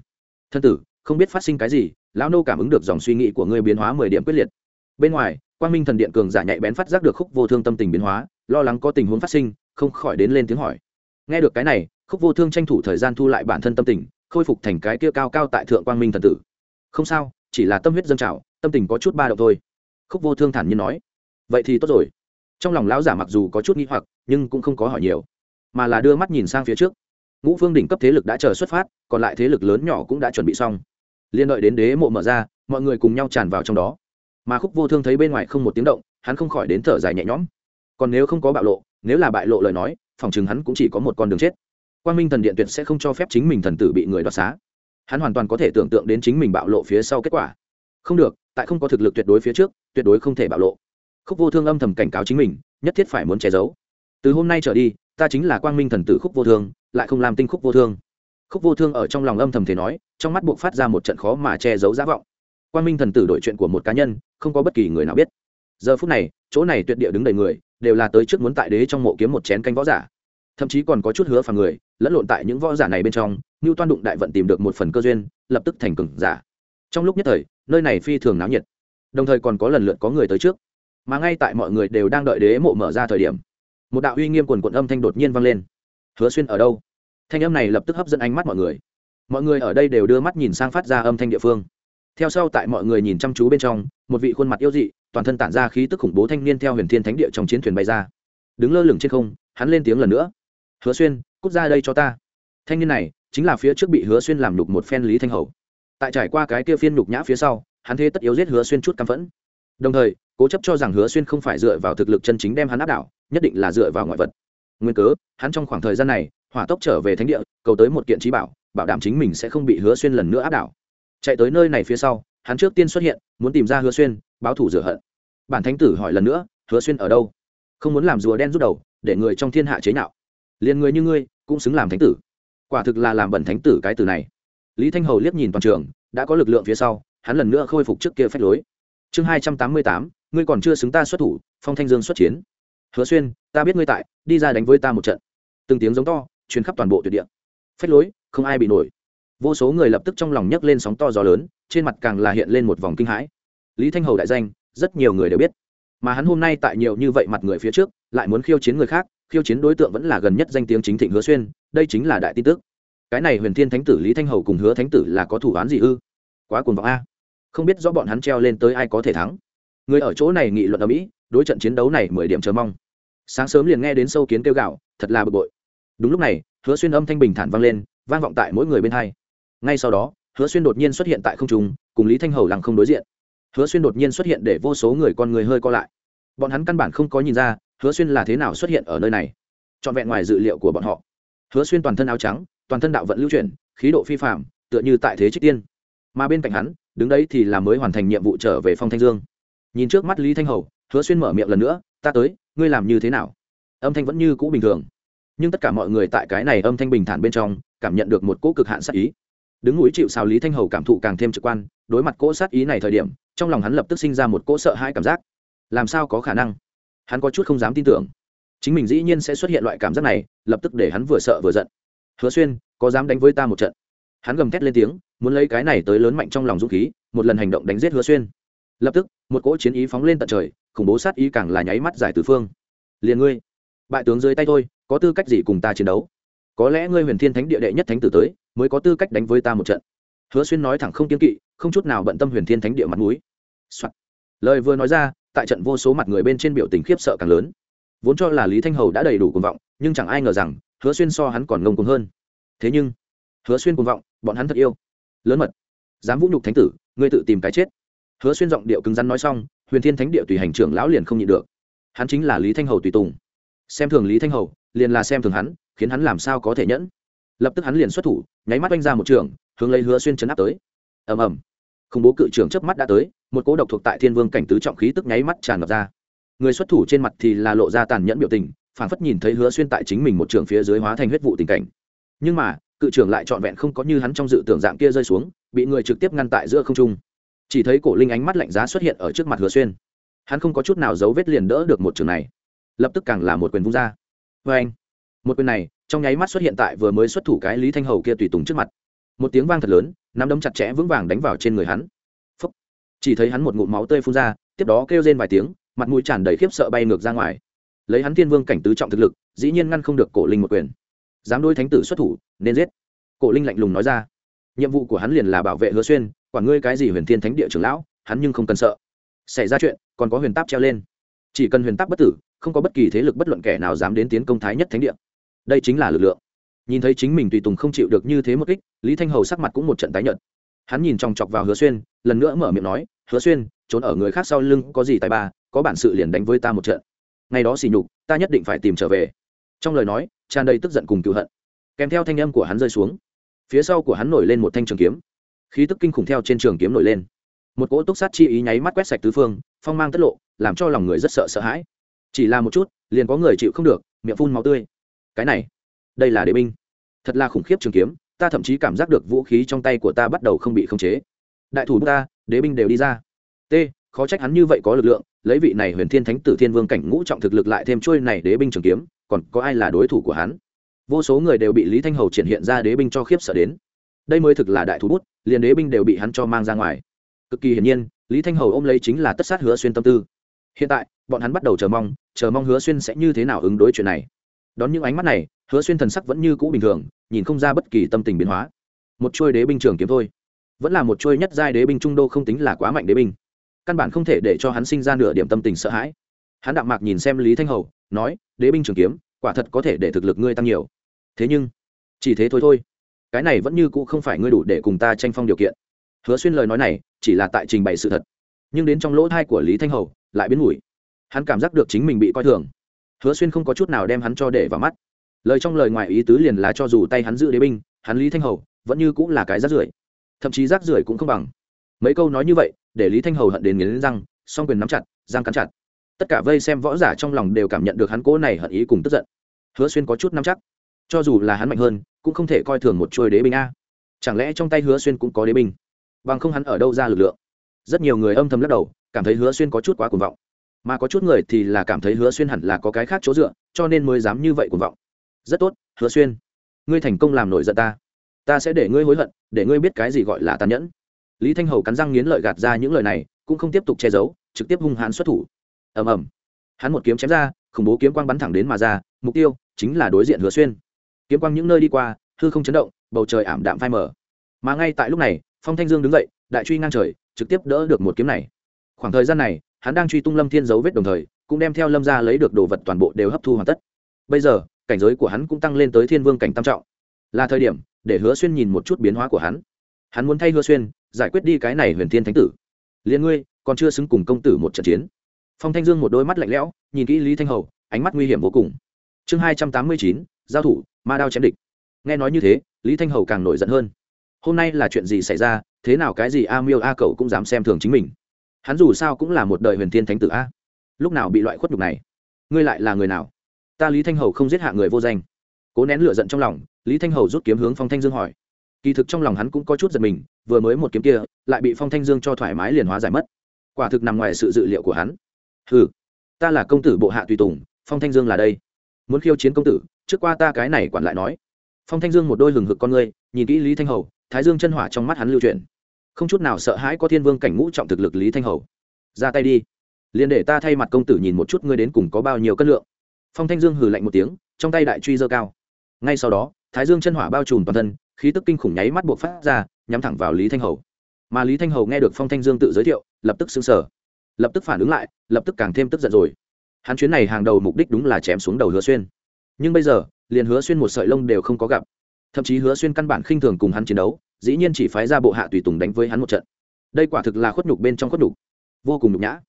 Thân tử, không biết phát sinh cái gì, lão nô cảm ứng được dòng suy nghĩ của ngươi biến hóa mười điểm quyết liệt. Bên ngoài, quang minh thần điện cường giả nhạy bén phát giác được khúc vô thương tâm tình biến hóa, lo lắng có tình huống phát sinh, không khỏi đến lên tiếng hỏi. Nghe được cái này, khúc vô thương tranh thủ thời gian thu lại bản thân tâm tình, khôi phục thành cái kia cao cao tại thượng quang minh thần tử. Không sao, chỉ là tâm huyết dâng trào, tâm tình có chút ba động thôi. Khúc vô thương thản nhiên nói. Vậy thì tốt rồi trong lòng lão giả mặc dù có chút nghi hoặc, nhưng cũng không có hỏi nhiều, mà là đưa mắt nhìn sang phía trước. Ngũ phương đỉnh cấp thế lực đã chờ xuất phát, còn lại thế lực lớn nhỏ cũng đã chuẩn bị xong. Liên đợi đến đế mộ mở ra, mọi người cùng nhau tràn vào trong đó. Mà khúc vô thương thấy bên ngoài không một tiếng động, hắn không khỏi đến thở dài nhẹ nhõm. Còn nếu không có bạo lộ, nếu là bại lộ lời nói, phòng chừng hắn cũng chỉ có một con đường chết. Quan minh thần điện tuyệt sẽ không cho phép chính mình thần tử bị người đoạt xá. Hắn hoàn toàn có thể tưởng tượng đến chính mình bạo lộ phía sau kết quả. Không được, tại không có thực lực tuyệt đối phía trước, tuyệt đối không thể bạo lộ khúc vô thương âm thầm cảnh cáo chính mình, nhất thiết phải muốn che giấu. Từ hôm nay trở đi, ta chính là quang minh thần tử khúc vô thương, lại không làm tinh khúc vô thương. Khúc vô thương ở trong lòng âm thầm thể nói, trong mắt buộc phát ra một trận khó mà che giấu giả vọng. Quang minh thần tử đổi chuyện của một cá nhân, không có bất kỳ người nào biết. Giờ phút này, chỗ này tuyệt địa đứng đầy người, đều là tới trước muốn tại đế trong mộ kiếm một chén canh võ giả. Thậm chí còn có chút hứa phàm người, lẫn lộn tại những võ giả này bên trong, như toan đụng đại vận tìm được một phần cơ duyên, lập tức thành cừng giả. Trong lúc nhất thời, nơi này phi thường náo nhiệt. Đồng thời còn có lần lượt có người tới trước mà ngay tại mọi người đều đang đợi đế mộ mở ra thời điểm, một đạo uy nghiêm quần quận âm thanh đột nhiên vang lên. Hứa xuyên ở đâu? Thanh âm này lập tức hấp dẫn ánh mắt mọi người. Mọi người ở đây đều đưa mắt nhìn sang phát ra âm thanh địa phương. Theo sau tại mọi người nhìn chăm chú bên trong, một vị khuôn mặt yêu dị, toàn thân tản ra khí tức khủng bố thanh niên theo huyền thiên thánh địa trong chiến thuyền bay ra. Đứng lơ lửng trên không, hắn lên tiếng lần nữa. Hứa xuyên, cút ra đây cho ta. Thanh niên này chính là phía trước bị hứa xuyên làm nhục một phen lý thanh hầu. Tại trải qua cái kia phiên nhục nhã phía sau, hắn thế tất yếu giết hứa xuyên chút căm phẫn. Đồng thời cố chấp cho rằng hứa xuyên không phải dựa vào thực lực chân chính đem hắn áp đảo, nhất định là dựa vào ngoại vật. Nguyên cớ, hắn trong khoảng thời gian này, hỏa tốc trở về thánh địa, cầu tới một kiện trí bảo bảo đảm chính mình sẽ không bị hứa xuyên lần nữa áp đảo. Chạy tới nơi này phía sau, hắn trước tiên xuất hiện, muốn tìm ra hứa xuyên, báo thủ rửa hận. Bản thánh tử hỏi lần nữa, hứa xuyên ở đâu? Không muốn làm rùa đen rút đầu, để người trong thiên hạ chế nhạo. Liền người như ngươi, cũng xứng làm thánh tử. Quả thực là làm bẩn thánh tử cái từ này. Lý thanh hầu liếc nhìn toàn trường, đã có lực lượng phía sau, hắn lần nữa khôi phục trước kia phách lối chương hai trăm tám mươi tám, ngươi còn chưa xứng ta xuất thủ, phong thanh dương xuất chiến. Hứa xuyên, ta biết ngươi tại, đi ra đánh với ta một trận. Từng tiếng giống to chuyến khắp toàn bộ tuyệt địa. Phách lối, không ai bị nổi. Vô số người lập tức trong lòng nhấc lên sóng to gió lớn, trên mặt càng là hiện lên một vòng kinh hãi. Lý thanh hầu đại danh, rất nhiều người đều biết. Mà hắn hôm nay tại nhiều như vậy mặt người phía trước, lại muốn khiêu chiến người khác, khiêu chiến đối tượng vẫn là gần nhất danh tiếng chính thịnh hứa xuyên, đây chính là đại tin tức. Cái này huyền thiên thánh tử lý thanh hầu cùng hứa thánh tử là có thủ án gì ư? Quá cuồng vọng a không biết rõ bọn hắn treo lên tới ai có thể thắng. Người ở chỗ này nghị luận ở mỹ, đối trận chiến đấu này mười điểm chờ mong. Sáng sớm liền nghe đến sâu kiến kêu gạo thật là bực bội. Đúng lúc này, hứa xuyên âm thanh bình thản vang lên, vang vọng tại mỗi người bên hai. Ngay sau đó, hứa xuyên đột nhiên xuất hiện tại không trung, cùng lý thanh hầu lặng không đối diện. Hứa xuyên đột nhiên xuất hiện để vô số người con người hơi co lại. Bọn hắn căn bản không có nhìn ra, hứa xuyên là thế nào xuất hiện ở nơi này. Trọn vẹn ngoài dự liệu của bọn họ. Hứa xuyên toàn thân áo trắng, toàn thân đạo vận lưu chuyển, khí độ phi phạm tựa như tại thế trích tiên mà bên cạnh hắn, đứng đấy thì là mới hoàn thành nhiệm vụ trở về phong thanh dương. Nhìn trước mắt lý thanh hầu, hứa xuyên mở miệng lần nữa, ta tới, ngươi làm như thế nào? Âm thanh vẫn như cũ bình thường. Nhưng tất cả mọi người tại cái này âm thanh bình thản bên trong, cảm nhận được một cỗ cực hạn sát ý. Đứng núi chịu sao lý thanh hầu cảm thụ càng thêm trực quan, đối mặt cỗ sát ý này thời điểm, trong lòng hắn lập tức sinh ra một cỗ sợ hãi cảm giác. Làm sao có khả năng? Hắn có chút không dám tin tưởng. Chính mình dĩ nhiên sẽ xuất hiện loại cảm giác này, lập tức để hắn vừa sợ vừa giận. Hứa xuyên, có dám đánh với ta một trận? Hắn gầm thét lên tiếng muốn lấy cái này tới lớn mạnh trong lòng dũng khí, một lần hành động đánh giết hứa xuyên. Lập tức, một cỗ chiến ý phóng lên tận trời, khủng bố sát ý càng là nháy mắt giải từ phương. Liền ngươi, bại tướng dưới tay tôi, có tư cách gì cùng ta chiến đấu? Có lẽ ngươi huyền thiên thánh địa đệ nhất thánh tử tới, mới có tư cách đánh với ta một trận. Hứa xuyên nói thẳng không kiên kỵ, không chút nào bận tâm huyền thiên thánh địa mặt mũi. Soạn. lời vừa nói ra, tại trận vô số mặt người bên trên biểu tình khiếp sợ càng lớn. Vốn cho là lý thanh hầu đã đầy đủ cuồng vọng, nhưng chẳng ai ngờ rằng, hứa xuyên so hắn còn ngông cuồng hơn. Thế nhưng, hứa xuyên cuồng vọng, bọn hắn thật yêu lớn mật. Dám vũ nhục thánh tử, ngươi tự tìm cái chết. Hứa xuyên giọng điệu cứng rắn nói xong, huyền thiên thánh địa tùy hành trưởng lão liền không nhịn được. Hắn chính là lý thanh hầu tùy tùng. Xem thường lý thanh hầu, liền là xem thường hắn, khiến hắn làm sao có thể nhẫn. Lập tức hắn liền xuất thủ, nháy mắt oanh ra một trường, hướng lấy hứa xuyên chấn áp tới. Ầm ầm. Khủng bố cự trưởng chớp mắt đã tới, một cố độc thuộc tại thiên vương cảnh tứ trọng khí tức nháy mắt tràn ngập ra. Người xuất thủ trên mặt thì là lộ ra tàn nhẫn biểu tình phản phất nhìn thấy hứa xuyên tại chính mình một trường phía dưới hóa thành huyết vụ tình cảnh. Nhưng mà cự trưởng lại trọn vẹn không có như hắn trong dự tưởng dạng kia rơi xuống, bị người trực tiếp ngăn tại giữa không trung. Chỉ thấy cổ linh ánh mắt lạnh giá xuất hiện ở trước mặt hứa xuyên. Hắn không có chút nào dấu vết liền đỡ được một trường này. Lập tức càng là một quyền vung ra. Vê anh, một quyền này, trong nháy mắt xuất hiện tại vừa mới xuất thủ cái lý thanh hầu kia tùy tùng trước mặt. Một tiếng vang thật lớn, nắm đấm chặt chẽ vững vàng đánh vào trên người hắn. Phúc. chỉ thấy hắn một ngụm máu tươi phun ra, tiếp đó kêu lên vài tiếng, mặt mũi tràn đầy khiếp sợ bay ngược ra ngoài. Lấy hắn thiên vương cảnh tứ trọng thực lực, dĩ nhiên ngăn không được cổ linh một quyền. Dám đôi thánh tử xuất thủ nên giết. Cổ linh lạnh lùng nói ra. Nhiệm vụ của hắn liền là bảo vệ hứa xuyên, quản ngươi cái gì huyền thiên thánh địa trưởng lão, hắn nhưng không cần sợ. Xảy ra chuyện, còn có huyền táp treo lên. Chỉ cần huyền táp bất tử, không có bất kỳ thế lực bất luận kẻ nào dám đến tiến công thái nhất thánh địa. Đây chính là lực lượng. Nhìn thấy chính mình tùy tùng không chịu được như thế một kích, lý thanh hầu sắc mặt cũng một trận tái nhợt. Hắn nhìn chòng chọc vào hứa xuyên, lần nữa mở miệng nói, hứa xuyên, trốn ở người khác sau lưng có gì tài ba, có bản sự liền đánh với ta một trận. Ngày đó xỉ nhục, ta nhất định phải tìm trở về. Trong lời nói, tràn đầy tức giận cùng cựu hận kèm theo thanh âm của hắn rơi xuống. Phía sau của hắn nổi lên một thanh trường kiếm. Khí tức kinh khủng theo trên trường kiếm nổi lên. Một cỗ túc sát chi ý nháy mắt quét sạch tứ phương, phong mang tất lộ, làm cho lòng người rất sợ sợ hãi. Chỉ là một chút, liền có người chịu không được, miệng phun máu tươi. Cái này, đây là đế binh. Thật là khủng khiếp trường kiếm, ta thậm chí cảm giác được vũ khí trong tay của ta bắt đầu không bị khống chế. Đại thủ ta, đế binh đều đi ra. T, khó trách hắn như vậy có lực lượng, lấy vị này huyền thiên thánh tử thiên vương cảnh ngũ trọng thực lực lại thêm trôi này đế binh trường kiếm, còn có ai là đối thủ của hắn? Vô số người đều bị lý thanh hầu triển hiện ra đế binh cho khiếp sợ đến. Đây mới thực là đại thú bút, liền đế binh đều bị hắn cho mang ra ngoài. Cực kỳ hiển nhiên, lý thanh hầu ôm lấy chính là tất sát hứa xuyên tâm tư. Hiện tại, bọn hắn bắt đầu chờ mong chờ mong hứa xuyên sẽ như thế nào ứng đối chuyện này. Đón những ánh mắt này, hứa xuyên thần sắc vẫn như cũ bình thường, nhìn không ra bất kỳ tâm tình biến hóa. Một chuôi đế binh trường kiếm thôi. Vẫn là một chuôi nhất giai đế binh trung đô không tính là quá mạnh đế binh. Căn bản không thể để cho hắn sinh ra nửa điểm tâm tình sợ hãi. Hắn đạm mạc nhìn xem lý thanh hầu, nói, đế binh trường kiếm quả thật có thể để thực lực ngươi tăng nhiều. Thế nhưng chỉ thế thôi thôi. Cái này vẫn như cũ không phải ngươi đủ để cùng ta tranh phong điều kiện. Hứa xuyên lời nói này chỉ là tại trình bày sự thật nhưng đến trong lỗ thai của lý thanh hầu lại biến mũi, hắn cảm giác được chính mình bị coi thường. Hứa xuyên không có chút nào đem hắn cho để vào mắt. Lời trong lời ngoài ý tứ liền là cho dù tay hắn giữ đế binh hắn lý thanh hầu vẫn như cũng là cái rác rưởi. Thậm chí rác rưởi cũng không bằng. Mấy câu nói như vậy để lý thanh hầu hận đến nghiến răng song quyền nắm chặt răng cắn chặt tất cả vây xem võ giả trong lòng đều cảm nhận được hắn cố này hận ý cùng tức giận. Hứa xuyên có chút nắm chắc. Cho dù là hắn mạnh hơn, cũng không thể coi thường một chuôi đế binh a. Chẳng lẽ trong tay hứa xuyên cũng có đế binh? Bằng không hắn ở đâu ra lực lượng? Rất nhiều người âm thầm lắc đầu, cảm thấy hứa xuyên có chút quá cuồng vọng. Mà có chút người thì là cảm thấy hứa xuyên hẳn là có cái khác chỗ dựa, cho nên mới dám như vậy cuồng vọng. Rất tốt, hứa xuyên. Ngươi thành công làm nổi giận ta. Ta sẽ để ngươi hối hận, để ngươi biết cái gì gọi là tàn nhẫn. Lý thanh hầu cắn răng nghiến lợi gạt ra những lời này, cũng không tiếp tục che giấu, trực tiếp hung hãn xuất thủ ầm ầm. Hắn một kiếm chém ra, khủng bố kiếm quang bắn thẳng đến mà ra, mục tiêu chính là đối diện hứa xuyên. Kiếm quang những nơi đi qua, hư không chấn động, bầu trời ảm đạm phai mờ. Mà ngay tại lúc này, phong thanh dương đứng dậy, đại truy ngang trời, trực tiếp đỡ được một kiếm này. Khoảng thời gian này, hắn đang truy tung lâm thiên dấu vết đồng thời, cũng đem theo lâm ra lấy được đồ vật toàn bộ đều hấp thu hoàn tất. Bây giờ, cảnh giới của hắn cũng tăng lên tới thiên vương cảnh tam trọng. Là thời điểm, để hứa xuyên nhìn một chút biến hóa của hắn. Hắn muốn thay hứa xuyên giải quyết đi cái này huyền thiên thánh tử. Liền ngươi, còn chưa xứng cùng công tử một trận chiến phong thanh dương một đôi mắt lạnh lẽo, nhìn kỹ lý thanh hầu, ánh mắt nguy hiểm vô cùng. Chương hai trăm tám mươi chín, giao thủ, ma đao chém địch. Nghe nói như thế, lý thanh hầu càng nổi giận hơn. Hôm nay là chuyện gì xảy ra, thế nào cái gì a miêu a cậu cũng dám xem thường chính mình. Hắn dù sao cũng là một đời huyền thiên thánh tử a. Lúc nào bị loại khuất nhục này? Ngươi lại là người nào? Ta lý thanh hầu không giết hạ người vô danh. Cố nén lửa giận trong lòng, lý thanh hầu rút kiếm hướng phong thanh dương hỏi. Kỳ thực trong lòng hắn cũng có chút giật mình, vừa mới một kiếm kia, lại bị phong thanh dương cho thoải mái liền hóa giải mất. Quả thực nằm ngoài sự dự liệu của hắn hừ, ta là công tử bộ hạ tùy tùng phong thanh dương là đây. Muốn khiêu chiến công tử trước qua ta cái này quản lại nói. Phong thanh dương một đôi hừng hực con ngươi nhìn kỹ lý thanh hầu thái dương chân hỏa trong mắt hắn lưu chuyển. Không chút nào sợ hãi có thiên vương cảnh ngũ trọng thực lực lý thanh hầu. Ra tay đi. Liền để ta thay mặt công tử nhìn một chút ngươi đến cùng có bao nhiêu cân lượng. Phong thanh dương hừ lạnh một tiếng trong tay đại truy dơ cao. Ngay sau đó thái dương chân hỏa bao trùm toàn thân khí tức kinh khủng nháy mắt buộc phát ra nhắm thẳng vào lý thanh hầu. Mà lý thanh hầu nghe được phong thanh dương tự giới thiệu lập tức xứng sở lập tức phản ứng lại, lập tức càng thêm tức giận rồi. Hắn chuyến này hàng đầu mục đích đúng là chém xuống đầu hứa xuyên. Nhưng bây giờ, liền hứa xuyên một sợi lông đều không có gặp. Thậm chí hứa xuyên căn bản khinh thường cùng hắn chiến đấu, dĩ nhiên chỉ phái ra bộ hạ tùy tùng đánh với hắn một trận. Đây quả thực là khuất nhục bên trong khuất nhục. Vô cùng nhục nhã.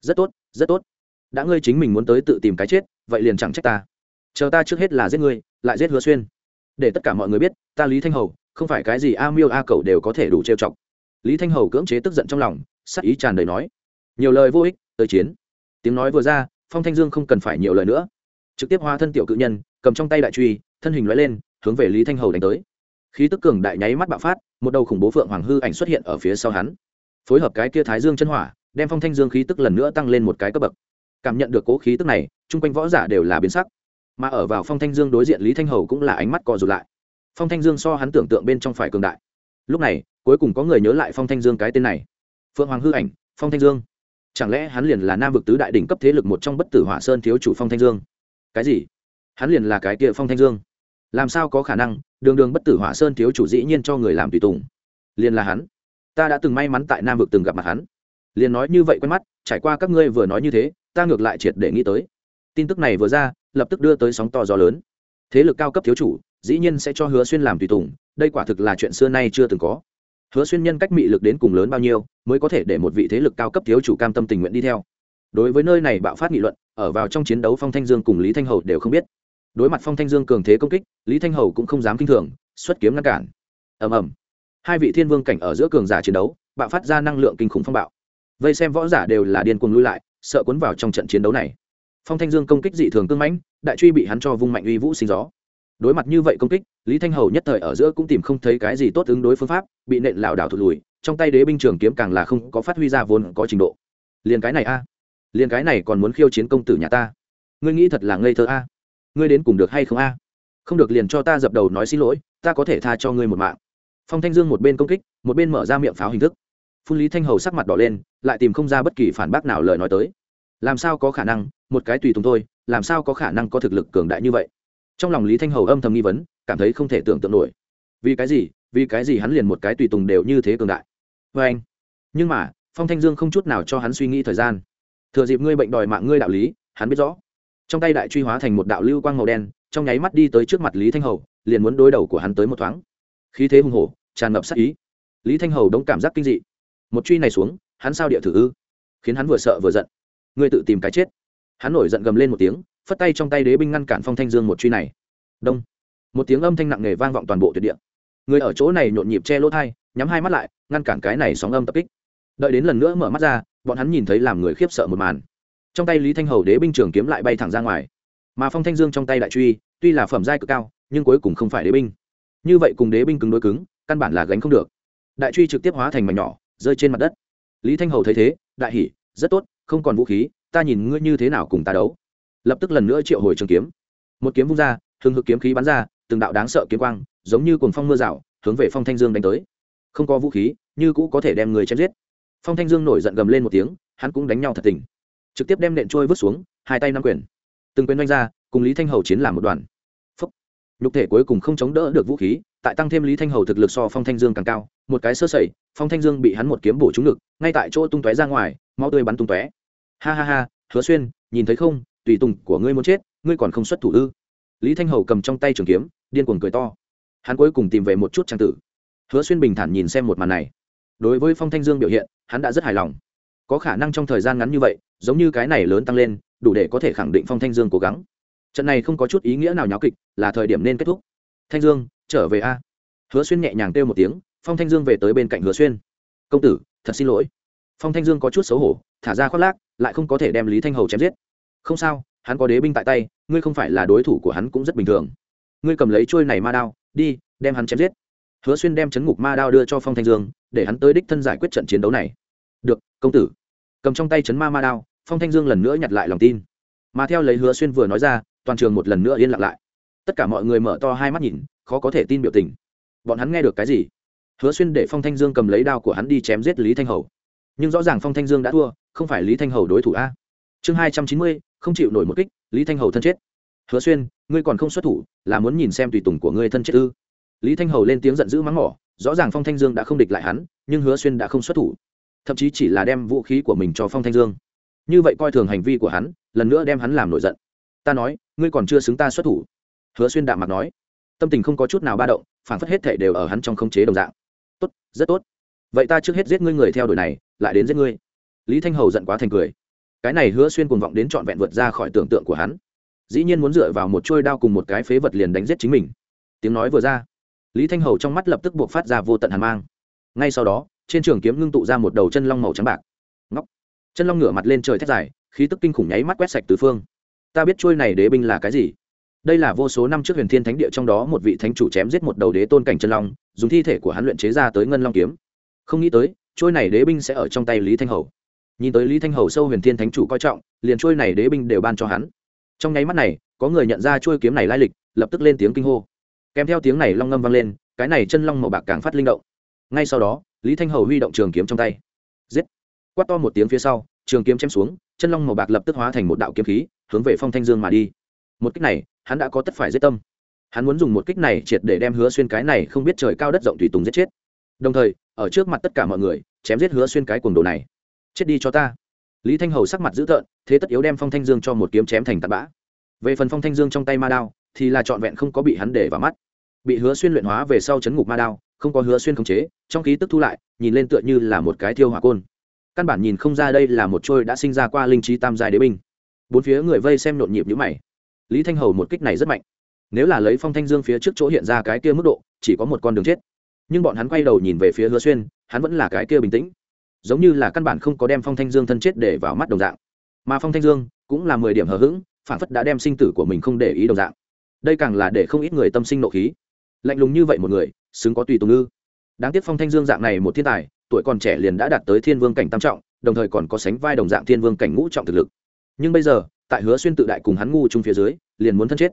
Rất tốt rất tốt. Đã ngươi chính mình muốn tới tự tìm cái chết, vậy liền chẳng trách ta. Chờ ta trước hết là giết ngươi, lại giết hứa xuyên. Để tất cả mọi người biết, ta lý thanh hầu, không phải cái gì a miêu a cậu đều có thể đủ trêu chọc. Lý thanh hầu cưỡng chế tức giận trong lòng, sắc ý tràn đầy nói nhiều lời vô ích, tới chiến. Tiếng nói vừa ra, phong thanh dương không cần phải nhiều lời nữa. Trực tiếp hóa thân tiểu cự nhân, cầm trong tay đại truy, thân hình loại lên, hướng về lý thanh hầu đánh tới. Khí tức cường đại nháy mắt bạo phát, một đầu khủng bố phượng hoàng hư ảnh xuất hiện ở phía sau hắn. Phối hợp cái kia thái dương chân hỏa, đem phong thanh dương khí tức lần nữa tăng lên một cái cấp bậc. Cảm nhận được cố khí tức này, chung quanh võ giả đều là biến sắc. Mà ở vào phong thanh dương đối diện lý thanh hầu cũng là ánh mắt co rụt lại. Phong thanh dương so hắn tưởng tượng bên trong phải cường đại. Lúc này, cuối cùng có người nhớ lại phong thanh dương cái tên này. Phượng hoàng hư ảnh, phong thanh dương chẳng lẽ hắn liền là nam vực tứ đại đỉnh cấp thế lực một trong bất tử hỏa sơn thiếu chủ phong thanh dương? Cái gì? Hắn liền là cái kia phong thanh dương? Làm sao có khả năng? Đường đường bất tử hỏa sơn thiếu chủ dĩ nhiên cho người làm tùy tùng. Liền là hắn. Ta đã từng may mắn tại nam vực từng gặp mặt hắn. Liền nói như vậy quen mắt, trải qua các ngươi vừa nói như thế, ta ngược lại triệt để nghĩ tới. Tin tức này vừa ra, lập tức đưa tới sóng to gió lớn. Thế lực cao cấp thiếu chủ, dĩ nhiên sẽ cho hứa xuyên làm tùy tùng, đây quả thực là chuyện xưa nay chưa từng có hứa xuyên nhân cách mị lực đến cùng lớn bao nhiêu, mới có thể để một vị thế lực cao cấp thiếu chủ cam tâm tình nguyện đi theo. Đối với nơi này bạo phát nghị luận, ở vào trong chiến đấu phong thanh dương cùng lý thanh hầu đều không biết. Đối mặt phong thanh dương cường thế công kích, lý thanh hầu cũng không dám kinh thường, xuất kiếm ngăn cản. Ầm ầm. Hai vị thiên vương cảnh ở giữa cường giả chiến đấu, bạo phát ra năng lượng kinh khủng phong bạo. Vây xem võ giả đều là điên cuồng lui lại, sợ cuốn vào trong trận chiến đấu này. Phong thanh dương công kích dị thường cương mãnh, đại truy bị hắn cho vung mạnh uy vũ sinh gió đối mặt như vậy công kích, lý thanh hầu nhất thời ở giữa cũng tìm không thấy cái gì tốt ứng đối phương pháp, bị nện lảo đảo thụt lùi, trong tay đế binh trường kiếm càng là không có phát huy ra vốn có trình độ. Liền cái này a à? liền cái này còn muốn khiêu chiến công tử nhà ta. Ngươi nghĩ thật là ngây thơ a. Ngươi đến cùng được hay không a? Không được liền cho ta dập đầu nói xin lỗi, ta có thể tha cho ngươi một mạng. Phong thanh dương một bên công kích, một bên mở ra miệng pháo hình thức. Phun lý thanh hầu sắc mặt đỏ lên, lại tìm không ra bất kỳ phản bác nào lời nói tới. Làm sao có khả năng, một cái tùy tùng thôi, làm sao có khả năng có thực lực cường đại như vậy? Trong lòng lý thanh hầu âm thầm nghi vấn, cảm thấy không thể tưởng tượng nổi. Vì cái gì? Vì cái gì hắn liền một cái tùy tùng đều như thế cường đại? Vê anh, nhưng mà, phong thanh dương không chút nào cho hắn suy nghĩ thời gian. Thừa dịp ngươi bệnh đòi mạng ngươi đạo lý, hắn biết rõ. Trong tay đại truy hóa thành một đạo lưu quang màu đen, trong nháy mắt đi tới trước mặt lý thanh hầu, liền muốn đối đầu của hắn tới một thoáng. Khí thế hùng hổ, tràn ngập sắc ý. Lý thanh hầu đống cảm giác kinh dị. Một truy này xuống, hắn sao địa thử ư? Khiến hắn vừa sợ vừa giận. Ngươi tự tìm cái chết. Hắn nổi giận gầm lên một tiếng phất tay trong tay đế binh ngăn cản phong thanh dương một truy này. Đông. Một tiếng âm thanh nặng nề vang vọng toàn bộ tuyệt địa. Người ở chỗ này nhộn nhịp che lỗ thai, nhắm hai mắt lại, ngăn cản cái này sóng âm tập kích. Đợi đến lần nữa mở mắt ra, bọn hắn nhìn thấy làm người khiếp sợ một màn. Trong tay lý thanh hầu đế binh trường kiếm lại bay thẳng ra ngoài. Mà phong thanh dương trong tay đại truy, tuy là phẩm giai cực cao, nhưng cuối cùng không phải đế binh. Như vậy cùng đế binh cứng đối cứng, căn bản là gánh không được. Đại truy trực tiếp hóa thành mảnh nhỏ, rơi trên mặt đất. Lý thanh hầu thấy thế, đại hỉ, rất tốt, không còn vũ khí, ta nhìn ngươi như thế nào cùng ta đấu lập tức lần nữa triệu hồi trường kiếm. Một kiếm vung ra, hừng hực kiếm khí bắn ra, từng đạo đáng sợ kiếm quang, giống như cồn phong mưa rào, hướng về phong thanh dương đánh tới. Không có vũ khí, như cũ có thể đem người chém giết. Phong thanh dương nổi giận gầm lên một tiếng, hắn cũng đánh nhau thật tình. Trực tiếp đem nện trôi vứt xuống, hai tay nắm quyền. Từng quyền đánh ra, cùng lý thanh hầu chiến làm một đoàn. Phúc. nhục thể cuối cùng không chống đỡ được vũ khí, tại tăng thêm lý thanh hầu thực lực so phong thanh dương càng cao, một cái sơ sẩy, phong thanh dương bị hắn một kiếm bổ trúng ngực, ngay tại chỗ tung tóe ra ngoài, máu tươi bắn tung tóe. Ha ha ha, hứa xuyên, nhìn thấy không tùy tùng của ngươi muốn chết, ngươi còn không xuất thủ ư? Lý thanh hầu cầm trong tay trường kiếm, điên cuồng cười to. Hắn cuối cùng tìm về một chút trang tử. Hứa xuyên bình thản nhìn xem một màn này. Đối với phong thanh dương biểu hiện, hắn đã rất hài lòng. Có khả năng trong thời gian ngắn như vậy, giống như cái này lớn tăng lên, đủ để có thể khẳng định phong thanh dương cố gắng. Trận này không có chút ý nghĩa nào nháo kịch, là thời điểm nên kết thúc. Thanh dương, trở về a. Hứa xuyên nhẹ nhàng kêu một tiếng, phong thanh dương về tới bên cạnh hứa xuyên. Công tử, thật xin lỗi. Phong thanh dương có chút xấu hổ, thả ra khoác lác, lại không có thể đem lý thanh hầu chém giết không sao, hắn có đế binh tại tay, ngươi không phải là đối thủ của hắn cũng rất bình thường. Ngươi cầm lấy trôi này ma đao, đi, đem hắn chém giết. Hứa xuyên đem chấn ngục ma đao đưa cho phong thanh dương, để hắn tới đích thân giải quyết trận chiến đấu này. Được, công tử. Cầm trong tay chấn ma ma đao, phong thanh dương lần nữa nhặt lại lòng tin. Mà theo lấy hứa xuyên vừa nói ra, toàn trường một lần nữa yên lặng lại. Tất cả mọi người mở to hai mắt nhìn, khó có thể tin biểu tình. Bọn hắn nghe được cái gì? Hứa xuyên để phong thanh dương cầm lấy đao của hắn đi chém giết lý thanh hầu. Nhưng rõ ràng phong thanh dương đã thua, không phải lý thanh hầu đối thủ a chương hai trăm chín mươi, không chịu nổi một kích, lý thanh hầu thân chết. Hứa xuyên, ngươi còn không xuất thủ, là muốn nhìn xem tùy tùng của ngươi thân chết ư? Lý thanh hầu lên tiếng giận dữ mắng mỏ, rõ ràng phong thanh dương đã không địch lại hắn, nhưng hứa xuyên đã không xuất thủ. Thậm chí chỉ là đem vũ khí của mình cho phong thanh dương. Như vậy coi thường hành vi của hắn, lần nữa đem hắn làm nổi giận. Ta nói, ngươi còn chưa xứng ta xuất thủ. Hứa xuyên đạm mặt nói. Tâm tình không có chút nào ba động phản phất hết thể đều ở hắn trong không chế đồng dạng. Tốt, rất tốt. Vậy ta trước hết giết ngươi người theo đuổi này, lại đến giết ngươi. Lý thanh hầu giận quá thành cười cái này hứa xuyên cuồng vọng đến trọn vẹn vượt ra khỏi tưởng tượng của hắn. Dĩ nhiên muốn dựa vào một trôi đao cùng một cái phế vật liền đánh giết chính mình. Tiếng nói vừa ra, lý thanh hầu trong mắt lập tức buộc phát ra vô tận hàn mang. Ngay sau đó, trên trường kiếm ngưng tụ ra một đầu chân long màu trắng bạc. Ngóc. Chân long ngửa mặt lên trời thét dài, khí tức kinh khủng nháy mắt quét sạch tứ phương. Ta biết trôi này đế binh là cái gì. Đây là vô số năm trước huyền thiên thánh địa trong đó một vị thánh chủ chém giết một đầu đế tôn cảnh chân long, dùng thi thể của hắn luyện chế ra tới ngân long kiếm. Không nghĩ tới trôi này đế binh sẽ ở trong tay lý thanh hầu nhìn tới lý thanh hầu sâu huyền thiên thánh chủ coi trọng, liền trôi này đế binh đều ban cho hắn. Trong nháy mắt này, có người nhận ra trôi kiếm này lai lịch, lập tức lên tiếng kinh hô. Kèm theo tiếng này long ngâm vang lên, cái này chân long màu bạc càng phát linh động. Ngay sau đó, lý thanh hầu huy động trường kiếm trong tay. Giết! Quát to một tiếng phía sau, trường kiếm chém xuống, chân long màu bạc lập tức hóa thành một đạo kiếm khí, hướng về phong thanh dương mà đi. Một kích này, hắn đã có tất phải giết tâm. Hắn muốn dùng một kích này triệt để đem hứa xuyên cái này không biết trời cao đất rộng tùy tùng giết chết. Đồng thời, ở trước mặt tất cả mọi người, chém giết hứa xuyên cái cuồng đồ này chết đi cho ta. Lý thanh hầu sắc mặt dữ tợn, thế tất yếu đem phong thanh dương cho một kiếm chém thành tạt bã. Về phần phong thanh dương trong tay ma đao, thì là trọn vẹn không có bị hắn để vào mắt. Bị hứa xuyên luyện hóa về sau chấn ngục ma đao, không có hứa xuyên khống chế, trong khí tức thu lại, nhìn lên tựa như là một cái thiêu hỏa côn. Căn bản nhìn không ra đây là một trôi đã sinh ra qua linh trí tam dài đế binh. Bốn phía người vây xem nhộn nhịp nhữ mày. Lý thanh hầu một kích này rất mạnh. Nếu là lấy phong thanh dương phía trước chỗ hiện ra cái kia mức độ, chỉ có một con đường chết. Nhưng bọn hắn quay đầu nhìn về phía hứa xuyên, hắn vẫn là cái kia bình tĩnh giống như là căn bản không có đem phong thanh dương thân chết để vào mắt đồng dạng. Mà phong thanh dương cũng là mười điểm hờ hững, phản phất đã đem sinh tử của mình không để ý đồng dạng. Đây càng là để không ít người tâm sinh nộ khí. Lạnh lùng như vậy một người, xứng có tùy tùng ngư đáng tiếc phong thanh dương dạng này một thiên tài, tuổi còn trẻ liền đã đạt tới thiên vương cảnh tam trọng, đồng thời còn có sánh vai đồng dạng thiên vương cảnh ngũ trọng thực lực. Nhưng bây giờ, tại hứa xuyên tự đại cùng hắn ngu chung phía dưới, liền muốn thân chết.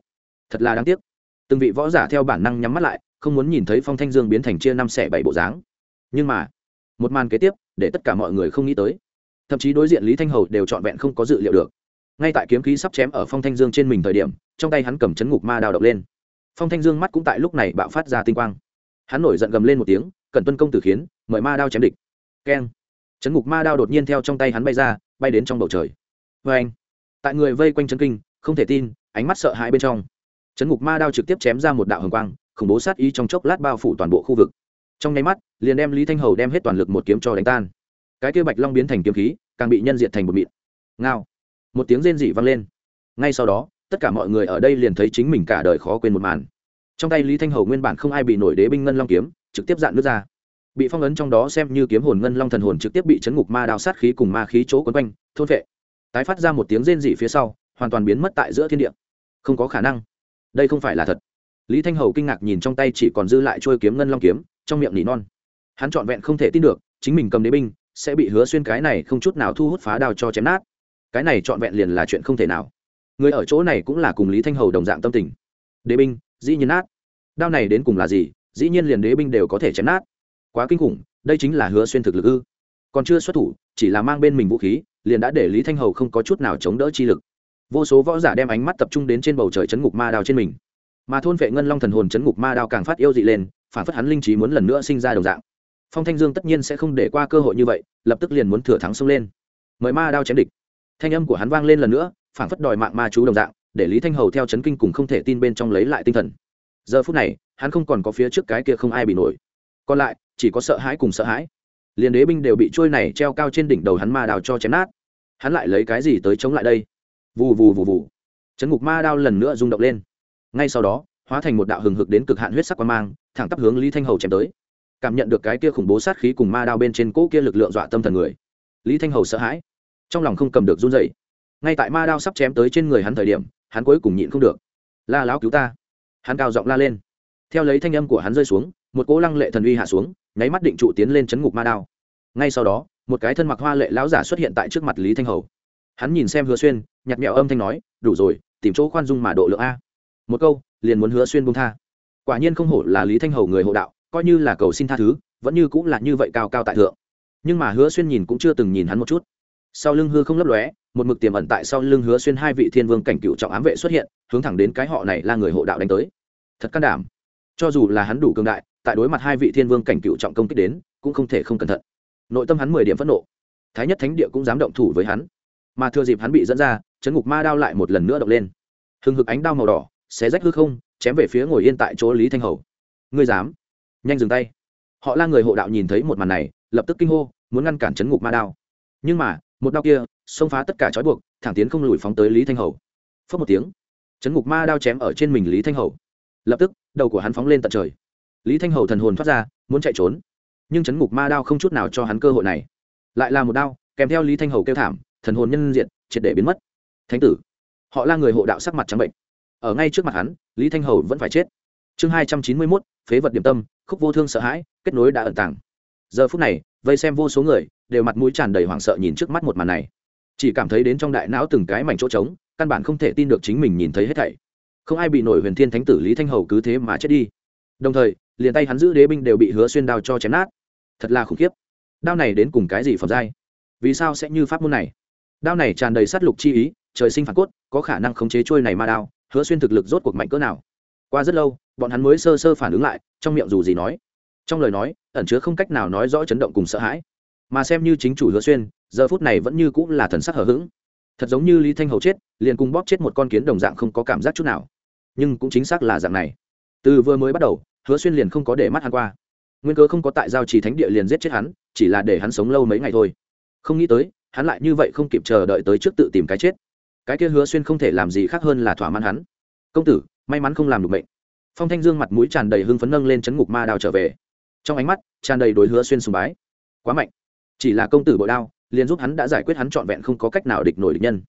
Thật là đáng tiếc. Từng vị võ giả theo bản năng nhắm mắt lại, không muốn nhìn thấy phong thanh dương biến thành chia năm xẻ bảy bộ dáng. Nhưng mà, một màn kế tiếp để tất cả mọi người không nghĩ tới. Thậm chí đối diện lý thanh hầu đều trọn vẹn không có dự liệu được. Ngay tại kiếm khí sắp chém ở phong thanh dương trên mình thời điểm, trong tay hắn cầm chấn ngục ma đao động lên. Phong thanh dương mắt cũng tại lúc này bạo phát ra tinh quang. Hắn nổi giận gầm lên một tiếng, cần tuân công tử khiến, mời ma đao chém địch. Keng. Chấn ngục ma đao đột nhiên theo trong tay hắn bay ra, bay đến trong bầu trời. Vê anh tại người vây quanh chân kinh, không thể tin, ánh mắt sợ hãi bên trong. Chấn ngục ma đao trực tiếp chém ra một đạo hồng quang, khủng bố sát ý trong chốc lát bao phủ toàn bộ khu vực trong nháy mắt, liền đem lý thanh hầu đem hết toàn lực một kiếm cho đánh tan. Cái kia bạch long biến thành kiếm khí, càng bị nhân diệt thành một mịn. Ngao. Một tiếng rên dị vang lên. Ngay sau đó, tất cả mọi người ở đây liền thấy chính mình cả đời khó quên một màn. Trong tay lý thanh hầu nguyên bản không ai bị nổi đế binh ngân long kiếm, trực tiếp dạn nước ra. Bị phong ấn trong đó xem như kiếm hồn ngân long thần hồn trực tiếp bị chấn ngục ma đao sát khí cùng ma khí chỗ quấn quanh, thôn vệ tái phát ra một tiếng rên dị phía sau, hoàn toàn biến mất tại giữa thiên địa. Không có khả năng. Đây không phải là thật. Lý thanh hầu kinh ngạc nhìn trong tay chỉ còn dư lại trôi kiếm ngân long kiếm trong miệng nỉ non. Hắn trọn vẹn không thể tin được, chính mình cầm đế binh, sẽ bị hứa xuyên cái này không chút nào thu hút phá đao cho chém nát. Cái này trọn vẹn liền là chuyện không thể nào. Người ở chỗ này cũng là cùng lý thanh hầu đồng dạng tâm tình. Đế binh, dĩ nhiên nát. Đao này đến cùng là gì, dĩ nhiên liền đế binh đều có thể chém nát. Quá kinh khủng, đây chính là hứa xuyên thực lực ư. Còn chưa xuất thủ, chỉ là mang bên mình vũ khí, liền đã để lý thanh hầu không có chút nào chống đỡ chi lực. Vô số võ giả đem ánh mắt tập trung đến trên bầu trời chấn ngục ma đao trên mình. Mà thôn vệ ngân long thần hồn chấn ngục ma đao càng phát yêu dị lên phản phất hắn linh trí muốn lần nữa sinh ra đồng dạng. Phong thanh dương tất nhiên sẽ không để qua cơ hội như vậy, lập tức liền muốn thừa thắng xông lên. Mời ma đao chém địch. Thanh âm của hắn vang lên lần nữa, phản phất đòi mạng ma chú đồng dạng, để lý thanh hầu theo chấn kinh cùng không thể tin bên trong lấy lại tinh thần. Giờ phút này, hắn không còn có phía trước cái kia không ai bị nổi. Còn lại, chỉ có sợ hãi cùng sợ hãi. Liền đế binh đều bị trôi này treo cao trên đỉnh đầu hắn ma đào cho chém nát. Hắn lại lấy cái gì tới chống lại đây? Vù vù vù vù. Chấn ngục ma đao lần nữa rung động lên. Ngay sau đó, hóa thành một đạo hừng hực đến cực hạn huyết sắc quan mang thẳng tắp hướng lý thanh hầu chém tới. Cảm nhận được cái kia khủng bố sát khí cùng ma đao bên trên cỗ kia lực lượng dọa tâm thần người, lý thanh hầu sợ hãi, trong lòng không cầm được run dậy ngay tại ma đao sắp chém tới trên người hắn thời điểm, hắn cuối cùng nhịn không được. La láo cứu ta. Hắn cao giọng la lên. Theo lấy thanh âm của hắn rơi xuống, một cỗ lăng lệ thần uy hạ xuống, nháy mắt định trụ tiến lên chấn ngục ma đao. Ngay sau đó, một cái thân mặc hoa lệ lão giả xuất hiện tại trước mặt lý thanh hầu. Hắn nhìn xem hứa xuyên nhặt mẹo âm thanh nói, đủ rồi, tìm chỗ khoan dung mà độ lượng a. Một câu, liền muốn hứa xuyên buông tha quả nhiên không hổ là lý thanh hầu người hộ đạo, coi như là cầu xin tha thứ, vẫn như cũng là như vậy cao cao tại thượng. Nhưng mà hứa xuyên nhìn cũng chưa từng nhìn hắn một chút. Sau lưng hư không lấp lóe, một mực tiềm ẩn tại sau lưng hứa xuyên hai vị thiên vương cảnh cựu trọng ám vệ xuất hiện, hướng thẳng đến cái họ này là người hộ đạo đánh tới. Thật can đảm. Cho dù là hắn đủ cường đại, tại đối mặt hai vị thiên vương cảnh cựu trọng công kích đến, cũng không thể không cẩn thận. Nội tâm hắn mười điểm phẫn nộ. Thái nhất thánh địa cũng dám động thủ với hắn. Mà thừa dịp hắn bị dẫn ra, chấn ngục ma đao lại một lần nữa động lên. Hừng hực ánh đao màu đỏ, xé rách hư không chém về phía ngồi yên tại chỗ lý thanh hầu. Ngươi dám? Nhanh dừng tay. Họ la người hộ đạo nhìn thấy một màn này, lập tức kinh hô, muốn ngăn cản chấn ngục ma đao. Nhưng mà, một đao kia, xông phá tất cả trói buộc, thẳng tiến không lùi phóng tới lý thanh hầu. Phớt một tiếng, chấn ngục ma đao chém ở trên mình lý thanh hầu. Lập tức, đầu của hắn phóng lên tận trời. Lý thanh hầu thần hồn thoát ra, muốn chạy trốn. Nhưng chấn ngục ma đao không chút nào cho hắn cơ hội này. Lại là một đao, kèm theo lý thanh hầu kêu thảm, thần hồn nhân diện, triệt để biến mất. Thánh tử. Họ là người hộ đạo sắc mặt trắng bệnh ở ngay trước mặt hắn, lý thanh hầu vẫn phải chết. Chương hai trăm chín mươi mốt, phế vật điểm tâm, khúc vô thương sợ hãi, kết nối đã ẩn tàng. Giờ phút này, vây xem vô số người, đều mặt mũi tràn đầy hoảng sợ nhìn trước mắt một màn này. Chỉ cảm thấy đến trong đại não từng cái mảnh chỗ trống, căn bản không thể tin được chính mình nhìn thấy hết thảy. Không ai bị nổi huyền thiên thánh tử lý thanh hầu cứ thế mà chết đi. Đồng thời, liền tay hắn giữ đế binh đều bị hứa xuyên đao cho chém nát. Thật là khủng khiếp. Đao này đến cùng cái gì phẩm giai? Vì sao sẽ như pháp môn này? Đao này tràn đầy sát lục chi ý, trời sinh phản cốt, có khả năng khống chế trôi này ma đao hứa xuyên thực lực rốt cuộc mạnh cỡ nào? Qua rất lâu, bọn hắn mới sơ sơ phản ứng lại, trong miệng dù gì nói. Trong lời nói, ẩn chứa không cách nào nói rõ chấn động cùng sợ hãi. Mà xem như chính chủ hứa xuyên, giờ phút này vẫn như cũng là thần sắc hở h ữ g thật giống như lý thanh hầu chết, liền cùng bóp chết một con kiến đồng dạng không có cảm giác chút nào. Nhưng cũng chính xác là dạng này. Từ vừa mới bắt đầu, hứa xuyên liền không có để mắt hắn qua. Nguyên cớ không có tại giao trì thánh địa liền giết chết hắn, chỉ là để hắn sống lâu mấy ngày thôi. Không nghĩ tới, hắn lại như vậy không kịp chờ đợi tới trước tự tìm cái chết cái kia hứa xuyên không thể làm gì khác hơn là thỏa mãn hắn. Công tử, may mắn không làm được bệnh phong thanh dương mặt mũi tràn đầy hưng phấn nâng lên chấn ngục ma đao trở về. Trong ánh mắt tràn đầy đối hứa xuyên sùng bái. Quá mạnh. Chỉ là công tử bội đao, liền giúp hắn đã giải quyết hắn trọn vẹn không có cách nào địch nổi địch nhân.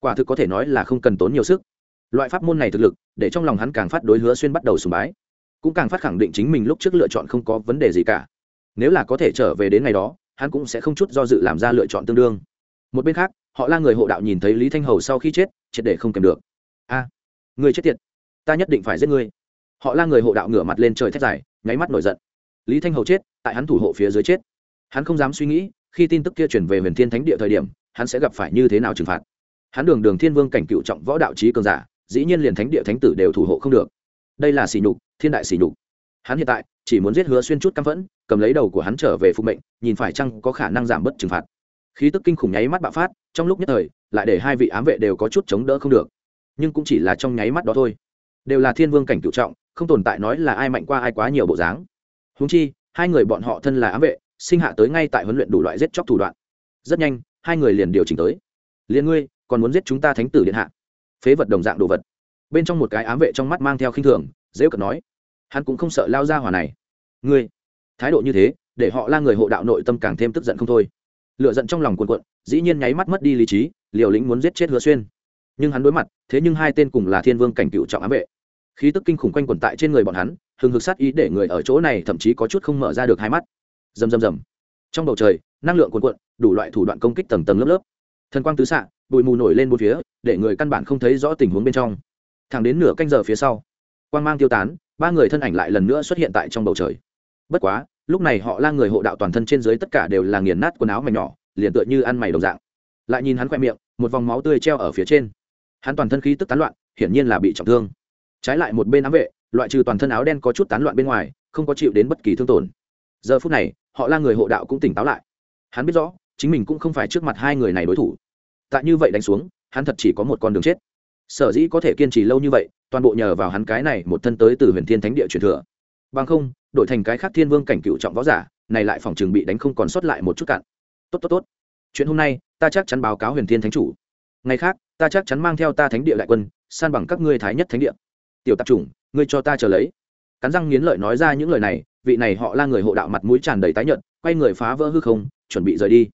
Quả thực có thể nói là không cần tốn nhiều sức. Loại pháp môn này thực lực, để trong lòng hắn càng phát đối hứa xuyên bắt đầu sùng bái. Cũng càng phát khẳng định chính mình lúc trước lựa chọn không có vấn đề gì cả. Nếu là có thể trở về đến ngày đó, hắn cũng sẽ không chút do dự làm ra lựa chọn tương đương. Một bên khác họ la người hộ đạo nhìn thấy lý thanh hầu sau khi chết triệt để không kèm được. A à, người chết tiệt ta nhất định phải giết ngươi. Họ la người hộ đạo ngửa mặt lên trời thét dài nháy mắt nổi giận. Lý thanh hầu chết tại hắn thủ hộ phía dưới chết. Hắn không dám suy nghĩ khi tin tức kia chuyển về huyền thiên thánh địa thời điểm hắn sẽ gặp phải như thế nào trừng phạt. Hắn đường đường thiên vương cảnh cựu trọng võ đạo trí cường giả dĩ nhiên liền thánh địa thánh tử đều thủ hộ không được. Đây là sỉ nhục thiên đại sỉ nhục. Hắn hiện tại chỉ muốn giết hứa xuyên chút căm phẫn cầm lấy đầu của hắn trở về phụ mệnh nhìn phải chăng có khả năng giảm bớt trừng phạt khí tức kinh khủng nháy mắt bạo phát, trong lúc nhất thời, lại để hai vị ám vệ đều có chút chống đỡ không được. Nhưng cũng chỉ là trong nháy mắt đó thôi. Đều là thiên vương cảnh cựu trọng, không tồn tại nói là ai mạnh qua ai quá nhiều bộ dáng. Húng chi, hai người bọn họ thân là ám vệ, sinh hạ tới ngay tại huấn luyện đủ loại giết chóc thủ đoạn. Rất nhanh, hai người liền điều chỉnh tới. Liền ngươi, còn muốn giết chúng ta thánh tử điện hạ? Phế vật đồng dạng đồ vật. Bên trong một cái ám vệ trong mắt mang theo khinh thường, dễ cận nói. Hắn cũng không sợ lao ra hòa này. Ngươi, thái độ như thế, để họ la người hộ đạo nội tâm càng thêm tức giận không thôi lựa giận trong lòng cuồn cuộn, dĩ nhiên nháy mắt mất đi lý trí, liều lĩnh muốn giết chết hứa xuyên. Nhưng hắn đối mặt, thế nhưng hai tên cùng là thiên vương cảnh cựu trọng ám vệ. Khí tức kinh khủng quanh quẩn tại trên người bọn hắn, hừng hực sát ý để người ở chỗ này thậm chí có chút không mở ra được hai mắt. Rầm rầm rầm. Trong bầu trời, năng lượng cuồn cuộn, đủ loại thủ đoạn công kích tầng tầng lớp lớp. Thần quang tứ xạ, bụi mù nổi lên bốn phía, để người căn bản không thấy rõ tình huống bên trong. Thẳng đến nửa canh giờ phía sau, quang mang tiêu tán, ba người thân ảnh lại lần nữa xuất hiện tại trong bầu trời. Bất quá lúc này họ la người hộ đạo toàn thân trên dưới tất cả đều là nghiền nát quần áo mảnh nhỏ, liền tựa như ăn mày đồng dạng. Lại nhìn hắn khoe miệng, một vòng máu tươi treo ở phía trên. Hắn toàn thân khí tức tán loạn, hiển nhiên là bị trọng thương. Trái lại một bên ám vệ, loại trừ toàn thân áo đen có chút tán loạn bên ngoài, không có chịu đến bất kỳ thương tổn. Giờ phút này, họ la người hộ đạo cũng tỉnh táo lại. Hắn biết rõ, chính mình cũng không phải trước mặt hai người này đối thủ. Tại như vậy đánh xuống, hắn thật chỉ có một con đường chết. Sở dĩ có thể kiên trì lâu như vậy, toàn bộ nhờ vào hắn cái này một thân tới từ huyền thiên thánh địa truyền thừa. Bằng không đổi thành cái khác thiên vương cảnh cựu trọng võ giả, này lại phòng trường bị đánh không còn sót lại một chút cạn. Tốt tốt tốt. Chuyện hôm nay, ta chắc chắn báo cáo huyền thiên thánh chủ. Ngày khác, ta chắc chắn mang theo ta thánh địa đại quân, san bằng các ngươi thái nhất thánh địa. Tiểu tạp chủng, ngươi cho ta chờ lấy. Cắn răng nghiến lợi nói ra những lời này, vị này họ la người hộ đạo mặt mũi tràn đầy tái nhợt, quay người phá vỡ hư không, chuẩn bị rời đi.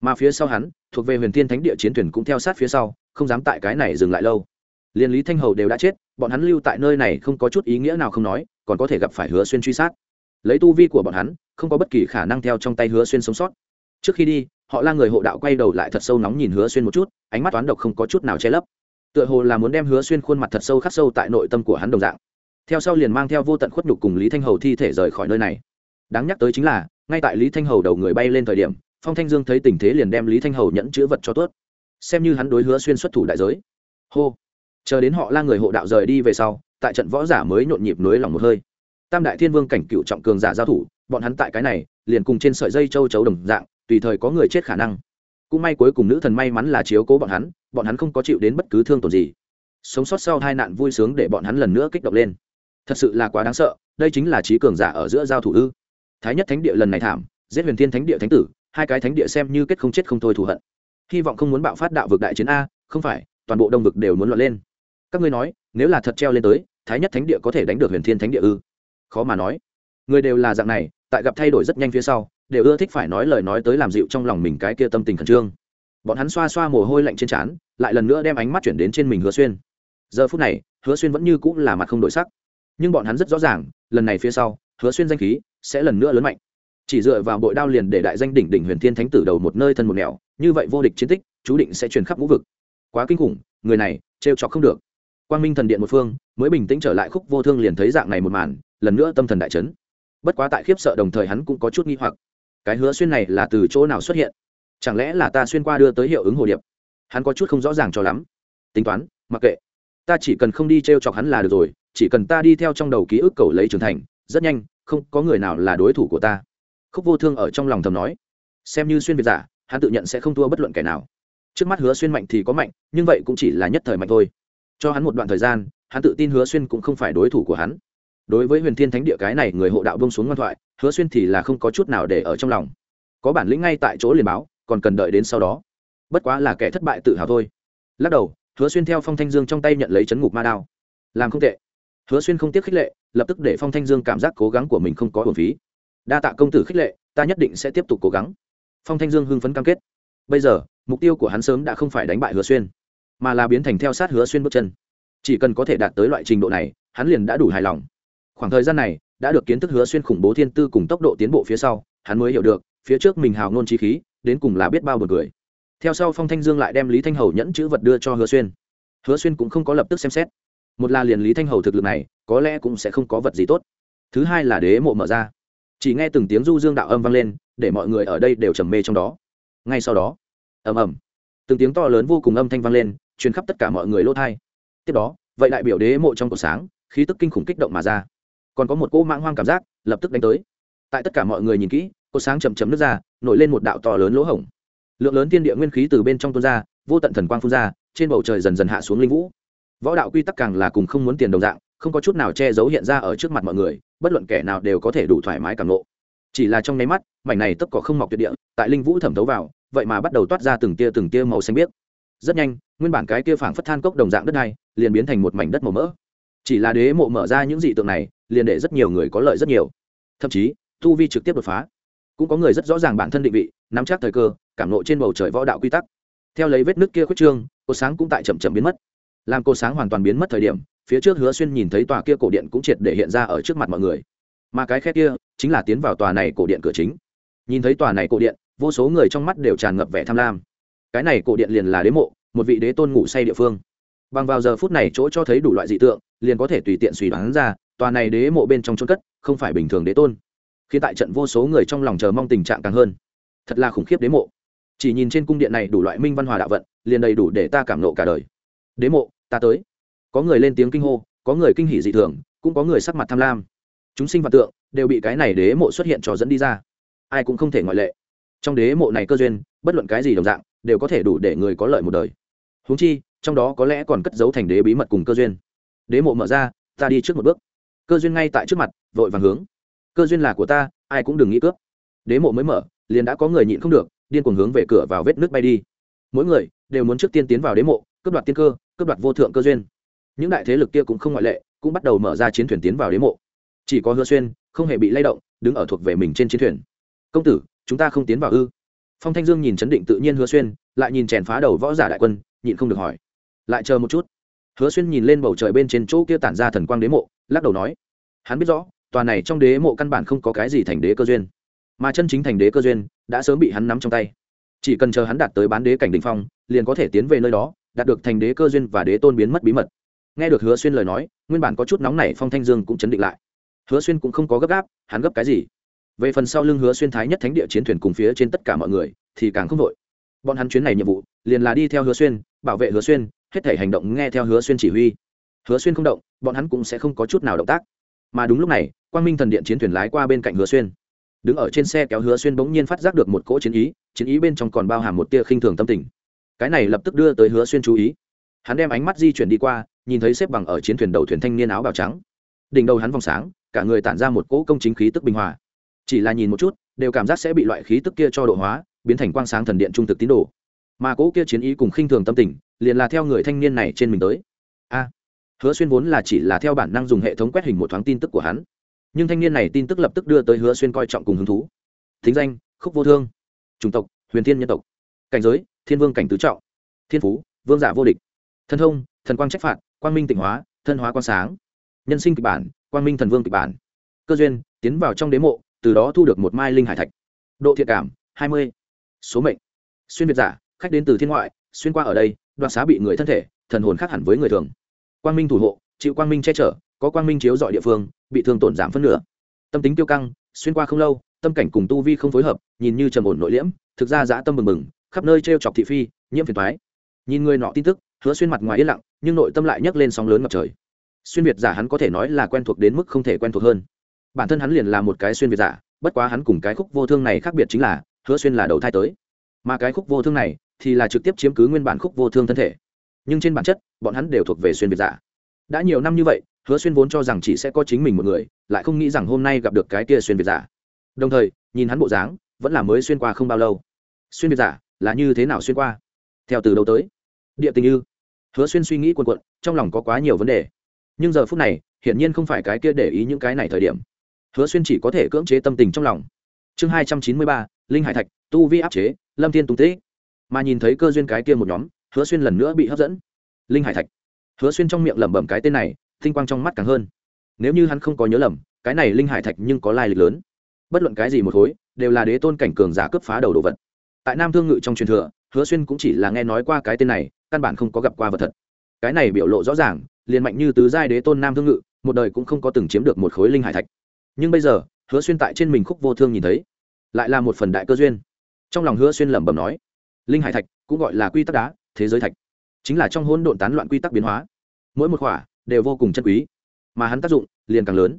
Mà phía sau hắn, thuộc về huyền thiên thánh địa chiến thuyền cũng theo sát phía sau, không dám tại cái này dừng lại lâu. Liên lý thanh hầu đều đã chết, bọn hắn lưu tại nơi này không có chút ý nghĩa nào không nói còn có thể gặp phải hứa xuyên truy sát. Lấy tu vi của bọn hắn, không có bất kỳ khả năng theo trong tay hứa xuyên sống sót. Trước khi đi, họ la người hộ đạo quay đầu lại thật sâu nóng nhìn hứa xuyên một chút, ánh mắt toán độc không có chút nào che lấp. Tựa hồ là muốn đem hứa xuyên khuôn mặt thật sâu khắc sâu tại nội tâm của hắn đồng dạng. Theo sau liền mang theo vô tận khuất nhục cùng lý thanh hầu thi thể rời khỏi nơi này. Đáng nhắc tới chính là, ngay tại lý thanh hầu đầu người bay lên thời điểm, phong thanh dương thấy tình thế liền đem lý thanh hầu nhẫn chữ vật cho tuốt. Xem như hắn đối hứa xuyên xuất thủ đại giới. Hô chờ đến họ la người hộ đạo rời đi về sau, tại trận võ giả mới nhộn nhịp nới lòng một hơi. Tam đại thiên vương cảnh cựu trọng cường giả giao thủ, bọn hắn tại cái này, liền cùng trên sợi dây châu chấu đồng dạng, tùy thời có người chết khả năng. Cũng may cuối cùng nữ thần may mắn là chiếu cố bọn hắn bọn hắn không có chịu đến bất cứ thương tổn gì. Sống sót sau hai nạn vui sướng để bọn hắn lần nữa kích động lên. Thật sự là quá đáng sợ, đây chính là trí cường giả ở giữa giao thủ ư. Thái nhất thánh địa lần này thảm, giết huyền thiên thánh địa thánh tử, hai cái thánh địa xem như kết không chết không thôi thù hận. Hy vọng không muốn bạo phát đạo vực đại chiến a, không phải, toàn bộ đông vực đều muốn loạn lên các ngươi nói, nếu là thật treo lên tới, thái nhất thánh địa có thể đánh được huyền thiên thánh địa ư? Khó mà nói. Người đều là dạng này, tại gặp thay đổi rất nhanh phía sau, đều ưa thích phải nói lời nói tới làm dịu trong lòng mình cái kia tâm tình khẩn trương. Bọn hắn xoa xoa mồ hôi lạnh trên trán, lại lần nữa đem ánh mắt chuyển đến trên mình hứa xuyên. Giờ phút này, hứa xuyên vẫn như cũng là mặt không đổi sắc. Nhưng bọn hắn rất rõ ràng, lần này phía sau, hứa xuyên danh khí sẽ lần nữa lớn mạnh. Chỉ dựa vào bội đao liền để đại danh đỉnh đỉnh huyền thiên thánh tử đầu một nơi thân một nẻo, như vậy vô địch chiến tích, chú định sẽ truyền khắp ngũ vực. Quá kinh khủng, người này, trêu chọc không được quang minh thần điện một phương, mới bình tĩnh trở lại khúc vô thương liền thấy dạng này một màn, lần nữa tâm thần đại chấn. Bất quá tại khiếp sợ đồng thời hắn cũng có chút nghi hoặc. Cái hứa xuyên này là từ chỗ nào xuất hiện? Chẳng lẽ là ta xuyên qua đưa tới hiệu ứng hồ điệp? Hắn có chút không rõ ràng cho lắm. Tính toán, mặc kệ. Ta chỉ cần không đi t r e o chọc hắn là được rồi, chỉ cần ta đi theo trong đầu ký ức cầu lấy trưởng thành, rất nhanh, không có người nào là đối thủ của ta. Khúc vô thương ở trong lòng thầm nói. Xem như xuyên việt giả, hắn tự nhận sẽ không thua bất luận kẻ nào. Trước mắt hứa xuyên mạnh thì có mạnh, nhưng vậy cũng chỉ là nhất thời mạnh thôi cho hắn một đoạn thời gian, hắn tự tin hứa xuyên cũng không phải đối thủ của hắn. Đối với huyền thiên thánh địa cái này người hộ đạo bông xuống ngoan thoại, hứa xuyên thì là không có chút nào để ở trong lòng. Có bản lĩnh ngay tại chỗ liền báo, còn cần đợi đến sau đó. Bất quá là kẻ thất bại tự hào thôi. Lắc đầu, hứa xuyên theo phong thanh dương trong tay nhận lấy chấn ngục ma đao. Làm không tệ. Hứa xuyên không tiếc khích lệ, lập tức để phong thanh dương cảm giác cố gắng của mình không có hồn phí. Đa tạ công tử khích lệ, ta nhất định sẽ tiếp tục cố gắng. Phong thanh dương hưng phấn cam kết. Bây giờ, mục tiêu của hắn sớm đã không phải đánh bại hứa xuyên mà là biến thành theo sát hứa xuyên bước chân. Chỉ cần có thể đạt tới loại trình độ này, hắn liền đã đủ hài lòng. Khoảng thời gian này, đã được kiến thức hứa xuyên khủng bố thiên tư cùng tốc độ tiến bộ phía sau, hắn mới hiểu được, phía trước mình hào nôn trí khí, đến cùng là biết bao bật cười. Theo sau phong thanh dương lại đem lý thanh hầu nhẫn chữ vật đưa cho hứa xuyên. Hứa xuyên cũng không có lập tức xem xét. Một là liền lý thanh hầu thực lực này, có lẽ cũng sẽ không có vật gì tốt. Thứ hai là đế mộ mở ra. Chỉ nghe từng tiếng du dương đạo âm vang lên, để mọi người ở đây đều trầm mê trong đó. Ngay sau đó, ầm ầm, từng tiếng to lớn vô cùng âm thanh vang lên truyền khắp tất cả mọi người lỗ thai. Tiếp đó, vậy đại biểu đế mộ trong cổ sáng, khí tức kinh khủng kích động mà ra. Còn có một cỗ mãng hoang cảm giác, lập tức đánh tới. Tại tất cả mọi người nhìn kỹ cột sáng chậm chậm nước ra, nổi lên một đạo to lớn lỗ hổng. Lượng lớn thiên địa nguyên khí từ bên trong tuôn ra, vô tận thần quang phun ra, trên bầu trời dần dần hạ xuống linh vũ. Võ đạo quy tắc càng là cùng không muốn tiền đồng dạng, không có chút nào che giấu hiện ra ở trước mặt mọi người, bất luận kẻ nào đều có thể đủ thoải mái cảm nộ chỉ là trong nháy mắt, mảnh này tất cỏ không mọc tuyệt địa, tại linh vũ thẩm thấu vào, vậy mà bắt đầu toát ra từng tia từng tia màu xanh biếc. Rất nhanh nguyên bản cái kia phảng phất than cốc đồng dạng đất này liền biến thành một mảnh đất màu mỡ. Chỉ là đế mộ mở ra những dị tượng này, liền để rất nhiều người có lợi rất nhiều. Thậm chí, tu vi trực tiếp đột phá. Cũng có người rất rõ ràng bản thân định vị, nắm chắc thời cơ, cảm nộ trên bầu trời võ đạo quy tắc. Theo lấy vết nước kia khuyết trương cô sáng cũng tại chậm chậm biến mất. Làm cô sáng hoàn toàn biến mất thời điểm, phía trước hứa xuyên nhìn thấy tòa kia cổ điện cũng triệt để hiện ra ở trước mặt mọi người. Mà cái khe kia, chính là tiến vào tòa này cổ điện cửa chính. Nhìn thấy tòa này cổ điện, vô số người trong mắt đều tràn ngập vẻ tham lam. Cái này cổ điện liền là đế mộ một vị đế tôn ngủ say địa phương. Bằng vào giờ phút này chỗ cho thấy đủ loại dị tượng, liền có thể tùy tiện suy đoán ra, tòa này đế mộ bên trong trôn cất, không phải bình thường đế tôn. Khi tại trận vô số người trong lòng chờ mong tình trạng càng hơn. Thật là khủng khiếp đế mộ. Chỉ nhìn trên cung điện này đủ loại minh văn hòa đạo vận, liền đầy đủ để ta cảm nộ cả đời. Đế mộ, ta tới. Có người lên tiếng kinh hô, có người kinh hỉ dị thường, cũng có người sắc mặt tham lam. Chúng sinh và tượng, đều bị cái này đế mộ xuất hiện trò dẫn đi ra. Ai cũng không thể ngoại lệ. Trong đế mộ này cơ duyên, bất luận cái gì đồng dạng, đều có thể đủ để người có lợi một đời huống chi, trong đó có lẽ còn cất giấu thành đế bí mật cùng cơ duyên. Đế mộ mở ra, ta đi trước một bước. Cơ duyên ngay tại trước mặt, vội vàng hướng. Cơ duyên là của ta, ai cũng đừng nghĩ cướp. Đế mộ mới mở, liền đã có người nhịn không được, điên cuồng hướng về cửa vào vết nước bay đi. Mỗi người đều muốn trước tiên tiến vào đế mộ, cướp đoạt tiên cơ, cướp đoạt vô thượng cơ duyên. Những đại thế lực kia cũng không ngoại lệ, cũng bắt đầu mở ra chiến thuyền tiến vào đế mộ. Chỉ có hứa xuyên, không hề bị lay động, đứng ở thuộc về mình trên chiến thuyền. Công tử, chúng ta không tiến vào ư? Phong thanh dương nhìn chấn định tự nhiên hứa xuyên, lại nhìn chèn phá đầu võ giả đại quân nhịn không được hỏi. Lại chờ một chút. Hứa xuyên nhìn lên bầu trời bên trên chỗ kia tản ra thần quang đế mộ, lắc đầu nói, hắn biết rõ, tòa này trong đế mộ căn bản không có cái gì thành đế cơ duyên. Mà chân chính thành đế cơ duyên đã sớm bị hắn nắm trong tay. Chỉ cần chờ hắn đạt tới bán đế cảnh đình phong, liền có thể tiến về nơi đó, đạt được thành đế cơ duyên và đế tôn biến mất bí mật. Nghe được hứa xuyên lời nói, nguyên bản có chút nóng này phong thanh dương cũng chấn định lại. Hứa xuyên cũng không có gấp gáp, hắn gấp cái gì? Về phần sau lưng hứa xuyên thái nhất thánh địa chiến thuyền cùng phía trên tất cả mọi người thì càng không đội bọn hắn chuyến này nhiệm vụ, liền là đi theo hứa xuyên, bảo vệ hứa xuyên, hết thể hành động nghe theo hứa xuyên chỉ huy. Hứa xuyên không động, bọn hắn cũng sẽ không có chút nào động tác. Mà đúng lúc này, quang minh thần điện chiến thuyền lái qua bên cạnh hứa xuyên. Đứng ở trên xe kéo hứa xuyên bỗng nhiên phát giác được một cỗ chiến ý chiến ý bên trong còn bao hàm một tia khinh thường tâm tình. Cái này lập tức đưa tới hứa xuyên chú ý. Hắn đem ánh mắt di chuyển đi qua, nhìn thấy xếp bằng ở chiến thuyền đầu thuyền thanh niên áo bào trắng. Đỉnh đầu hắn vòng sáng, cả người tản ra một cỗ công chính khí tức bình hòa. Chỉ là nhìn một chút, đều cảm giác sẽ bị loại khí tức kia cho độ hóa biến thành quang sáng thần điện trung thực tín đồ. Mà cỗ kia chiến ý cùng khinh thường tâm tình, liền là theo người thanh niên này trên mình tới. A, hứa xuyên vốn là chỉ là theo bản năng dùng hệ thống quét hình một thoáng tin tức của hắn. Nhưng thanh niên này tin tức lập tức đưa tới hứa xuyên coi trọng cùng hứng thú. Thính danh, khúc vô thương. Chủng tộc, huyền thiên nhân tộc. Cảnh giới, thiên vương cảnh tứ trọng. Thiên phú, vương giả vô địch. Thân thông, thần quang trách phạt, quang minh tịnh hóa, thân hóa quang sáng. Nhân sinh kịch bản, quang minh thần vương kịch bản. Cơ duyên, tiến vào trong đế mộ, từ đó thu được một mai linh hải thạch. Độ thiện cảm, hai mươi số mệnh. Xuyên việt giả, khách đến từ thiên ngoại, xuyên qua ở đây, đoạt xá bị người thân thể, thần hồn khác hẳn với người thường. Quang minh thủ hộ, chịu quang minh che chở, có quang minh chiếu dọi địa phương, bị thương tổn giảm phân nửa. Tâm tính tiêu căng, xuyên qua không lâu, tâm cảnh cùng tu vi không phối hợp, nhìn như trầm ổn nội liễm, thực ra dã tâm mừng mừng khắp nơi t r e o chọc thị phi, nhiễm phiền thoái nhìn người nọ tin tức, hứa xuyên mặt ngoài yên lặng, nhưng nội tâm lại nhấc lên sóng lớn ngập trời. Xuyên việt giả hắn có thể nói là quen thuộc đến mức không thể quen thuộc hơn. Bản thân hắn liền là một cái xuyên việt giả, bất quá hắn cùng cái khúc vô thương này khác biệt chính là hứa xuyên là đầu thai tới. Mà cái khúc vô thương này thì là trực tiếp chiếm cứ nguyên bản khúc vô thương thân thể. Nhưng trên bản chất, bọn hắn đều thuộc về xuyên việt giả. Đã nhiều năm như vậy, hứa xuyên vốn cho rằng chỉ sẽ có chính mình một người, lại không nghĩ rằng hôm nay gặp được cái kia xuyên việt giả. Đồng thời, nhìn hắn bộ dáng, vẫn là mới xuyên qua không bao lâu. Xuyên việt giả là như thế nào xuyên qua? Theo từ đâu tới? Địa tình như hứa xuyên suy nghĩ quần quận trong lòng có quá nhiều vấn đề. Nhưng giờ phút này, hiển nhiên không phải cái kia để ý những cái này thời điểm. Hứa xuyên chỉ có thể cưỡng chế tâm tình trong lòng. Chương hai trăm chín mươi ba linh hải thạch, tu vi áp chế, lâm thiên tung tế mà nhìn thấy cơ duyên cái kia một nhóm, hứa xuyên lần nữa bị hấp dẫn. Linh hải thạch. Hứa xuyên trong miệng lẩm bẩm cái tên này, tinh quang trong mắt càng hơn. Nếu như hắn không có nhớ lầm, cái này linh hải thạch nhưng có lai lịch lớn. Bất luận cái gì một khối, đều là đế tôn cảnh cường giả cướp phá đầu đồ vật. Tại nam thương ngự trong truyền thừa, hứa xuyên cũng chỉ là nghe nói qua cái tên này, căn bản không có gặp qua vật thật. Cái này biểu lộ rõ ràng, liền mạnh như tứ giai đế tôn nam thương ngự, một đời cũng không có từng chiếm được một khối linh hải thạch. Nhưng bây giờ, hứa xuyên tại trên mình khúc vô thương nhìn thấy lại là một phần đại cơ duyên. Trong lòng hứa xuyên lẩm bẩm nói, linh hải thạch cũng gọi là quy tắc đá, thế giới thạch, chính là trong hỗn độn tán loạn quy tắc biến hóa. Mỗi một khỏa đều vô cùng chân quý, mà hắn tác dụng liền càng lớn.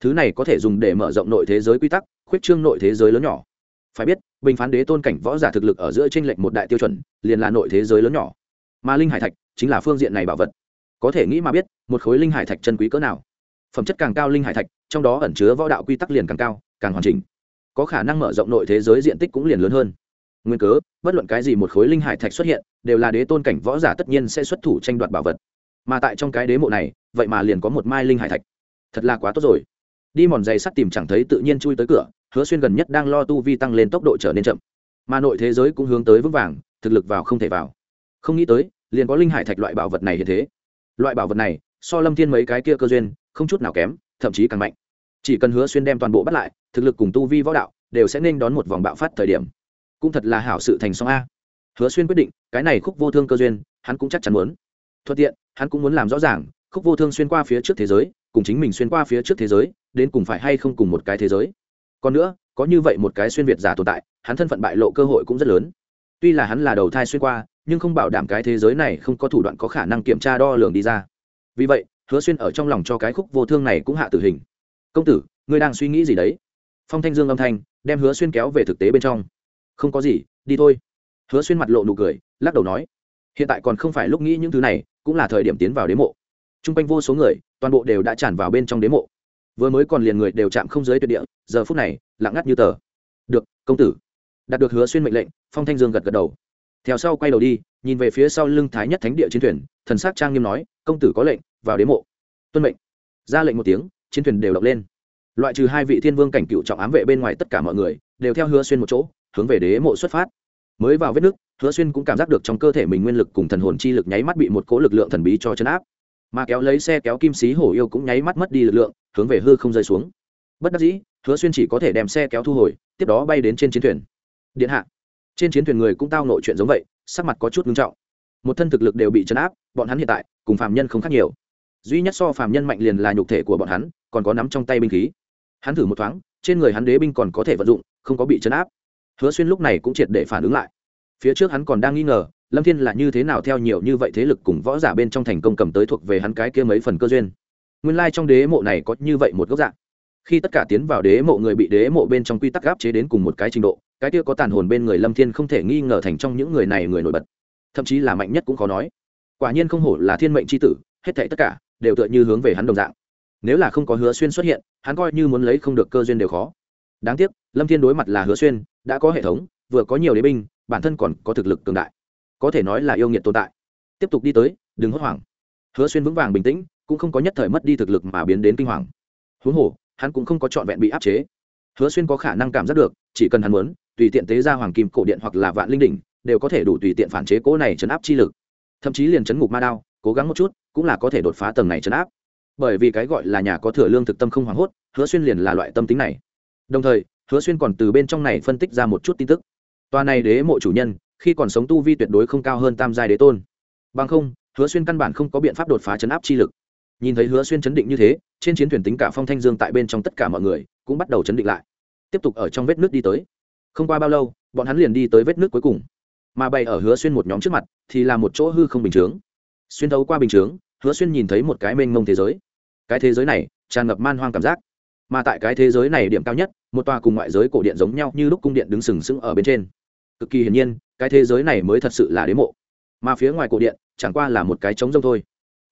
Thứ này có thể dùng để mở rộng nội thế giới quy tắc, khuyết trương nội thế giới lớn nhỏ. Phải biết, bình phán đế tôn cảnh võ giả thực lực ở giữa tranh lệch một đại tiêu chuẩn, liền là nội thế giới lớn nhỏ. Mà linh hải thạch chính là phương diện này bảo vật. Có thể nghĩ mà biết, một khối linh hải thạch chân quý cỡ nào. Phẩm chất càng cao linh hải thạch, trong đó ẩn chứa võ đạo quy tắc liền càng cao, càng hoàn chỉnh có khả năng mở rộng nội thế giới diện tích cũng liền lớn hơn. Nguyên cớ, bất luận cái gì một khối linh hải thạch xuất hiện, đều là đế tôn cảnh võ giả tất nhiên sẽ xuất thủ tranh đoạt bảo vật. Mà tại trong cái đế mộ này, vậy mà liền có một mai linh hải thạch. Thật là quá tốt rồi. Đi mòn giày sắt tìm chẳng thấy tự nhiên chui tới cửa, hứa xuyên gần nhất đang lo tu vi tăng lên tốc độ trở nên chậm. Mà nội thế giới cũng hướng tới vững vàng, thực lực vào không thể vào. Không nghĩ tới, liền có linh hải thạch loại bảo vật này hiện thế. Loại bảo vật này, so lâm thiên mấy cái kia cơ duyên, không chút nào kém, thậm chí càng mạnh chỉ cần hứa xuyên đem toàn bộ bắt lại, thực lực cùng tu vi võ đạo đều sẽ nên đón một vòng bạo phát thời điểm. Cũng thật là hảo sự thành song a. Hứa xuyên quyết định, cái này khúc vô thương cơ duyên, hắn cũng chắc chắn muốn. Thuận tiện, hắn cũng muốn làm rõ ràng, khúc vô thương xuyên qua phía trước thế giới, cùng chính mình xuyên qua phía trước thế giới, đến cùng phải hay không cùng một cái thế giới. Còn nữa, có như vậy một cái xuyên việt giả tồn tại, hắn thân phận bại lộ cơ hội cũng rất lớn. Tuy là hắn là đầu thai xuyên qua, nhưng không bảo đảm cái thế giới này không có thủ đoạn có khả năng kiểm tra đo lường đi ra. Vì vậy, hứa xuyên ở trong lòng cho cái khúc vô thương này cũng hạ tử hình công tử, ngươi đang suy nghĩ gì đấy? Phong thanh dương âm thanh đem hứa xuyên kéo về thực tế bên trong. Không có gì, đi thôi. Hứa xuyên mặt lộ nụ cười, lắc đầu nói, hiện tại còn không phải lúc nghĩ những thứ này, cũng là thời điểm tiến vào đế mộ. T r u n g quanh vô số người, toàn bộ đều đã tràn vào bên trong đế mộ. Vừa mới còn liền người đều chạm không giới tuyệt địa, giờ phút này, lặng ngắt như tờ. Được, công tử. Đạt được hứa xuyên mệnh lệnh, phong thanh dương gật gật đầu. Theo sau quay đầu đi, nhìn về phía sau lưng thái nhất thánh địa chiến thuyền, thần s á c trang nghiêm nói, công tử có lệnh, vào đế mộ. Tuân mệnh. Ra lệnh một tiếng chiến thuyền đều động lên. Loại trừ hai vị thiên vương cảnh cựu trọng ám vệ bên ngoài tất cả mọi người, đều theo hứa xuyên một chỗ, hướng về đế mộ xuất phát. Mới vào vết nước, hứa xuyên cũng cảm giác được trong cơ thể mình nguyên lực cùng thần hồn chi lực nháy mắt bị một cỗ lực lượng thần bí cho chấn áp. Mà kéo lấy xe kéo kim xí hổ yêu cũng nháy mắt mất đi lực lượng, hướng về hư không rơi xuống. Bất đắc dĩ, hứa xuyên chỉ có thể đem xe kéo thu hồi, tiếp đó bay đến trên chiến thuyền. Điện hạ. Trên chiến thuyền người cũng tao nội chuyện giống vậy, sắc mặt có chút nghiêm trọng. Một thân thực lực đều bị chấn áp, bọn hắn hiện tại cùng phạm nhân không khác nhiều duy nhất so phàm nhân mạnh liền là nhục thể của bọn hắn, còn có nắm trong tay binh khí. Hắn thử một thoáng, trên người hắn đế binh còn có thể vận dụng, không có bị chấn áp. Hứa xuyên lúc này cũng triệt để phản ứng lại. Phía trước hắn còn đang nghi ngờ, lâm thiên là như thế nào theo nhiều như vậy thế lực cùng võ giả bên trong thành công cầm tới thuộc về hắn cái kia mấy phần cơ duyên. Nguyên lai、like、trong đế mộ này có như vậy một góc dạng. Khi tất cả tiến vào đế mộ, người bị đế mộ bên trong quy tắc gáp chế đến cùng một cái trình độ, cái kia có tàn hồn bên người lâm thiên không thể nghi ngờ thành trong những người này người nổi bật. Thậm chí là mạnh nhất cũng khó nói. Quả nhiên không hổ là thiên mệnh c h i tử, hết thảy tất cả đều tựa như hướng về hắn đồng dạng. Nếu là không có hứa xuyên xuất hiện, hắn coi như muốn lấy không được cơ duyên đều khó. Đáng tiếc, lâm thiên đối mặt là hứa xuyên, đã có hệ thống, vừa có nhiều đế binh, bản thân còn có thực lực cường đại. Có thể nói là yêu nghiệt tồn tại. Tiếp tục đi tới, đừng hốt hoảng. Hứa xuyên vững vàng bình tĩnh, cũng không có nhất thời mất đi thực lực mà biến đến kinh hoàng. Huống hồ, hắn cũng không có trọn vẹn bị áp chế. Hứa xuyên có khả năng cảm giác được, chỉ cần hắn muốn, tùy tiện tế ra hoàng kim cổ điện hoặc là vạn linh đỉnh, đều có thể đủ tùy tiện phản chế cố này chấn áp chi lực. Thậm chí liền chấn ngục ma đao, cố gắng một chút cũng là có thể đột phá tầng này chấn áp. Bởi vì cái gọi là nhà có thừa lương thực tâm không hoảng hốt, hứa xuyên liền là loại tâm tính này. Đồng thời, hứa xuyên còn từ bên trong này phân tích ra một chút tin tức. Tòa này đế mộ chủ nhân, khi còn sống tu vi tuyệt đối không cao hơn tam giai đế tôn. Bằng không, hứa xuyên căn bản không có biện pháp đột phá chấn áp chi lực. Nhìn thấy hứa xuyên chấn định như thế, trên chiến thuyền tính cả phong thanh dương tại bên trong tất cả mọi người cũng bắt đầu chấn định lại. Tiếp tục ở trong vết nước đi tới. Không qua bao lâu, bọn hắn liền đi tới vết nước cuối cùng. Mà bày ở hứa xuyên một nhóm trước mặt thì là một chỗ hư không bình chướng xuyên thấu qua bình chướng, hứa xuyên nhìn thấy một cái mênh mông thế giới. Cái thế giới này, tràn ngập man hoang cảm giác. Mà tại cái thế giới này điểm cao nhất, một tòa cùng ngoại giới cổ điện giống nhau như lúc cung điện đứng sừng sững ở bên trên. Cực kỳ hiển nhiên, cái thế giới này mới thật sự là đế mộ. Mà phía ngoài cổ điện, chẳng qua là một cái trống rông thôi.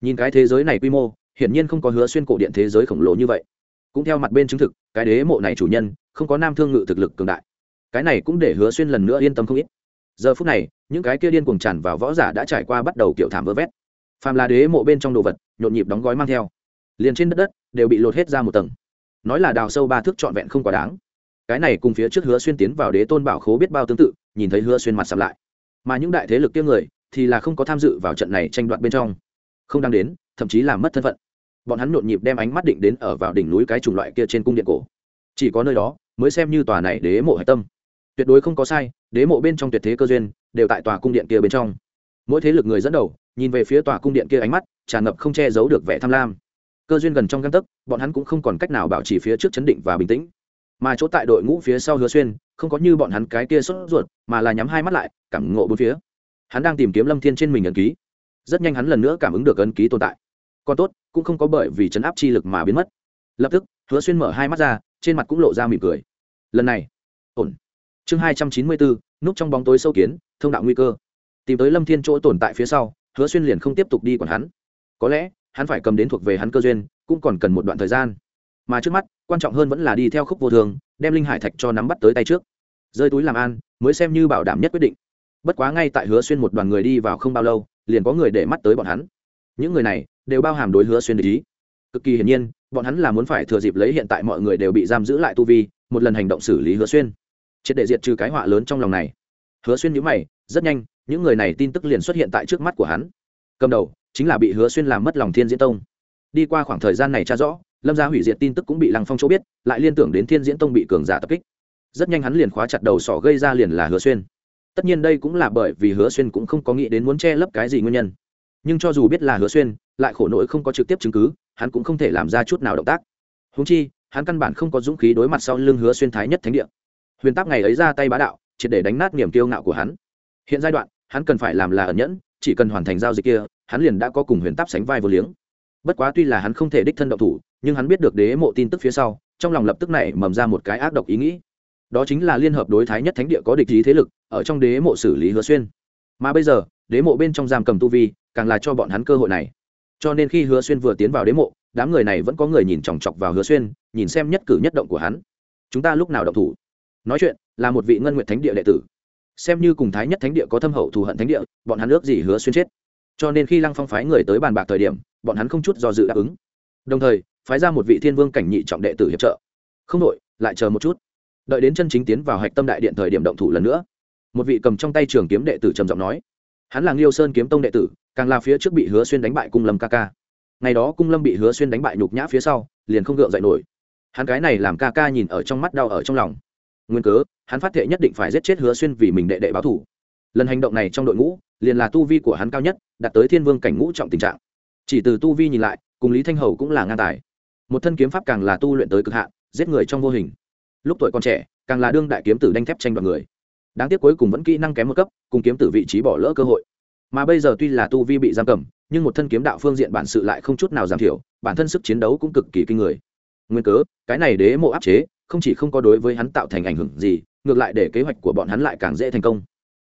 Nhìn cái thế giới này quy mô, hiển nhiên không có hứa xuyên cổ điện thế giới khổng lồ như vậy. Cũng theo mặt bên chứng thực, cái đế mộ này chủ nhân, không có nam thương ngự thực lực cường đại. Cái này cũng để hứa xuyên lần nữa yên tâm không ít. Giờ phút này, những cái kia điên cuồng tràn vào võ giả đã trải qua bắt đầu kiểu thảm vỡ vét phàm là đế mộ bên trong đồ vật, nhộn nhịp đóng gói mang theo. Liền trên đất đất đều bị lột hết ra một tầng. Nói là đào sâu ba thước trọn vẹn không quá đáng. Cái này cùng phía trước hứa xuyên tiến vào đế tôn bảo khố biết bao tương tự, nhìn thấy hứa xuyên mặt sầm lại. Mà những đại thế lực tiêu người thì là không có tham dự vào trận này tranh đoạt bên trong. Không đang đến, thậm chí làm mất thân phận. Bọn hắn nhộn nhịp đem ánh mắt định đến ở vào đỉnh núi cái chủng loại kia trên cung điện cổ. Chỉ có nơi đó mới xem như tòa này đế mộ hạch tâm. Tuyệt đối không có sai, đế mộ bên trong tuyệt thế cơ duyên đều tại tòa cung điện kia bên trong mỗi thế lực người dẫn đầu, nhìn về phía tòa cung điện kia ánh mắt, tràn ngập không che giấu được vẻ tham lam. Cơ duyên gần trong găng tấc, bọn hắn cũng không còn cách nào bảo trì phía trước chấn định và bình tĩnh. Mà chỗ tại đội ngũ phía sau hứa xuyên, không có như bọn hắn cái kia sốt ruột, mà là nhắm hai mắt lại, cảm ngộ bốn phía. Hắn đang tìm kiếm lâm thiên trên mình ấn ký. Rất nhanh hắn lần nữa cảm ứng được ấn ký tồn tại. Còn tốt, cũng không có bởi vì chấn áp chi lực mà biến mất. Lập tức, hứa xuyên mở hai mắt ra, trên mặt cũng lộ ra mỉm cười. Lần này, ổn. Chương hai trăm chín mươi bốn, núp trong bóng tối sâu kiến, thông đạo nguy cơ tìm tới lâm thiên chỗ tồn tại phía sau, hứa xuyên liền không tiếp tục đi còn hắn. Có lẽ, hắn phải cầm đến thuộc về hắn cơ duyên, cũng còn cần một đoạn thời gian. Mà trước mắt, quan trọng hơn vẫn là đi theo khúc vô thường, đem linh hải thạch cho nắm bắt tới tay trước. Rơi túi làm an mới xem như bảo đảm nhất quyết định. Bất quá ngay tại hứa xuyên một đoàn người đi vào không bao lâu, liền có người để mắt tới bọn hắn. Những người này, đều bao hàm đối hứa xuyên để ý. Cực kỳ hiển nhiên, bọn hắn là muốn phải thừa dịp lấy hiện tại mọi người đều bị giam giữ lại tu vi, một lần hành động xử lý hứa xuyên. Triệt để diệt trừ cái họa lớn trong lòng này. Hứa xuyên nhữ mày, rất nhanh những người này tin tức liền xuất hiện tại trước mắt của hắn. Cầm đầu, chính là bị hứa xuyên làm mất lòng thiên diễn tông. Đi qua khoảng thời gian này tra rõ, lâm gia hủy diệt tin tức cũng bị lăng phong chỗ biết, lại liên tưởng đến thiên diễn tông bị cường giả tập kích. Rất nhanh hắn liền khóa chặt đầu sỏ gây ra liền là hứa xuyên. Tất nhiên đây cũng là bởi vì hứa xuyên cũng không có nghĩ đến muốn che lấp cái gì nguyên nhân. Nhưng cho dù biết là hứa xuyên, lại khổ nỗi không có trực tiếp chứng cứ, hắn cũng không thể làm ra chút nào động tác. Húng chi, hắn căn bản không có dũng khí đối mặt sau lưng hứa xuyên thái nhất thánh địa. Huyền tắc ngày ấy ra tay bá đạo, triệt để đánh nát niềm kiêu ngạo của hắn. Hiện giai đoạn hắn cần phải làm là ẩn nhẫn, chỉ cần hoàn thành giao dịch kia, hắn liền đã có cùng huyền tắc sánh vai vô liếng. Bất quá tuy là hắn không thể đích thân động thủ, nhưng hắn biết được đế mộ tin tức phía sau, trong lòng lập tức này mầm ra một cái ác độc ý nghĩ. Đó chính là liên hợp đối thái nhất thánh địa có địch ý thế lực, ở trong đế mộ xử lý hứa xuyên. Mà bây giờ, đế mộ bên trong giam cầm tu vi, càng là cho bọn hắn cơ hội này. Cho nên khi hứa xuyên vừa tiến vào đế mộ, đám người này vẫn có người nhìn chòng chọc vào hứa xuyên, nhìn xem nhất cử nhất động của hắn. Chúng ta lúc nào động thủ? Nói chuyện, là một vị ngân nguyện thánh địa đệ tử xem như cùng thái nhất thánh địa có thâm hậu thù hận thánh địa, bọn hắn ước gì hứa xuyên chết. Cho nên khi lăng phong phái người tới bàn bạc thời điểm, bọn hắn không chút do dự đáp ứng. Đồng thời, phái ra một vị thiên vương cảnh nhị trọng đệ tử hiệp trợ. Không đội lại chờ một chút. Đợi đến chân chính tiến vào hạch tâm đại điện thời điểm động thủ lần nữa. Một vị cầm trong tay trường kiếm đệ tử trầm giọng nói, hắn là nghiêu sơn kiếm tông đệ tử, càng là phía trước bị hứa xuyên đánh bại cung lâm ca ca. Ngày đó cung lâm bị hứa xuyên đánh bại nhục nhã phía sau, liền không gượng dậy nổi. Hắn cái này làm ca ca nhìn ở trong mắt đau ở trong lòng nguyên cớ, hắn phát thệ nhất định phải giết chết hứa xuyên vì mình đệ đệ báo thủ. Lần hành động này trong đội ngũ, liền là tu vi của hắn cao nhất, đạt tới thiên vương cảnh ngũ trọng tình trạng. Chỉ từ tu vi nhìn lại, cùng lý thanh hầu cũng là ngang tài. Một thân kiếm pháp càng là tu luyện tới cực hạn, giết người trong vô hình. Lúc tuổi còn trẻ, càng là đương đại kiếm tử đanh thép tranh đoạt người. Đáng tiếc cuối cùng vẫn kỹ năng kém một cấp, cùng kiếm tử vị trí bỏ lỡ cơ hội. Mà bây giờ tuy là tu vi bị giam cầm, nhưng một thân kiếm đạo phương diện bản sự lại không chút nào giảm thiểu, bản thân sức chiến đấu cũng cực kỳ kinh người. Nguyên cớ, cái này đế mộ áp chế không chỉ không có đối với hắn tạo thành ảnh hưởng gì, ngược lại để kế hoạch của bọn hắn lại càng dễ thành công.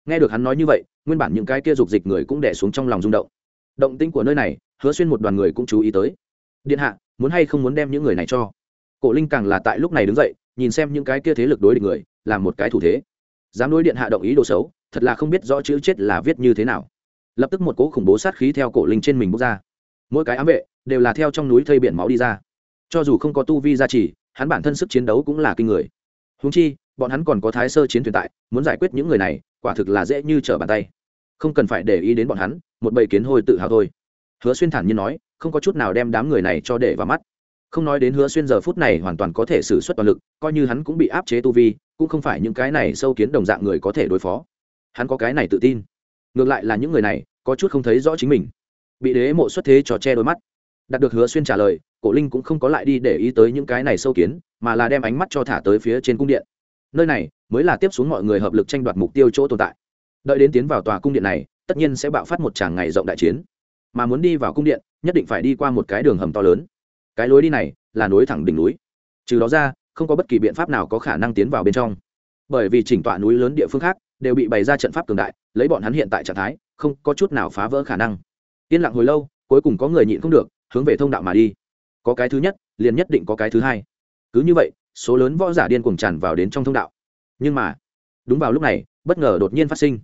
Nghe được hắn nói như vậy, nguyên bản những cái kia dục dịch người cũng đẻ xuống trong lòng rung động. Động tĩnh của nơi này, hứa xuyên một đoàn người cũng chú ý tới. Điện hạ, muốn hay không muốn đem những người này cho? Cổ linh càng là tại lúc này đứng dậy, nhìn xem những cái kia thế lực đối địch người làm một cái thủ thế. Dám đối điện hạ động ý đồ xấu, thật là không biết rõ chữ chết là viết như thế nào. Lập tức một cỗ khủng bố sát khí theo cổ linh trên mình bốc ra. Mỗi cái ám vệ, đều là theo trong núi thây biển máu đi ra. Cho dù không có tu vi gia trì hắn bản thân sức chiến đấu cũng là kinh người. Húng chi, bọn hắn còn có thái sơ chiến thuyền tại, muốn giải quyết những người này, quả thực là dễ như trở bàn tay. Không cần phải để ý đến bọn hắn, một bầy kiến hôi tự hào thôi. Hứa xuyên thản nhiên nói, không có chút nào đem đám người này cho để vào mắt. Không nói đến hứa xuyên giờ phút này hoàn toàn có thể xử suất toàn lực, coi như hắn cũng bị áp chế tu vi, cũng không phải những cái này sâu kiến đồng dạng người có thể đối phó. Hắn có cái này tự tin. Ngược lại là những người này, có chút không thấy rõ chính mình. Bị đế mộ xuất thế cho che đôi mắt đạt được hứa xuyên trả lời, cổ linh cũng không có lại đi để ý tới những cái này sâu kiến, mà là đem ánh mắt cho thả tới phía trên cung điện. Nơi này mới là tiếp xuống mọi người hợp lực tranh đoạt mục tiêu chỗ tồn tại. Đợi đến tiến vào tòa cung điện này, tất nhiên sẽ bạo phát một tràng ngày rộng đại chiến. Mà muốn đi vào cung điện, nhất định phải đi qua một cái đường hầm to lớn. Cái lối đi này là nối thẳng đỉnh núi. Trừ đó ra, không có bất kỳ biện pháp nào có khả năng tiến vào bên trong. Bởi vì chỉnh tọa núi lớn địa phương khác đều bị bày ra trận pháp cường đại, lấy bọn hắn hiện tại trạng thái, không có chút nào phá vỡ khả năng. Yên lặng hồi lâu, cuối cùng có người nhịn không được hướng về thông đạo mà đi. Có cái thứ nhất, liền nhất định có cái thứ hai. Cứ như vậy, số lớn võ giả điên cuồng tràn vào đến trong thông đạo. Nhưng mà, đúng vào lúc này, bất ngờ đột nhiên phát sinh.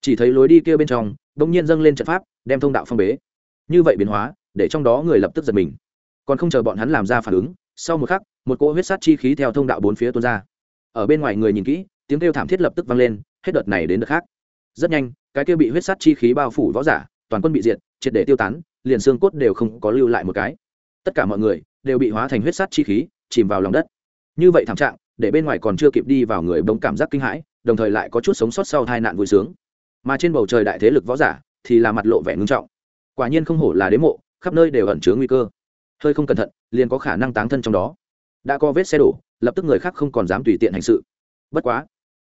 Chỉ thấy lối đi kia bên trong đ ỗ n g nhiên dâng lên trận pháp, đem thông đạo phong bế. Như vậy biến hóa, để trong đó người lập tức giật mình. Còn không chờ bọn hắn làm ra phản ứng, sau một khắc, một cỗ huyết sát chi khí theo thông đạo bốn phía tuôn ra. Ở bên ngoài người nhìn kỹ, tiếng kêu thảm thiết lập tức vang lên, hết đợt này đến đợt khác. Rất nhanh, cái kia bị huyết sát chi khí bao phủ võ giả toàn quân bị diệt, triệt để tiêu tán, liền xương cốt đều không có lưu lại một cái. Tất cả mọi người đều bị hóa thành huyết sát chi khí, chìm vào lòng đất. Như vậy thảm trạng, để bên ngoài còn chưa kịp đi vào người bỗng cảm giác kinh hãi, đồng thời lại có chút sống sót sau tai nạn vui sướng. Mà trên bầu trời đại thế lực võ giả thì là mặt lộ vẻ ngưng trọng. Quả nhiên không hổ là đế mộ, khắp nơi đều ẩn chứa nguy cơ. Hơi không cẩn thận, liền có khả năng táng thân trong đó. Đã có vết xe đổ, lập tức người khác không còn dám tùy tiện hành sự. Bất quá,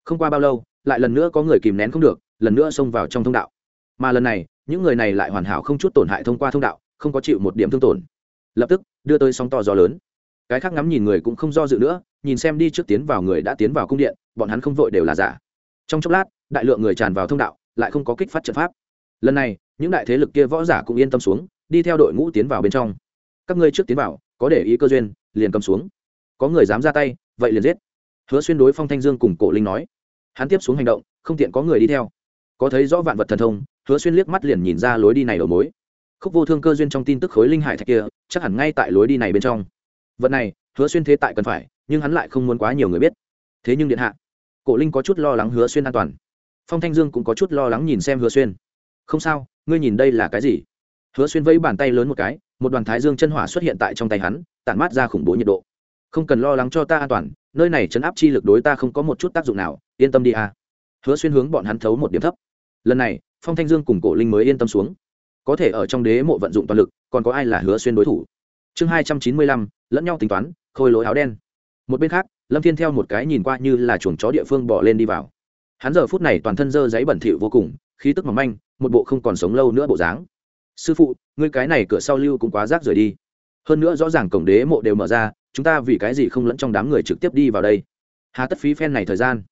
không qua bao lâu, lại lần nữa có người kìm nén không được, lần nữa xông vào trong thông đạo. Mà lần này những người này lại hoàn hảo không chút tổn hại thông qua thông đạo, không có chịu một điểm thương tổn. Lập tức, đưa tới sóng to gió lớn. Cái khác ngắm nhìn người cũng không do dự nữa, nhìn xem đi trước tiến vào người đã tiến vào cung điện, bọn hắn không vội đều là giả. Trong chốc lát, đại lượng người tràn vào thông đạo, lại không có kích phát trận pháp. Lần này, những đại thế lực kia võ giả cũng yên tâm xuống, đi theo đội ngũ tiến vào bên trong. Các ngươi trước tiến vào, có để ý cơ duyên, liền cầm xuống. Có người dám ra tay, vậy liền giết. Hứa xuyên đối phong thanh dương cùng cổ linh nói. Hắn tiếp xuống hành động, không tiện có người đi theo. Có thấy rõ vạn vật thần thông hứa xuyên liếc mắt liền nhìn ra lối đi này đầu mối. Khúc vô thương cơ duyên trong tin tức khối linh hải thạch kia, chắc hẳn ngay tại lối đi này bên trong. Vật này, hứa xuyên thế tại cần phải, nhưng hắn lại không muốn quá nhiều người biết. Thế nhưng điện hạ, cổ linh có chút lo lắng hứa xuyên an toàn. Phong thanh dương cũng có chút lo lắng nhìn xem hứa xuyên. Không sao, ngươi nhìn đây là cái gì? Hứa xuyên vẫy bàn tay lớn một cái, một đoàn thái dương chân hỏa xuất hiện tại trong tay hắn, tản mát ra khủng bố nhiệt độ. Không cần lo lắng cho ta an toàn, nơi này chấn áp chi lực đối ta không có một chút tác dụng nào, yên tâm đi a. Hứa xuyên hướng bọn hắn thấu một điểm thấp. Lần này phong thanh dương cùng cổ linh mới yên tâm xuống. Có thể ở trong đế mộ vận dụng toàn lực, còn có ai là hứa xuyên đối thủ? Chương hai trăm chín mươi lăm, lẫn nhau tính toán, khôi lỗi áo đen. Một bên khác, lâm thiên theo một cái nhìn qua như là chuồng chó địa phương bỏ lên đi vào. Hắn giờ phút này toàn thân dơ giấy bẩn thỉu vô cùng, khí tức mỏng manh, một bộ không còn sống lâu nữa bộ dáng. Sư phụ, ngươi cái này cửa sau lưu cũng quá rác rời đi. Hơn nữa rõ ràng cổng đế mộ đều mở ra, chúng ta vì cái gì không lẫn trong đám người trực tiếp đi vào đây? Hà tất phí phen này thời gian.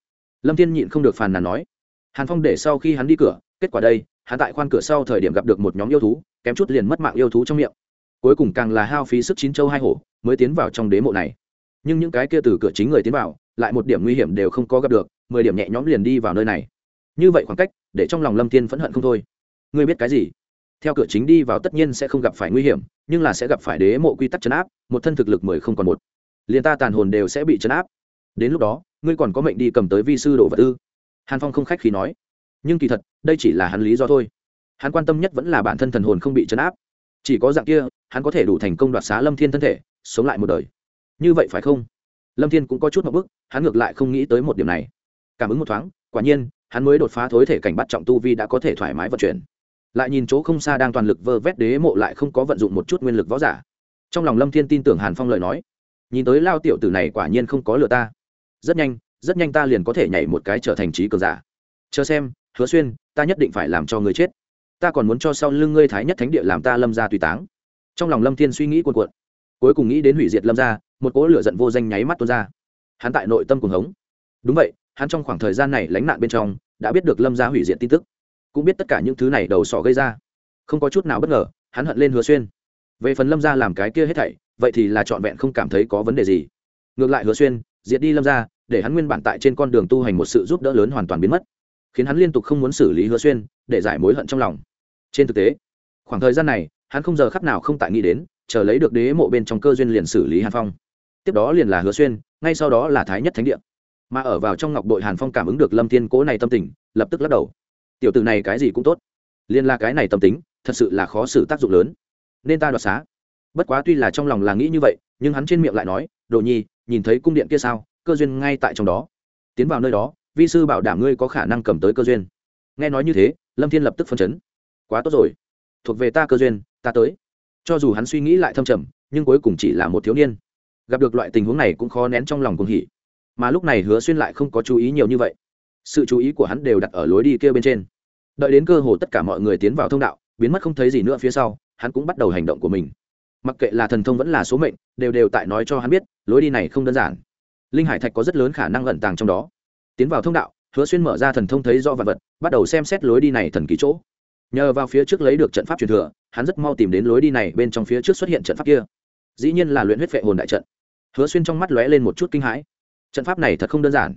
Lâm thiên nhịn không được phàn nàn nói. Hàn phong để sau khi hắn đi cửa kết quả đây, hắn tại khoan cửa sau thời điểm gặp được một nhóm yêu thú, kém chút liền mất mạng yêu thú trong miệng. Cuối cùng càng là hao phí sức chín châu hai hổ, mới tiến vào trong đế mộ này. Nhưng những cái kia từ cửa chính người tiến vào, lại một điểm nguy hiểm đều không có gặp được, mười điểm nhẹ nhõm liền đi vào nơi này. Như vậy khoảng cách, để trong lòng lâm thiên phẫn hận không thôi. Ngươi biết cái gì? Theo cửa chính đi vào tất nhiên sẽ không gặp phải nguy hiểm, nhưng là sẽ gặp phải đế mộ quy tắc chấn áp, một thân thực lực mười không còn một. Liền ta tàn hồn đều sẽ bị chấn áp. Đến lúc đó, ngươi còn có mệnh đi cầm tới vi sư đồ vật tư. hàn phong không khách khi nói. Nhưng kỳ thật đây chỉ là hắn lý do thôi. Hắn quan tâm nhất vẫn là bản thân thần hồn không bị chấn áp. Chỉ có dạng kia, hắn có thể đủ thành công đoạt xá lâm thiên thân thể, sống lại một đời. Như vậy phải không? Lâm thiên cũng có chút một bức hắn ngược lại không nghĩ tới một điểm này. Cảm ứng một thoáng, quả nhiên, hắn mới đột phá thối thể cảnh bắt trọng tu vi đã có thể thoải mái vận chuyển. Lại nhìn chỗ không xa đang toàn lực vơ vét đế mộ lại không có vận dụng một chút nguyên lực võ giả. Trong lòng lâm thiên tin tưởng hàn phong lời nói. Nhìn tới lao tiểu tử này quả nhiên không có lừa ta. Rất nhanh rất nhanh ta liền có thể nhảy một cái trở thành trí cường giả. Chờ xem hứa xuyên, ta nhất định phải làm cho người chết. Ta còn muốn cho sau lưng ngươi thái nhất thánh địa làm ta lâm ra tùy táng. Trong lòng lâm thiên suy nghĩ cuồn cuộn. Cuối cùng nghĩ đến hủy diệt lâm ra một cỗ lửa giận vô danh nháy mắt tuôn ra. Hắn tại nội tâm cuồng hống. Đúng vậy, hắn trong khoảng thời gian này lánh nạn bên trong, đã biết được lâm ra hủy diệt tin tức. Cũng biết tất cả những thứ này đầu sỏ gây ra. Không có chút nào bất ngờ, hắn hận lên hứa xuyên. Về phần lâm ra làm cái kia hết thảy, vậy thì là trọn vẹn không cảm thấy có vấn đề gì. Ngược lại hứa xuyên, diệt đi lâm ra để hắn nguyên bản tại trên con đường tu hành một sự giúp đỡ lớn hoàn toàn biến mất khiến hắn liên tục không muốn xử lý hứa xuyên, để giải mối hận trong lòng. Trên thực tế, khoảng thời gian này, hắn không giờ khắc nào không tại nghĩ đến, chờ lấy được đế mộ bên trong cơ duyên liền xử lý hàn phong. Tiếp đó liền là hứa xuyên, ngay sau đó là thái nhất thánh địa. Mà ở vào trong ngọc Đội hàn phong cảm ứng được lâm thiên cố này tâm tình, lập tức lắc đầu. Tiểu tử này cái gì cũng tốt liên là cái này tâm tính, thật sự là khó xử tác dụng lớn. Nên ta đoạt xá. Bất quá tuy là trong lòng là nghĩ như vậy, nhưng hắn trên miệng lại nói, đồ nhi, nhìn thấy cung điện kia sao? Cơ duyên ngay tại trong đó. Tiến vào nơi đó vi sư bảo đảm ngươi có khả năng cầm tới cơ duyên. Nghe nói như thế, lâm thiên lập tức phân chấn. Quá tốt rồi. Thuộc về ta cơ duyên, ta tới. Cho dù hắn suy nghĩ lại thâm trầm, nhưng cuối cùng chỉ là một thiếu niên. Gặp được loại tình huống này cũng khó nén trong lòng cùng hỉ. Mà lúc này hứa xuyên lại không có chú ý nhiều như vậy. Sự chú ý của hắn đều đặt ở lối đi kia bên trên. Đợi đến cơ hồ tất cả mọi người tiến vào thông đạo, biến mất không thấy gì nữa phía sau, hắn cũng bắt đầu hành động của mình. Mặc kệ là thần thông vẫn là số mệnh, đều đều tại nói cho hắn biết, lối đi này không đơn giản. Linh hải thạch có rất lớn khả năng ẩn tàng trong đó tiến vào thông đạo, hứa xuyên mở ra thần thông thấy do vật vật, bắt đầu xem xét lối đi này thần kỳ chỗ. Nhờ vào phía trước lấy được trận pháp truyền thừa, hắn rất mau tìm đến lối đi này bên trong phía trước xuất hiện trận pháp kia. Dĩ nhiên là luyện huyết vệ hồn đại trận. Hứa xuyên trong mắt lóe lên một chút kinh hãi. Trận pháp này thật không đơn giản.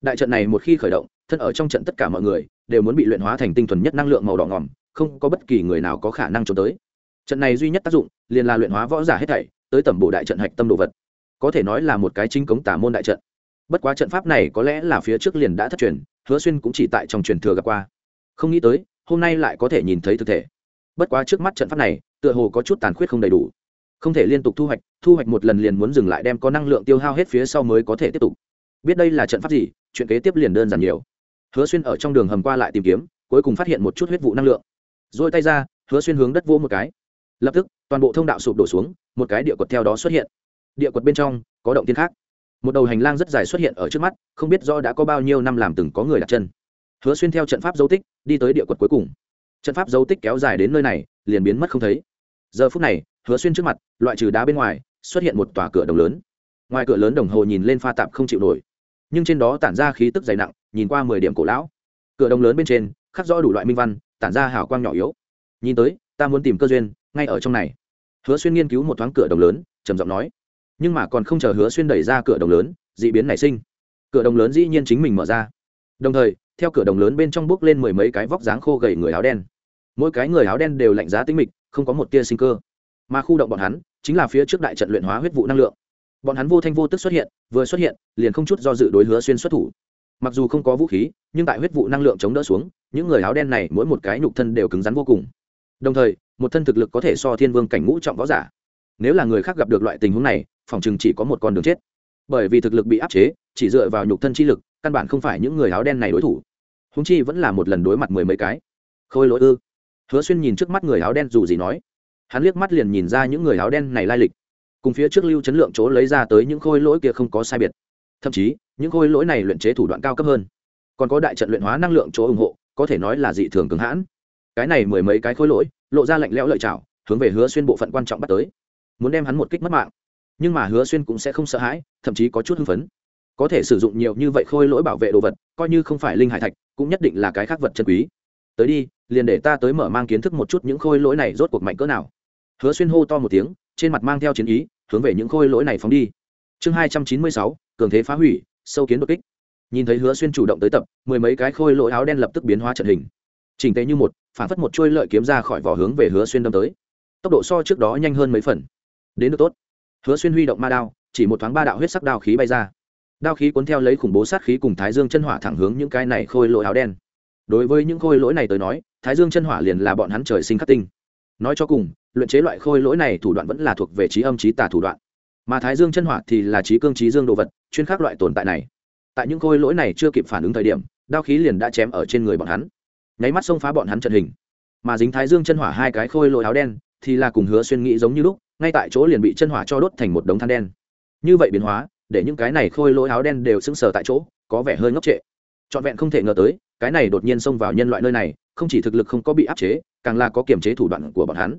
Đại trận này một khi khởi động, thân ở trong trận tất cả mọi người đều muốn bị luyện hóa thành tinh thuần nhất năng lượng màu đỏ ngòm, không có bất kỳ người nào có khả năng trốn tới. Trận này duy nhất tác dụng, liền là luyện hóa võ giả hết thảy, tới tẩm bộ đại trận hạch tâm đồ vật. Có thể nói là một cái chính cống tả môn đại trận bất quá trận pháp này có lẽ là phía trước liền đã thất truyền, hứa xuyên cũng chỉ tại trong truyền thừa gặp qua. Không nghĩ tới, hôm nay lại có thể nhìn thấy thực thể. Bất quá trước mắt trận pháp này, tựa hồ có chút tàn khuyết không đầy đủ. Không thể liên tục thu hoạch thu hoạch một lần liền muốn dừng lại đem có năng lượng tiêu hao hết phía sau mới có thể tiếp tục. Biết đây là trận pháp gì, chuyện kế tiếp liền đơn giản nhiều. Hứa xuyên ở trong đường hầm qua lại tìm kiếm, cuối cùng phát hiện một chút huyết vụ năng lượng. Rồi tay ra, hứa xuyên hướng đất vô một cái. Lập tức, toàn bộ thông đạo sụp đổ xuống, một cái địa quật theo đó xuất hiện. Địa quật bên trong, có động tiên khác một đầu hành lang rất dài xuất hiện ở trước mắt, không biết do đã có bao nhiêu năm làm từng có người đặt chân. Hứa xuyên theo trận pháp dấu tích, đi tới địa quật cuối cùng. Trận pháp dấu tích kéo dài đến nơi này, liền biến mất không thấy. Giờ phút này, hứa xuyên trước mặt, loại trừ đá bên ngoài, xuất hiện một tòa cửa đồng lớn. Ngoài cửa lớn đồng hồ nhìn lên pha tạp không chịu nổi. Nhưng trên đó tản ra khí tức dày nặng, nhìn qua mười điểm cổ lão. Cửa đồng lớn bên trên, khắc rõ đủ loại minh văn, tản ra hào quang nhỏ yếu. Nhìn tới, ta muốn tìm cơ duyên, ngay ở trong này. Hứa xuyên nghiên cứu một thoáng cửa đồng lớn, trầm giọng nói nhưng mà còn không chờ hứa xuyên đẩy ra cửa đồng lớn d ị biến nảy sinh. Cửa đồng lớn dĩ nhiên chính mình mở ra. Đồng thời, theo cửa đồng lớn bên trong bước lên mười mấy cái vóc dáng khô gầy người áo đen. Mỗi cái người áo đen đều lạnh giá tính mịch, không có một tia sinh cơ. Mà khu động bọn hắn, chính là phía trước đại trận luyện hóa huyết vụ năng lượng. Bọn hắn vô thanh vô tức xuất hiện, vừa xuất hiện, liền không chút do dự đối hứa xuyên xuất thủ. Mặc dù không có vũ khí, nhưng tại huyết vụ năng lượng chống đỡ xuống, những người áo đen này mỗi một cái nhục thân đều cứng rắn vô cùng. Đồng thời, một thân thực lực có thể so thiên vương cảnh ngũ trọng võ giả. Nếu là người khác gặp được loại tình huống này phòng chừng chỉ có một con đường chết. Bởi vì thực lực bị áp chế, chỉ dựa vào nhục thân chi lực, căn bản không phải những người áo đen này đối thủ. Húng chi vẫn là một lần đối mặt mười mấy cái. Khôi lỗi ư? Hứa xuyên nhìn trước mắt người áo đen dù gì nói. Hắn liếc mắt liền nhìn ra những người áo đen này lai lịch. Cùng phía trước lưu chấn lượng chỗ lấy ra tới những khôi lỗi kia không có sai biệt. Thậm chí, những khôi lỗi này luyện chế thủ đoạn cao cấp hơn. Còn có đại trận luyện hóa năng lượng chỗ ủng hộ, có thể nói là dị thường cứng hãn. Cái này mười mấy cái khôi lỗi, lộ ra lạnh lẽo lợi chảo hướng về hứa xuyên bộ phận quan trọng bắt tới. Muốn đem hắn một kích mất mạng nhưng mà hứa xuyên cũng sẽ không sợ hãi, thậm chí có chút hưng phấn. Có thể sử dụng nhiều như vậy khôi lỗi bảo vệ đồ vật, coi như không phải linh hải thạch, cũng nhất định là cái khác vật chân quý. Tới đi, liền để ta tới mở mang kiến thức một chút những khôi lỗi này rốt cuộc mạnh cỡ nào. Hứa xuyên hô to một tiếng, trên mặt mang theo chiến ý, hướng về những khôi lỗi này phóng đi. Chương hai trăm chín mươi sáu, cường thế phá hủy, sâu kiến đột kích. Nhìn thấy hứa xuyên chủ động tới tập, mười mấy cái khôi lỗi áo đen lập tức biến hóa trận hình. Chỉnh tế như một, phản phất một trôi lợi kiếm ra khỏi vỏ hướng về hứa xuyên đâm tới. Tốc độ so trước đó nhanh hơn mấy phần. Đến được tốt hứa xuyên huy động ma đao, chỉ một thoáng ba đạo huyết sắc đao khí bay ra. Đao khí cuốn theo lấy khủng bố sát khí cùng thái dương chân hỏa thẳng hướng những cái này khôi lỗi áo đen. Đối với những khôi lỗi này tới nói, thái dương chân hỏa liền là bọn hắn trời sinh khắc tinh. Nói cho cùng, luyện chế loại khôi lỗi này thủ đoạn vẫn là thuộc về trí âm trí tà thủ đoạn. Mà thái dương chân hỏa thì là trí cương trí dương đồ vật, chuyên khắc loại tồn tại này. Tại những khôi lỗi này chưa kịp phản ứng thời điểm, đao khí liền đã chém ở trên người bọn hắn. Nháy mắt xông phá bọn hắn trận hình. Mà dính thái dương chân hỏa hai cái khôi lỗi áo đen, thì là cùng hứa xuyên nghĩ giống như lúc ngay tại chỗ liền bị chân hỏa cho đốt thành một đống than đen. Như vậy biến hóa, để những cái này khôi lỗi áo đen đều sững sờ tại chỗ, có vẻ hơi ngốc trệ. Trọn vẹn không thể ngờ tới, cái này đột nhiên xông vào nhân loại nơi này, không chỉ thực lực không có bị áp chế, càng là có kiềm chế thủ đoạn của bọn hắn.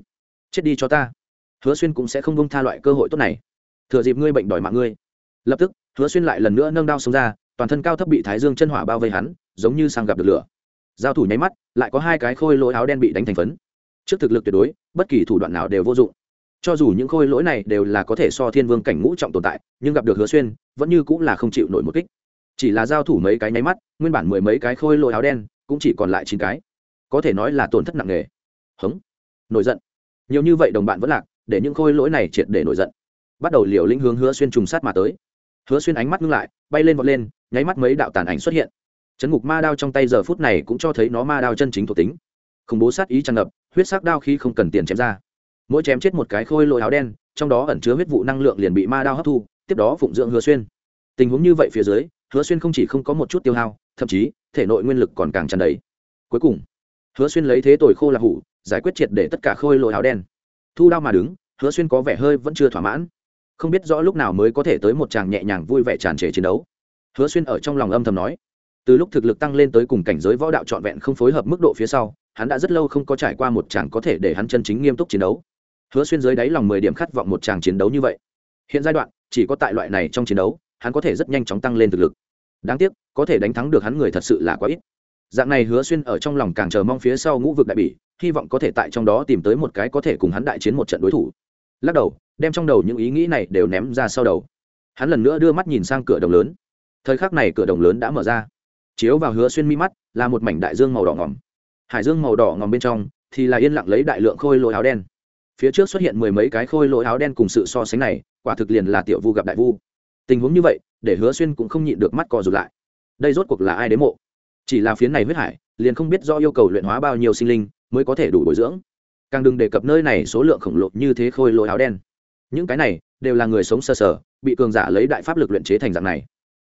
Chết đi cho ta. Hứa xuyên cũng sẽ không bông tha loại cơ hội tốt này. Thừa dịp ngươi bệnh đòi mạng ngươi. Lập tức, hứa xuyên lại lần nữa nâng đao xuống ra, toàn thân cao thấp bị thái dương chân hỏa bao vây hắn, giống như sang gặp được lửa. Giao thủ nháy mắt, lại có hai cái khôi lỗi áo đen bị đánh thành phấn. Trước thực lực tuyệt đối, bất kỳ thủ đoạn nào đều vô dụng cho dù những khôi lỗi này đều là có thể so thiên vương cảnh ngũ trọng tồn tại, nhưng gặp được hứa xuyên, vẫn như cũng là không chịu nổi một kích. Chỉ là giao thủ mấy cái nháy mắt, nguyên bản mười mấy cái khôi lỗi áo đen, cũng chỉ còn lại chín cái. Có thể nói là tổn thất nặng nề. Hống. Nổi giận. Nhiều như vậy đồng bạn vẫn lạc, để những khôi lỗi này triệt để nổi giận. Bắt đầu liều lĩnh hướng hứa xuyên trùng sát mà tới. Hứa xuyên ánh mắt ngưng lại, bay lên vọt lên, nháy mắt mấy đạo tàn ảnh xuất hiện. Chấn ngục ma đao trong tay giờ phút này cũng cho thấy nó ma đao chân chính thuộc tính. Khủng bố sát ý tràn ngập, huyết sắc đao khi không cần tiền chém ra mỗi chém chết một cái khôi lỗi áo đen, trong đó ẩn chứa huyết vụ năng lượng liền bị ma đao hấp thu, tiếp đó phụng dưỡng hứa xuyên. Tình huống như vậy phía dưới, hứa xuyên không chỉ không có một chút tiêu hao, thậm chí, thể nội nguyên lực còn càng tràn đầy. Cuối cùng, hứa xuyên lấy thế tội khô là hủ, giải quyết triệt để tất cả khôi lỗi áo đen. Thu đao mà đứng, hứa xuyên có vẻ hơi vẫn chưa thỏa mãn. Không biết rõ lúc nào mới có thể tới một chàng nhẹ nhàng vui vẻ tràn trề chiến đấu. Hứa xuyên ở trong lòng âm thầm nói. Từ lúc thực lực tăng lên tới cùng cảnh giới võ đạo trọn vẹn không phối hợp mức độ phía sau, hắn đã rất lâu không có trải qua một chàng có thể để hắn chân chính nghiêm túc chiến đấu hứa xuyên dưới đáy lòng mười điểm khát vọng một chàng chiến đấu như vậy. Hiện giai đoạn, chỉ có tại loại này trong chiến đấu, hắn có thể rất nhanh chóng tăng lên thực lực. Đáng tiếc, có thể đánh thắng được hắn người thật sự là quá ít. Dạng này hứa xuyên ở trong lòng càng chờ mong phía sau ngũ vực đại bỉ, hy vọng có thể tại trong đó tìm tới một cái có thể cùng hắn đại chiến một trận đối thủ. Lắc đầu, đem trong đầu những ý nghĩ này đều ném ra sau đầu. Hắn lần nữa đưa mắt nhìn sang cửa đồng lớn. Thời khắc này cửa đồng lớn đã mở ra. Chiếu vào hứa xuyên mi mắt, là một mảnh đại dương màu đỏ ngòm. Hải dương màu đỏ ngòm bên trong thì là yên lặng lấy đại lượng khôi lỗi áo đen phía trước xuất hiện mười mấy cái khôi lỗi áo đen cùng sự so sánh này, quả thực liền là tiểu vu gặp đại vu. Tình huống như vậy, để hứa xuyên cũng không nhịn được mắt cò rụt lại. Đây rốt cuộc là ai đến mộ? Chỉ là phiến này huyết hải, liền không biết do yêu cầu luyện hóa bao nhiêu sinh linh mới có thể đủ bồi dưỡng. Càng đừng đề cập nơi này số lượng khổng lồ như thế khôi lỗi áo đen. Những cái này đều là người sống sơ sở bị cường giả lấy đại pháp lực luyện chế thành dạng này.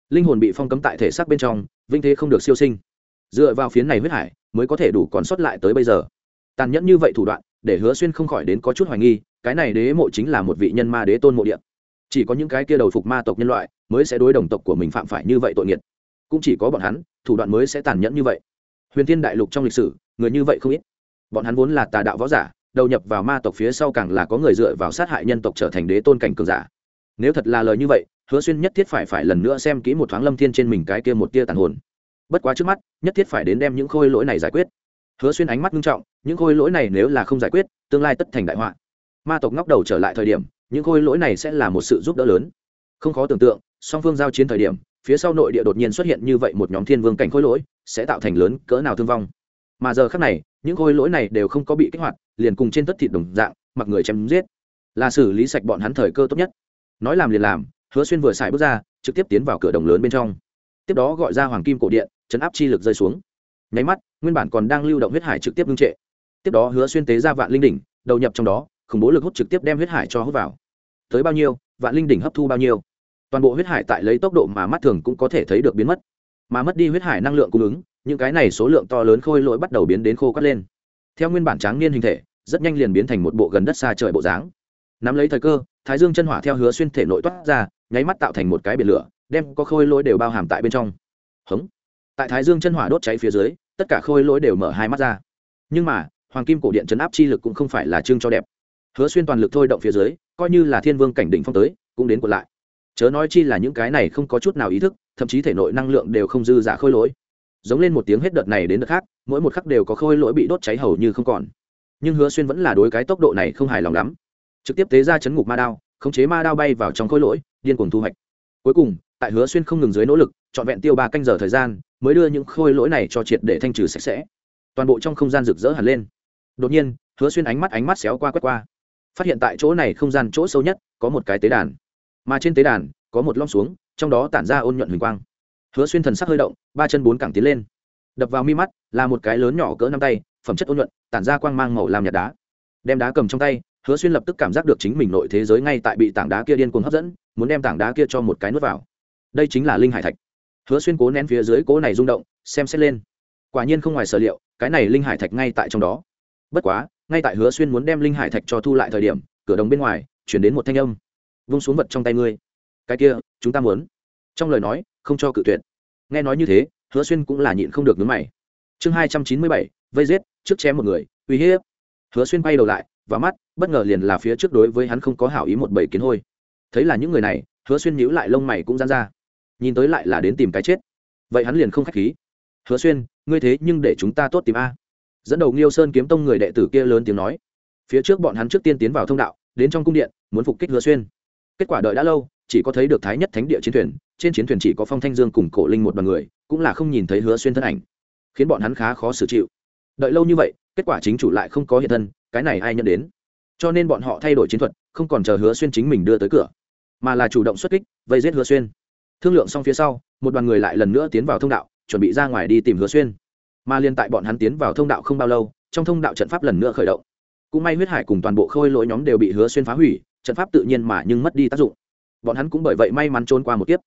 Linh hồn bị phong cấm tại thể xác bên trong vinh thế không được siêu sinh. Dựa vào phiến này huyết hải mới có thể đủ còn sót lại tới bây giờ. Tàn nhẫn như vậy thủ đoạn để hứa xuyên không khỏi đến có chút hoài nghi, cái này đế mộ chính là một vị nhân ma đế tôn mộ địa. Chỉ có những cái kia đầu phục ma tộc nhân loại mới sẽ đối đồng tộc của mình phạm phải như vậy tội nghiệt cũng chỉ có bọn hắn, thủ đoạn mới sẽ tàn nhẫn như vậy. Huyền thiên đại lục trong lịch sử, người như vậy không ít. Bọn hắn vốn là tà đạo võ giả, đầu nhập vào ma tộc phía sau càng là có người dựa vào sát hại nhân tộc trở thành đế tôn cảnh cường giả. Nếu thật là lời như vậy, hứa xuyên nhất thiết phải phải lần nữa xem kỹ một thoáng lâm thiên trên mình cái kia một tia tàn hồn. Bất quá trước mắt, nhất thiết phải đến đem những khôi lỗi này giải quyết hứa xuyên ánh mắt nghiêm trọng, những khôi lỗi này nếu là không giải quyết, tương lai tất thành đại họa. Ma tộc ngóc đầu trở lại thời điểm, những khôi lỗi này sẽ là một sự giúp đỡ lớn. Không khó tưởng tượng, song phương giao chiến thời điểm, phía sau nội địa đột nhiên xuất hiện như vậy một nhóm thiên vương cảnh khôi lỗi, sẽ tạo thành lớn cỡ nào thương vong. Mà giờ khác này, những khôi lỗi này đều không có bị kích hoạt, liền cùng trên tất thịt đồng dạng, mặc người chém giết. Là xử lý sạch bọn hắn thời cơ tốt nhất. Nói làm liền làm, hứa xuyên vừa xài bước ra, trực tiếp tiến vào cửa đồng lớn bên trong. Tiếp đó gọi ra hoàng kim cổ điện, chấn áp chi lực rơi xuống nháy mắt, nguyên bản còn đang lưu động huyết hải trực tiếp ngưng trệ. Tiếp đó hứa xuyên tế ra vạn linh đỉnh, đầu nhập trong đó, khủng bố lực hút trực tiếp đem huyết hải cho hút vào. Tới bao nhiêu, vạn linh đỉnh hấp thu bao nhiêu? Toàn bộ huyết hải tại lấy tốc độ mà mắt thường cũng có thể thấy được biến mất. Mà mất đi huyết hải năng lượng cung ứng, những cái này số lượng to lớn khôi lỗi bắt đầu biến đến khô cắt lên. Theo nguyên bản tráng niên hình thể, rất nhanh liền biến thành một bộ gần đất xa trời bộ dáng. Nắm lấy thời cơ, thái dương chân hỏa theo hứa xuyên thể nội toát ra, nháy mắt tạo thành một cái biển lửa, đem có khôi lỗi đều bao hàm tại bên trong. Hống tại thái dương chân hỏa đốt cháy phía dưới, tất cả khôi lỗi đều mở hai mắt ra. Nhưng mà, hoàng kim cổ điện chấn áp chi lực cũng không phải là chương cho đẹp. Hứa xuyên toàn lực thôi động phía dưới, coi như là thiên vương cảnh đỉnh phong tới, cũng đến quật lại. Chớ nói chi là những cái này không có chút nào ý thức, thậm chí thể nội năng lượng đều không dư giả khôi lỗi. Giống lên một tiếng hết đợt này đến đợt khác, mỗi một khắc đều có khôi lỗi bị đốt cháy hầu như không còn. Nhưng hứa xuyên vẫn là đối cái tốc độ này không hài lòng lắm. Trực tiếp tế ra chấn ngục ma đao, khống chế ma đao bay vào trong khôi lỗi, điên cuồng thu hoạch. Cuối cùng, tại hứa xuyên không ngừng dưới nỗ lực trọn vẹn tiêu ba canh giờ thời gian, mới đưa những khôi lỗi này cho triệt để thanh trừ sạch sẽ. Toàn bộ trong không gian rực rỡ hẳn lên. Đột nhiên, hứa xuyên ánh mắt ánh mắt xéo qua quét qua. Phát hiện tại chỗ này không gian chỗ sâu nhất có một cái tế đàn. Mà trên tế đàn có một lom xuống, trong đó tản ra ôn nhuận huỳnh quang. Hứa xuyên thần sắc hơi động, ba chân bốn cẳng tiến lên. Đập vào mi mắt là một cái lớn nhỏ cỡ năm tay, phẩm chất ôn nhuận, tản ra quang mang màu làm nhạt đá. Đem đá cầm trong tay, hứa xuyên lập tức cảm giác được chính mình nội thế giới ngay tại bị tảng đá kia điên cuồng hấp dẫn, muốn đem tảng đá kia cho một cái nuốt vào. Đây chính là linh hải thạch hứa xuyên cố nén phía dưới cố này rung động, xem xét lên. Quả nhiên không ngoài sở liệu, cái này linh hải thạch ngay tại trong đó. Bất quá, ngay tại hứa xuyên muốn đem linh hải thạch cho thu lại thời điểm, cửa đồng bên ngoài chuyển đến một thanh âm. Vung xuống vật trong tay ngươi. Cái kia, chúng ta muốn. Trong lời nói, không cho cự tuyệt. Nghe nói như thế, hứa xuyên cũng là nhịn không được nhướng mày. Chương hai trăm chín mươi bảy, vây giết, trước chém một người, uy hiếp. Hứa xuyên quay đầu lại và mắt, bất ngờ liền là phía trước đối với hắn không có hảo ý một bầy kiến hôi. Thấy là những người này, hứa xuyên nhíu lại lông mày cũng giãn ra nhìn tới lại là đến tìm cái chết. Vậy hắn liền không khách khí. Hứa xuyên, ngươi thế nhưng để chúng ta tốt tìm a. Dẫn đầu nghiêu sơn kiếm tông người đệ tử kia lớn tiếng nói. Phía trước bọn hắn trước tiên tiến vào thông đạo, đến trong cung điện, muốn phục kích hứa xuyên. Kết quả đợi đã lâu, chỉ có thấy được thái nhất thánh địa chiến thuyền, trên chiến thuyền chỉ có phong thanh dương cùng cổ linh một đoàn người, cũng là không nhìn thấy hứa xuyên thân ảnh. Khiến bọn hắn khá khó xử chịu. Đợi lâu như vậy, kết quả chính chủ lại không có hiện thân, cái này ai nhận đến? Cho nên bọn họ thay đổi chiến thuật, không còn chờ hứa xuyên chính mình đưa tới cửa, mà là chủ động xuất kích, vây giết hứa xuyên thương lượng xong phía sau, một đoàn người lại lần nữa tiến vào thông đạo, chuẩn bị ra ngoài đi tìm hứa xuyên. Mà liên tại bọn hắn tiến vào thông đạo không bao lâu, trong thông đạo trận pháp lần nữa khởi động. Cũng may huyết hải cùng toàn bộ khôi lỗi nhóm đều bị hứa xuyên phá hủy, trận pháp tự nhiên mà nhưng mất đi tác dụng. Bọn hắn cũng bởi vậy may mắn trốn qua một kiếp.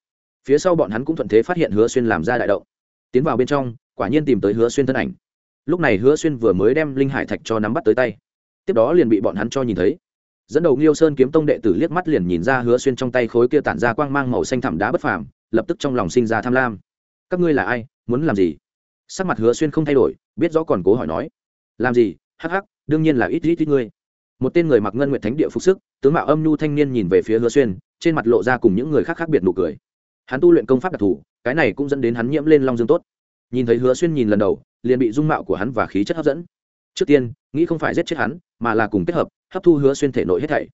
Phía sau bọn hắn cũng thuận thế phát hiện hứa xuyên làm ra đại động. Tiến vào bên trong, quả nhiên tìm tới hứa xuyên thân ảnh. Lúc này hứa xuyên vừa mới đem linh hải thạch cho nắm bắt tới tay. Tiếp đó liền bị bọn hắn cho nhìn thấy dẫn đầu nghiêu sơn kiếm tông đệ tử liếc mắt liền nhìn ra hứa xuyên trong tay khối kia tản ra quang mang màu xanh thẳm đá bất phàm, lập tức trong lòng sinh ra tham lam. Các ngươi là ai? Muốn làm gì? Sắc mặt hứa xuyên không thay đổi, biết rõ còn cố hỏi nói. Làm gì? Hắc hắc, đương nhiên là ít ít ít ngươi. Một tên người mặc ngân nguyện thánh địa phục sức, tướng mạo âm nhu thanh niên nhìn về phía hứa xuyên, trên mặt lộ ra cùng những người khác khác biệt nụ cười. Hắn tu luyện công pháp đặc thù, cái này cũng dẫn đến hắn nhiễm lên long dương tốt. Nhìn thấy hứa xuyên nhìn lần đầu, liền bị dung mạo của hắn và khí chất hấp dẫn. Trước tiên, nghĩ không phải giết chết hắn mà là cùng kết hợp hấp thu hứa xuyên thể nội hết thảy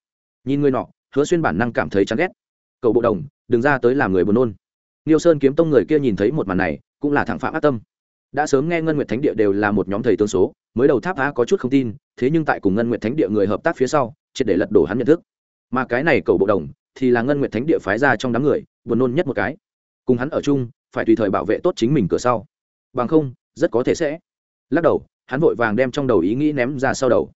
nhìn người nọ hứa xuyên bản năng cảm thấy chán ghét cậu bộ đồng đừng ra tới làm người buồn nôn Niêu Sơn kiếm tông người kia nhìn thấy một màn này, cũng là thẳng phạm ác tâm. Đã sớm nghe Ngân Nguyệt Thánh Địa đều là một nhóm thầy tương số, mới đầu tháp á có chút không tin, thế nhưng tại cùng Ngân Nguyệt Thánh Địa người hợp tác phía sau, triệt để lật đổ hắn nhận thức. Mà cái này cầu bộ đồng, thì là Ngân Nguyệt Thánh Địa phái ra trong đám người, buồn nôn nhất một cái. Cùng hắn ở chung, phải tùy thời bảo vệ tốt chính mình cửa sau. Bằng không, rất có thể sẽ. Lắc đầu, hắn vội vàng đem trong đầu ý nghĩ ném ra sau đầu.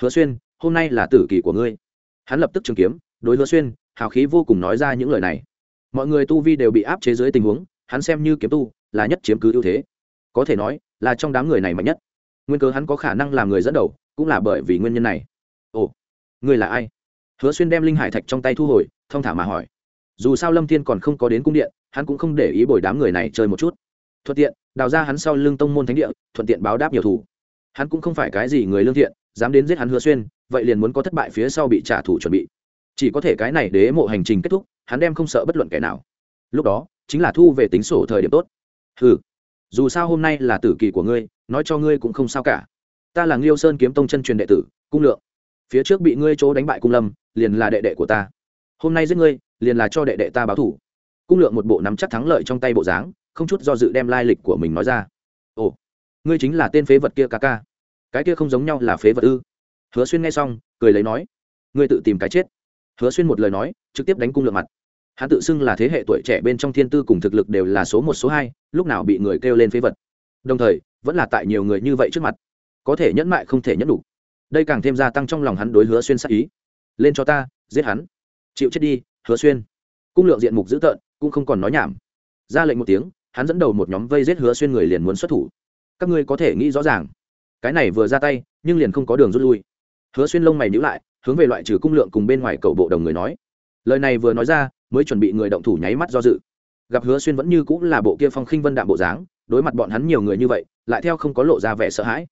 Hứa Xuyên, hôm nay là tử kỳ của ngươi. Hắn lập tức trường kiếm, đối Hứa Xuyên, hào khí vô cùng nói ra những lời này. Mọi người tu vi đều bị áp chế dưới tình huống hắn xem như kiếm tu là nhất chiếm cứ ưu thế. Có thể nói là trong đám người này mạnh nhất. Nguyên cớ hắn có khả năng làm người dẫn đầu cũng là bởi vì nguyên nhân này. Ồ ngươi là ai? Hứa xuyên đem linh hải thạch trong tay thu hồi thông thả mà hỏi. Dù sao lâm thiên còn không có đến cung điện hắn cũng không để ý bồi đám người này chơi một chút. Thuận tiện đào ra hắn sau lưng tông môn thánh địa thuận tiện báo đáp nhiều thủ. Hắn cũng không phải cái gì người lương thiện dám đến giết hắn hứa xuyên, vậy liền muốn có thất bại phía sau bị trả thù chuẩn bị. Chỉ có thể cái này đế mộ hành trình kết thúc, hắn đem không sợ bất luận kẻ nào. Lúc đó, chính là thu về tính sổ thời điểm tốt. Ừ dù sao hôm nay là tử kỳ của ngươi, nói cho ngươi cũng không sao cả. Ta là nghiêu sơn kiếm tông chân truyền đệ tử, cung lượng. Phía trước bị ngươi chỗ đánh bại cung lâm, liền là đệ đệ của ta. Hôm nay giết ngươi, liền là cho đệ đệ ta báo thủ cung lượng một bộ nắm chắc thắng lợi trong tay bộ dáng, không chút do dự đem lai lịch của mình nói ra. Ồ, ngươi chính là tên phế vật kia ca ca cái kia không giống nhau là phế vật ư? Hứa xuyên nghe xong, cười lấy nói, ngươi tự tìm cái chết. Hứa xuyên một lời nói, trực tiếp đánh cung lượng mặt. Hắn tự xưng là thế hệ tuổi trẻ bên trong thiên tư cùng thực lực đều là số một, số hai, lúc nào bị người kêu lên phế vật. Đồng thời, vẫn là tại nhiều người như vậy trước mặt, có thể nhẫn mại không thể nhẫn đủ. Đây càng thêm gia tăng trong lòng hắn đối hứa xuyên sắc ý. Lên cho ta, giết hắn. Chịu chết đi, hứa xuyên. Cung lượng diện mục dữ tợn, cũng không còn nói nhảm. Ra lệnh một tiếng, hắn dẫn đầu một nhóm vây giết hứa xuyên người liền muốn xuất thủ. Các ngươi có thể nghĩ rõ ràng cái này vừa ra tay, nhưng liền không có đường rút lui. Hứa xuyên lông mày nhữ lại, hướng về loại trừ cung lượng cùng bên ngoài cầu bộ đồng người nói. Lời này vừa nói ra, mới chuẩn bị người động thủ nháy mắt do dự. Gặp hứa xuyên vẫn như cũng là bộ kia phong khinh vân đạm bộ dáng, đối mặt bọn hắn nhiều người như vậy, lại theo không có lộ ra vẻ sợ hãi.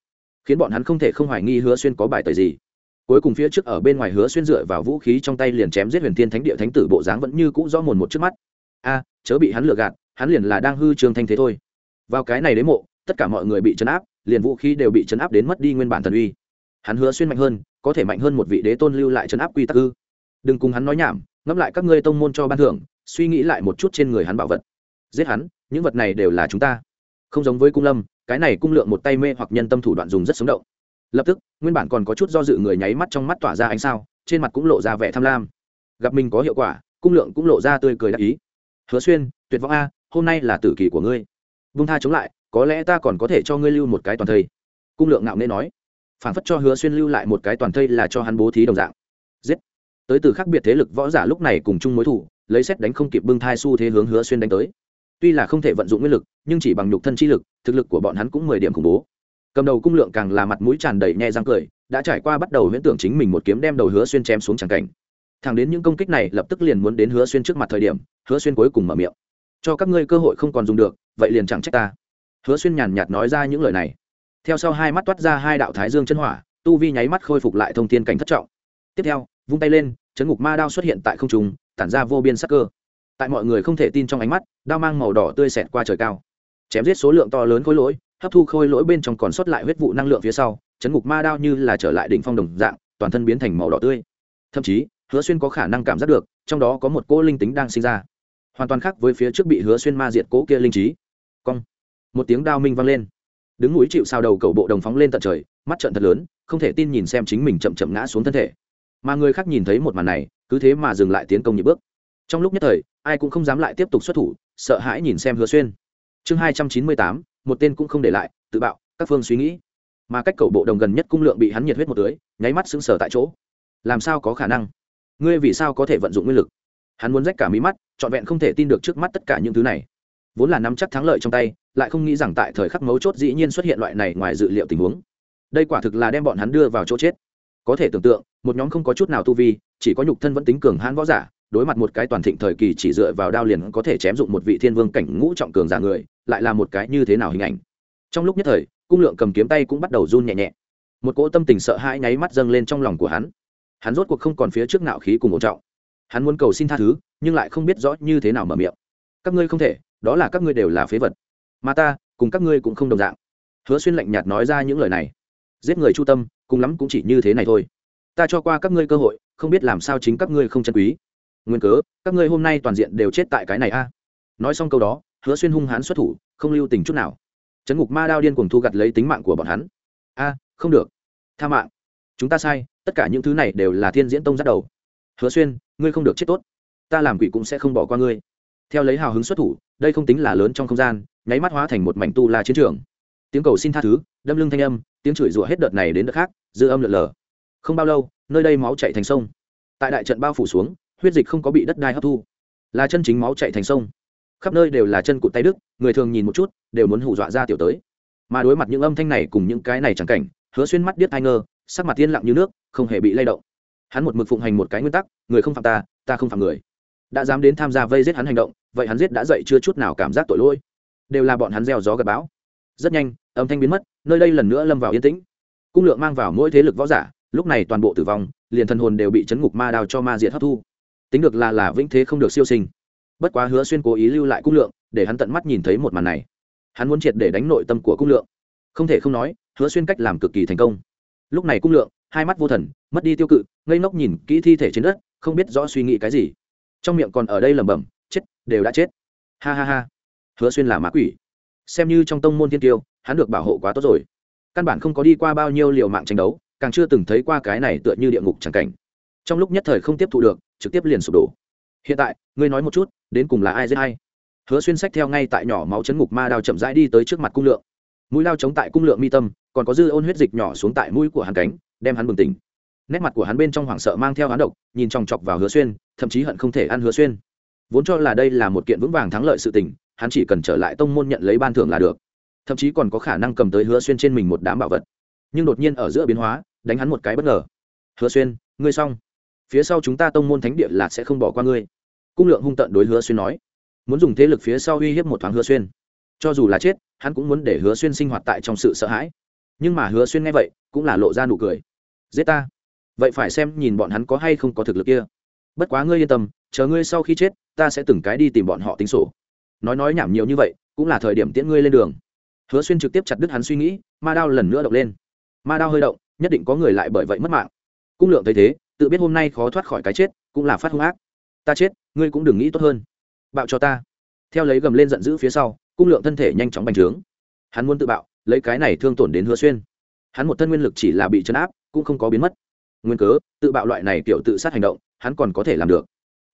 Khiến bọn hắn không thể không hoài nghi hứa xuyên có bài tời gì. Cuối cùng phía trước ở bên ngoài hứa xuyên dựa vào vũ khí trong tay liền chém giết huyền thiên thánh địa thánh tử bộ dáng vẫn như cũ rõ mồn một trước mắt. A, chớ bị hắn lừa gạt, hắn liền là đang hư trường thanh thế thôi. Vào cái này đế mộ, tất cả mọi người bị chấn áp liền vũ khí đều bị chấn áp đến mất đi nguyên bản thần uy. Hắn hứa xuyên mạnh hơn, có thể mạnh hơn một vị đế tôn lưu lại chấn áp quy tắc ư. Đừng cùng hắn nói nhảm, ngẫm lại các ngươi tông môn cho ban thưởng, suy nghĩ lại một chút trên người hắn bảo vật. Giết hắn, những vật này đều là chúng ta. Không giống với cung lâm, cái này cung lượng một tay mê hoặc nhân tâm thủ đoạn dùng rất sống động. Lập tức, nguyên bản còn có chút do dự người nháy mắt trong mắt tỏa ra ánh sao, trên mặt cũng lộ ra vẻ tham lam. Gặp mình có hiệu quả, cung lượng cũng lộ ra tươi cười đắc ý. Hứa xuyên, tuyệt vọng a, hôm nay là tử kỳ của ngươi. Vung tha chống lại có lẽ ta còn có thể cho ngươi lưu một cái toàn thây. Cung lượng ngạo nghễ nói. Phản phất cho hứa xuyên lưu lại một cái toàn thây là cho hắn bố thí đồng dạng. Giết. Tới từ khác biệt thế lực võ giả lúc này cùng chung mối thủ, lấy xét đánh không kịp bưng thai xu thế hướng hứa xuyên đánh tới. Tuy là không thể vận dụng nguyên lực, nhưng chỉ bằng nhục thân chi lực, thực lực của bọn hắn cũng mười điểm khủng bố. Cầm đầu cung lượng càng là mặt mũi tràn đầy nhẹ răng cười, đã trải qua bắt đầu huyễn tưởng chính mình một kiếm đem đầu hứa xuyên chém xuống tràng cảnh. Thẳng đến những công kích này lập tức liền muốn đến hứa xuyên trước mặt thời điểm, hứa xuyên cuối cùng mở miệng. Cho các ngươi cơ hội không còn dùng được, vậy liền chẳng trách ta hứa xuyên nhàn nhạt nói ra những lời này. Theo sau hai mắt toát ra hai đạo thái dương chân hỏa, tu vi nháy mắt khôi phục lại thông tin cảnh thất trọng. Tiếp theo, vung tay lên, chấn ngục ma đao xuất hiện tại không trung, tản ra vô biên sắc cơ. Tại mọi người không thể tin trong ánh mắt, đao mang màu đỏ tươi xẹt qua trời cao. Chém giết số lượng to lớn khối lỗi, hấp thu khôi lỗi bên trong còn sót lại huyết vụ năng lượng phía sau, chấn ngục ma đao như là trở lại đỉnh phong đồng dạng, toàn thân biến thành màu đỏ tươi. Thậm chí, hứa xuyên có khả năng cảm giác được, trong đó có một cỗ linh tính đang sinh ra. Hoàn toàn khác với phía trước bị hứa xuyên ma diệt cỗ kia linh trí. Cong một tiếng đao minh vang lên. Đứng núi chịu sao đầu cầu bộ đồng phóng lên tận trời, mắt trận thật lớn, không thể tin nhìn xem chính mình chậm chậm ngã xuống thân thể. Mà người khác nhìn thấy một màn này, cứ thế mà dừng lại tiến công nhị bước. Trong lúc nhất thời, ai cũng không dám lại tiếp tục xuất thủ, sợ hãi nhìn xem hứa xuyên. Chương hai trăm chín mươi tám, một tên cũng không để lại, tự bạo, các phương suy nghĩ. Mà cách cầu bộ đồng gần nhất cung lượng bị hắn nhiệt huyết một tưới nháy mắt sững sờ tại chỗ. Làm sao có khả năng? Ngươi vì sao có thể vận dụng nguyên lực? Hắn muốn rách cả mí mắt, trọn vẹn không thể tin được trước mắt tất cả những thứ này. Vốn là nắm chắc thắng lợi trong tay lại không nghĩ rằng tại thời khắc mấu chốt dĩ nhiên xuất hiện loại này ngoài dự liệu tình huống. Đây quả thực là đem bọn hắn đưa vào chỗ chết. Có thể tưởng tượng, một nhóm không có chút nào tu vi, chỉ có nhục thân vẫn tính cường hãn võ giả, đối mặt một cái toàn thịnh thời kỳ chỉ dựa vào đao liền có thể chém dụng một vị thiên vương cảnh ngũ trọng cường giả người, lại là một cái như thế nào hình ảnh. Trong lúc nhất thời, cung lượng cầm kiếm tay cũng bắt đầu run nhẹ nhẹ. Một cỗ tâm tình sợ hãi nháy mắt dâng lên trong lòng của hắn. Hắn rốt cuộc không còn phía trước nạo khí cùng một trọng. Hắn muốn cầu xin tha thứ, nhưng lại không biết rõ như thế nào mở miệng. Các ngươi không thể, đó là các ngươi đều là phế vật mà ta, cùng các ngươi cũng không đồng dạng. Hứa xuyên lạnh nhạt nói ra những lời này. Giết người chu tâm, cùng lắm cũng chỉ như thế này thôi. Ta cho qua các ngươi cơ hội, không biết làm sao chính các ngươi không chân quý. Nguyên cớ, các ngươi hôm nay toàn diện đều chết tại cái này a. Nói xong câu đó, hứa xuyên hung hãn xuất thủ, không lưu tình chút nào. Trấn ngục ma đao điên cuồng thu gặt lấy tính mạng của bọn hắn. A, không được. Tha mạng. Chúng ta sai, tất cả những thứ này đều là thiên diễn tông dắt đầu. Hứa xuyên, ngươi không được chết tốt. Ta làm quỷ cũng sẽ không bỏ qua ngươi. Theo lấy hào hứng xuất thủ đây không tính là lớn trong không gian, nháy mắt hóa thành một mảnh tu la chiến trường. Tiếng cầu xin tha thứ, đâm lưng thanh âm, tiếng chửi rủa hết đợt này đến đợt khác, dư âm lượn lờ. Không bao lâu, nơi đây máu chạy thành sông. Tại đại trận bao phủ xuống, huyết dịch không có bị đất đai hấp thu. Là chân chính máu chạy thành sông. Khắp nơi đều là chân cụt tay đức, người thường nhìn một chút, đều muốn hù dọa ra tiểu tới. Mà đối mặt những âm thanh này cùng những cái này chẳng cảnh, hứa xuyên mắt điếc ai ngơ sắc mặt tiên lặng như nước, không hề bị lay động. Hắn một mực phụng hành một cái nguyên tắc, người không phạm ta ta không phạm người đã dám đến tham gia vây giết hắn hành động, vậy hắn giết đã dậy chưa chút nào cảm giác tội lỗi. Đều là bọn hắn gieo gió gặp bão. Rất nhanh, âm thanh biến mất, nơi đây lần nữa lâm vào yên tĩnh. Cung lượng mang vào mỗi thế lực võ giả, lúc này toàn bộ tử vong, liền thần hồn đều bị chấn ngục ma đào cho ma diệt hấp thu. Tính được là là vĩnh thế không được siêu sinh. Bất quá hứa xuyên cố ý lưu lại cung lượng, để hắn tận mắt nhìn thấy một màn này. Hắn muốn triệt để đánh nội tâm của cung lượng. Không thể không nói, hứa xuyên cách làm cực kỳ thành công. Lúc này cung lượng, hai mắt vô thần, mất đi tiêu cự, ngây ngốc nhìn kỹ thi thể trên đất, không biết rõ suy nghĩ cái gì trong miệng còn ở đây lẩm bẩm, chết, đều đã chết. Ha ha ha. Hứa xuyên là mã quỷ. Xem như trong tông môn thiên tiêu, hắn được bảo hộ quá tốt rồi. Căn bản không có đi qua bao nhiêu liều mạng tranh đấu, càng chưa từng thấy qua cái này tựa như địa ngục chẳng cảnh. Trong lúc nhất thời không tiếp thụ được, trực tiếp liền sụp đổ. Hiện tại, ngươi nói một chút, đến cùng là ai giết hay hứa xuyên sách theo ngay tại nhỏ máu chấn ngục ma đao chậm rãi đi tới trước mặt cung lượng. Mũi lao chống tại cung lượng mi tâm, còn có dư ôn huyết dịch nhỏ xuống tại mũi của hắn cánh, đem hắn bừng tỉnh nét mặt của hắn bên trong hoảng sợ mang theo hắn độc, nhìn chòng chọc vào hứa xuyên, thậm chí hận không thể ăn hứa xuyên. Vốn cho là đây là một kiện vững vàng thắng lợi sự tình, hắn chỉ cần trở lại tông môn nhận lấy ban thưởng là được. Thậm chí còn có khả năng cầm tới hứa xuyên trên mình một đám bảo vật. Nhưng đột nhiên ở giữa biến hóa, đánh hắn một cái bất ngờ. Hứa xuyên, ngươi xong. Phía sau chúng ta tông môn thánh địa là sẽ không bỏ qua ngươi. Cung lượng hung tận đối hứa xuyên nói. Muốn dùng thế lực phía sau uy hiếp một thoáng hứa xuyên. Cho dù là chết, hắn cũng muốn để hứa xuyên sinh hoạt tại trong sự sợ hãi. Nhưng mà hứa xuyên nghe vậy, cũng là lộ ra nụ cười. Giết ta vậy phải xem nhìn bọn hắn có hay không có thực lực kia. Bất quá ngươi yên tâm, chờ ngươi sau khi chết, ta sẽ từng cái đi tìm bọn họ tính sổ. Nói nói nhảm nhiều như vậy, cũng là thời điểm tiễn ngươi lên đường. Hứa xuyên trực tiếp chặt đứt hắn suy nghĩ, ma đao lần nữa động lên. Ma đao hơi động, nhất định có người lại bởi vậy mất mạng. Cung lượng thấy thế, tự biết hôm nay khó thoát khỏi cái chết, cũng là phát hung ác. Ta chết, ngươi cũng đừng nghĩ tốt hơn. Bạo cho ta. Theo lấy gầm lên giận dữ phía sau, cung lượng thân thể nhanh chóng bành trướng. Hắn muốn tự bạo, lấy cái này thương tổn đến hứa xuyên. Hắn một thân nguyên lực chỉ là bị chấn áp, cũng không có biến mất nguyên cớ, tự bạo loại này kiểu tự sát hành động, hắn còn có thể làm được.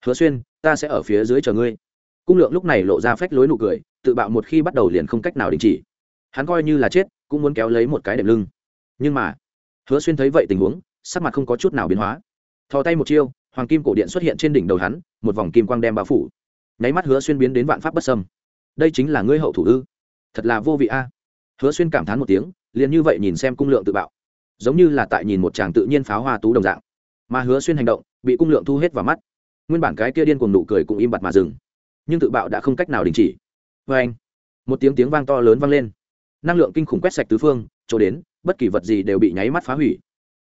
Hứa xuyên, ta sẽ ở phía dưới chờ ngươi. Cung lượng lúc này lộ ra phách lối nụ cười, tự bạo một khi bắt đầu liền không cách nào đình chỉ. Hắn coi như là chết, cũng muốn kéo lấy một cái đệm lưng. Nhưng mà, hứa xuyên thấy vậy tình huống, sắc mặt không có chút nào biến hóa. Thò tay một chiêu, hoàng kim cổ điện xuất hiện trên đỉnh đầu hắn, một vòng kim quang đem bao phủ. Nháy mắt hứa xuyên biến đến vạn pháp bất sâm đây chính là ngươi hậu thủ ư? Thật là vô vị a. Hứa xuyên cảm thán một tiếng, liền như vậy nhìn xem cung lượng tự bạo giống như là tại nhìn một chàng tự nhiên pháo hoa tú đồng dạng. Mà hứa xuyên hành động bị cung lượng thu hết vào mắt. Nguyên bản cái kia điên cùng nụ cười cũng im bặt mà dừng. Nhưng tự bạo đã không cách nào đình chỉ. Vê anh, một tiếng tiếng vang to lớn vang lên. Năng lượng kinh khủng quét sạch tứ phương, chỗ đến, bất kỳ vật gì đều bị nháy mắt phá hủy.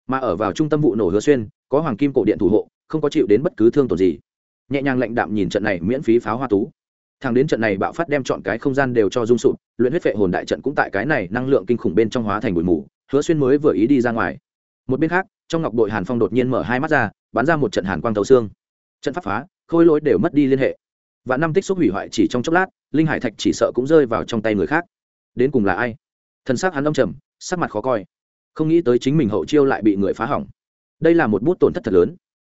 Mà ở vào trung tâm vụ nổ hứa xuyên, có hoàng kim cổ điện thủ hộ, không có chịu đến bất cứ thương tổn gì. Nhẹ nhàng lạnh đạm nhìn trận này miễn phí pháo hoa tú. Thằng đến trận này bạo phát đem chọn cái không gian đều cho rung sụp, luyện huyết vệ hồn đại trận cũng tại cái này năng lượng kinh khủng bên trong hóa thành bụi mù hứa xuyên mới vừa ý đi ra ngoài. Một bên khác, trong ngọc bội hàn phong đột nhiên mở hai mắt ra, bắn ra một trận hàn quang thấu xương. Trận pháp phá, khôi lỗi đều mất đi liên hệ. Và năm tích xúc hủy hoại chỉ trong chốc lát, linh hải thạch chỉ sợ cũng rơi vào trong tay người khác. Đến cùng là ai? Thân xác hắn đông trầm, sắc mặt khó coi. Không nghĩ tới chính mình hậu chiêu lại bị người phá hỏng. Đây là một bút tổn thất thật lớn.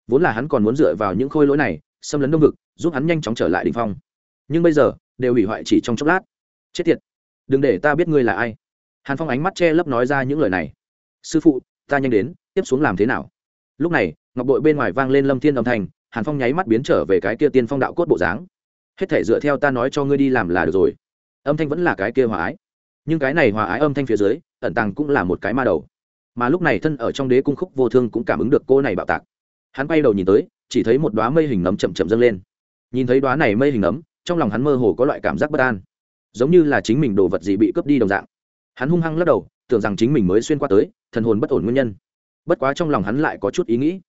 Vốn là hắn còn muốn dựa vào những khôi lỗi này, xâm lấn đông vực, giúp hắn nhanh chóng trở lại đ ỉ n h phong. Nhưng bây giờ, đều hủy hoại chỉ trong chốc lát. Chết tiệt. Đừng để ta biết ngươi là ai hàn phong ánh mắt che lấp nói ra những lời này. Sư phụ, ta nhanh đến, tiếp xuống làm thế nào? Lúc này, ngọc bội bên ngoài vang lên lâm thiên âm thanh, hàn phong nháy mắt biến trở về cái kia tiên phong đạo cốt bộ dáng. Hết thể dựa theo ta nói cho ngươi đi làm là được rồi. Âm thanh vẫn là cái kia hòa ái. Nhưng cái này hòa ái âm thanh phía dưới, ẩn tàng cũng là một cái ma đầu. Mà lúc này thân ở trong đế cung khúc vô thương cũng cảm ứng được cô này bạo tạc. Hắn bay đầu nhìn tới, chỉ thấy một đoá mây hình nấm chậm chậm dâng lên. Nhìn thấy đoá này mây hình nấm, trong lòng hắn mơ hồ có loại cảm giác bất an. Giống như là chính mình đồ vật gì bị cướp đi đồng dạng hắn hung hăng lắc đầu, tưởng rằng chính mình mới xuyên qua tới, thần hồn bất ổn nguyên nhân. Bất quá trong lòng hắn lại có chút ý nghĩ.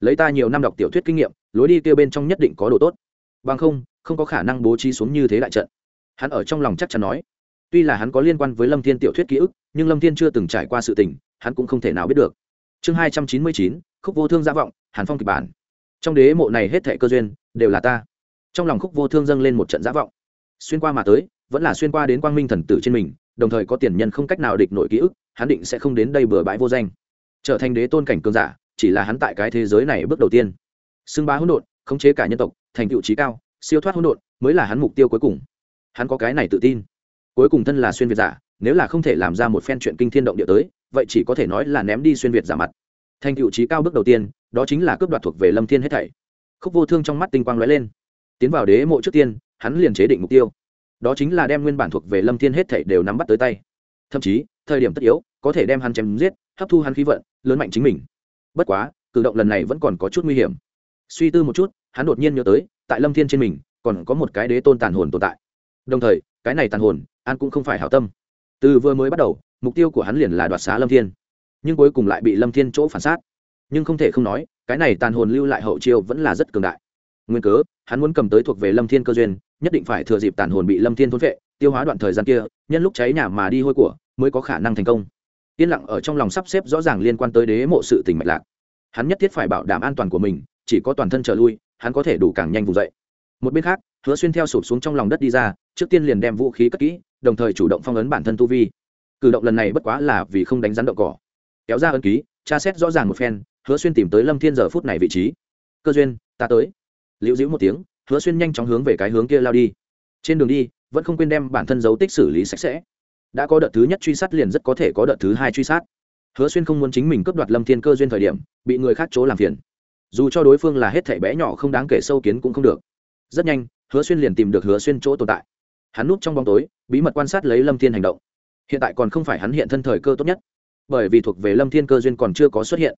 Lấy ta nhiều năm đọc tiểu thuyết kinh nghiệm, lối đi kêu bên trong nhất định có đồ tốt. Bằng không không có khả năng bố trí xuống như thế đại trận. Hắn ở trong lòng chắc chắn nói. Tuy là hắn có liên quan với lâm thiên tiểu thuyết ký ức, nhưng lâm thiên chưa từng trải qua sự tình, hắn cũng không thể nào biết được. Chương hai trăm chín mươi chín, khúc vô thương gia vọng, hàn phong kịch bản. Trong đế mộ này hết thệ cơ duyên, đều là ta. Trong lòng khúc vô thương dâng lên một trận giả vọng. Xuyên qua mà tới, vẫn là xuyên qua đến quang minh thần tử trên mình đồng thời có tiền nhân không cách nào địch nổi ký ức, hắn định sẽ không đến đây bừa bãi vô danh. Trở thành đế tôn cảnh cường giả, chỉ là hắn tại cái thế giới này bước đầu tiên. Xưng bá hỗn độn, khống chế cả nhân tộc, thành tựu trí cao, siêu thoát hỗn độn, mới là hắn mục tiêu cuối cùng. Hắn có cái này tự tin. Cuối cùng thân là xuyên việt giả, nếu là không thể làm ra một phen chuyện kinh thiên động địa tới, vậy chỉ có thể nói là ném đi xuyên việt giả mặt. Thành tựu trí cao bước đầu tiên, đó chính là cướp đoạt thuộc về lâm thiên hết thảy. Khúc vô thương trong mắt tinh quang lóe lên. Tiến vào đế mộ trước tiên, hắn liền chế định mục tiêu đó chính là đem nguyên bản thuộc về lâm thiên hết thảy đều nắm bắt tới tay. Thậm chí, thời điểm tất yếu, có thể đem hắn chém giết, hấp thu hắn khí vận, lớn mạnh chính mình. Bất quá, cử động lần này vẫn còn có chút nguy hiểm. Suy tư một chút, hắn đột nhiên nhớ tới, tại lâm thiên trên mình, còn có một cái đế tôn tàn hồn tồn tại. Đồng thời, cái này tàn hồn, an cũng không phải hảo tâm. Từ vừa mới bắt đầu, mục tiêu của hắn liền là đoạt xá lâm thiên. Nhưng cuối cùng lại bị lâm thiên chỗ phản sát. Nhưng không thể không nói, cái này tàn hồn lưu lại hậu chiêu vẫn là rất cường đại nguyên cớ, hắn muốn cầm tới thuộc về lâm thiên cơ duyên, nhất định phải thừa dịp tàn hồn bị lâm thiên thốn vệ tiêu hóa đoạn thời gian kia, nhân lúc cháy nhà mà đi hôi của, mới có khả năng thành công. Yên lặng ở trong lòng sắp xếp rõ ràng liên quan tới đế mộ sự tình mạch lạc. Hắn nhất thiết phải bảo đảm an toàn của mình, chỉ có toàn thân trở lui, hắn có thể đủ càng nhanh vùng dậy. Một bên khác, hứa xuyên theo sụp xuống trong lòng đất đi ra, trước tiên liền đem vũ khí cất kỹ, đồng thời chủ động phong ấn bản thân tu vi. Cử động lần này bất quá là vì không đánh rắn đậu cỏ. Kéo ra ân ký, tra xét rõ ràng một phen, hứa xuyên tìm tới lâm thiên giờ phút này vị trí. Cơ duyên, ta tới liễu dĩu một tiếng, hứa xuyên nhanh chóng hướng về cái hướng kia lao đi. Trên đường đi, vẫn không quên đem bản thân dấu tích xử lý sạch sẽ. Đã có đợt thứ nhất truy sát liền rất có thể có đợt thứ hai truy sát. Hứa xuyên không muốn chính mình cướp đoạt lâm thiên cơ duyên thời điểm, bị người khác chỗ làm phiền. Dù cho đối phương là hết thảy bé nhỏ không đáng kể sâu kiến cũng không được. Rất nhanh, hứa xuyên liền tìm được hứa xuyên chỗ tồn tại. Hắn núp trong bóng tối, bí mật quan sát lấy lâm thiên hành động. Hiện tại còn không phải hắn hiện thân thời cơ tốt nhất, bởi vì thuộc về lâm thiên cơ duyên còn chưa có xuất hiện.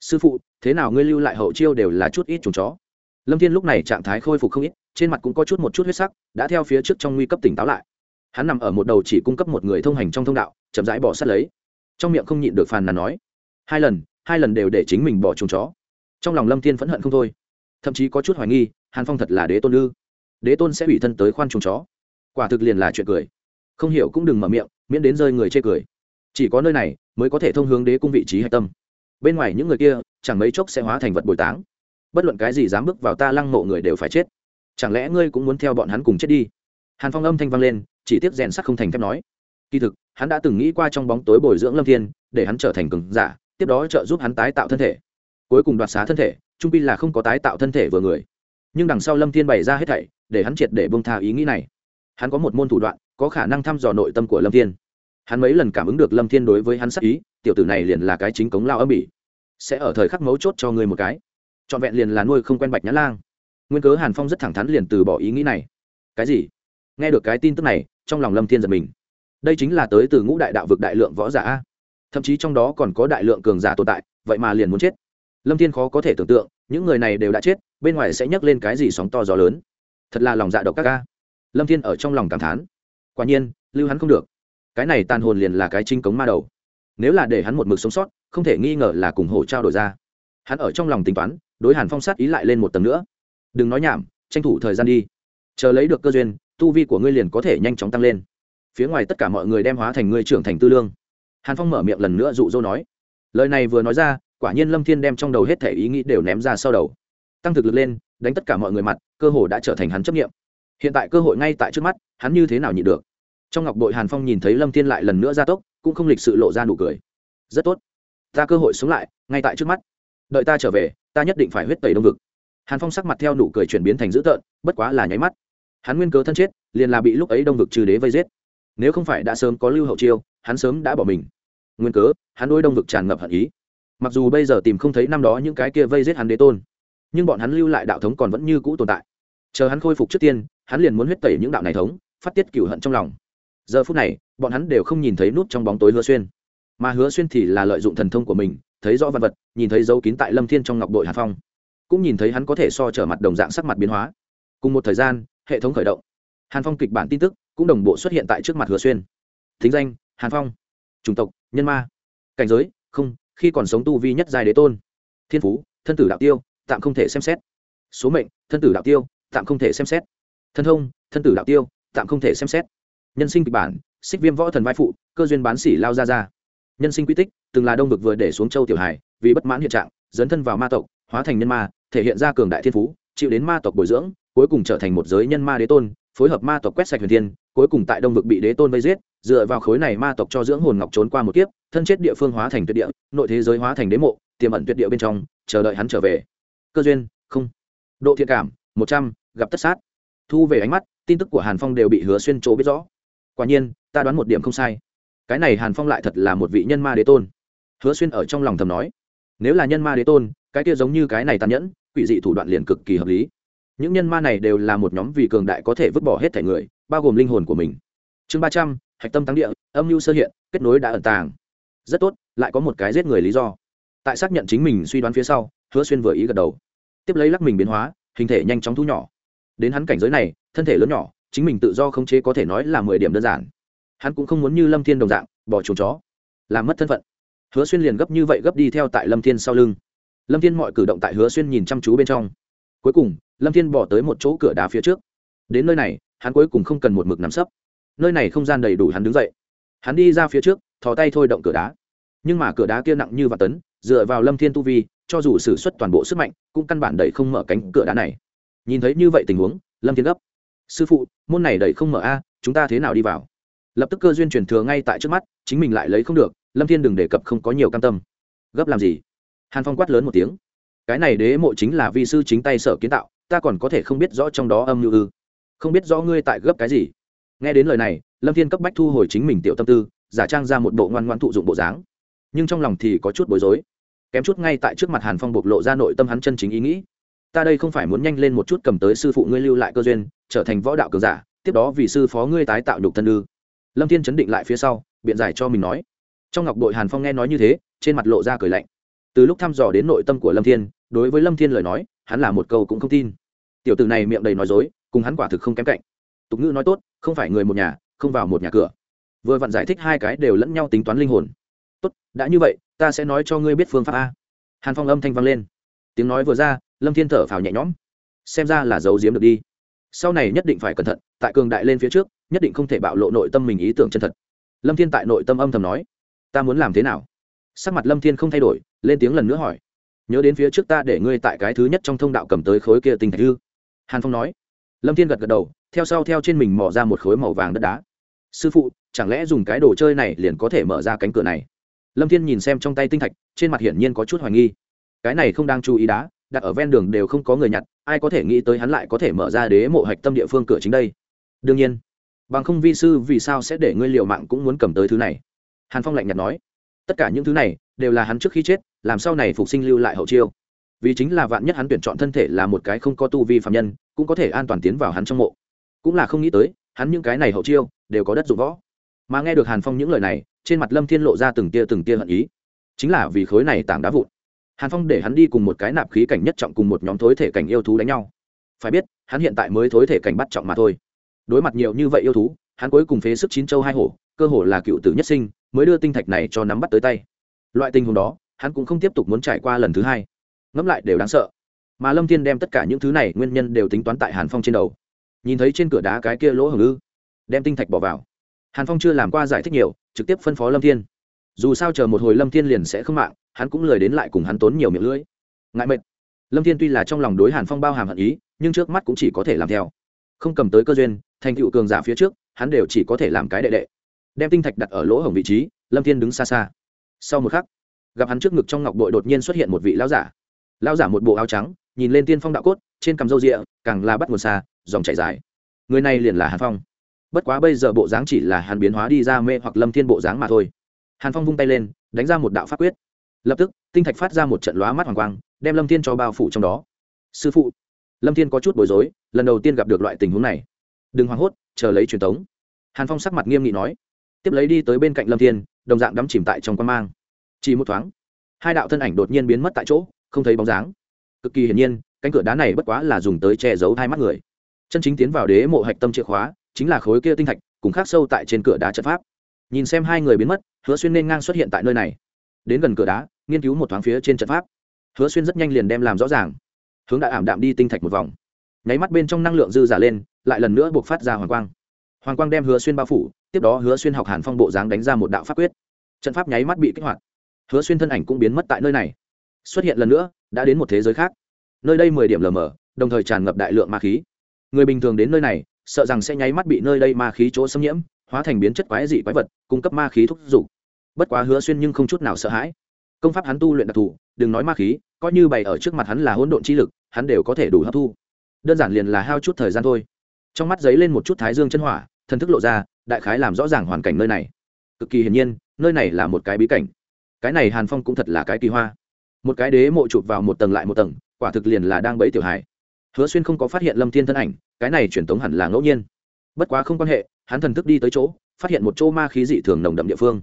Sư phụ, thế nào ngươi lưu lại hậu chiêu đều là chút ít trùng chó? Lâm thiên lúc này trạng thái khôi phục không ít, trên mặt cũng có chút một chút huyết sắc, đã theo phía trước trong nguy cấp tỉnh táo lại. Hắn nằm ở một đầu chỉ cung cấp một người thông hành trong thông đạo, chậm rãi bỏ sát lấy. Trong miệng không nhịn được phàn nàn nói, hai lần hai lần đều để chính mình bỏ trùng chó. Trong lòng lâm thiên phẫn hận không thôi. Thậm chí có chút hoài nghi, hàn phong thật là đế tôn ư? Đế tôn sẽ bị thân tới khoan trùng chó. Quả thực liền là chuyện cười. Không hiểu cũng đừng mở miệng, miễn đến rơi người chê cười. Chỉ có nơi này mới có thể thông hướng đế cung vị trí hạch tâm. Bên ngoài những người kia, chẳng mấy chốc sẽ hóa thành vật bồi táng bất luận cái gì dám bước vào ta lăng mộ người đều phải chết. Chẳng lẽ ngươi cũng muốn theo bọn hắn cùng chết đi? Hàn phong âm thanh vang lên, chỉ tiếc rèn sắt không thành thép nói. Kỳ thực, hắn đã từng nghĩ qua trong bóng tối bồi dưỡng lâm thiên, để hắn trở thành cường giả, tiếp đó trợ giúp hắn tái tạo thân thể. Cuối cùng đoạt xá thân thể, trung pi là không có tái tạo thân thể vừa người. Nhưng đằng sau lâm thiên bày ra hết thảy, để hắn triệt để bông tha ý nghĩ này. Hắn có một môn thủ đoạn, có khả năng thăm dò nội tâm của lâm thiên. Hắn mấy lần cảm ứng được lâm thiên đối với hắn sắc ý, tiểu tử này liền là cái chính cống lao âm bỉ sẽ ở thời khắc mấu chốt cho ngươi một cái trọn vẹn liền là nuôi không quen bạch nhã lang. Nguyên cớ hàn phong rất thẳng thắn liền từ bỏ ý nghĩ này. Cái gì? Nghe được cái tin tức này, trong lòng lâm thiên giật mình. Đây chính là tới từ ngũ đại đạo vực đại lượng võ giả thậm chí trong đó còn có đại lượng cường giả tồn tại, vậy mà liền muốn chết. Lâm thiên khó có thể tưởng tượng, những người này đều đã chết, bên ngoài sẽ nhấc lên cái gì sóng to gió lớn. Thật là lòng dạ độc các ca lâm thiên ở trong lòng cảm thán. Quả nhiên, lưu hắn không được. Cái này tàn hồn liền là cái trinh cống ma đầu. Nếu là để hắn một mực sống sót, không thể nghi ngờ là cùng hổ trao đổi ra. Hắn ở trong lòng tính toán đối hàn phong sát ý lại lên một tầng nữa đừng nói nhảm tranh thủ thời gian đi chờ lấy được cơ duyên tu vi của ngươi liền có thể nhanh chóng tăng lên phía ngoài tất cả mọi người đem hóa thành ngươi trưởng thành tư lương hàn phong mở miệng lần nữa dụ dỗ nói lời này vừa nói ra quả nhiên lâm thiên đem trong đầu hết thể ý nghĩ đều ném ra sau đầu tăng thực lực lên đánh tất cả mọi người mặt cơ hồ đã trở thành hắn chấp nghiệm hiện tại cơ hội ngay tại trước mắt hắn như thế nào nhịn được trong ngọc đội hàn phong nhìn thấy lâm thiên lại lần nữa ra tốc cũng không lịch sự lộ ra nụ cười rất tốt ta cơ hội sống lại ngay tại trước mắt đợi ta trở về ta nhất định phải huyết tẩy đông vực. Hàn phong sắc mặt theo nụ cười chuyển biến thành dữ tợn, bất quá là nháy mắt. Hắn nguyên cớ thân chết, liền là bị lúc ấy đông vực trừ đế vây giết. Nếu không phải đã sớm có lưu hậu chiêu, hắn sớm đã bỏ mình. Nguyên cớ hắn đôi đông vực tràn ngập hận ý. Mặc dù bây giờ tìm không thấy năm đó những cái kia vây giết hắn đế tôn, nhưng bọn hắn lưu lại đạo thống còn vẫn như cũ tồn tại. Chờ hắn khôi phục trước tiên, hắn liền muốn huyết tẩy những đạo này thống, phát tiết cửu hận trong lòng. Giờ phút này, bọn hắn đều không nhìn thấy nút trong bóng tối hứa xuyên. Mà hứa xuyên thì là lợi dụng thần thông của mình thấy rõ văn vật, nhìn thấy dấu kín tại lâm thiên trong ngọc đội hàn phong, cũng nhìn thấy hắn có thể so trở mặt đồng dạng sắc mặt biến hóa. Cùng một thời gian, hệ thống khởi động. Hàn phong kịch bản tin tức cũng đồng bộ xuất hiện tại trước mặt hứa xuyên. Thính danh, hàn phong. Chủng tộc, nhân ma. Cảnh giới, không, khi còn sống tu vi nhất giai đế tôn. Thiên phú, thân tử đạo tiêu, tạm không thể xem xét. Số mệnh, thân tử đạo tiêu, tạm không thể xem xét. Thân thông, thân tử đạo tiêu, tạm không thể xem xét. Nhân sinh kịch bản, xích viêm võ thần vai phụ, cơ duyên bán xỉ lao ra ra nhân sinh quy tích, từng là đông vực vừa để xuống châu tiểu hải vì bất mãn hiện trạng, dấn thân vào ma tộc, hóa thành nhân ma, thể hiện ra cường đại thiên phú, chịu đến ma tộc bồi dưỡng, cuối cùng trở thành một giới nhân ma đế tôn, phối hợp ma tộc quét sạch huyền thiên, cuối cùng tại đông vực bị đế tôn vây giết, dựa vào khối này ma tộc cho dưỡng hồn ngọc trốn qua một kiếp, thân chết địa phương hóa thành tuyệt địa, nội thế giới hóa thành đế mộ, tiềm ẩn tuyệt địa bên trong, chờ đợi hắn trở về. Cơ duyên, không. Độ thiện cảm, một trăm, gặp tất sát. Thu về ánh mắt, tin tức của hàn phong đều bị hứa xuyên chỗ biết rõ. Quả nhiên, ta đoán một điểm không sai cái này hàn phong lại thật là một vị nhân ma đế tôn. Hứa xuyên ở trong lòng thầm nói, nếu là nhân ma đế tôn, cái kia giống như cái này tàn nhẫn, quỷ dị thủ đoạn liền cực kỳ hợp lý. Những nhân ma này đều là một nhóm vì cường đại có thể vứt bỏ hết thể người, bao gồm linh hồn của mình. Chương ba trăm, hạch tâm thắng địa, âm mưu sơ hiện, kết nối đã ẩn tàng. Rất tốt, lại có một cái giết người lý do. Tại xác nhận chính mình suy đoán phía sau, hứa xuyên vừa ý gật đầu. Tiếp lấy lắc mình biến hóa, hình thể nhanh chóng thu nhỏ. Đến hắn cảnh giới này, thân thể lớn nhỏ, chính mình tự do khống chế có thể nói là mười điểm đơn giản hắn cũng không muốn như lâm thiên đồng dạng, bỏ chuồng chó, làm mất thân phận. Hứa xuyên liền gấp như vậy gấp đi theo tại lâm thiên sau lưng. Lâm thiên mọi cử động tại hứa xuyên nhìn chăm chú bên trong. Cuối cùng, lâm thiên bỏ tới một chỗ cửa đá phía trước. Đến nơi này, hắn cuối cùng không cần một mực nắm sấp. Nơi này không gian đầy đủ hắn đứng dậy. Hắn đi ra phía trước, thò tay thôi động cửa đá. Nhưng mà cửa đá kia nặng như và tấn, dựa vào lâm thiên tu vi, cho dù xử suất toàn bộ sức mạnh, cũng căn bản đẩy không mở cánh cửa đá này. Nhìn thấy như vậy tình huống, lâm thiên gấp. Sư phụ, môn này đẩy không mở a, chúng ta thế nào đi vào? Lập tức cơ duyên truyền thừa ngay tại trước mắt, chính mình lại lấy không được, lâm thiên đừng đề cập không có nhiều cam tâm. Gấp làm gì? Hàn phong quát lớn một tiếng. Cái này đế mộ chính là vi sư chính tay sở kiến tạo, ta còn có thể không biết rõ trong đó âm mưu ư. Không biết rõ ngươi tại gấp cái gì. Nghe đến lời này, lâm thiên cấp bách thu hồi chính mình tiểu tâm tư, giả trang ra một bộ ngoan ngoan thụ dụng bộ dáng. Nhưng trong lòng thì có chút bối rối. Kém chút ngay tại trước mặt hàn phong bộc lộ ra nội tâm hắn chân chính ý nghĩ. Ta đây không phải muốn nhanh lên một chút cầm tới sư phụ ngươi lưu lại cơ duyên, trở thành võ đạo cường giả, tiếp đó vì sư phó ngươi tái tạo nhục thân ư lâm thiên chấn định lại phía sau, biện giải cho mình nói. Trong ngọc đội hàn phong nghe nói như thế, trên mặt lộ ra cười lạnh. Từ lúc thăm dò đến nội tâm của lâm thiên, đối với lâm thiên lời nói, hắn là một câu cũng không tin. Tiểu tử này miệng đầy nói dối, cùng hắn quả thực không kém cạnh. Tục ngữ nói tốt, không phải người một nhà, không vào một nhà cửa. Vừa vặn giải thích hai cái đều lẫn nhau tính toán linh hồn. Tốt, đã như vậy, ta sẽ nói cho ngươi biết phương pháp a. Hàn phong âm thanh vang lên. Tiếng nói vừa ra, lâm thiên thở phào nhẹ nhõm. Xem ra là giấu giếm được đi sau này nhất định phải cẩn thận, tại cường đại lên phía trước, nhất định không thể bạo lộ nội tâm mình ý tưởng chân thật. Lâm thiên tại nội tâm âm thầm nói. Ta muốn làm thế nào? Sắc mặt lâm thiên không thay đổi, lên tiếng lần nữa hỏi. Nhớ đến phía trước ta để ngươi tại cái thứ nhất trong thông đạo cầm tới khối kia tinh thạch hư hàn phong nói. Lâm thiên gật gật đầu, theo sau theo trên mình mò ra một khối màu vàng đất đá. Sư phụ, chẳng lẽ dùng cái đồ chơi này liền có thể mở ra cánh cửa này? Lâm thiên nhìn xem trong tay tinh thạch, trên mặt hiển nhiên có chút hoài nghi. Cái này không đang chú ý đá đặt ở ven đường đều không có người nhặt, ai có thể nghĩ tới hắn lại có thể mở ra đế mộ hạch tâm địa phương cửa chính đây. Đương nhiên, bằng không vi sư vì sao sẽ để ngươi liệu mạng cũng muốn cầm tới thứ này? Hàn phong lạnh nhạt nói. Tất cả những thứ này đều là hắn trước khi chết, làm sau này phục sinh lưu lại hậu chiêu. Vì chính là vạn nhất hắn tuyển chọn thân thể là một cái không có tu vi phạm nhân, cũng có thể an toàn tiến vào hắn trong mộ. Cũng là không nghĩ tới, hắn những cái này hậu chiêu đều có đất dụng võ. Mà nghe được hàn phong những lời này, trên mặt lâm thiên lộ ra từng tia từng tia hận ý. Chính là vì khối này tảng đá vụn hàn phong để hắn đi cùng một cái nạp khí cảnh nhất trọng cùng một nhóm thối thể cảnh yêu thú đánh nhau. Phải biết, hắn hiện tại mới thối thể cảnh bắt trọng mà thôi. Đối mặt nhiều như vậy yêu thú, hắn cuối cùng phế sức chín châu hai hổ, cơ hồ là cựu tử nhất sinh, mới đưa tinh thạch này cho nắm bắt tới tay. Loại tình huống đó, hắn cũng không tiếp tục muốn trải qua lần thứ hai. Ngẫm lại đều đáng sợ. Mà lâm thiên đem tất cả những thứ này nguyên nhân đều tính toán tại hàn phong trên đầu. Nhìn thấy trên cửa đá cái kia lỗ hồng ư, đem tinh thạch bỏ vào. Hàn phong chưa làm qua giải thích nhiều, trực tiếp phân phó lâm thiên dù sao chờ một hồi lâm thiên liền sẽ không mạng, hắn cũng lời đến lại cùng hắn tốn nhiều miệng lưỡi. Ngại mệt. Lâm thiên tuy là trong lòng đối hàn phong bao hàm hận ý, nhưng trước mắt cũng chỉ có thể làm theo. Không cầm tới cơ duyên, thành tựu cường giả phía trước, hắn đều chỉ có thể làm cái đệ đệ. Đem tinh thạch đặt ở lỗ hổng vị trí, lâm thiên đứng xa xa. Sau một khắc, gặp hắn trước ngực trong ngọc bội đột nhiên xuất hiện một vị lão giả. Lão giả một bộ áo trắng, nhìn lên tiên phong đạo cốt, trên cằm râu rịa, càng là bắt nguồn xa, dòng chảy dài. Người này liền là hàn phong. Bất quá bây giờ bộ dáng chỉ là hàn biến hóa đi ra mê hoặc lâm thiên bộ dáng mà thôi hàn phong vung tay lên, đánh ra một đạo pháp quyết. Lập tức, tinh thạch phát ra một trận lóa mắt hoàng quang, đem lâm thiên cho bao phủ trong đó. Sư phụ. Lâm thiên có chút bối rối, lần đầu tiên gặp được loại tình huống này. Đừng hoảng hốt, chờ lấy truyền thống hàn phong sắc mặt nghiêm nghị nói. Tiếp lấy đi tới bên cạnh lâm thiên, đồng dạng đắm chìm tại trong quan mang. Chỉ một thoáng, hai đạo thân ảnh đột nhiên biến mất tại chỗ, không thấy bóng dáng. Cực kỳ hiển nhiên, cánh cửa đá này bất quá là dùng tới che giấu hai mắt người. Chân chính tiến vào đế mộ hạch tâm chìa khóa, chính là khối kia tinh thạch, cùng khác sâu tại trên cửa đá trận pháp. Nhìn xem hai người biến mất hứa xuyên nên ngang xuất hiện tại nơi này. Đến gần cửa đá, nghiên cứu một thoáng phía trên trận pháp. Hứa xuyên rất nhanh liền đem làm rõ ràng. Hướng đã ảm đạm đi tinh thạch một vòng. Nháy mắt bên trong năng lượng dư giả lên, lại lần nữa buộc phát ra hoàng quang. Hoàng quang đem hứa xuyên bao phủ, tiếp đó hứa xuyên học hàn phong bộ dáng đánh ra một đạo pháp quyết. Trận pháp nháy mắt bị kích hoạt. Hứa xuyên thân ảnh cũng biến mất tại nơi này. Xuất hiện lần nữa, đã đến một thế giới khác. Nơi đây mười điểm lờ mờ, đồng thời tràn ngập đại lượng ma khí. Người bình thường đến nơi này, sợ rằng sẽ nháy mắt bị nơi đây ma khí chỗ xâm nhiễm, hóa thành biến chất quái dị quái vật, cung cấp ma khí thúc giục bất quá hứa xuyên nhưng không chút nào sợ hãi. Công pháp hắn tu luyện đặc thù, đừng nói ma khí, coi như bày ở trước mặt hắn là hỗn độn chi lực, hắn đều có thể đủ hấp thu. Đơn giản liền là hao chút thời gian thôi. Trong mắt giấy lên một chút thái dương chân hỏa, thần thức lộ ra, đại khái làm rõ ràng hoàn cảnh nơi này. Cực kỳ hiển nhiên, nơi này là một cái bí cảnh. Cái này hàn phong cũng thật là cái kỳ hoa. Một cái đế mộ chụp vào một tầng lại một tầng, quả thực liền là đang bẫy tiểu hải hứa xuyên không có phát hiện lâm thiên thân ảnh, cái này truyền tống hẳn là ngẫu nhiên. Bất quá không quan hệ, hắn thần thức đi tới chỗ, phát hiện một chỗ ma khí dị thường nồng đậm địa phương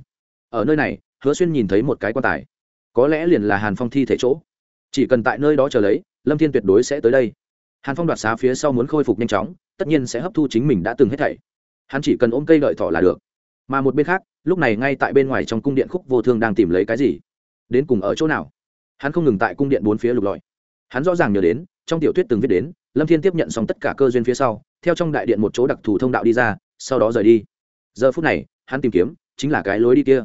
ở nơi này, hứa xuyên nhìn thấy một cái quan tài. Có lẽ liền là hàn phong thi thể chỗ. Chỉ cần tại nơi đó chờ lấy, lâm thiên tuyệt đối sẽ tới đây. Hàn phong đoạt xá phía sau muốn khôi phục nhanh chóng, tất nhiên sẽ hấp thu chính mình đã từng hết thảy. Hắn chỉ cần ôm cây lợi thỏ là được. Mà một bên khác, lúc này ngay tại bên ngoài trong cung điện khúc vô thương đang tìm lấy cái gì? Đến cùng ở chỗ nào? Hắn không ngừng tại cung điện bốn phía lục lọi. Hắn rõ ràng nhớ đến, trong tiểu thuyết từng viết đến, lâm thiên tiếp nhận xong tất cả cơ duyên phía sau, theo trong đại điện một chỗ đặc thù thông đạo đi ra, sau đó rời đi. Giờ phút này, hắn tìm kiếm, chính là cái lối đi kia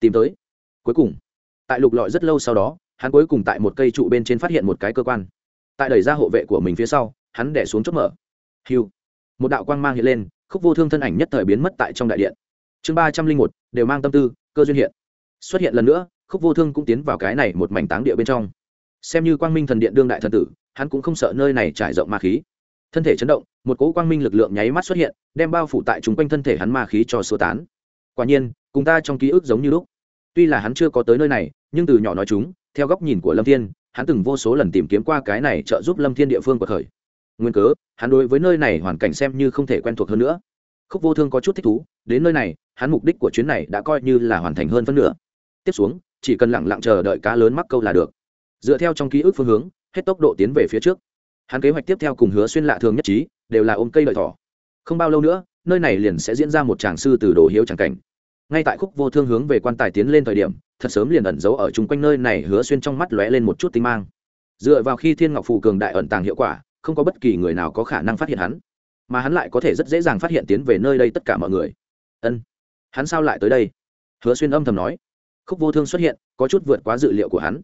tìm tới. Cuối cùng, tại lục lọi rất lâu sau đó, hắn cuối cùng tại một cây trụ bên trên phát hiện một cái cơ quan. Tại đẩy ra hộ vệ của mình phía sau, hắn đẻ xuống chốt mở. Hiu! Một đạo quang mang hiện lên, khúc vô thương thân ảnh nhất thời biến mất tại trong đại điện. Chương ba trăm linh một, đều mang tâm tư, cơ duyên hiện. Xuất hiện lần nữa, khúc vô thương cũng tiến vào cái này một mảnh táng địa bên trong. Xem như quang minh thần điện đương đại thần tử, hắn cũng không sợ nơi này trải rộng ma khí. Thân thể chấn động, một cỗ quang minh lực lượng nháy mắt xuất hiện, đem bao phủ tại chúng quanh thân thể hắn ma khí cho sơ tán. Quả nhiên cùng ta trong ký ức giống như lúc. Tuy là hắn chưa có tới nơi này, nhưng từ nhỏ nói chúng, theo góc nhìn của lâm thiên, hắn từng vô số lần tìm kiếm qua cái này trợ giúp lâm thiên địa phương của khởi nguyên cớ, hắn đối với nơi này hoàn cảnh xem như không thể quen thuộc hơn nữa. Khúc vô thương có chút thích thú, đến nơi này, hắn mục đích của chuyến này đã coi như là hoàn thành hơn phân nửa. Tiếp xuống, chỉ cần lặng lặng chờ đợi cá lớn mắc câu là được. Dựa theo trong ký ức phương hướng, hết tốc độ tiến về phía trước. Hắn kế hoạch tiếp theo cùng hứa xuyên lạ thường nhất trí, đều là ôm cây lợi thỏ. Không bao lâu nữa, nơi này liền sẽ diễn ra một tràng sư từ đồ hiếu tràng cảnh ngay tại khúc vô thương hướng về quan tài tiến lên thời điểm, thật sớm liền ẩn giấu ở chung quanh nơi này hứa xuyên trong mắt lóe lên một chút tinh mang. Dựa vào khi thiên ngọc phù cường đại ẩn tàng hiệu quả, không có bất kỳ người nào có khả năng phát hiện hắn. Mà hắn lại có thể rất dễ dàng phát hiện tiến về nơi đây tất cả mọi người. Ân, hắn sao lại tới đây? Hứa xuyên âm thầm nói. Khúc vô thương xuất hiện, có chút vượt quá dự liệu của hắn.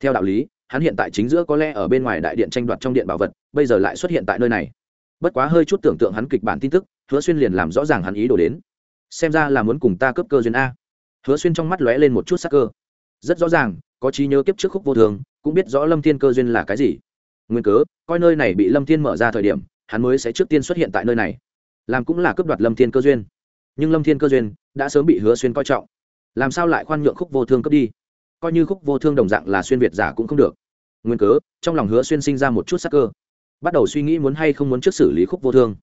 Theo đạo lý, hắn hiện tại chính giữa có lẽ ở bên ngoài đại điện tranh đoạt trong điện bảo vật, bây giờ lại xuất hiện tại nơi này. Bất quá hơi chút tưởng tượng hắn kịch bản tin tức, hứa xuyên liền làm rõ ràng hắn ý đồ đến xem ra là muốn cùng ta cướp cơ duyên a. Hứa xuyên trong mắt lóe lên một chút sắc cơ. Rất rõ ràng, có trí nhớ kiếp trước khúc vô thường, cũng biết rõ lâm thiên cơ duyên là cái gì. Nguyên cớ, coi nơi này bị lâm thiên mở ra thời điểm, hắn mới sẽ trước tiên xuất hiện tại nơi này. Làm cũng là cướp đoạt lâm thiên cơ duyên. Nhưng lâm thiên cơ duyên đã sớm bị hứa xuyên coi trọng. Làm sao lại khoan nhượng khúc vô thương cướp đi? Coi như khúc vô thương đồng dạng là xuyên việt giả cũng không được. Nguyên cớ, trong lòng hứa xuyên sinh ra một chút sắc cơ. Bắt đầu suy nghĩ muốn hay không muốn trước xử lý khúc vô thương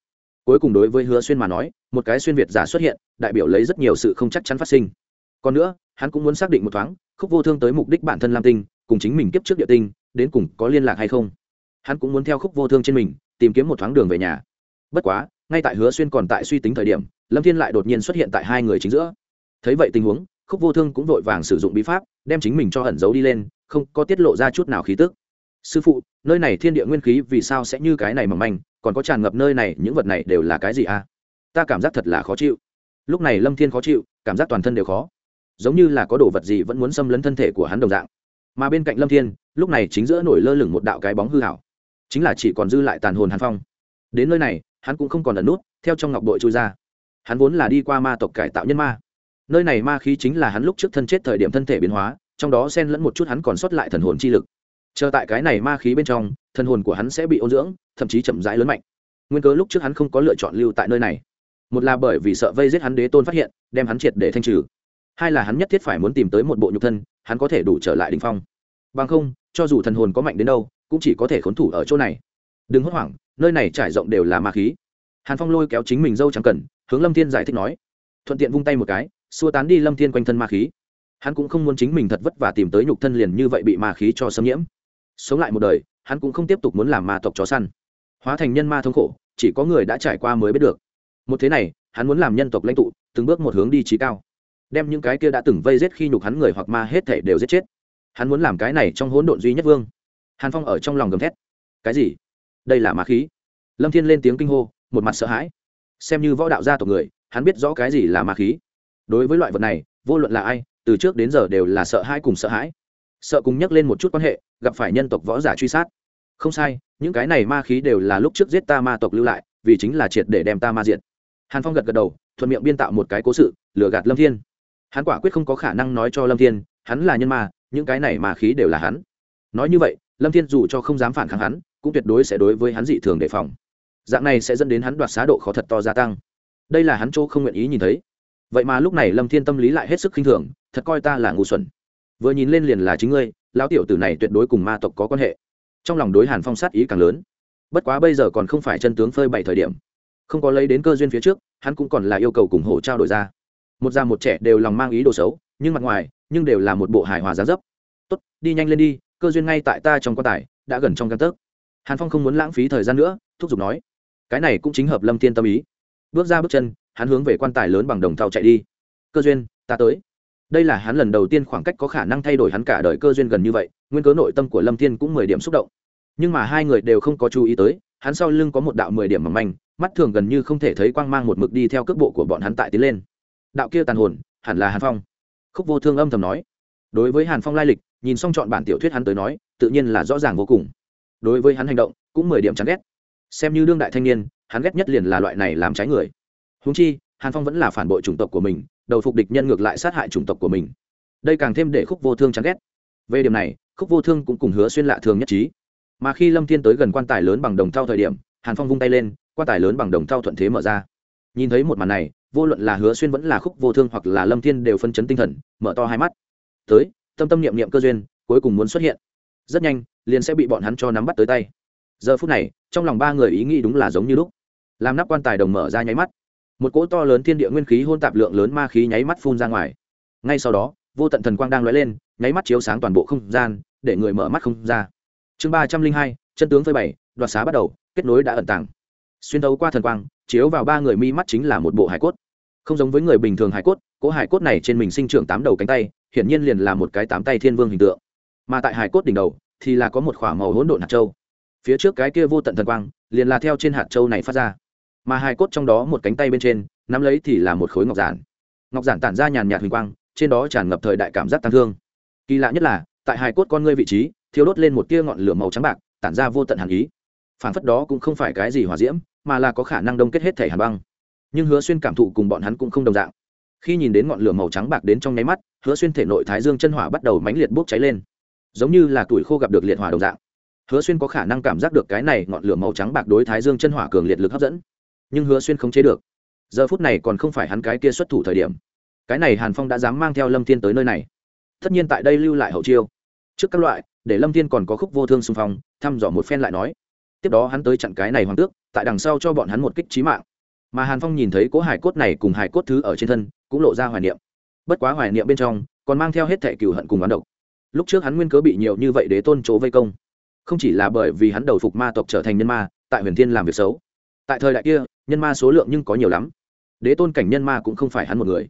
cuối cùng đối với hứa xuyên mà nói, một cái xuyên việt giả xuất hiện, đại biểu lấy rất nhiều sự không chắc chắn phát sinh. Còn nữa, hắn cũng muốn xác định một thoáng, khúc vô thương tới mục đích bản thân lam tinh, cùng chính mình kiếp trước địa tinh, đến cùng có liên lạc hay không. Hắn cũng muốn theo khúc vô thương trên mình, tìm kiếm một thoáng đường về nhà. Bất quá, ngay tại hứa xuyên còn tại suy tính thời điểm, lâm thiên lại đột nhiên xuất hiện tại hai người chính giữa. Thấy vậy tình huống, khúc vô thương cũng vội vàng sử dụng bí pháp, đem chính mình cho ẩn giấu đi lên, không có tiết lộ ra chút nào khí tức. Sư phụ, nơi này thiên địa nguyên khí vì sao sẽ như cái này mỏng manh? Còn có tràn ngập nơi này, những vật này đều là cái gì à? Ta cảm giác thật là khó chịu. Lúc này lâm thiên khó chịu, cảm giác toàn thân đều khó. Giống như là có đồ vật gì vẫn muốn xâm lấn thân thể của hắn đồng dạng. Mà bên cạnh lâm thiên, lúc này chính giữa nổi lơ lửng một đạo cái bóng hư hảo chính là chỉ còn dư lại tàn hồn hàn phong. Đến nơi này, hắn cũng không còn ẩn nút, theo trong ngọc đội trôi ra. Hắn vốn là đi qua ma tộc cải tạo nhân ma. Nơi này ma khí chính là hắn lúc trước thân chết thời điểm thân thể biến hóa, trong đó xen lẫn một chút hắn còn sót lại thần hồn chi lực. Chờ tại cái này ma khí bên trong thần hồn của hắn sẽ bị ôn dưỡng, thậm chí chậm rãi lớn mạnh. Nguyên cớ lúc trước hắn không có lựa chọn lưu tại nơi này. Một là bởi vì sợ vây giết hắn đế tôn phát hiện, đem hắn triệt để thanh trừ. Hai là hắn nhất thiết phải muốn tìm tới một bộ nhục thân, hắn có thể đủ trở lại đình phong. Bằng không, cho dù thần hồn có mạnh đến đâu, cũng chỉ có thể khốn thủ ở chỗ này. Đừng hốt hoảng, nơi này trải rộng đều là ma khí. Hàn phong lôi kéo chính mình dâu chẳng cần, hướng lâm thiên giải thích nói. Thuận tiện vung tay một cái, xua tán đi lâm thiên quanh thân ma khí. Hắn cũng không muốn chính mình thật vất vả tìm tới nhục thân liền như vậy bị ma khí cho xâm nhiễm. Sống lại một đời hắn cũng không tiếp tục muốn làm ma tộc chó săn. Hóa thành nhân ma thống khổ, chỉ có người đã trải qua mới biết được. Một thế này, hắn muốn làm nhân tộc lãnh tụ, từng bước một hướng đi trí cao. Đem những cái kia đã từng vây giết khi nhục hắn người hoặc ma hết thể đều giết chết. Hắn muốn làm cái này trong hỗn độn duy nhất vương. Hàn phong ở trong lòng gầm thét. Cái gì? Đây là ma khí. Lâm thiên lên tiếng kinh hô, một mặt sợ hãi. Xem như võ đạo gia tộc người, hắn biết rõ cái gì là ma khí. Đối với loại vật này, vô luận là ai, từ trước đến giờ đều là sợ hãi cùng sợ hãi. Sợ cùng nhắc lên một chút quan hệ gặp phải nhân tộc võ giả truy sát. Không sai, những cái này ma khí đều là lúc trước giết ta ma tộc lưu lại, vì chính là triệt để đem ta ma diện hàn phong gật gật đầu, thuận miệng biên tạo một cái cố sự, lừa gạt lâm thiên. Hắn quả quyết không có khả năng nói cho lâm thiên, hắn là nhân ma, những cái này ma khí đều là hắn. Nói như vậy, lâm thiên dù cho không dám phản kháng hắn, cũng tuyệt đối sẽ đối với hắn dị thường đề phòng. Dạng này sẽ dẫn đến hắn đoạt xá độ khó thật to gia tăng. Đây là hắn chỗ không nguyện ý nhìn thấy. Vậy mà lúc này lâm thiên tâm lý lại hết sức khinh thường, thật coi ta là ngu xuẩn. Vừa nhìn lên liền là chính ngươi lão tiểu tử này tuyệt đối cùng ma tộc có quan hệ. Trong lòng đối hàn phong sát ý càng lớn. Bất quá bây giờ còn không phải chân tướng phơi bày thời điểm. Không có lấy đến cơ duyên phía trước, hắn cũng còn là yêu cầu cùng hổ trao đổi ra. Một già một trẻ đều lòng mang ý đồ xấu, nhưng mặt ngoài, nhưng đều là một bộ hài hòa giá dấp. Tốt, đi nhanh lên đi, cơ duyên ngay tại ta trong quan tài, đã gần trong căn tấc. Hàn phong không muốn lãng phí thời gian nữa, thúc giục nói. Cái này cũng chính hợp lâm thiên tâm ý. Bước ra bước chân, hắn hướng về quan tài lớn bằng đồng thau chạy đi. Cơ duyên, ta tới đây là hắn lần đầu tiên khoảng cách có khả năng thay đổi hắn cả đời cơ duyên gần như vậy, nguyên cớ nội tâm của lâm thiên cũng mười điểm xúc động. Nhưng mà hai người đều không có chú ý tới, hắn sau lưng có một đạo mười điểm mỏng manh, mắt thường gần như không thể thấy quang mang một mực đi theo cước bộ của bọn hắn tại tiến lên. Đạo kia tàn hồn, hẳn là hàn phong. Khúc vô thương âm thầm nói. Đối với hàn phong lai lịch, nhìn xong chọn bản tiểu thuyết hắn tới nói, tự nhiên là rõ ràng vô cùng. Đối với hắn hành động, cũng mười điểm chán ghét. Xem như đương đại thanh niên, hắn ghét nhất liền là loại này làm trái người. Húng chi hàn phong vẫn là phản bội chủng tộc của mình, đầu phục địch nhân ngược lại sát hại chủng tộc của mình. Đây càng thêm để khúc vô thương chán ghét. Về điểm này, khúc vô thương cũng cùng hứa xuyên lạ thường nhất trí. Mà khi lâm thiên tới gần quan tài lớn bằng đồng thau thời điểm, hàn phong vung tay lên, quan tài lớn bằng đồng thau thuận thế mở ra. Nhìn thấy một màn này, vô luận là hứa xuyên vẫn là khúc vô thương hoặc là lâm thiên đều phân chấn tinh thần, mở to hai mắt. Tới, tâm tâm niệm niệm cơ duyên, cuối cùng muốn xuất hiện. Rất nhanh, liền sẽ bị bọn hắn cho nắm bắt tới tay. Giờ phút này, trong lòng ba người ý nghĩ đúng là giống như lúc. Làm nắp quan tài đồng mở ra nháy mắt một cỗ to lớn thiên địa nguyên khí hôn tạp lượng lớn ma khí nháy mắt phun ra ngoài. Ngay sau đó, vô tận thần quang đang lóe lên, nháy mắt chiếu sáng toàn bộ không gian, để người mở mắt không ra. Chương ba trăm linh hai, chân tướng phơi bày, đoạt xá bắt đầu, kết nối đã ẩn tàng. Xuyên thấu qua thần quang, chiếu vào ba người mi mắt chính là một bộ hải cốt. Không giống với người bình thường hải cốt, cỗ hải cốt này trên mình sinh trưởng tám đầu cánh tay, hiển nhiên liền là một cái tám tay thiên vương hình tượng. Mà tại hải cốt đỉnh đầu, thì là có một k h ỏ a màu hỗn độn hạt châu. Phía trước cái kia vô tận thần quang, liền là theo trên hạt châu này phát ra mà hai cốt trong đó một cánh tay bên trên, nắm lấy thì là một khối ngọc giản. Ngọc giản tản ra nhàn nhạt huỳnh quang, trên đó tràn ngập thời đại cảm giác tăng thương. Kỳ lạ nhất là, tại hai cốt con ngươi vị trí thiếu đốt lên một tia ngọn lửa màu trắng bạc, tản ra vô tận hàn ý. Phản phất đó cũng không phải cái gì hỏa diễm, mà là có khả năng đông kết hết thể hàn băng. Nhưng hứa xuyên cảm thụ cùng bọn hắn cũng không đồng dạng. Khi nhìn đến ngọn lửa màu trắng bạc đến trong nháy mắt, hứa xuyên thể nội thái dương chân hỏa bắt đầu mãnh liệt bốc cháy lên. Giống như là tuổi khô gặp được liệt hỏa đồng dạng. Hứa xuyên có khả năng cảm giác được cái này ngọn lửa màu trắng bạc đối thái dương chân hỏa cường liệt lực hấp dẫn nhưng hứa xuyên không chế được. Giờ phút này còn không phải hắn cái kia xuất thủ thời điểm. Cái này hàn phong đã dám mang theo lâm thiên tới nơi này. Tất nhiên tại đây lưu lại hậu chiêu. Trước các loại, để lâm thiên còn có khúc vô thương xung phong, thăm dò một phen lại nói. Tiếp đó hắn tới chặn cái này hoàng tước, tại đằng sau cho bọn hắn một kích trí mạng. Mà hàn phong nhìn thấy cố hải cốt này cùng hải cốt thứ ở trên thân, cũng lộ ra hoài niệm. Bất quá hoài niệm bên trong, còn mang theo hết thẻ cừu hận cùng oán độc. Lúc trước hắn nguyên cớ bị nhiều như vậy để tôn chỗ vây công. Không chỉ là bởi vì hắn đầu phục ma tộc trở thành nhân ma, tại huyền thiên làm việc xấu. Tại thời đại kia nhân ma số lượng nhưng có nhiều lắm. Đế tôn cảnh nhân ma cũng không phải hắn một người.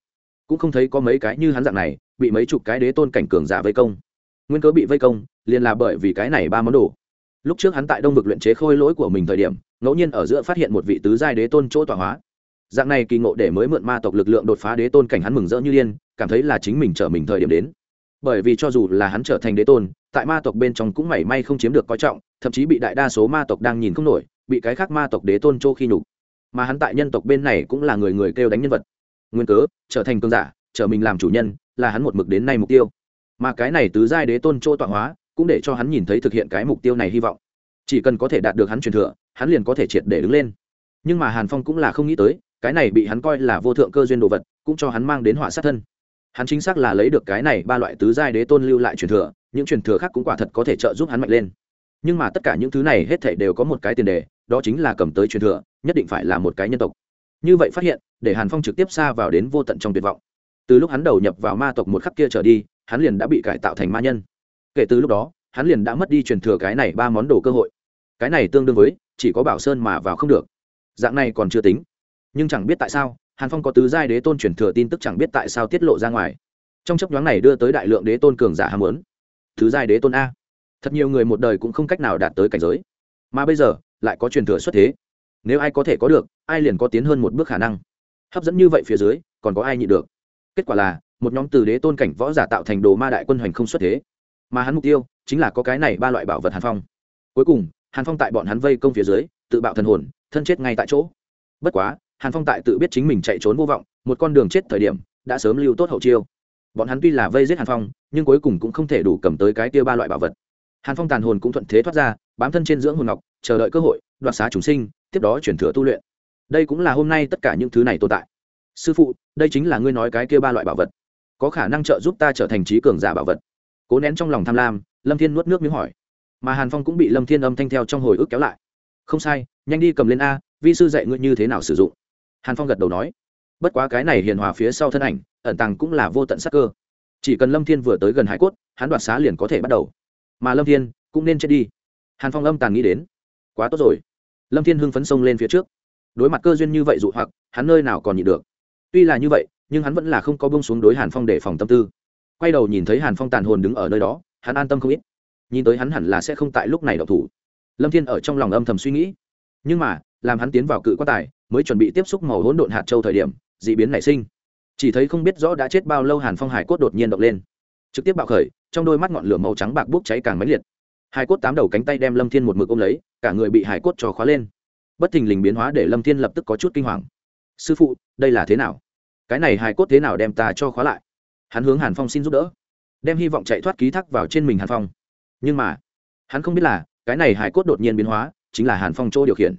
Cũng không thấy có mấy cái như hắn dạng này, bị mấy chục cái đế tôn cảnh cường giả vây công. Nguyên cớ bị vây công, liền là bởi vì cái này ba món đồ. Lúc trước hắn tại đông vực luyện chế khôi lỗi của mình thời điểm, ngẫu nhiên ở giữa phát hiện một vị tứ giai đế tôn chỗ tọa hóa. Dạng này kỳ ngộ để mới mượn ma tộc lực lượng đột phá đế tôn cảnh hắn mừng rỡ như liên cảm thấy là chính mình trở mình thời điểm đến. Bởi vì cho dù là hắn trở thành đế tôn, tại ma tộc bên trong cũng mảy may không chiếm được coi trọng, thậm chí bị đại đa số ma tộc đang nhìn không nổi, bị cái khác ma tộc đế tôn chỗ khi nhục mà hắn tại nhân tộc bên này cũng là người người kêu đánh nhân vật. Nguyên cớ, trở thành cường giả, trở mình làm chủ nhân, là hắn một mực đến nay mục tiêu. Mà cái này tứ giai đế tôn chỗ tọa hóa, cũng để cho hắn nhìn thấy thực hiện cái mục tiêu này hy vọng. Chỉ cần có thể đạt được hắn truyền thừa, hắn liền có thể triệt để đứng lên. Nhưng mà hàn phong cũng là không nghĩ tới, cái này bị hắn coi là vô thượng cơ duyên đồ vật, cũng cho hắn mang đến họa sát thân. Hắn chính xác là lấy được cái này ba loại tứ giai đế tôn lưu lại truyền thừa, những truyền thừa khác cũng quả thật có thể trợ giúp hắn mạnh lên. Nhưng mà tất cả những thứ này hết thể đều có một cái tiền đề đó chính là cầm tới truyền thừa, nhất định phải là một cái nhân tộc. Như vậy phát hiện, để hàn phong trực tiếp xa vào đến vô tận trong tuyệt vọng. Từ lúc hắn đầu nhập vào ma tộc một khắc kia trở đi, hắn liền đã bị cải tạo thành ma nhân. Kể từ lúc đó, hắn liền đã mất đi truyền thừa cái này ba món đồ cơ hội. Cái này tương đương với, chỉ có bảo sơn mà vào không được. Dạng này còn chưa tính. Nhưng chẳng biết tại sao, hàn phong có tứ giai đế tôn truyền thừa tin tức chẳng biết tại sao tiết lộ ra ngoài. Trong chấp nhoáng này đưa tới đại lượng đế tôn cường giả ham muốn. Tứ giai đế tôn a. Thật nhiều người một đời cũng không cách nào đạt tới cảnh giới. Mà bây giờ lại có truyền thừa xuất thế. Nếu ai có thể có được, ai liền có tiến hơn một bước khả năng. Hấp dẫn như vậy phía dưới, còn có ai nhị được? Kết quả là, một nhóm từ đế tôn cảnh võ giả tạo thành đồ ma đại quân hoành không xuất thế. Mà hắn mục tiêu, chính là có cái này ba loại bảo vật hàn phong. Cuối cùng, hàn phong tại bọn hắn vây công phía dưới, tự bạo thần hồn, thân chết ngay tại chỗ. Bất quá, hàn phong tại tự biết chính mình chạy trốn vô vọng, một con đường chết thời điểm, đã sớm lưu tốt hậu chiêu. Bọn hắn tuy là vây giết hàn phong, nhưng cuối cùng cũng không thể đủ cầm tới cái tia ba loại bảo vật. Hàn phong tàn hồn cũng thuận thế thoát ra, bám thân trên dưỡng hồn ngọc chờ đợi cơ hội, đoạt xá chúng sinh, tiếp đó chuyển thừa tu luyện. Đây cũng là hôm nay tất cả những thứ này tồn tại. Sư phụ, đây chính là ngươi nói cái kia ba loại bảo vật. Có khả năng trợ giúp ta trở thành trí cường giả bảo vật. Cố nén trong lòng tham lam, lâm thiên nuốt nước miếng hỏi. Mà hàn phong cũng bị lâm thiên âm thanh theo trong hồi ức kéo lại. Không sai, nhanh đi cầm lên a, vi sư dạy ngươi như thế nào sử dụng. Hàn phong gật đầu nói. Bất quá cái này hiền hòa phía sau thân ảnh, ẩn tàng cũng là vô tận sắc cơ. Chỉ cần lâm thiên vừa tới gần hải cốt, hắn đoạt xá liền có thể bắt đầu. Mà lâm thiên cũng nên chết đi. Hàn phong âm tàn nghĩ đến quá tốt rồi. Lâm thiên hưng phấn sông lên phía trước. Đối mặt cơ duyên như vậy dụ hoặc, hắn nơi nào còn nhịn được. Tuy là như vậy, nhưng hắn vẫn là không có bông xuống đối hàn phong để phòng tâm tư. Quay đầu nhìn thấy hàn phong tàn hồn đứng ở nơi đó, hắn an tâm không ít. Nhìn tới hắn hẳn là sẽ không tại lúc này đậu thủ. Lâm thiên ở trong lòng âm thầm suy nghĩ. Nhưng mà, làm hắn tiến vào cự quan tài, mới chuẩn bị tiếp xúc màu hỗn độn hạt châu thời điểm, d ị biến nảy sinh. Chỉ thấy không biết rõ đã chết bao lâu hàn phong hải cốt đột nhiên động lên. Trực tiếp bạo khởi, trong đôi mắt ngọn lửa màu trắng bạc bốc cháy càng mãnh liệt. Hải cốt tám đầu cánh tay đem lâm thiên một mực ôm lấy cả người bị hải cốt cho khóa lên. Bất thình lình biến hóa để lâm thiên lập tức có chút kinh hoàng. Sư phụ, đây là thế nào? Cái này hải cốt thế nào đem ta cho khóa lại? Hắn hướng hàn phong xin giúp đỡ, đem hy vọng chạy thoát ký thác vào trên mình hàn phong. Nhưng mà, hắn không biết là, cái này hải cốt đột nhiên biến hóa, chính là hàn phong chỗ điều khiển.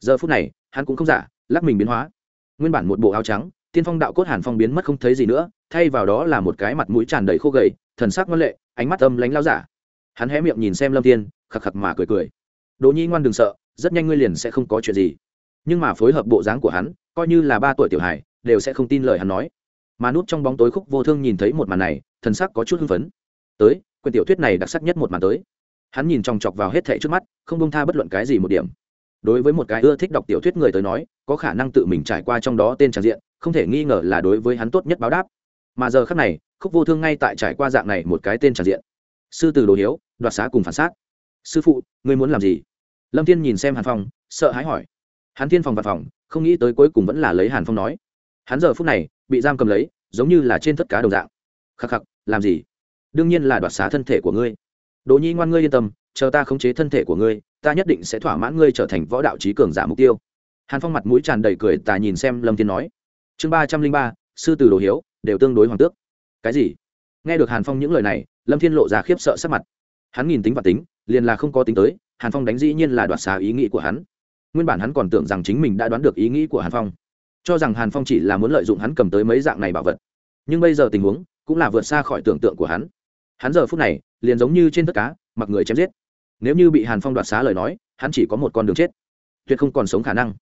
Giờ phút này, hắn cũng không giả, lắc mình biến hóa. Nguyên bản một bộ áo trắng, tiên phong đạo cốt hàn phong biến mất không thấy gì nữa, thay vào đó là một cái mặt mũi tràn đầy khô gầy, thần sắc ngoan lệ, ánh mắt âm lánh lao giả. Hắn hé miệng nhìn xem lâm tiên khặc khặc mà cười cười đỗ nhi ngoan đừng sợ, rất nhanh ngươi liền sẽ không có chuyện gì. Nhưng mà phối hợp bộ dáng của hắn, coi như là ba tuổi tiểu hải đều sẽ không tin lời hắn nói. Mà núp trong bóng tối khúc vô thương nhìn thấy một màn này, thần sắc có chút hưng phấn. Tới, quyển tiểu thuyết này đặc sắc nhất một màn tới. Hắn nhìn chòng chọc vào hết thệ trước mắt, không bông tha bất luận cái gì một điểm. Đối với một cái ưa thích đọc tiểu thuyết người tới nói, có khả năng tự mình trải qua trong đó tên tràn diện, không thể nghi ngờ là đối với hắn tốt nhất báo đáp. Mà giờ khác này, khúc vô thương ngay tại trải qua dạng này một cái tên tràn diện. Sư từ đồ hiếu, đoạt xá cùng phản xác. Sư phụ, ngươi muốn làm gì? Lâm thiên nhìn xem hàn phong, sợ hãi hỏi. Hắn thiên phòng văn phòng, không nghĩ tới cuối cùng vẫn là lấy hàn phong nói. Hắn giờ phút này, bị giam cầm lấy, giống như là trên tất cá đồng dạng. Khắc khắc, làm gì? Đương nhiên là đoạt xá thân thể của ngươi. Đỗ nhi ngoan ngươi yên tâm, chờ ta khống chế thân thể của ngươi, ta nhất định sẽ thỏa mãn ngươi trở thành võ đạo trí cường giả mục tiêu. Hàn phong mặt mũi tràn đầy cười tà nhìn xem lâm thiên nói. Chương ba trăm linh ba, sư tử đồ hiếu, đều tương đối hoàng tước. Cái gì? Nghe được hàn phong những lời này, lâm thiên lộ ra khiếp sợ sắc mặt. Hắn nhìn tính và tính, liền là không có tính tới hàn phong đánh dĩ nhiên là đoạt xá ý nghĩ của hắn. Nguyên bản hắn còn tưởng rằng chính mình đã đoán được ý nghĩ của hàn phong. Cho rằng hàn phong chỉ là muốn lợi dụng hắn cầm tới mấy dạng này bảo vật. Nhưng bây giờ tình huống cũng là vượt xa khỏi tưởng tượng của hắn. Hắn giờ phút này liền giống như trên tất cá, mặc người chém giết. Nếu như bị hàn phong đoạt xá lời nói, hắn chỉ có một con đường chết. Tuyệt không còn sống khả năng.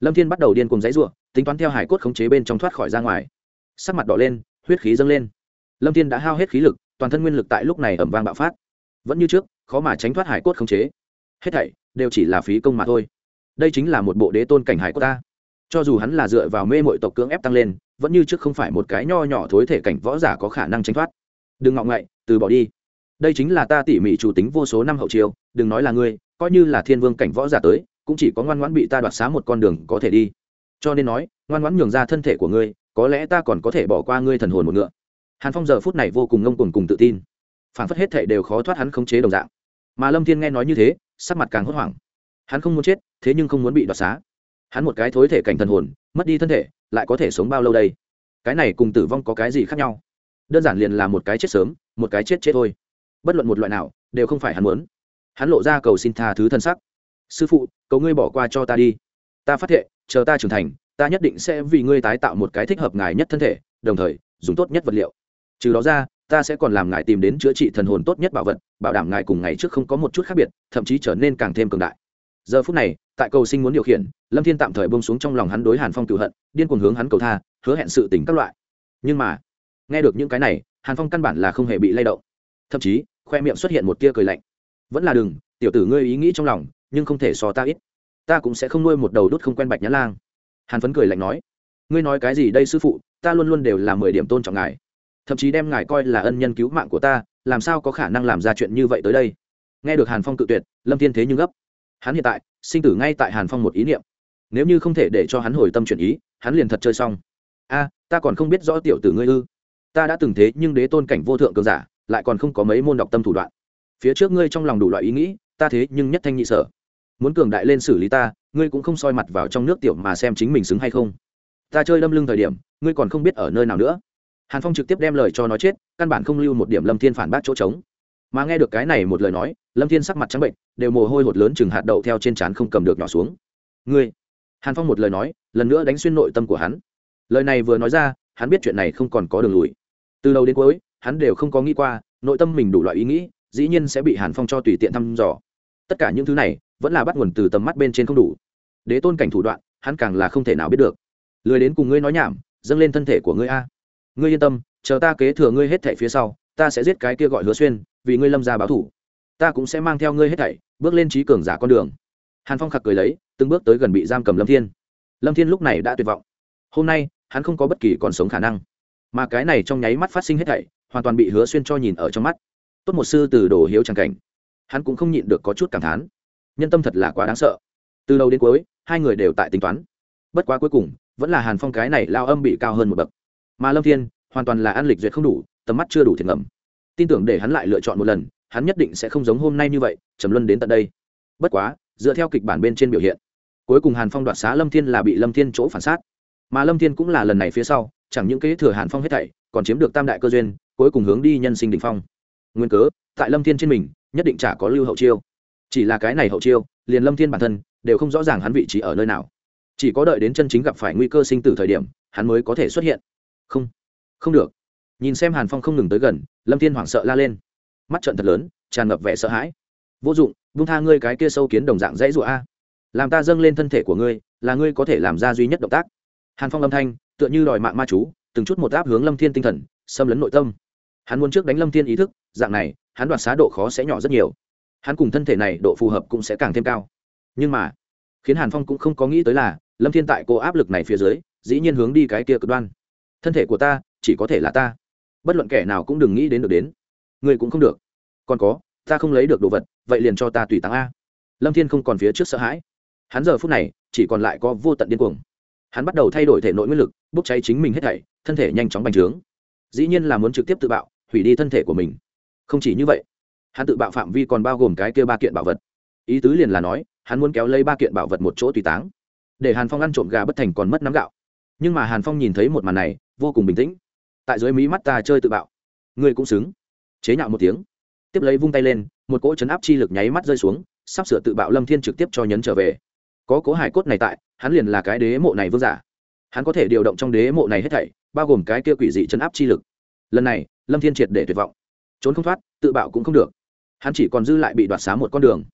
Lâm thiên bắt đầu điên cùng giấy ruộng tính toán theo hải cốt khống chế bên trong thoát khỏi ra ngoài. Sắc mặt đỏ lên, huyết khí dâng lên. Lâm thiên đã hao hết khí lực, toàn thân nguyên lực tại lúc này ẩm vang bạo phát. Vẫn như trước, khó mà tránh thoát hải cốt khống chế hết thảy đều chỉ là phí công mà thôi. Đây chính là một bộ đế tôn cảnh hải của ta. Cho dù hắn là dựa vào mê mội tộc cưỡng ép tăng lên, vẫn như trước không phải một cái nho nhỏ thối thể cảnh võ giả có khả năng tránh thoát. Đừng ngọng ngậy, từ bỏ đi. Đây chính là ta tỉ mỉ chủ tính vô số năm hậu chiều đừng nói là ngươi, coi như là thiên vương cảnh võ giả tới, cũng chỉ có ngoan ngoãn bị ta đoạt xá một con đường có thể đi. Cho nên nói, ngoan ngoãn nhường ra thân thể của ngươi, có lẽ ta còn có thể bỏ qua ngươi thần hồn một ngựa. Hàn phong giờ phút này vô cùng ngông cuồng cùng tự tin. Phản phất hết thể đều khó thoát hắn khống chế đồng dạng. Mà lâm thiên nghe nói như thế sắc mặt càng hốt hoảng. Hắn không muốn chết thế nhưng không muốn bị đoạt xá. Hắn một cái thối thể cảnh thần hồn mất đi thân thể lại có thể sống bao lâu đây? Cái này cùng tử vong có cái gì khác nhau? Đơn giản liền là một cái chết sớm một cái chết chết thôi. Bất luận một loại nào đều không phải hắn muốn. Hắn lộ ra cầu xin tha thứ thân sắc. Sư phụ cầu ngươi bỏ qua cho ta đi. Ta phát thệ, chờ ta trưởng thành ta nhất định sẽ vì ngươi tái tạo một cái thích hợp ngài nhất thân thể đồng thời dùng tốt nhất vật liệu. Trừ đó ra ta sẽ còn làm ngài tìm đến chữa trị thần hồn tốt nhất bảo vật, bảo đảm ngài cùng ngày trước không có một chút khác biệt, thậm chí trở nên càng thêm cường đại. Giờ phút này, tại cầu sinh muốn điều khiển, lâm thiên tạm thời bông xuống trong lòng hắn đối hàn phong cựu hận, điên cuồng hướng hắn cầu tha, hứa hẹn sự tỉnh các loại. Nhưng mà, nghe được những cái này, hàn phong căn bản là không hề bị lay động. Thậm chí, khoe miệng xuất hiện một tia cười lạnh. Vẫn là đừng, tiểu tử ngươi ý nghĩ trong lòng, nhưng không thể so ta ít. Ta cũng sẽ không nuôi một đầu đốt không quen bạch nhã lang. Hàn phấn cười lạnh nói. Ngươi nói cái gì đây, sư phụ? Ta luôn luôn đều là mười điểm tôn trọng ngài thậm chí đem ngài coi là ân nhân cứu mạng của ta, làm sao có khả năng làm ra chuyện như vậy tới đây? Nghe được hàn phong cự tuyệt, lâm thiên thế nhưng gấp. Hắn hiện tại, sinh tử ngay tại hàn phong một ý niệm. Nếu như không thể để cho hắn hồi tâm chuyển ý, hắn liền thật chơi xong. A, ta còn không biết rõ tiểu tử ngươi ư. Ta đã từng thế nhưng đế tôn cảnh vô thượng cường giả, lại còn không có mấy môn đọc tâm thủ đoạn. Phía trước ngươi trong lòng đủ loại ý nghĩ, ta thế nhưng nhất thanh nhị sở. Muốn cường đại lên xử lý ta, ngươi cũng không soi mặt vào trong nước tiểu mà xem chính mình xứng hay không. Ta chơi đâm lưng thời điểm, ngươi còn không biết ở nơi nào nữa hàn phong trực tiếp đem lời cho nói chết, căn bản không lưu một điểm lâm thiên phản bác chỗ trống. Mà nghe được cái này một lời nói, lâm thiên sắc mặt trắng bệnh, đều mồ hôi hột lớn chừng hạt đậu theo trên trán không cầm được nhỏ xuống. Ngươi? Hàn phong một lời nói, lần nữa đánh xuyên nội tâm của hắn. Lời này vừa nói ra, hắn biết chuyện này không còn có đường lùi. Từ đầu đến cuối, hắn đều không có nghĩ qua, nội tâm mình đủ loại ý nghĩ, dĩ nhiên sẽ bị hàn phong cho tùy tiện thăm dò. Tất cả những thứ này, vẫn là bắt nguồn từ tầm mắt bên trên không đủ. Đế tôn cảnh thủ đoạn, hắn càng là không thể nào biết được. Lười đến cùng ngươi nói nhảm, dâng lên thân thể của ngươi a ngươi yên tâm, chờ ta kế thừa ngươi hết thảy phía sau, ta sẽ giết cái kia gọi hứa xuyên, vì ngươi lâm ra báo thủ. Ta cũng sẽ mang theo ngươi hết thảy, bước lên trí cường giả con đường. Hàn phong khạc cười lấy, từng bước tới gần bị giam cầm lâm thiên. Lâm thiên lúc này đã tuyệt vọng. Hôm nay, hắn không có bất kỳ còn sống khả năng. Mà cái này trong nháy mắt phát sinh hết thảy, hoàn toàn bị hứa xuyên cho nhìn ở trong mắt. Tốt một sư từ đồ hiếu tràng cảnh. Hắn cũng không nhịn được có chút cảm thán. Nhân tâm thật là quá đáng sợ. Từ đầu đến cuối, hai người đều tại tính toán. Bất quá cuối cùng, vẫn là hàn phong cái này lao âm bị cao hơn một bậc mà lâm thiên hoàn toàn là ăn lịch duyệt không đủ, tầm mắt chưa đủ thiệt ngầm. Tin tưởng để hắn lại lựa chọn một lần, hắn nhất định sẽ không giống hôm nay như vậy, trầm luân đến tận đây. Bất quá, dựa theo kịch bản bên trên biểu hiện, cuối cùng hàn phong đoạt xá lâm thiên là bị lâm thiên chỗ phản sát. Mà lâm thiên cũng là lần này phía sau, chẳng những kế thừa hàn phong hết thảy, còn chiếm được tam đại cơ duyên, cuối cùng hướng đi nhân sinh đ ỉ n h phong. Nguyên cớ, tại lâm thiên trên mình, nhất định chả có lưu hậu chiêu. Chỉ là cái này hậu chiêu, liền lâm thiên bản thân, đều không rõ ràng hắn vị trí ở nơi nào. Chỉ có đợi đến chân chính gặp phải nguy cơ sinh tử thời điểm, hắn mới có thể xuất hiện không. Không được. Nhìn xem hàn phong không ngừng tới gần, lâm thiên hoảng sợ la lên. Mắt trận thật lớn, tràn ngập vẻ sợ hãi. Vô dụng vung tha ngươi cái kia sâu kiến đồng dạng dãy rụa a. Làm ta dâng lên thân thể của ngươi, là ngươi có thể làm ra duy nhất động tác. Hàn phong âm thanh, tựa như đòi mạng ma chú, từng chút một áp hướng lâm thiên tinh thần, xâm lấn nội tâm. Hắn muốn trước đánh lâm thiên ý thức, dạng này, hắn đoạt xá độ khó sẽ nhỏ rất nhiều. Hắn cùng thân thể này độ phù hợp cũng sẽ càng thêm cao. Nhưng mà, khiến hàn phong cũng không có nghĩ tới là, lâm thiên tại cô áp lực này phía dưới, dĩ nhiên hướng đi cái kia cực đoan thân thể của ta chỉ có thể là ta. Bất luận kẻ nào cũng đừng nghĩ đến được đến. Người cũng không được. Còn có, ta không lấy được đồ vật, vậy liền cho ta tùy tăng a. Lâm thiên không còn phía trước sợ hãi. Hắn giờ phút này, chỉ còn lại có vô tận điên cuồng. Hắn bắt đầu thay đổi thể nội nguyên lực, bốc cháy chính mình hết thảy, thân thể nhanh chóng bành trướng. Dĩ nhiên là muốn trực tiếp tự bạo, hủy đi thân thể của mình. Không chỉ như vậy, hắn tự bạo phạm vi còn bao gồm cái kia ba kiện bảo vật. Ý tứ liền là nói, hắn muốn kéo lấy ba kiện bảo vật một chỗ tùy táng. Để hàn phong ăn trộm gà bất thành còn mất nắm gạo. Nhưng mà hàn phong nhìn thấy một màn này vô cùng bình tĩnh. Tại dưới mí mắt ta chơi tự bạo. Ngươi cũng xứng. Chế nhạo một tiếng. Tiếp lấy vung tay lên, một cỗ chấn áp chi lực nháy mắt rơi xuống, sắp sửa tự bạo lâm thiên trực tiếp cho nhấn trở về. Có cố hải cốt này tại, hắn liền là cái đế mộ này vương giả. Hắn có thể điều động trong đế mộ này hết thảy, bao gồm cái kia quỷ dị chấn áp chi lực. Lần này, lâm thiên triệt để tuyệt vọng. Trốn không thoát, tự bạo cũng không được. Hắn chỉ còn dư lại bị đoạt xá một con đường.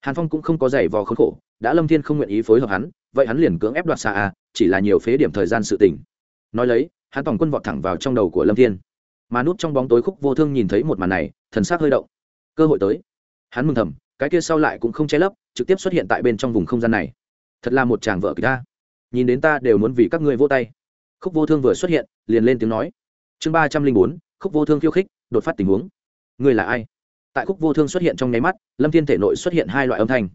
Hàn phong cũng không có giày vò khốn khổ, đã lâm thiên không nguyện ý phối hợp hắn, vậy hắn liền cưỡng ép đoạt xa a à, chỉ là nhiều phế điểm thời gian sự tình. nói lấy hắn tòng quân vọt thẳng vào trong đầu của lâm thiên mà núp trong bóng tối khúc vô thương nhìn thấy một màn này thần s ắ c hơi động cơ hội tới hắn mừng thầm cái kia sau lại cũng không che lấp trực tiếp xuất hiện tại bên trong vùng không gian này thật là một chàng vợ kịch ta nhìn đến ta đều muốn vì các ngươi vô tay khúc vô thương vừa xuất hiện liền lên tiếng nói chương ba trăm linh bốn khúc vô thương khiêu khích đột phát tình huống ngươi là ai tại khúc vô thương xuất hiện trong nháy mắt lâm thiên thể nội xuất hiện hai loại âm thanh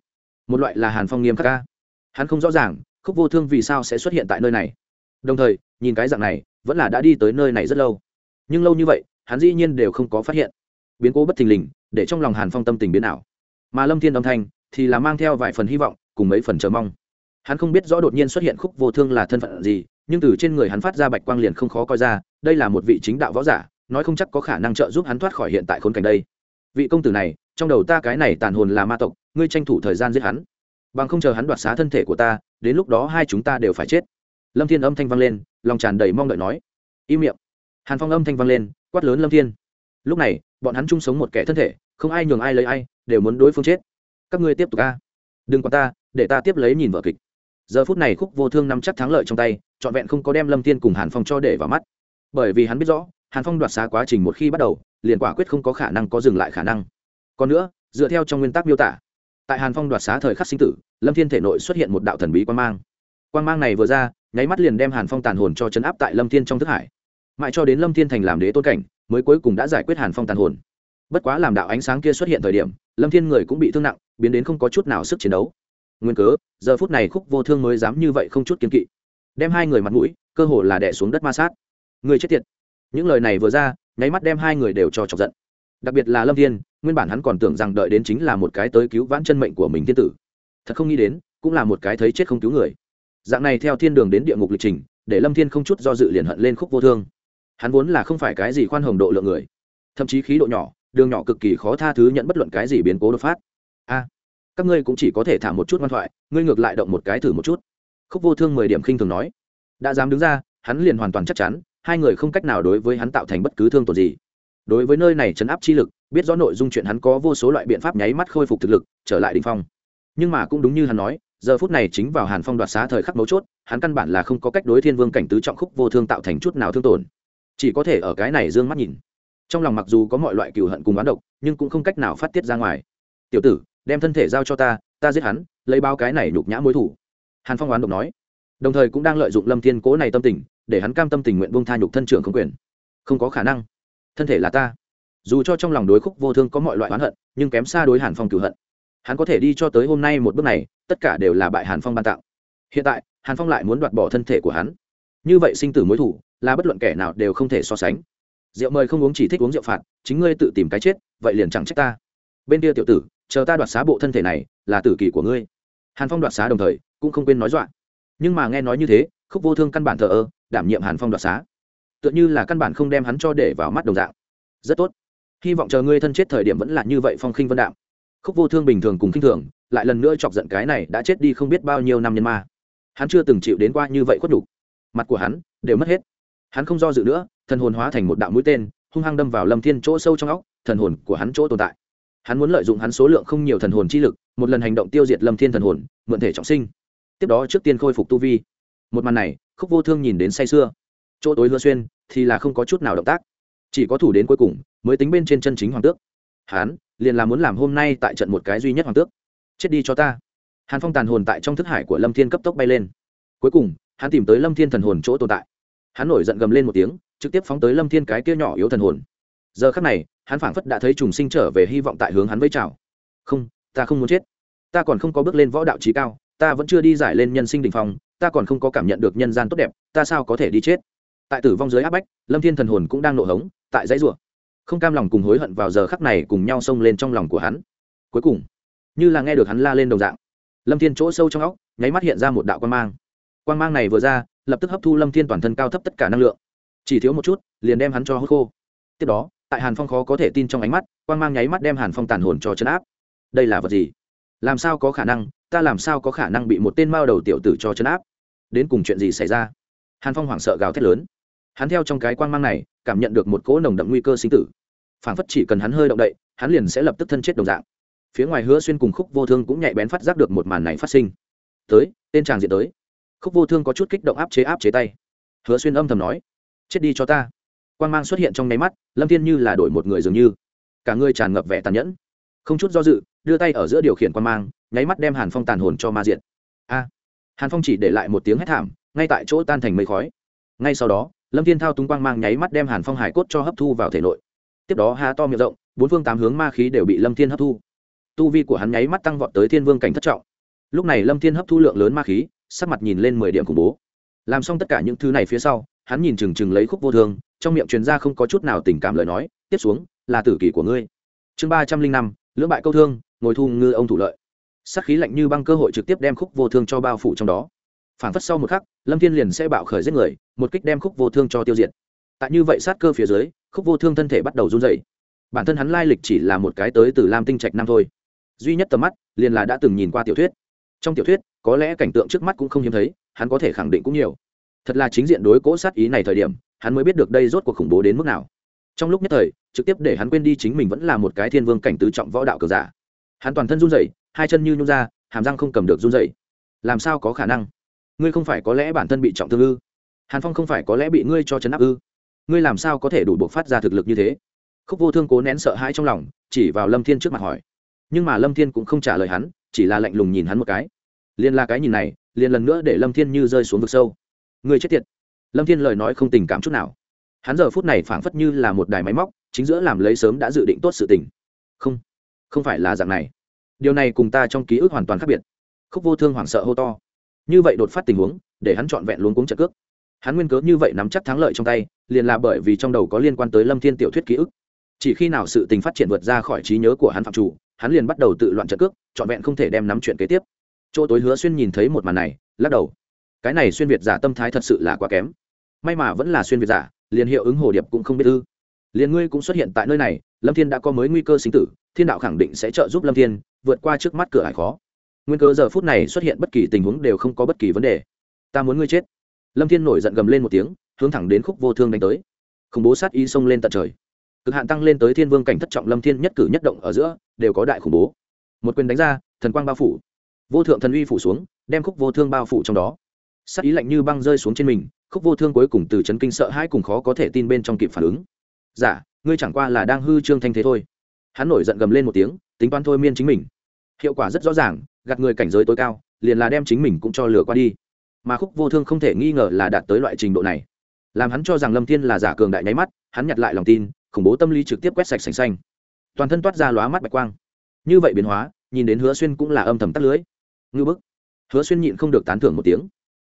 một loại là hàn phong nghiêm khắc ca hắn không rõ ràng khúc vô thương vì sao sẽ xuất hiện tại nơi này đồng thời nhìn cái dạng này vẫn là đã đi tới nơi này rất lâu. Nhưng lâu như vậy, hắn dĩ nhiên đều không có phát hiện. Biến cố bất thình lình, để trong lòng hàn phong tâm tình biến ảo. Mà lâm thiên âm thanh thì là mang theo vài phần hy vọng, cùng mấy phần chờ mong. Hắn không biết rõ đột nhiên xuất hiện khúc vô thương là thân phận gì, nhưng từ trên người hắn phát ra bạch quang liền không khó coi ra, đây là một vị chính đạo võ giả, nói không chắc có khả năng trợ giúp hắn thoát khỏi hiện tại khốn cảnh đây. Vị công tử này, trong đầu ta cái này tàn hồn là ma tộc, ngươi tranh thủ thời gian giết hắn. Bằng không chờ hắn đoạt xá thân thể của ta, đến lúc đó hai chúng ta đều phải chết. Lâm thiên âm thanh vang lên lòng tràn đầy mong đợi nói, im miệng. Hàn phong âm thanh vang lên, quát lớn lâm thiên. Lúc này, bọn hắn chung sống một kẻ thân thể, không ai nhường ai lấy ai, đều muốn đối phương chết. Các ngươi tiếp tục a. Đừng quan ta, để ta tiếp lấy nhìn vở kịch. Giờ phút này khúc vô thương nắm chắc thắng lợi trong tay, trọn vẹn không có đem lâm thiên cùng hàn phong cho để vào mắt. Bởi vì hắn biết rõ, hàn phong đoạt xá quá trình một khi bắt đầu, liền quả quyết không có khả năng có dừng lại khả năng. Còn nữa, dựa theo trong nguyên tắc miêu tả, tại hàn phong đoạt xá thời khắc sinh tử, lâm thiên thể nội xuất hiện một đạo thần bí quan mang quan mang này vừa ra, nháy mắt liền đem hàn phong tàn hồn cho chấn áp tại lâm thiên trong thức hải. Mãi cho đến lâm thiên thành làm đế tôn cảnh, mới cuối cùng đã giải quyết hàn phong tàn hồn. Bất quá làm đạo ánh sáng kia xuất hiện thời điểm, lâm thiên người cũng bị thương nặng, biến đến không có chút nào sức chiến đấu. Nguyên cớ, giờ phút này khúc vô thương mới dám như vậy không chút kiên kỵ. Đem hai người mặt mũi, cơ hồ là đẻ xuống đất ma sát. Người chết tiệt. Những lời này vừa ra, nháy mắt đem hai người đều cho chọc giận. Đặc biệt là lâm thiên, nguyên bản hắn còn tưởng rằng đợi đến chính là một cái tới cứu vãn chân mệnh của mình thiên tử. Thật không nghĩ đến, cũng là một cái thấy chết không cứu người dạng này theo thiên đường đến địa ngục lịch trình, để lâm thiên không chút do dự liền hận lên khúc vô thương. Hắn vốn là không phải cái gì khoan hồng độ lượng người. Thậm chí khí độ nhỏ, đường nhỏ cực kỳ khó tha thứ nhận bất luận cái gì biến cố đột phát. A, các ngươi cũng chỉ có thể thả một chút ngoan thoại, ngươi ngược lại động một cái thử một chút. Khúc vô thương mười điểm khinh thường nói. Đã dám đứng ra, hắn liền hoàn toàn chắc chắn, hai người không cách nào đối với hắn tạo thành bất cứ thương tổn gì. Đối với nơi này chấn áp chi lực, biết rõ nội dung chuyện hắn có vô số loại biện pháp nháy mắt khôi phục thực lực, trở lại đình phong. Nhưng mà cũng đúng như hắn nói giờ phút này chính vào hàn phong đoạt xá thời khắc mấu chốt, hắn căn bản là không có cách đối thiên vương cảnh tứ trọng khúc vô thương tạo thành chút nào thương tổn. Chỉ có thể ở cái này d ư ơ n g mắt nhìn. Trong lòng mặc dù có mọi loại cựu hận cùng bán độc, nhưng cũng không cách nào phát tiết ra ngoài. Tiểu tử, đem thân thể giao cho ta ta giết hắn, lấy bao cái này nhục nhã mối thủ. Hàn phong oán độc nói. Đồng thời cũng đang lợi dụng lâm thiên cố này tâm tình, để hắn cam tâm tình nguyện buông tha nhục thân trưởng không quyền. Không có khả năng. Thân thể là ta. Dù cho trong lòng đối khúc vô thương có mọi loại oán hận, nhưng kém xa đối hàn phong cửu hận hắn có thể đi cho tới hôm nay một bước này, tất cả đều là bại hàn phong ban tặng. Hiện tại, hàn phong lại muốn đoạt bỏ thân thể của hắn. Như vậy sinh tử mối thủ, là bất luận kẻ nào đều không thể so sánh. Rượu mời không uống chỉ thích uống rượu phạt, chính ngươi tự tìm cái chết, vậy liền chẳng trách ta. Bên kia tiểu tử, chờ ta đoạt xá bộ thân thể này, là tử kỳ của ngươi. Hàn phong đoạt xá đồng thời, cũng không quên nói dọa. Nhưng mà nghe nói như thế, khúc vô thương căn bản thờ ơ, đảm nhiệm hàn phong đoạt xá. Tựa như là căn bản không đem hắn cho để vào mắt đồng dạng. Rất tốt. Hy vọng chờ ngươi thân chết thời điểm vẫn là như vậy phong khinh vân đạm khúc vô thương bình thường cùng khinh thường, lại lần nữa chọc giận cái này đã chết đi không biết bao nhiêu năm nhân ma. Hắn chưa từng chịu đến qua như vậy khuất đủ. mặt của hắn đều mất hết. Hắn không do dự nữa, thần hồn hóa thành một đạo mũi tên, hung hăng đâm vào lâm thiên chỗ sâu trong óc, thần hồn của hắn chỗ tồn tại. Hắn muốn lợi dụng hắn số lượng không nhiều thần hồn chi lực, một lần hành động tiêu diệt lâm thiên thần hồn, mượn thể trọng sinh. Tiếp đó trước tiên khôi phục tu vi. Một màn này, khúc vô thương nhìn đến say sưa. Chỗ tối hứa xuyên thì là không có chút nào động tác. Chỉ có thủ đến cuối cùng, mới tính bên trên chân chính hoàng tước. Hắn liền là muốn làm hôm nay tại trận một cái duy nhất hoàng tước. Chết đi cho ta. Hàn phong tàn hồn tại trong thức hải của lâm thiên cấp tốc bay lên. Cuối cùng, hắn tìm tới lâm thiên thần hồn chỗ tồn tại. Hắn nổi giận gầm lên một tiếng, trực tiếp phóng tới lâm thiên cái kia nhỏ yếu thần hồn. Giờ khắc này, hắn phảng phất đã thấy trùng sinh trở về hy vọng tại hướng hắn với chào. Không, ta không muốn chết. Ta còn không có bước lên võ đạo trí cao, ta vẫn chưa đi giải lên nhân sinh đình phong, ta còn không có cảm nhận được nhân gian tốt đẹp, ta sao có thể đi chết? Tại tử vong dưới áp bách, lâm thiên thần hồn cũng đang nộ hống, tại dãy rủa không cam lòng cùng hối hận vào giờ khắc này cùng nhau xông lên trong lòng của hắn. Cuối cùng, như là nghe được hắn la lên đồng dạng, lâm thiên chỗ sâu trong óc, nháy mắt hiện ra một đạo quan mang. Quan mang này vừa ra, lập tức hấp thu lâm thiên toàn thân cao thấp tất cả năng lượng. Chỉ thiếu một chút, liền đem hắn cho hốt khô. Tiếp đó, tại hàn phong khó có thể tin trong ánh mắt quan mang nháy mắt đem hàn phong tàn hồn cho chấn áp. Đây là vật gì? Làm sao có khả năng? Ta làm sao có khả năng bị một tên mao đầu tiểu tử cho chấn áp? Đến cùng chuyện gì xảy ra? Hàn phong hoảng sợ gào thét lớn hắn theo trong cái quan mang này, cảm nhận được một cỗ nồng đậm nguy cơ sinh tử. Phản phất chỉ cần hắn hơi động đậy, hắn liền sẽ lập tức thân chết đồng dạng. Phía ngoài hứa xuyên cùng khúc vô thương cũng nhạy bén phát giác được một màn này phát sinh. Tới, tên tràng diện tới. Khúc vô thương có chút kích động áp chế áp chế tay. Hứa xuyên âm thầm nói, chết đi cho ta. Quan mang xuất hiện trong nháy mắt, lâm thiên như là đổi một người dường như. Cả người tràn ngập vẻ tàn nhẫn. Không chút do dự, đưa tay ở giữa điều khiển quan mang, nháy mắt đem hàn phong tàn hồn cho ma diện a! Hàn phong chỉ để lại một tiếng hét thảm, ngay tại chỗ tan thành mây khói. Ngay sau đó lâm thiên thao túng quang mang nháy mắt đem hàn phong hải cốt cho hấp thu vào thể nội. Tiếp đó há to miệng rộng, bốn phương tám hướng ma khí đều bị lâm thiên hấp thu. Tu vi của hắn nháy mắt tăng vọt tới thiên vương cảnh thất trọng. Lúc này lâm thiên hấp thu lượng lớn ma khí, sắc mặt nhìn lên mười điểm khủng bố. Làm xong tất cả những thứ này phía sau, hắn nhìn chừng chừng lấy khúc vô thương trong miệng truyền ra không có chút nào tình cảm lời nói, tiếp xuống, là tử kỷ của ngươi. Chương ba trăm linh năm, lưỡng bại câu thương, ngồi thu ngư ông thủ lợi. Sắc khí lạnh như băng cơ hội trực tiếp đem khúc vô thương cho bao phủ trong đó phản phất sau một khắc, lâm thiên liền sẽ bạo khởi giết người, một kích đem khúc vô thương cho tiêu diệt. Tại như vậy sát cơ phía dưới, khúc vô thương thân thể bắt đầu run dày bản thân hắn lai lịch chỉ là một cái tới từ lam tinh trạch năm thôi. Duy nhất tầm mắt, liền là đã từng nhìn qua tiểu thuyết. Trong tiểu thuyết, có lẽ cảnh tượng trước mắt cũng không hiếm thấy, hắn có thể khẳng định cũng nhiều. Thật là chính diện đối cỗ sát ý này thời điểm, hắn mới biết được đây rốt cuộc khủng bố đến mức nào. Trong lúc nhất thời, trực tiếp để hắn quên đi chính mình vẫn là một cái thiên vương cảnh tứ trọng võ đạo cờ giả. Hắn toàn thân run rẩy, hai chân như nhung ra, hàm răng không cầm được run rẩy. Làm sao có khả năng? Ngươi không phải có lẽ bản thân bị trọng thương ư? Hàn phong không phải có lẽ bị ngươi cho chấn áp ư? Ngươi làm sao có thể đủ buộc phát ra thực lực như thế? Khúc vô thương cố nén sợ hãi trong lòng, chỉ vào lâm thiên trước mặt hỏi. Nhưng mà lâm thiên cũng không trả lời hắn, chỉ là lạnh lùng nhìn hắn một cái. Liền là cái nhìn này, liền lần nữa để lâm thiên như rơi xuống vực sâu. Người chết tiệt. Lâm thiên lời nói không tình cảm chút nào. Hắn giờ phút này phảng phất như là một đài máy móc, chính giữa làm lấy sớm đã dự định tốt sự tình. Không không phải là dạng này. Điều này cùng ta trong ký ức hoàn toàn khác biệt. Khúc vô thương hoảng sợ hô to như vậy đột phát tình huống, để hắn trọn vẹn luống cuống trận cước. Hắn nguyên cớ như vậy nắm chắc thắng lợi trong tay, liền là bởi vì trong đầu có liên quan tới lâm thiên tiểu thuyết ký ức. Chỉ khi nào sự tình phát triển vượt ra khỏi trí nhớ của hắn phạm chủ, hắn liền bắt đầu tự loạn trận cước, trọn vẹn không thể đem nắm chuyện kế tiếp. Chỗ tối hứa xuyên nhìn thấy một màn này, lắc đầu. Cái này xuyên việt giả tâm thái thật sự là quá kém. May mà vẫn là xuyên việt giả, liền hiệu ứng hồ điệp cũng không biết ư. Liền ngươi cũng xuất hiện tại nơi này, lâm thiên đã có mới nguy cơ sinh tử, thiên đạo khẳng định sẽ trợ giúp lâm thiên vượt qua trước mắt cửa hải khó nguyên cơ giờ phút này xuất hiện bất kỳ tình huống đều không có bất kỳ vấn đề. Ta muốn ngươi chết. Lâm thiên nổi giận gầm lên một tiếng hướng thẳng đến khúc vô thương đánh tới. Khủng bố sát ý xông lên tận trời. Cực hạn tăng lên tới thiên vương cảnh thất trọng lâm thiên nhất cử nhất động ở giữa đều có đại khủng bố. Một quyền đánh ra thần quang bao phủ. Vô thượng thần uy phủ xuống đem khúc vô thương bao phủ trong đó. Sát ý lạnh như băng rơi xuống trên mình khúc vô thương cuối cùng từ chấn kinh sợ hãi cùng khó có thể tin bên trong kịp phản ứng. Giả dạ, ngươi chẳng qua là đang hư trương thanh thế thôi. Hắn nổi giận gầm lên một tiếng tính toán thôi miên chính mình. Hiệu quả rất rõ ràng gạt người cảnh giới tối cao, liền là đem chính mình cũng cho lừa qua đi. Mà khúc vô thương không thể nghi ngờ là đạt tới loại trình độ này. Làm hắn cho rằng lâm thiên là giả cường đại nháy mắt, hắn nhặt lại lòng tin, khủng bố tâm lý trực tiếp quét sạch sành xanh. Toàn thân toát ra lóa mắt bạch quang. Như vậy biến hóa, nhìn đến hứa xuyên cũng là âm thầm tắt lưới. Ngư bức. Hứa xuyên nhịn không được tán thưởng một tiếng.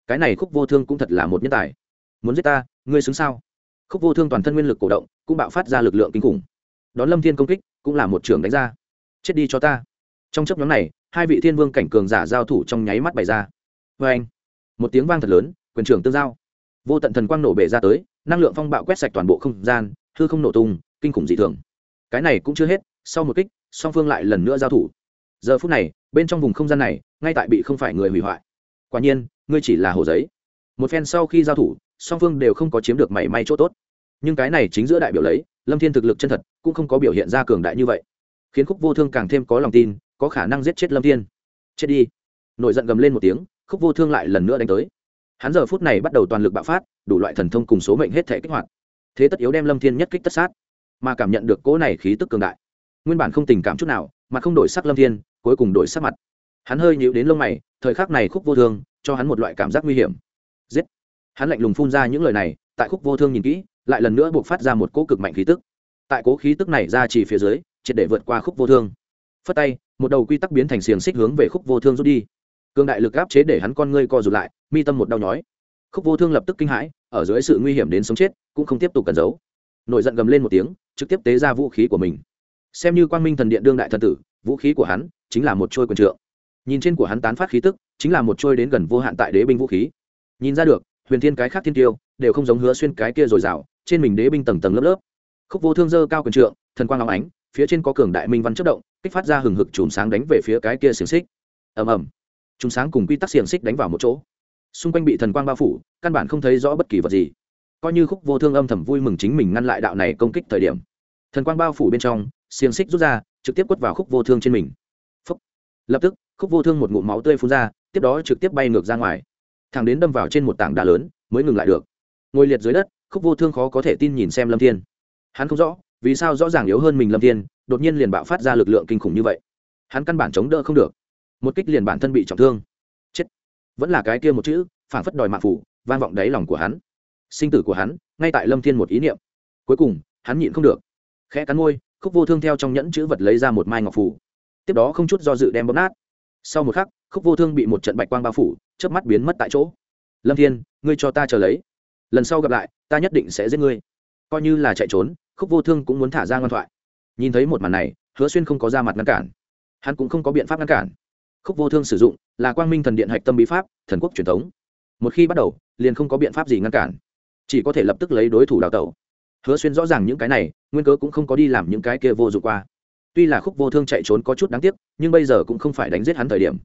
Cái này khúc vô thương cũng thật là một nhân tài. Muốn giết ta, ngươi xứng sao? Khúc vô thương toàn thân nguyên lực cổ động, cũng bạo phát ra lực lượng kinh khủng. Đón lâm thiên công kích, cũng là một trường đánh ra. Chết đi cho ta trong chấp nhóm này, hai vị thiên vương cảnh cường giả giao thủ trong nháy mắt bày ra. Vê anh, một tiếng vang thật lớn, quyền trưởng tương giao. Vô tận thần quang nổ bể ra tới, năng lượng phong bạo quét sạch toàn bộ không gian, hư không nổ tung, kinh khủng dị thường. Cái này cũng chưa hết, sau một kích, song phương lại lần nữa giao thủ. Giờ phút này, bên trong vùng không gian này, ngay tại bị không phải người hủy hoại. Quả nhiên, ngươi chỉ là hồ giấy. Một phen sau khi giao thủ, song phương đều không có chiếm được mảy may chỗ tốt. Nhưng cái này chính giữa đại biểu lấy, lâm thiên thực lực chân thật, cũng không có biểu hiện ra cường đại như vậy. Khiến khúc vô thương càng thêm có lòng tin có khả năng giết chết lâm thiên. Chết đi. Nổi giận gầm lên một tiếng, khúc vô thương lại lần nữa đánh tới. Hắn giờ phút này bắt đầu toàn lực bạo phát, đủ loại thần thông cùng số mệnh hết thể kích hoạt. Thế tất yếu đem lâm thiên nhất kích tất sát, mà cảm nhận được cỗ này khí tức cường đại. Nguyên bản không tình cảm chút nào, mà không đổi sắc lâm thiên, cuối cùng đổi sắc mặt. Hắn hơi nhịu đến lông mày, thời khắc này khúc vô thương, cho hắn một loại cảm giác nguy hiểm. Giết. Hắn lạnh lùng phun ra những lời này, tại khúc vô thương nhìn kỹ, lại lần nữa buộc phát ra một cỗ cực mạnh khí tức. Tại cố khí tức này ra chỉ phía dưới, triệt để vượt qua khúc vô thương. Phất tay một đầu quy tắc biến thành xiềng xích hướng về khúc vô thương rút đi. Cường đại lực áp chế để hắn con ngươi co rụt lại, mi tâm một đau nhói. Khúc vô thương lập tức kinh hãi, ở dưới sự nguy hiểm đến sống chết, cũng không tiếp tục cẩn giấu. Nổi giận gầm lên một tiếng, trực tiếp tế ra vũ khí của mình. Xem như quang minh thần điện đương đại thần tử, vũ khí của hắn chính là một trôi quần trượng. Nhìn trên của hắn tán phát khí tức, chính là một trôi đến gần vô hạn tại đế binh vũ khí. Nhìn ra được, huyền thiên cái khác thiên tiêu đều không giống hứa xuyên cái kia dồi dào, trên mình đế binh tầng tầng lớp lớp. Khúc vô thương dơ cao quần trượng, thần quang long ánh phía trên có cường đại minh văn chất động, kích phát ra hừng hực chùm sáng đánh về phía cái kia xiềng xích. Ầm ầm. Chùm sáng cùng quy tắc xiềng xích đánh vào một chỗ. Xung quanh bị thần quang bao phủ, căn bản không thấy rõ bất kỳ vật gì. Coi như khúc vô thương âm thầm vui mừng chính mình ngăn lại đạo này công kích thời điểm. Thần quang bao phủ bên trong, xiềng xích rút ra, trực tiếp quất vào khúc vô thương trên mình. Phúc. lập tức, khúc vô thương một ngụm máu tươi phun ra, tiếp đó trực tiếp bay ngược ra ngoài. Thằng đến đâm vào trên một tảng đá lớn, mới ngừng lại được. Ngồi liệt dưới đất, khúc vô thương khó có thể tin nhìn xem lâm thiên. Hắn không rõ vì sao rõ ràng yếu hơn mình lâm thiên, đột nhiên liền bạo phát ra lực lượng kinh khủng như vậy? Hắn căn bản chống đỡ không được. Một kích liền bản thân bị trọng thương. Chết. Vẫn là cái kia một chữ phản phất đòi mạng phủ, vang vọng đáy lòng của hắn. Sinh tử của hắn, ngay tại lâm thiên một ý niệm. Cuối cùng, hắn nhịn không được. Khẽ cắn môi, khúc vô thương theo trong nhẫn chữ vật lấy ra một mai ngọc phủ. Tiếp đó không chút do dự đem bóp nát. Sau một khắc, khúc vô thương bị một trận bạch quang bao phủ, chớp mắt biến mất tại chỗ. Lâm thiên, ngươi cho ta chờ lấy. Lần sau gặp lại, ta nhất định sẽ giết ngươi. Coi như là chạy trốn khúc vô thương cũng muốn thả ra ngoan thoại. Nhìn thấy một màn này, hứa xuyên không có ra mặt ngăn cản. Hắn cũng không có biện pháp ngăn cản. Khúc vô thương sử dụng là quang minh thần điện hạch tâm bí pháp, thần quốc truyền thống. Một khi bắt đầu, liền không có biện pháp gì ngăn cản. Chỉ có thể lập tức lấy đối thủ đào tẩu. Hứa xuyên rõ ràng những cái này, nguyên cớ cũng không có đi làm những cái kia vô dụng qua. Tuy là khúc vô thương chạy trốn có chút đáng tiếc, nhưng bây giờ cũng không phải đánh giết hắn thời điểm.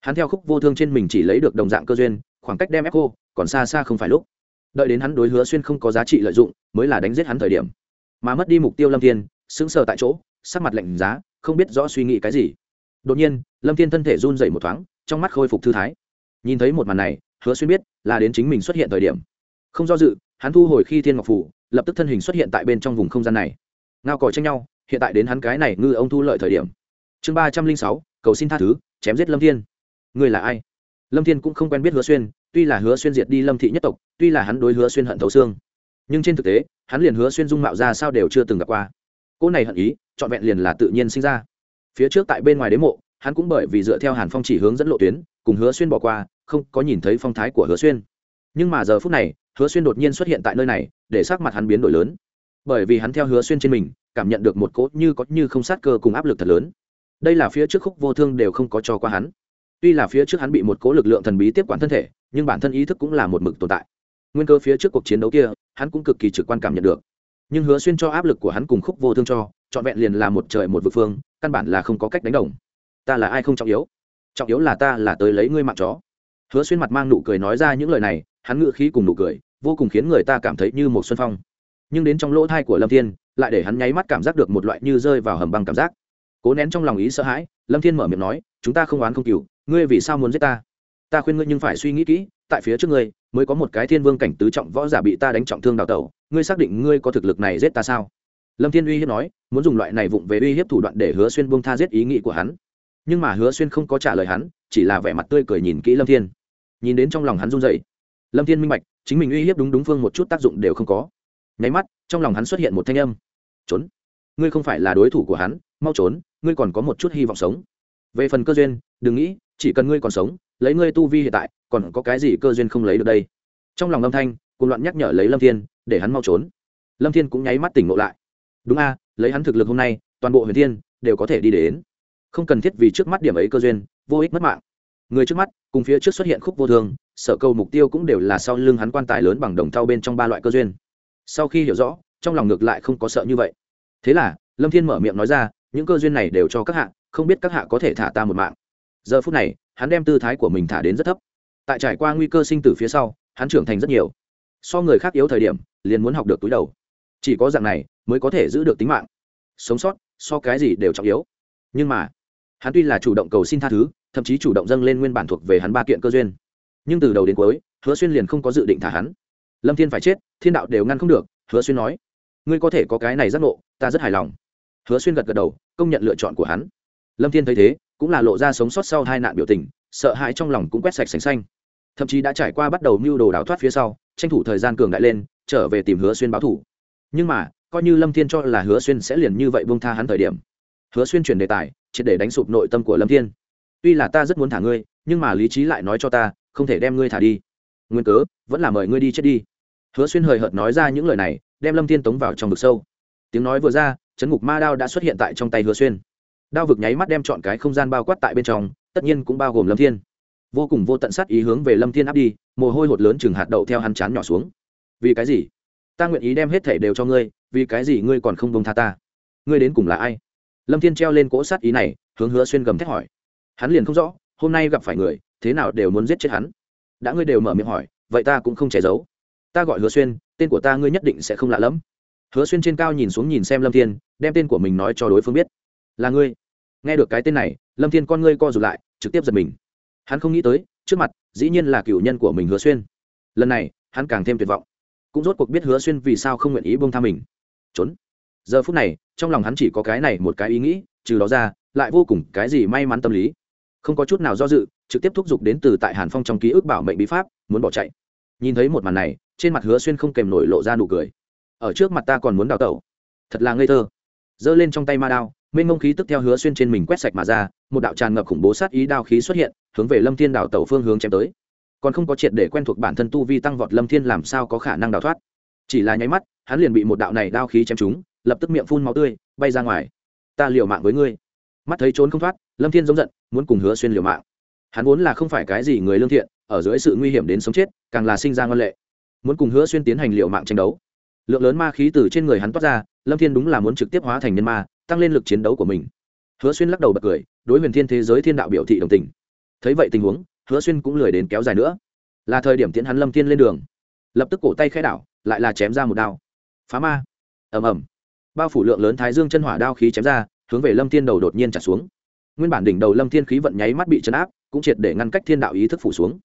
Hắn theo khúc vô thương trên mình chỉ lấy được đồng dạng cơ duyên, khoảng cách đem ép cô, còn xa xa không phải lúc. Đợi đến hắn đối hứa xuyên không có giá trị lợi dụng, mới là đánh giết hắn thời điểm mà mất đi mục tiêu lâm thiên, sững sờ tại chỗ, sắc mặt lạnh giá, không biết rõ suy nghĩ cái gì. Đột nhiên, lâm thiên thân thể run dậy một thoáng, trong mắt khôi phục thư thái. Nhìn thấy một màn này, hứa xuyên biết là đến chính mình xuất hiện thời điểm. Không do dự, hắn thu hồi khi thiên ngọc phủ, lập tức thân hình xuất hiện tại bên trong vùng không gian này. Ngao còi tranh nhau, hiện tại đến hắn cái này ngư ông thu lợi thời điểm. Chương ba trăm linh sáu, cầu xin tha thứ, chém giết lâm thiên. Người là ai? Lâm thiên cũng không quen biết hứa xuyên, tuy là hứa xuyên diệt đi lâm thị nhất tộc, tuy là hắn đối hứa xuyên hận thấu xương nhưng trên thực tế, hắn liền hứa xuyên dung mạo ra sao đều chưa từng gặp qua. Cô này hận ý, trọn vẹn liền là tự nhiên sinh ra. Phía trước tại bên ngoài đế mộ, hắn cũng bởi vì dựa theo hàn phong chỉ hướng dẫn lộ tuyến, cùng hứa xuyên bỏ qua, không có nhìn thấy phong thái của hứa xuyên. Nhưng mà giờ phút này, hứa xuyên đột nhiên xuất hiện tại nơi này, để sắc mặt hắn biến đổi lớn. Bởi vì hắn theo hứa xuyên trên mình, cảm nhận được một cốt như có như không sát cơ cùng áp lực thật lớn. Đây là phía trước khúc vô thương đều không có cho qua hắn. Tuy là phía trước hắn bị một cố lực lượng thần bí tiếp quản thân thể, nhưng bản thân ý thức cũng là một mực tồn tại nguyên cơ phía trước cuộc chiến đấu kia, hắn cũng cực kỳ trực quan cảm nhận được. Nhưng hứa xuyên cho áp lực của hắn cùng khúc vô thương cho, trọn vẹn liền là một trời một vực phương, căn bản là không có cách đánh đồng. Ta là ai không trọng yếu? Trọng yếu là ta là tới lấy ngươi mạng chó. Hứa xuyên mặt mang nụ cười nói ra những lời này, hắn ngự khí cùng nụ cười, vô cùng khiến người ta cảm thấy như một xuân phong. Nhưng đến trong lỗ thai của lâm thiên, lại để hắn nháy mắt cảm giác được một loại như rơi vào hầm băng cảm giác. Cố nén trong lòng ý sợ hãi, lâm thiên mở miệng nói, chúng ta không oán không cừu, ngươi vì sao muốn giết ta? Ta khuyên ngươi nhưng phải suy nghĩ kỹ, tại phía trước ngươi mới có một cái thiên vương cảnh tứ trọng võ giả bị ta đánh trọng thương đào tẩu, ngươi xác định ngươi có thực lực này giết ta sao? Lâm thiên uy hiếp nói, muốn dùng loại này vụng về uy hiếp thủ đoạn để hứa xuyên buông tha giết ý nghĩ của hắn. Nhưng mà hứa xuyên không có trả lời hắn, chỉ là vẻ mặt tươi cười nhìn kỹ lâm thiên. Nhìn đến trong lòng hắn run dậy lâm thiên minh bạch, chính mình uy hiếp đúng đúng phương một chút tác dụng đều không có. Nháy mắt, trong lòng hắn xuất hiện một thanh âm. Trốn. Ngươi không phải là đối thủ của hắn, mau trốn, ngươi còn có một chút hy vọng sống. Về phần cơ duyên, đừng nghĩ, chỉ cần ngươi còn sống lấy ngươi tu vi hiện tại, còn có cái gì cơ duyên không lấy được đây? Trong lòng lâm thanh cùng loạn nhắc nhở lấy lâm thiên, để hắn mau trốn. Lâm thiên cũng nháy mắt tỉnh ngộ lại. Đúng a, lấy hắn thực lực hôm nay, toàn bộ huyền thiên đều có thể đi đến. Không cần thiết vì trước mắt điểm ấy cơ duyên, vô ích mất mạng. Người trước mắt, cùng phía trước xuất hiện khúc vô thường, sở câu mục tiêu cũng đều là sau lưng hắn quan tài lớn bằng đồng thau bên trong ba loại cơ duyên. Sau khi hiểu rõ, trong lòng ngược lại không có sợ như vậy. Thế là, lâm thiên mở miệng nói ra, những cơ duyên này đều cho các hạ, không biết các hạ có thể thả ta một mạng. Giờ phút này hắn đem tư thái của mình thả đến rất thấp. Tại trải qua nguy cơ sinh tử phía sau, hắn trưởng thành rất nhiều. So người khác yếu thời điểm, liền muốn học được túi đầu. Chỉ có dạng này, mới có thể giữ được tính mạng. Sống sót, so cái gì đều trọng yếu. Nhưng mà, hắn tuy là chủ động cầu xin tha thứ, thậm chí chủ động dâng lên nguyên bản thuộc về hắn ba kiện cơ duyên. Nhưng từ đầu đến cuối, hứa xuyên liền không có dự định thả hắn. Lâm thiên phải chết, thiên đạo đều ngăn không được, hứa xuyên nói. Ngươi có thể có cái này giác ngộ, ta rất hài lòng. Hứa xuyên gật gật đầu, công nhận lựa chọn của hắn. Lâm thiên thấy thế cũng là lộ ra sống sót sau hai nạn biểu tình, sợ hãi trong lòng cũng quét sạch sành xanh. Thậm chí đã trải qua bắt đầu mưu đồ đào thoát phía sau, tranh thủ thời gian cường đại lên, trở về tìm hứa xuyên báo thủ. Nhưng mà, coi như lâm thiên cho là hứa xuyên sẽ liền như vậy buông tha hắn thời điểm, hứa xuyên chuyển đề tài, triệt để đánh sụp nội tâm của lâm thiên. Tuy là ta rất muốn thả ngươi, nhưng mà lý trí lại nói cho ta, không thể đem ngươi thả đi. Nguyên cớ, vẫn là mời ngươi đi chết đi. Hứa xuyên hời hợt nói ra những lời này, đem lâm thiên tống vào trong vực sâu. Tiếng nói vừa ra, chấn ngục ma đao đã xuất hiện tại trong tay hứa xuyên đao vực nháy mắt đem chọn cái không gian bao quát tại bên trong, tất nhiên cũng bao gồm lâm thiên. Vô cùng vô tận sát ý hướng về lâm thiên áp đi, mồ hôi hột lớn chừng hạt đậu theo hắn chán nhỏ xuống. Vì cái gì? Ta nguyện ý đem hết thể đều cho ngươi, vì cái gì ngươi còn không bông tha ta? Ngươi đến cùng là ai? Lâm thiên treo lên cỗ sát ý này, hướng hứa xuyên gầm thét hỏi. Hắn liền không rõ, hôm nay gặp phải người, thế nào đều muốn giết chết hắn. Đã ngươi đều mở miệng hỏi, vậy ta cũng không che giấu. Ta gọi hứa xuyên, tên của ta ngươi nhất định sẽ không lạ lẫm. Hứa xuyên trên cao nhìn xuống nhìn xem lâm thiên, đem tên của mình nói cho đối phương biết. Là ngươi nghe được cái tên này, lâm thiên con ngươi co rụt lại, trực tiếp giật mình. Hắn không nghĩ tới, trước mặt, dĩ nhiên là cựu nhân của mình hứa xuyên. Lần này, hắn càng thêm tuyệt vọng. Cũng rốt cuộc biết hứa xuyên vì sao không nguyện ý buông tha mình. Trốn. Giờ phút này, trong lòng hắn chỉ có cái này một cái ý nghĩ, trừ đó ra, lại vô cùng cái gì may mắn tâm lý. Không có chút nào do dự, trực tiếp thúc giục đến từ tại hàn phong trong ký ức bảo mệnh bí pháp, muốn bỏ chạy. Nhìn thấy một màn này, trên mặt hứa xuyên không kèm nổi lộ ra nụ cười. Ở trước mặt ta còn muốn đào tẩu. Thật là ngây thơ. Giơ lên trong tay ma đao mênh mông khí tức theo hứa xuyên trên mình quét sạch mà ra, một đạo tràn ngập khủng bố sát ý đao khí xuất hiện, hướng về lâm thiên đảo tẩu phương hướng chém tới. Còn không có triệt để quen thuộc bản thân tu vi tăng vọt lâm thiên làm sao có khả năng đào thoát? Chỉ là nháy mắt, hắn liền bị một đạo này đao khí chém trúng, lập tức miệng phun máu tươi, bay ra ngoài. Ta liều mạng với ngươi. Mắt thấy trốn không thoát, lâm thiên giống giận, muốn cùng hứa xuyên liều mạng. Hắn vốn là không phải cái gì người lương thiện, ở dưới sự nguy hiểm đến sống chết, càng là sinh ra ngân lệ. Muốn cùng hứa xuyên tiến hành liều mạng tranh đấu. Lượng lớn ma khí từ trên người hắn toát ra, lâm thiên đúng là muốn trực tiếp hóa thành nhân ma tăng lên lực chiến đấu của mình. Hứa xuyên lắc đầu bật cười, đối huyền thiên thế giới thiên đạo biểu thị đồng tình. Thấy vậy tình huống, hứa xuyên cũng lười đến kéo dài nữa. Là thời điểm tiễn hắn lâm thiên lên đường. Lập tức cổ tay khai đảo, lại là chém ra một đao. Phá ma. Ầm ầm. Bao phủ lượng lớn thái dương chân hỏa đao khí chém ra, hướng về lâm thiên đầu đột nhiên trả xuống. Nguyên bản đỉnh đầu lâm thiên khí vận nháy mắt bị chấn áp, cũng triệt để ngăn cách thiên đạo ý thức phủ xuống.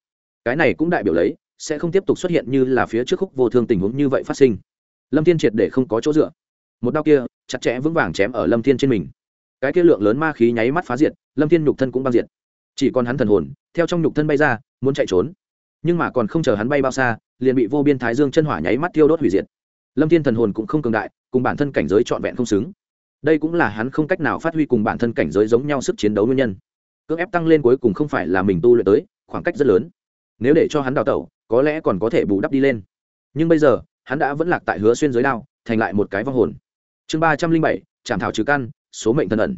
Cái này cũng đại biểu lấy, sẽ không tiếp tục xuất hiện như là phía trước khúc vô thương tình huống như vậy phát sinh. Lâm thiên triệt để không có chỗ dựa. Một đao kia chặt chẽ vững vàng chém ở lâm thiên trên mình. Cái kia lượng lớn ma khí nháy mắt phá diệt, lâm thiên nhục thân cũng băng diệt. Chỉ còn hắn thần hồn, theo trong nhục thân bay ra, muốn chạy trốn. Nhưng mà còn không chờ hắn bay bao xa, liền bị vô biên thái dương chân hỏa nháy mắt tiêu đốt hủy diệt. Lâm thiên thần hồn cũng không cường đại, cùng bản thân cảnh giới trọn vẹn không xứng. Đây cũng là hắn không cách nào phát huy cùng bản thân cảnh giới giống nhau sức chiến đấu nguyên nhân. Cưỡng ép tăng lên cuối cùng không phải là mình tu luyện tới, khoảng cách rất lớn. Nếu để cho hắn đào tẩu, có lẽ còn có thể bù đắp đi lên. Nhưng bây giờ, hắn đã vẫn lạc tại hứa xuyên giới đao, thành lại một cái vong hồn chương ba trăm linh bảy chạm thảo trừ căn, số mệnh thần ẩn.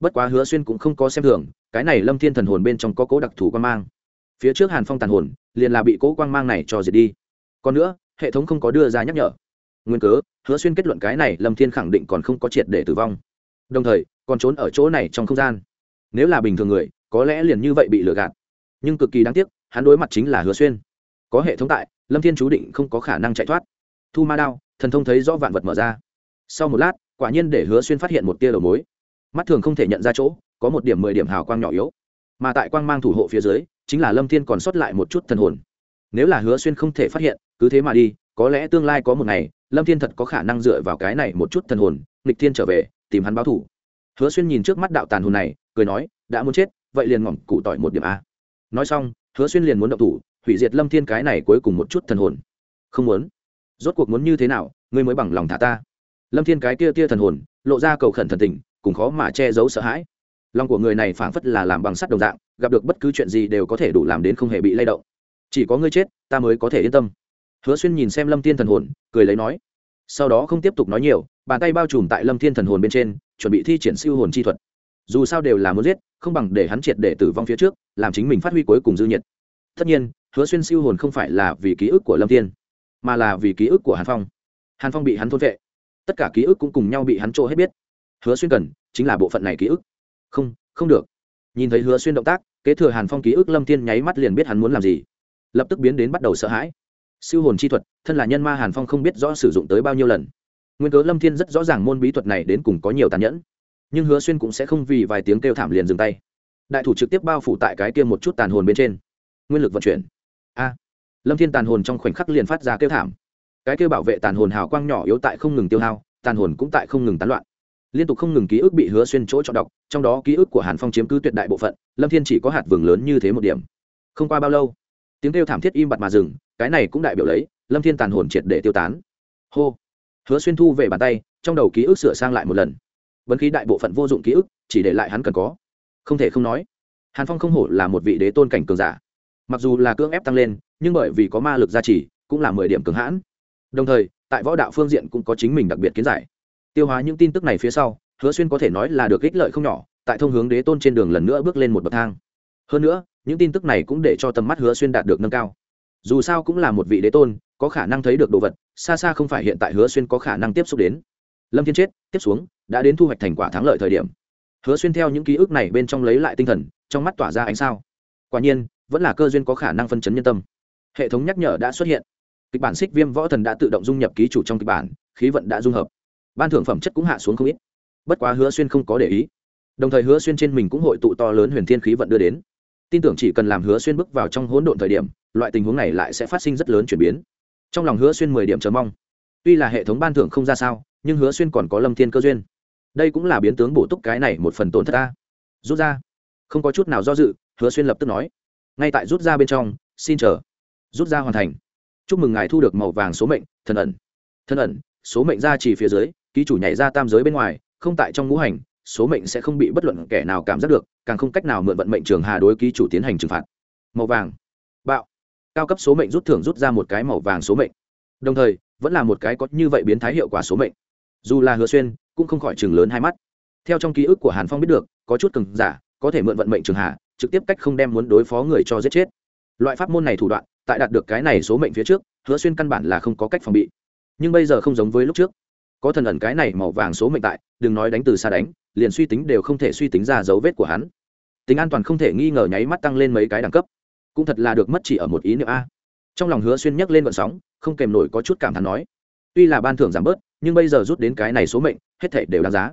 Bất quá hứa xuyên cũng không có xem thường, cái này lâm thiên thần hồn bên trong có cố đặc thù quan mang. Phía trước hàn phong tàn hồn, liền là bị cố quang mang này cho diệt đi. Còn nữa, hệ thống không có đưa ra nhắc nhở. Nguyên cớ, hứa xuyên kết luận cái này lâm thiên khẳng định còn không có triệt để tử vong. Đồng thời, còn trốn ở chỗ này trong không gian. Nếu là bình thường người, có lẽ liền như vậy bị lừa gạt. Nhưng cực kỳ đáng tiếc, hắn đối mặt chính là hứa xuyên. Có hệ thống tại, lâm thiên chú định không có khả năng chạy thoát. Thu ma đao, thần thông thấy rõ vạn vật mở ra sau một lát, quả nhiên để hứa xuyên phát hiện một tia đầu mối. Mắt thường không thể nhận ra chỗ, có một điểm mười điểm hào quang nhỏ yếu. Mà tại quang mang thủ hộ phía dưới, chính là lâm thiên còn sót lại một chút thần hồn. Nếu là hứa xuyên không thể phát hiện, cứ thế mà đi, có lẽ tương lai có một ngày, lâm thiên thật có khả năng dựa vào cái này một chút thần hồn, nghịch thiên trở về, tìm hắn báo thủ hứa xuyên nhìn trước mắt đạo tàn hồn này, cười nói, đã muốn chết, vậy liền ngỏm cụ tỏi một điểm a. Nói xong, hứa xuyên liền muốn động thủ, hủy diệt lâm thiên cái này cuối cùng một chút thần hồn. Không muốn. Rốt cuộc muốn như thế nào, ngươi mới bằng lòng thả ta? Lâm thiên cái kia tia thần hồn, lộ ra cầu khẩn thần tình, cùng khó mà che giấu sợ hãi. Lòng của người này phảng phất là làm bằng sắt đồng dạng, gặp được bất cứ chuyện gì đều có thể đủ làm đến không hề bị lay động. Chỉ có ngươi chết, ta mới có thể yên tâm. Hứa xuyên nhìn xem lâm thiên thần hồn, cười lấy nói. Sau đó không tiếp tục nói nhiều, bàn tay bao trùm tại lâm thiên thần hồn bên trên, chuẩn bị thi triển siêu hồn chi thuật. Dù sao đều là muốn giết, không bằng để hắn triệt để tử vong phía trước, làm chính mình phát huy cuối cùng dư nhiệt. Tất nhiên, hứa xuyên siêu hồn không phải là vì ký ức của lâm thiên, mà là vì ký ức của hàn phong. Hàn phong bị hắn thôn vệ tất cả ký ức cũng cùng nhau bị hắn trộn hết biết. Hứa xuyên cần, chính là bộ phận này ký ức. Không không được. Nhìn thấy hứa xuyên động tác, kế thừa hàn phong ký ức lâm thiên nháy mắt liền biết hắn muốn làm gì. Lập tức biến đến bắt đầu sợ hãi. Siêu hồn chi thuật, thân là nhân ma hàn phong không biết rõ sử dụng tới bao nhiêu lần. Nguyên cớ lâm thiên rất rõ ràng môn bí thuật này đến cùng có nhiều tàn nhẫn. Nhưng hứa xuyên cũng sẽ không vì vài tiếng kêu thảm liền dừng tay. Đại thủ trực tiếp bao phủ tại cái kia một chút tàn hồn bên trên. Nguyên lực vận chuyển. A. Lâm thiên tàn hồn trong khoảnh khắc liền phát ra kêu thảm cái kêu bảo vệ tàn hồn hào quang nhỏ yếu tại không ngừng tiêu hao, tàn hồn cũng tại không ngừng tán loạn. Liên tục không ngừng ký ức bị hứa xuyên chỗ chọn đọc, trong đó ký ức của hàn phong chiếm cứ tuyệt đại bộ phận, lâm thiên chỉ có hạt vừng lớn như thế một điểm. Không qua bao lâu, tiếng kêu thảm thiết im bặt mà dừng, cái này cũng đại biểu lấy, lâm thiên tàn hồn triệt để tiêu tán. Hô. Hứa xuyên thu về bàn tay, trong đầu ký ức sửa sang lại một lần. Vấn khí đại bộ phận vô dụng ký ức, chỉ để lại hắn cần có. Không thể không nói, hàn phong không hổ là một vị đế tôn cảnh cường giả. Mặc dù là cưỡng ép tăng lên, nhưng bởi vì có ma lực gia trì, cũng là mười điểm cường hãn đồng thời, tại võ đạo phương diện cũng có chính mình đặc biệt kiến giải. Tiêu hóa những tin tức này phía sau, hứa xuyên có thể nói là được ích lợi không nhỏ, tại thông hướng đế tôn trên đường lần nữa bước lên một bậc thang. Hơn nữa, những tin tức này cũng để cho tầm mắt hứa xuyên đạt được nâng cao. Dù sao cũng là một vị đế tôn, có khả năng thấy được đồ vật, xa xa không phải hiện tại hứa xuyên có khả năng tiếp xúc đến. Lâm thiên chết, tiếp xuống, đã đến thu hoạch thành quả thắng lợi thời điểm. Hứa xuyên theo những ký ức này bên trong lấy lại tinh thần, trong mắt tỏa ra ánh sao. Quả nhiên, vẫn là cơ duyên có khả năng phân chấn nhân tâm. Hệ thống nhắc nhở đã xuất hiện kịch bản xích viêm võ thần đã tự động dung nhập ký chủ trong kịch bản, khí vận đã dung hợp. Ban thưởng phẩm chất cũng hạ xuống không ít. Bất quá hứa xuyên không có để ý. Đồng thời hứa xuyên trên mình cũng hội tụ to lớn huyền thiên khí vận đưa đến. Tin tưởng chỉ cần làm hứa xuyên bước vào trong hỗn độn thời điểm, loại tình huống này lại sẽ phát sinh rất lớn chuyển biến. Trong lòng hứa xuyên mười điểm chờ mong. Tuy là hệ thống ban thưởng không ra sao, nhưng hứa xuyên còn có lâm thiên cơ duyên. Đây cũng là biến tướng bổ túc cái này một phần tổn thất ta. Rút ra. Không có chút nào do dự, hứa xuyên lập tức nói. Ngay tại rút ra bên trong, xin chờ. Rút ra hoàn thành chúc mừng ngài thu được màu vàng số mệnh, thần ẩn. Thần ẩn, số mệnh ra chỉ phía dưới, ký chủ nhảy ra tam giới bên ngoài, không tại trong ngũ hành, số mệnh sẽ không bị bất luận kẻ nào cảm giác được, càng không cách nào mượn vận mệnh trường hà đối ký chủ tiến hành trừng phạt. Màu vàng. Bạo. Cao cấp số mệnh rút thưởng rút ra một cái màu vàng số mệnh. Đồng thời, vẫn là một cái có như vậy biến thái hiệu quả số mệnh. Dù là hứa xuyên, cũng không khỏi chừng lớn hai mắt. Theo trong ký ức của hàn phong biết được, có chút cừng giả, có thể mượn vận mệnh trường hà, trực tiếp cách không đem muốn đối phó người cho giết chết. Loại pháp môn này thủ đoạn tại đạt được cái này số mệnh phía trước, hứa xuyên căn bản là không có cách phòng bị. Nhưng bây giờ không giống với lúc trước. Có thần ẩn cái này màu vàng số mệnh tại, đừng nói đánh từ xa đánh, liền suy tính đều không thể suy tính ra dấu vết của hắn. Tính an toàn không thể nghi ngờ nháy mắt tăng lên mấy cái đẳng cấp. Cũng thật là được mất chỉ ở một ý niệm a. Trong lòng hứa xuyên nhắc lên vận sóng, không kèm nổi có chút cảm thán nói. Tuy là ban thưởng giảm bớt, nhưng bây giờ rút đến cái này số mệnh, hết thể đều đáng giá.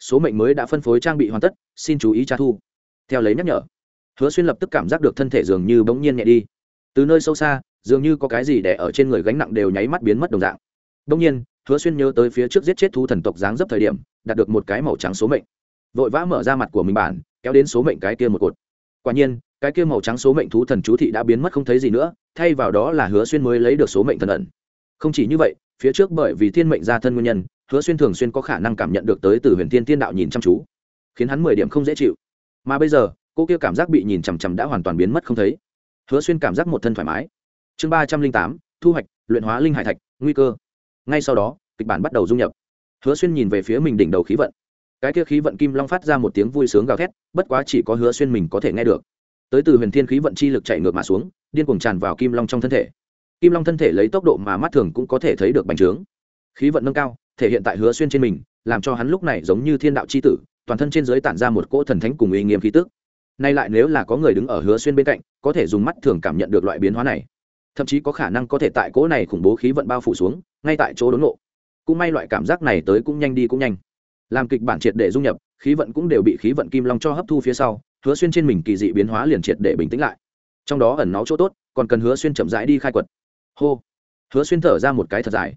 Số mệnh mới đã phân phối trang bị hoàn tất, xin chú ý tra thu. Theo lấy nhắc nhở, hứa xuyên lập tức cảm giác được thân thể dường như bỗng nhiên nhẹ đi từ nơi sâu xa, dường như có cái gì đẻ ở trên người gánh nặng đều nháy mắt biến mất đồng dạng. Đông nhiên, hứa xuyên nhớ tới phía trước giết chết thú thần tộc dáng dấp thời điểm, đạt được một cái màu trắng số mệnh. Vội vã mở ra mặt của mình bản, kéo đến số mệnh cái kia một cột. Quả nhiên, cái kia màu trắng số mệnh thú thần chú thị đã biến mất không thấy gì nữa, thay vào đó là hứa xuyên mới lấy được số mệnh thần ẩn. Không chỉ như vậy, phía trước bởi vì thiên mệnh gia thân nguyên nhân, hứa xuyên thường xuyên có khả năng cảm nhận được tới từ huyền thiên tiên đạo nhìn chăm chú, khiến hắn mười điểm không dễ chịu. Mà bây giờ, cô kia cảm giác bị nhìn chằm chằm đã hoàn toàn biến mất không thấy hứa xuyên cảm giác một thân thoải mái. Chương ba trăm linh tám, thu hoạch, luyện hóa linh hải thạch, nguy cơ. Ngay sau đó, kịch bản bắt đầu dung nhập. Hứa xuyên nhìn về phía mình đỉnh đầu khí vận. Cái kia khí vận kim long phát ra một tiếng vui sướng gào thét, bất quá chỉ có hứa xuyên mình có thể nghe được. Tới từ huyền thiên khí vận chi lực chạy ngược mà xuống, điên cuồng tràn vào kim long trong thân thể. Kim long thân thể lấy tốc độ mà mắt thường cũng có thể thấy được bành trướng. Khí vận nâng cao, thể hiện tại hứa xuyên trên mình, làm cho hắn lúc này giống như thiên đạo c h i tử, toàn thân trên giới tản ra một cỗ thần thánh cùng uy nghiêm khí tức nay lại nếu là có người đứng ở hứa xuyên bên cạnh, có thể dùng mắt thường cảm nhận được loại biến hóa này. Thậm chí có khả năng có thể tại cỗ này khủng bố khí vận bao phủ xuống, ngay tại chỗ đốn nộ cũng may loại cảm giác này tới cũng nhanh đi cũng nhanh. Làm kịch bản triệt để dung nhập, khí vận cũng đều bị khí vận kim long cho hấp thu phía sau, hứa xuyên trên mình kỳ dị biến hóa liền triệt để bình tĩnh lại. Trong đó ẩn náu chỗ tốt, còn cần hứa xuyên chậm rãi đi khai quật. Hô! Hứa xuyên thở ra một cái thật dài.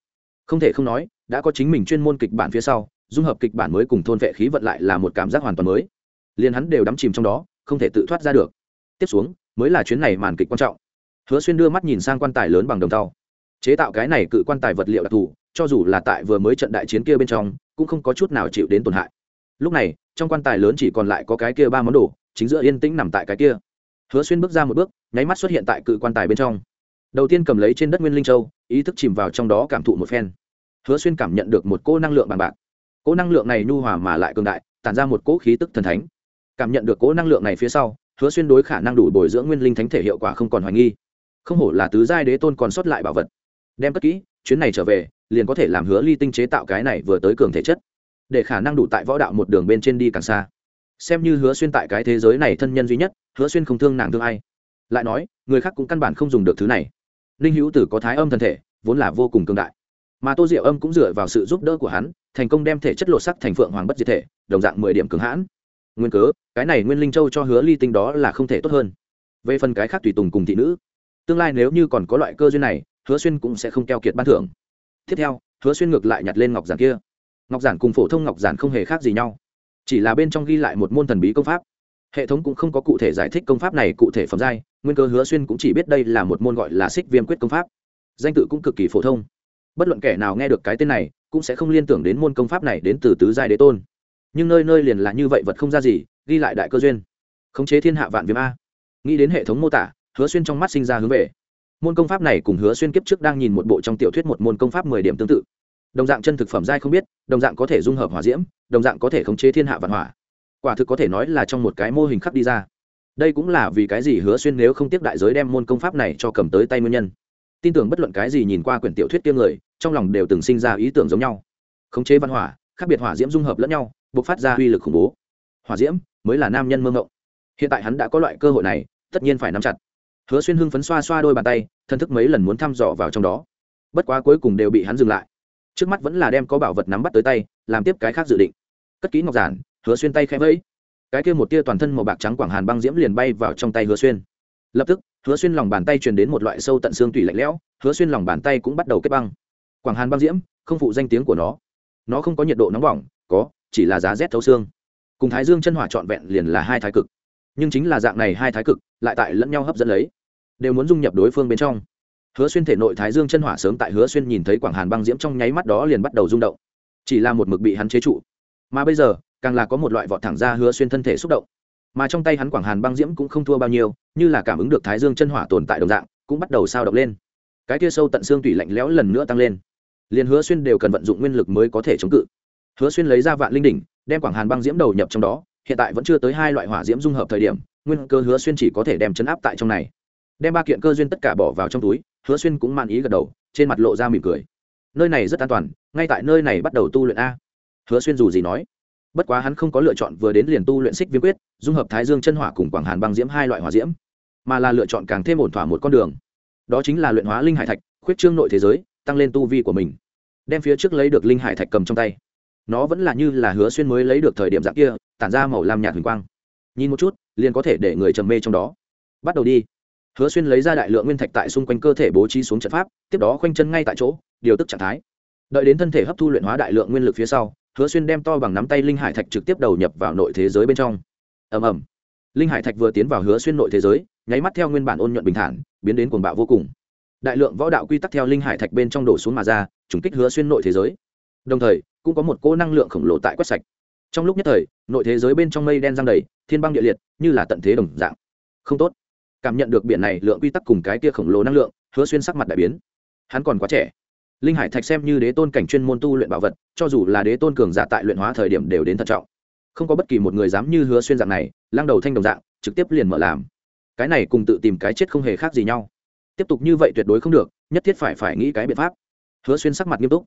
Không thể không nói, đã có chính mình chuyên môn kịch bản phía sau, dung hợp kịch bản mới cùng thôn vệ khí vận lại là một cảm giác hoàn toàn mới. Liền hắn đều đắm chìm trong đó không thể tự thoát ra được. Tiếp xuống, mới là chuyến này màn kịch quan trọng. Hứa xuyên đưa mắt nhìn sang quan tài lớn bằng đồng tàu chế tạo cái này cự quan tài vật liệu đặc thù, cho dù là tại vừa mới trận đại chiến kia bên trong, cũng không có chút nào chịu đến tổn hại. Lúc này, trong quan tài lớn chỉ còn lại có cái kia ba món đồ, chính giữa yên tĩnh nằm tại cái kia. Hứa xuyên bước ra một bước, nháy mắt xuất hiện tại cự quan tài bên trong. Đầu tiên cầm lấy trên đất nguyên linh châu, ý thức chìm vào trong đó cảm thụ một phen. Hứa xuyên cảm nhận được một cỗ năng lượng bằng bạc. Cỗ năng lượng này nhu hòa mà lại cường đại, tản ra một cỗ khí tức thần thánh cảm nhận được cỗ năng lượng này phía sau, hứa xuyên đối khả năng đủ bồi dưỡng nguyên linh thánh thể hiệu quả không còn hoài nghi. Không hổ là tứ giai đế tôn còn sót lại bảo vật. Đem cất kỹ, chuyến này trở về, liền có thể làm hứa ly tinh chế tạo cái này vừa tới cường thể chất. Để khả năng đủ tại võ đạo một đường bên trên đi càng xa. Xem như hứa xuyên tại cái thế giới này thân nhân duy nhất, hứa xuyên không thương nàng thương ai. Lại nói, người khác cũng căn bản không dùng được thứ này. Ninh hữu tử có thái âm thân thể, vốn là vô cùng cương đại. Mà tô diệu âm cũng dựa vào sự giúp đỡ của hắn, thành công đem thể chất lột sắc thành phượng hoàng bất diệt thể, đồng dạng mười điểm cường hãn nguyên cớ, cái này nguyên linh châu cho hứa ly tinh đó là không thể tốt hơn. Về phần cái khác tùy tùng cùng thị nữ, tương lai nếu như còn có loại cơ duyên này, hứa xuyên cũng sẽ không keo kiệt ban thưởng. Tiếp theo, hứa xuyên ngược lại nhặt lên ngọc giản kia. Ngọc giản cùng phổ thông ngọc giản không hề khác gì nhau. Chỉ là bên trong ghi lại một môn thần bí công pháp. Hệ thống cũng không có cụ thể giải thích công pháp này cụ thể phẩm giai, nguyên cơ hứa xuyên cũng chỉ biết đây là một môn gọi là xích viêm quyết công pháp. Danh tự cũng cực kỳ phổ thông. Bất luận kẻ nào nghe được cái tên này, cũng sẽ không liên tưởng đến môn công pháp này đến từ tứ giai đế tôn nhưng nơi nơi liền là như vậy vật không ra gì, ghi lại đại cơ duyên. Khống chế thiên hạ vạn viêm a. Nghĩ đến hệ thống mô tả, hứa xuyên trong mắt sinh ra hướng về. Môn công pháp này cùng hứa xuyên kiếp trước đang nhìn một bộ trong tiểu thuyết một môn công pháp mười điểm tương tự. Đồng dạng chân thực phẩm giai không biết, đồng dạng có thể dung hợp hỏa diễm, đồng dạng có thể khống chế thiên hạ vạn hỏa. Quả thực có thể nói là trong một cái mô hình khắc đi ra. Đây cũng là vì cái gì hứa xuyên nếu không tiếp đại giới đem môn công pháp này cho cầm tới tay nguyên nhân. Tin tưởng bất luận cái gì nhìn qua quyển tiểu thuyết tiêm người, trong lòng đều từng sinh ra ý tưởng giống nhau. Khống chế văn hỏa, khác biệt hỏa diễm dung hợp lẫn nhau bộc phát ra uy lực khủng bố. Hỏa diễm mới là nam nhân mơ ngộng. Hiện tại hắn đã có loại cơ hội này, tất nhiên phải nắm chặt. Hứa xuyên hưng phấn xoa xoa đôi bàn tay, thân thức mấy lần muốn thăm dò vào trong đó. Bất quá cuối cùng đều bị hắn dừng lại. Trước mắt vẫn là đem có bảo vật nắm bắt tới tay, làm tiếp cái khác dự định. Cất kỹ ngọc giản, hứa xuyên tay khẽ vẫy. Cái kia một tia toàn thân màu bạc trắng quảng hàn băng diễm liền bay vào trong tay hứa xuyên. Lập tức, hứa xuyên lòng bàn tay truyền đến một loại sâu tận xương tủy lạnh lẽo, hứa xuyên lòng bàn tay cũng bắt đầu kết băng. Quảng hàn băng diễm, không phụ danh tiếng của nó. Nó không có nhiệt độ nóng bỏng, có chỉ là giá rét thấu xương. Cùng thái dương chân hỏa trọn vẹn liền là hai thái cực. Nhưng chính là dạng này hai thái cực, lại tại lẫn nhau hấp dẫn lấy, đều muốn dung nhập đối phương bên trong. Hứa xuyên thể nội thái dương chân hỏa sớm tại hứa xuyên nhìn thấy quảng hàn băng diễm trong nháy mắt đó liền bắt đầu rung động. Chỉ là một mực bị hắn chế trụ. Mà bây giờ, càng là có một loại vọt thẳng ra hứa xuyên thân thể xúc động. Mà trong tay hắn quảng hàn băng diễm cũng không thua bao nhiêu, như là cảm ứng được thái dương chân hỏa tồn tại đồng dạng, cũng bắt đầu sao động lên. Cái kia sâu tận xương tủy lạnh lẽo lần nữa tăng lên. Liền hứa xuyên đều cần vận dụng nguyên lực mới có thể chống cự hứa xuyên lấy ra vạn linh đỉnh, đem quảng hàn băng diễm đầu nhập trong đó, hiện tại vẫn chưa tới hai loại hỏa diễm dung hợp thời điểm, nguyên cơ hứa xuyên chỉ có thể đem chấn áp tại trong này. Đem ba kiện cơ duyên tất cả bỏ vào trong túi, hứa xuyên cũng man ý gật đầu, trên mặt lộ ra mỉm cười. Nơi này rất an toàn, ngay tại nơi này bắt đầu tu luyện a. Hứa xuyên dù gì nói, bất quá hắn không có lựa chọn vừa đến liền tu luyện xích viêm quyết, dung hợp thái dương chân hỏa cùng quảng hàn băng diễm hai loại hỏa diễm, mà là lựa chọn càng thêm ổn thỏa một con đường. Đó chính là luyện hóa linh hải thạch, khuyết trương nội thế giới, tăng lên tu vi của mình. Đem phía trước lấy được linh hải thạch cầm trong tay nó vẫn là như là hứa xuyên mới lấy được thời điểm dạng kia, tản ra màu lam nhạt huỳnh quang. Nhìn một chút, liền có thể để người trầm mê trong đó. Bắt đầu đi. Hứa xuyên lấy ra đại lượng nguyên thạch tại xung quanh cơ thể bố trí xuống trận pháp, tiếp đó khoanh chân ngay tại chỗ, điều tức trạng thái. Đợi đến thân thể hấp thu luyện hóa đại lượng nguyên lực phía sau, hứa xuyên đem to bằng nắm tay linh hải thạch trực tiếp đầu nhập vào nội thế giới bên trong. Ầm ầm. Linh hải thạch vừa tiến vào hứa xuyên nội thế giới, nháy mắt theo nguyên bản ôn nhuận bình thản, biến đến cuồng bạo vô cùng. Đại lượng võ đạo quy tắc theo linh hải thạch bên trong đổ xuống mà ra, trùng kích hứa xuyên nội thế giới đồng thời cũng có một cỗ năng lượng khổng lồ tại quét sạch trong lúc nhất thời nội thế giới bên trong mây đen giang đầy thiên băng địa liệt như là tận thế đồng dạng không tốt cảm nhận được biển này lượng quy tắc cùng cái kia khổng lồ năng lượng hứa xuyên sắc mặt đại biến hắn còn quá trẻ linh hải thạch xem như đế tôn cảnh chuyên môn tu luyện bảo vật cho dù là đế tôn cường giả tại luyện hóa thời điểm đều đến thận trọng không có bất kỳ một người dám như hứa xuyên dạng này lăng đầu thanh đồng dạng trực tiếp liền mở làm cái này cùng tự tìm cái chết không hề khác gì nhau tiếp tục như vậy tuyệt đối không được nhất thiết phải phải nghĩ cái biện pháp hứa xuyên sắc mặt nghiêm túc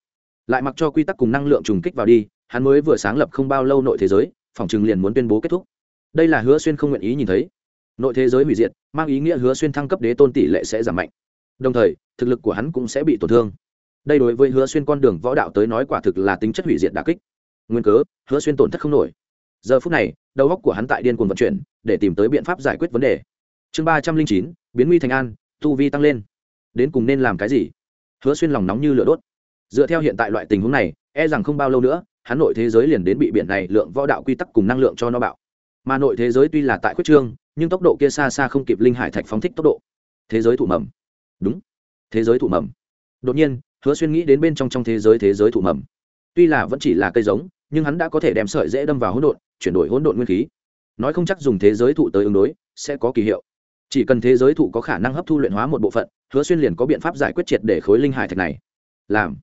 lại mặc cho quy tắc cùng năng lượng trùng kích vào đi, hắn mới vừa sáng lập không bao lâu nội thế giới, phòng chừng liền muốn tuyên bố kết thúc. Đây là hứa xuyên không nguyện ý nhìn thấy. Nội thế giới hủy diệt, mang ý nghĩa hứa xuyên thăng cấp đế tôn tỷ lệ sẽ giảm mạnh. Đồng thời, thực lực của hắn cũng sẽ bị tổn thương. Đây đối với hứa xuyên con đường võ đạo tới nói quả thực là tính chất hủy diệt đà kích. Nguyên cớ, hứa xuyên tổn thất không nổi. Giờ phút này, đầu óc của hắn tại điên cuồng vận chuyển, để tìm tới biện pháp giải quyết vấn đề. Chương ba trăm linh chín, biến nguy thành an, tu vi tăng lên. Đến cùng nên làm cái gì? Hứa xuyên lòng nóng như lửa đốt dựa theo hiện tại loại tình huống này e rằng không bao lâu nữa hắn nội thế giới liền đến bị biển này lượng võ đạo quy tắc cùng năng lượng cho nó bạo. Mà nội thế giới tuy là tại khuyết trương, nhưng tốc độ kia xa xa không kịp linh hải thạch phóng thích tốc độ. Thế giới thụ mầm. Đúng. Thế giới thụ mầm. Đột nhiên, hứa xuyên nghĩ đến bên trong trong thế giới thế giới thụ mầm. Tuy là vẫn chỉ là cây giống, nhưng hắn đã có thể đem sợi dễ đâm vào hỗn độn, chuyển đổi hỗn độn nguyên khí. Nói không chắc dùng thế giới thụ tới ứng đối, sẽ có kỳ hiệu. Chỉ cần thế giới thụ có khả năng hấp thu luyện hóa một bộ phận, hứa xuyên liền có biện pháp giải quyết triệt để khối linh hải thạch này. Làm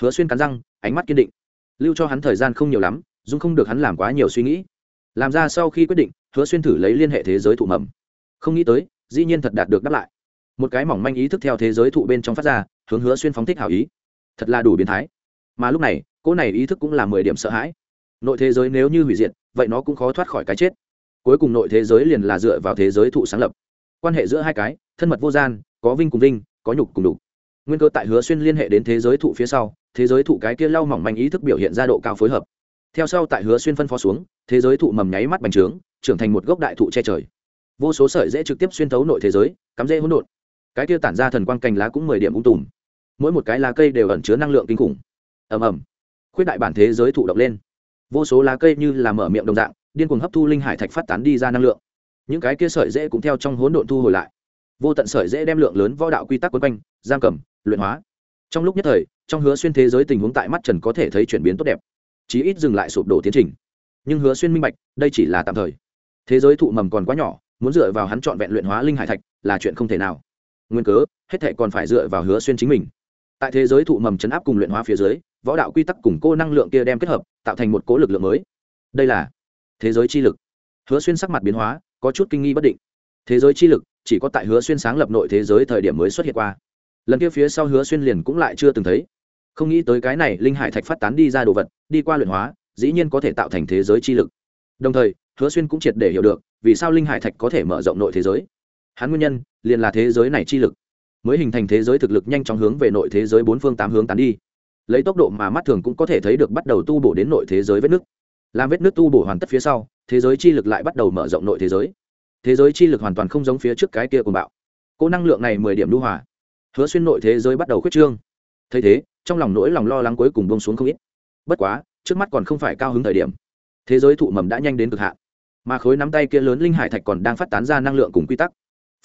hứa xuyên cắn răng, ánh mắt kiên định. Lưu cho hắn thời gian không nhiều lắm, dung không được hắn làm quá nhiều suy nghĩ. Làm ra sau khi quyết định, hứa xuyên thử lấy liên hệ thế giới thụ mầm. Không nghĩ tới, dĩ nhiên thật đạt được đáp lại. Một cái mỏng manh ý thức theo thế giới thụ bên trong phát ra, hướng hứa xuyên phóng thích hảo ý. Thật là đủ biến thái. Mà lúc này, cỗ này ý thức cũng là mười điểm sợ hãi. Nội thế giới nếu như hủy diệt, vậy nó cũng khó thoát khỏi cái chết. Cuối cùng nội thế giới liền là dựa vào thế giới thụ sáng lập. Quan hệ giữa hai cái, thân mật vô gian, có vinh cùng vinh, có nhục cùng đục nguyên cơ tại hứa xuyên liên hệ đến thế giới thụ phía sau, thế giới thụ cái kia lau mỏng manh ý thức biểu hiện ra độ cao phối hợp. Theo sau tại hứa xuyên phân phó xuống, thế giới thụ mầm nháy mắt bành trướng, trưởng thành một gốc đại thụ che trời. Vô số sợi dễ trực tiếp xuyên thấu nội thế giới, cắm dễ hỗn độn. Cái kia tản ra thần quang cành lá cũng mười điểm ung tùm. Mỗi một cái lá cây đều ẩn chứa năng lượng kinh khủng. Ầm ầm. Khuyết đại bản thế giới thụ động lên. Vô số lá cây như là mở miệng đồng dạng, điên cuồng hấp thu linh hải thạch phát tán đi ra năng lượng. Những cái kia sợi dễ cũng theo trong hỗn độn thu hồi lại. Vô tận sợi dễ đem lượng lớn võ đạo quy tắc quấn quanh, giam cầm luyện hóa. Trong lúc nhất thời, trong hứa xuyên thế giới tình huống tại mắt trần có thể thấy chuyển biến tốt đẹp, chí ít dừng lại sụp đổ tiến trình. Nhưng hứa xuyên minh bạch, đây chỉ là tạm thời. Thế giới thụ mầm còn quá nhỏ, muốn dựa vào hắn trọn vẹn luyện hóa linh hải thạch là chuyện không thể nào. Nguyên cớ, hết thệ còn phải dựa vào hứa xuyên chính mình. Tại thế giới thụ mầm chấn áp cùng luyện hóa phía dưới, võ đạo quy tắc cùng cô năng lượng kia đem kết hợp, tạo thành một cố lực lượng mới. Đây là thế giới chi lực. Hứa xuyên sắc mặt biến hóa, có chút kinh nghi bất định. Thế giới chi lực chỉ có tại hứa xuyên sáng lập nội thế giới thời điểm mới xuất hiện qua lần kia phía sau hứa xuyên liền cũng lại chưa từng thấy. Không nghĩ tới cái này linh hải thạch phát tán đi ra đồ vật, đi qua luyện hóa, dĩ nhiên có thể tạo thành thế giới chi lực. Đồng thời, hứa xuyên cũng triệt để hiểu được, vì sao linh hải thạch có thể mở rộng nội thế giới. Hắn nguyên nhân, liền là thế giới này chi lực. Mới hình thành thế giới thực lực nhanh chóng hướng về nội thế giới bốn phương tám hướng tán đi. Lấy tốc độ mà mắt thường cũng có thể thấy được bắt đầu tu bổ đến nội thế giới vết nước làm vết nước tu bổ hoàn tất phía sau, thế giới chi lực lại bắt đầu mở rộng nội thế giới. Thế giới chi lực hoàn toàn không giống phía trước cái kia của bạo. Cô năng lượng này mười điểm lưu hòa hứa xuyên nội thế giới bắt đầu khuyết trương. Thấy thế, trong lòng nỗi lòng lo lắng cuối cùng bông xuống không ít. Bất quá, trước mắt còn không phải cao hứng thời điểm. Thế giới thụ mầm đã nhanh đến cực hạn. Mà khối nắm tay kia lớn linh hải thạch còn đang phát tán ra năng lượng cùng quy tắc.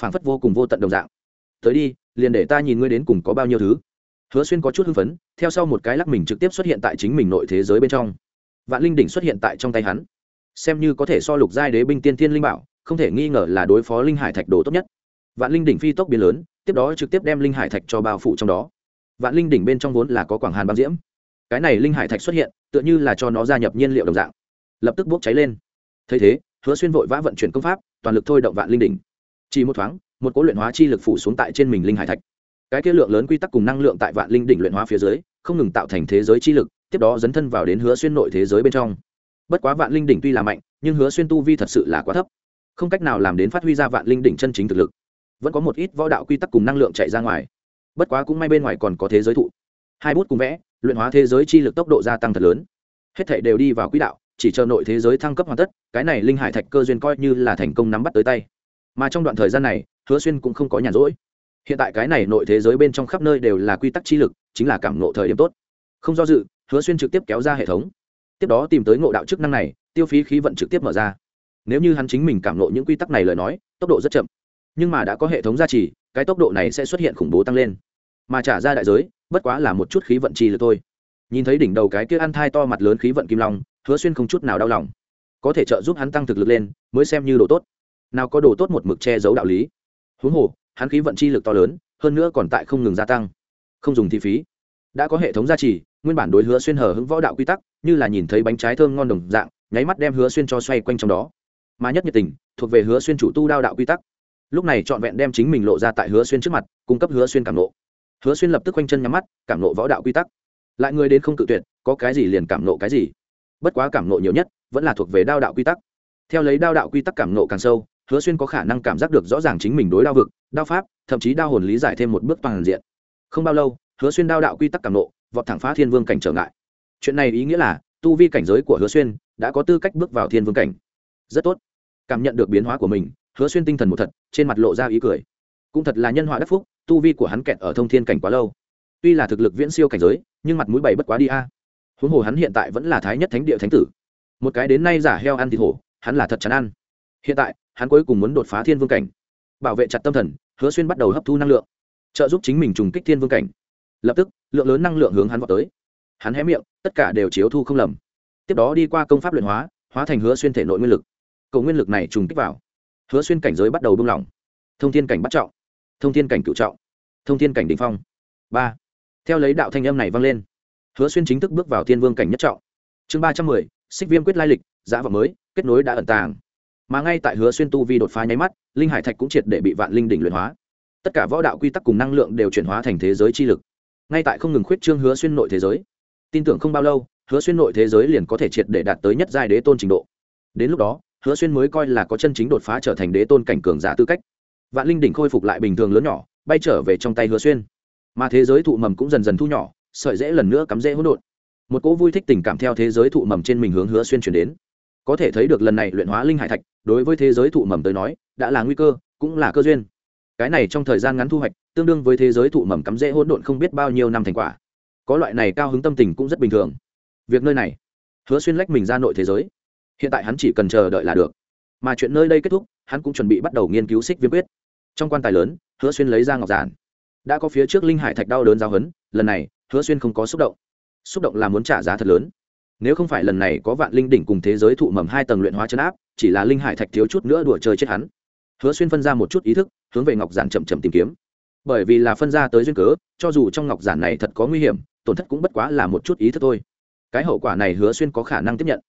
Phảng phất vô cùng vô tận đồng dạng. Tới đi, liền để ta nhìn ngươi đến cùng có bao nhiêu thứ. Hứa xuyên có chút hưng phấn, theo sau một cái lắc mình trực tiếp xuất hiện tại chính mình nội thế giới bên trong. Vạn linh đỉnh xuất hiện tại trong tay hắn. Xem như có thể so lục giai đế binh tiên thiên linh bảo, không thể nghi ngờ là đối phó linh hải thạch đồ tốt nhất. Vạn linh đỉnh phi tốc biến lớn tiếp đó trực tiếp đem linh hải thạch cho bao phủ trong đó. Vạn linh đỉnh bên trong vốn là có quảng hàn băng diễm. Cái này linh hải thạch xuất hiện, tựa như là cho nó gia nhập nhiên liệu đồng dạng. Lập tức bốc cháy lên. Thấy thế, hứa xuyên vội vã vận chuyển công pháp, toàn lực thôi động vạn linh đỉnh. Chỉ một thoáng, một cỗ luyện hóa chi lực phủ xuống tại trên mình linh hải thạch. Cái kia lượng lớn quy tắc cùng năng lượng tại vạn linh đỉnh luyện hóa phía dưới, không ngừng tạo thành thế giới chi lực, tiếp đó dấn thân vào đến hứa xuyên nội thế giới bên trong. Bất quá vạn linh đỉnh tuy là mạnh, nhưng hứa xuyên tu vi thật sự là quá thấp. Không cách nào làm đến phát huy ra vạn linh đỉnh chân chính thực lực vẫn có một ít võ đạo quy tắc cùng năng lượng chạy ra ngoài. Bất quá cũng may bên ngoài còn có thế giới thụ. Hai bút cùng vẽ, luyện hóa thế giới chi lực tốc độ gia tăng thật lớn. Hết thể đều đi vào quỹ đạo, chỉ chờ nội thế giới thăng cấp hoàn tất, cái này linh hải thạch cơ duyên coi như là thành công nắm bắt tới tay. Mà trong đoạn thời gian này, hứa xuyên cũng không có nhàn rỗi. Hiện tại cái này nội thế giới bên trong khắp nơi đều là quy tắc chi lực, chính là cảm nộ thời điểm tốt. Không do dự, hứa xuyên trực tiếp kéo ra hệ thống. Tiếp đó tìm tới ngộ đạo chức năng này, tiêu phí khí vận trực tiếp mở ra. Nếu như hắn chính mình cảm nộ những quy tắc này lời nói, tốc độ rất chậm nhưng mà đã có hệ thống gia trì, cái tốc độ này sẽ xuất hiện khủng bố tăng lên. Mà trả ra đại giới, bất quá là một chút khí vận chi lực thôi. Nhìn thấy đỉnh đầu cái kia ăn thai to mặt lớn khí vận kim long, hứa xuyên không chút nào đau lòng. Có thể trợ giúp hắn tăng thực lực lên, mới xem như đồ tốt. Nào có đồ tốt một mực che giấu đạo lý. Huống hồ, hắn khí vận chi lực to lớn, hơn nữa còn tại không ngừng gia tăng. Không dùng thi phí. Đã có hệ thống gia trì, nguyên bản đối hứa xuyên hở hứng võ đạo quy tắc, như là nhìn thấy bánh trái thơm ngon đồng dạng, nháy mắt đem hứa xuyên cho xoay quanh trong đó. Mà nhất nhiệt tình, thuộc về hứa xuyên chủ tu đao đạo quy tắc lúc này trọn vẹn đem chính mình lộ ra tại hứa xuyên trước mặt, cung cấp hứa xuyên cảm nộ. Hứa xuyên lập tức quanh chân nhắm mắt, cảm nộ võ đạo quy tắc. Lại người đến không cự tuyệt, có cái gì liền cảm nộ cái gì. Bất quá cảm nộ nhiều nhất, vẫn là thuộc về đao đạo quy tắc. Theo lấy đao đạo quy tắc cảm nộ càng sâu, hứa xuyên có khả năng cảm giác được rõ ràng chính mình đối đao vực, đao pháp, thậm chí đao hồn lý giải thêm một bước toàn diện. Không bao lâu, hứa xuyên đao đạo quy tắc cảm nộ, vọt thẳng phá thiên vương cảnh trở ngại. Chuyện này ý nghĩa là, tu vi cảnh giới của hứa xuyên đã có tư cách bước vào thiên vương cảnh. Rất tốt. Cảm nhận được biến hóa của mình hứa xuyên tinh thần một thật, trên mặt lộ ra ý cười. Cũng thật là nhân họa đắc phúc, tu vi của hắn kẹt ở thông thiên cảnh quá lâu. Tuy là thực lực viễn siêu cảnh giới, nhưng mặt mũi bảy bất quá đi a. Huống hồ hắn hiện tại vẫn là thái nhất thánh địa thánh tử. Một cái đến nay giả heo ăn thịt hổ, hắn là thật chán ăn. Hiện tại, hắn cuối cùng muốn đột phá thiên vương cảnh. Bảo vệ chặt tâm thần, hứa xuyên bắt đầu hấp thu năng lượng. Trợ giúp chính mình trùng kích thiên vương cảnh. Lập tức, lượng lớn năng lượng hướng hắn vào tới. Hắn hé miệng, tất cả đều chiếu thu không lầm. Tiếp đó đi qua công pháp luyện hóa hóa thành hứa xuyên thể nội nguyên lực. Cầu nguyên lực này trùng kích vào hứa xuyên cảnh giới bắt đầu buông lỏng. Thông thiên cảnh bắt trọng. Thông thiên cảnh cựu trọng. Thông thiên cảnh đ ỉ n h phong. Ba. Theo lấy đạo thanh âm này vang lên, hứa xuyên chính thức bước vào thiên vương cảnh nhất trọng. Chương ba trăm mười, xích viêm quyết lai lịch, giã và mới, kết nối đã ẩn tàng. Mà ngay tại hứa xuyên tu vi đột phá nháy mắt, linh hải thạch cũng triệt để bị vạn linh đỉnh luyện hóa. Tất cả võ đạo quy tắc cùng năng lượng đều chuyển hóa thành thế giới chi lực. Ngay tại không ngừng khuyết trương hứa xuyên nội thế giới. Tin tưởng không bao lâu, hứa xuyên nội thế giới liền có thể triệt để đạt tới nhất giai đế tôn trình độ. Đến lúc đó hứa xuyên mới coi là có chân chính đột phá trở thành đế tôn cảnh cường giả tư cách. Vạn linh đỉnh khôi phục lại bình thường lớn nhỏ, bay trở về trong tay hứa xuyên. Mà thế giới thụ mầm cũng dần dần thu nhỏ, sợi dễ lần nữa cắm rễ hỗn độn. Một cỗ vui thích tình cảm theo thế giới thụ mầm trên mình hướng hứa xuyên chuyển đến. Có thể thấy được lần này luyện hóa linh hải thạch, đối với thế giới thụ mầm tới nói, đã là nguy cơ, cũng là cơ duyên. Cái này trong thời gian ngắn thu hoạch, tương đương với thế giới thụ mầm cắm rễ hỗn độn không biết bao nhiêu năm thành quả. Có loại này cao hứng tâm tình cũng rất bình thường. Việc nơi này, hứa xuyên lách mình ra nội thế giới hiện tại hắn chỉ cần chờ đợi là được. Mà chuyện nơi đây kết thúc, hắn cũng chuẩn bị bắt đầu nghiên cứu xích viêm quyết. Trong quan tài lớn, hứa xuyên lấy ra ngọc giản. Đã có phía trước linh hải thạch đau đớn giao hấn, lần này, hứa xuyên không có xúc động. Xúc động là muốn trả giá thật lớn. Nếu không phải lần này có vạn linh đỉnh cùng thế giới thụ mầm hai tầng luyện hóa chấn áp, chỉ là linh hải thạch thiếu chút nữa đùa chơi chết hắn. Hứa xuyên phân ra một chút ý thức, hướng về ngọc giản chậm chậm tìm kiếm. Bởi vì là phân ra tới duyên cớ, cho dù trong ngọc giản này thật có nguy hiểm, tổn thất cũng bất quá là một chút ý thức thôi. Cái hậu quả này hứa xuyên có khả năng tiếp nhận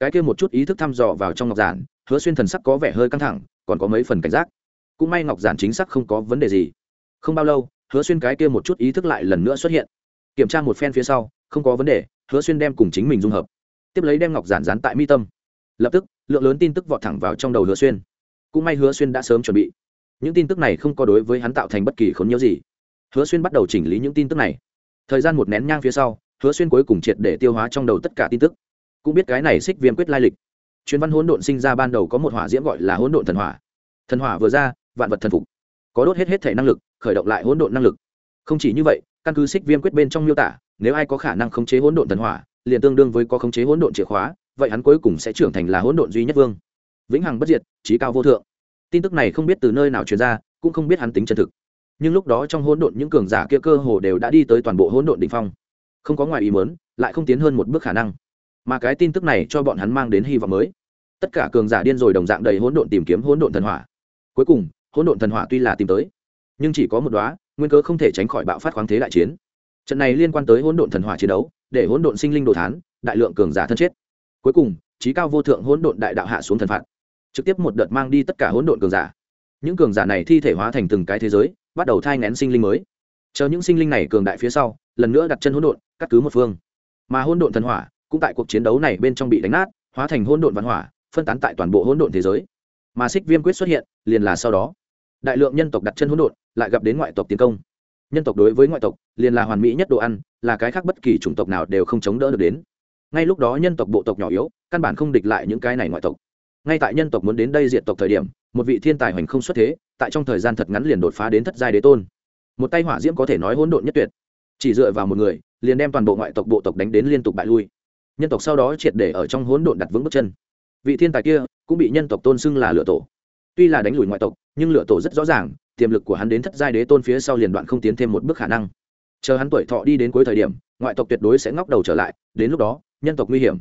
cái kia một chút ý thức thăm dò vào trong ngọc giản, hứa xuyên thần sắc có vẻ hơi căng thẳng, còn có mấy phần cảnh giác. Cũng may ngọc giản chính xác không có vấn đề gì. Không bao lâu, hứa xuyên cái kia một chút ý thức lại lần nữa xuất hiện. Kiểm tra một phen phía sau, không có vấn đề, hứa xuyên đem cùng chính mình dung hợp. Tiếp lấy đem ngọc giản dán tại mi tâm. Lập tức, lượng lớn tin tức vọt thẳng vào trong đầu hứa xuyên. Cũng may hứa xuyên đã sớm chuẩn bị. Những tin tức này không có đối với hắn tạo thành bất kỳ khốn nhiễu gì. Hứa xuyên bắt đầu chỉnh lý những tin tức này. Thời gian một nén nhang phía sau, hứa xuyên cuối cùng triệt để tiêu hóa trong đầu tất cả tin tức cũng biết cái này xích viêm quyết lai lịch. Chuyên văn hỗn độn sinh ra ban đầu có một hỏa diễm gọi là hỗn độn thần hỏa. Thần hỏa vừa ra, vạn vật thần phục. Có đốt hết hết thể năng lực, khởi động lại hỗn độn năng lực. Không chỉ như vậy, căn cứ xích viêm quyết bên trong miêu tả, nếu ai có khả năng khống chế hỗn độn thần hỏa, liền tương đương với có khống chế hỗn độn chìa khóa, vậy hắn cuối cùng sẽ trưởng thành là hỗn độn duy nhất vương. Vĩnh hằng bất diệt trí cao vô thượng. Tin tức này không biết từ nơi nào truyền ra, cũng không biết hắn tính chân thực. Nhưng lúc đó trong hỗn độn những cường giả kia cơ hồ đều đã đi tới toàn bộ hỗn độn đỉnh phong. Không có ngoài ý muốn, lại không tiến hơn một bước khả năng mà cái tin tức này cho bọn hắn mang đến hy vọng mới. Tất cả cường giả điên rồi đồng dạng đầy hỗn độn tìm kiếm hỗn độn thần hỏa. Cuối cùng, hỗn độn thần hỏa tuy là tìm tới, nhưng chỉ có một đóa, nguyên cớ không thể tránh khỏi bạo phát khoáng thế đại chiến. Trận này liên quan tới hỗn độn thần hỏa chiến đấu, để hỗn độn sinh linh đồ thán, đại lượng cường giả thân chết. Cuối cùng trí cao vô thượng hỗn độn đại đạo hạ xuống thần phạt. Trực tiếp một đợt mang đi tất cả hỗn độn cường giả. Những cường giả này thi thể hóa thành từng cái thế giới, bắt đầu thai ngén sinh linh mới. Chờ những sinh linh này cường đại phía sau, lần nữa đặt chân hỗn độn, cắt cứ một phương. Mà hỗn độn thần hỏa cũng tại cuộc chiến đấu này bên trong bị đánh nát, hóa thành hỗn độn văn hỏa, phân tán tại toàn bộ hỗn độn thế giới. Mà xích viêm quyết xuất hiện, liền là sau đó. Đại lượng nhân tộc đặt chân hỗn độn, lại gặp đến ngoại tộc tiến công. Nhân tộc đối với ngoại tộc, liền là hoàn mỹ nhất đồ ăn, là cái khác bất kỳ chủng tộc nào đều không chống đỡ được đến. Ngay lúc đó nhân tộc bộ tộc nhỏ yếu, căn bản không địch lại những cái này ngoại tộc. Ngay tại nhân tộc muốn đến đây diện tộc thời điểm, một vị thiên tài hoành không xuất thế, tại trong thời gian thật ngắn liền đột phá đến thất giai đế tôn. Một tay hỏa diễm có thể nói hỗn độn nhất tuyệt. Chỉ dựa vào một người, liền đem toàn bộ ngoại tộc bộ tộc đánh đến liên tục bại lui nhân tộc sau đó triệt để ở trong hỗn độn đặt vững bước chân. Vị thiên tài kia cũng bị nhân tộc tôn xưng là lựa tổ. Tuy là đánh lùi ngoại tộc, nhưng lựa tổ rất rõ ràng, tiềm lực của hắn đến thất giai đế tôn phía sau liền đoạn không tiến thêm một bước khả năng. Chờ hắn tuổi thọ đi đến cuối thời điểm, ngoại tộc tuyệt đối sẽ ngóc đầu trở lại, đến lúc đó, nhân tộc nguy hiểm.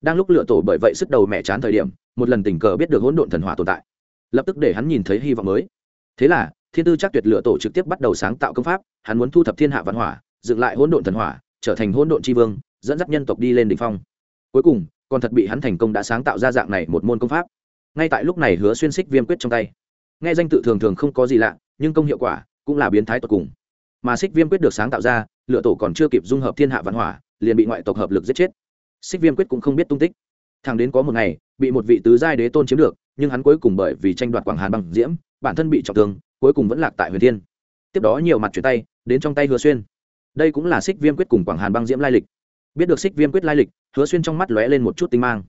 Đang lúc lựa tổ bởi vậy sức đầu mẹ chán thời điểm, một lần tình cờ biết được hỗn độn thần hỏa tồn tại. Lập tức để hắn nhìn thấy hy vọng mới. Thế là, thiên tư chắc tuyệt lựa tổ trực tiếp bắt đầu sáng tạo công pháp, hắn muốn thu thập thiên hạ văn hỏa, dựng lại hỗn độn thần hỏa, trở thành hỗn độn tri vương dẫn dắt nhân tộc đi lên đỉnh phong. Cuối cùng, còn thật bị hắn thành công đã sáng tạo ra dạng này một môn công pháp. Ngay tại lúc này hứa xuyên xích viêm quyết trong tay. Nghe danh tự thường thường không có gì lạ, nhưng công hiệu quả cũng là biến thái tột cùng. Mà xích viêm quyết được sáng tạo ra, lựa tổ còn chưa kịp dung hợp thiên hạ văn hỏa, liền bị ngoại tộc hợp lực giết chết. Xích viêm quyết cũng không biết tung tích. Thằng đến có một ngày, bị một vị tứ giai đế tôn chiếm được, nhưng hắn cuối cùng bởi vì tranh đoạt quảng hàn bằng diễm, bản thân bị trọng thương, cuối cùng vẫn lạc tại huyền thiên. Tiếp đó nhiều mặt chuyển tay, đến trong tay hứa xuyên. Đây cũng là xích viêm quyết cùng quảng hàn băng diễm lai lịch biết được xích viêm quyết lai lịch, hứa xuyên trong mắt lóe lên một chút tinh mang.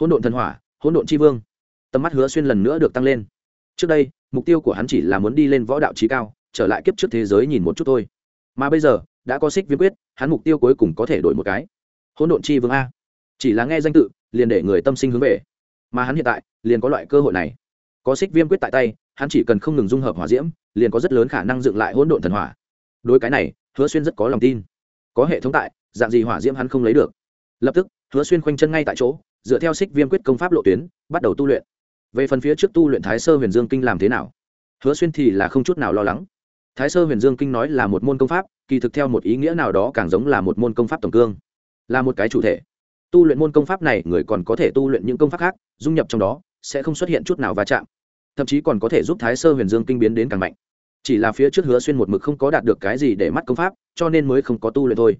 Hỗn độn thần hỏa, hỗn độn tri vương. Tầm mắt hứa xuyên lần nữa được tăng lên. Trước đây, mục tiêu của hắn chỉ là muốn đi lên võ đạo trí cao, trở lại kiếp trước thế giới nhìn một chút thôi. Mà bây giờ, đã có xích viêm quyết, hắn mục tiêu cuối cùng có thể đổi một cái. Hỗn độn chi vương a. Chỉ là nghe danh tự, liền để người tâm sinh hướng về. Mà hắn hiện tại, liền có loại cơ hội này. Có xích viêm quyết tại tay, hắn chỉ cần không ngừng dung hợp hỏa diễm, liền có rất lớn khả năng dựng lại hỗn độn thần hỏa. Đối cái này, hứa xuyên rất có lòng tin. Có hệ thống tại dạng gì hỏa diễm hắn không lấy được. Lập tức, hứa xuyên khoanh chân ngay tại chỗ, dựa theo xích viêm quyết công pháp lộ tuyến, bắt đầu tu luyện. Về phần phía trước tu luyện thái sơ huyền dương kinh làm thế nào? Hứa xuyên thì là không chút nào lo lắng. Thái sơ huyền dương kinh nói là một môn công pháp, kỳ thực theo một ý nghĩa nào đó càng giống là một môn công pháp tổng cương, là một cái chủ thể. Tu luyện môn công pháp này, người còn có thể tu luyện những công pháp khác, dung nhập trong đó, sẽ không xuất hiện chút nào va chạm. Thậm chí còn có thể giúp thái sơ huyền dương kinh biến đến càng mạnh. Chỉ là phía trước hứa xuyên một mực không có đạt được cái gì để mắt công pháp, cho nên mới không có tu luyện thôi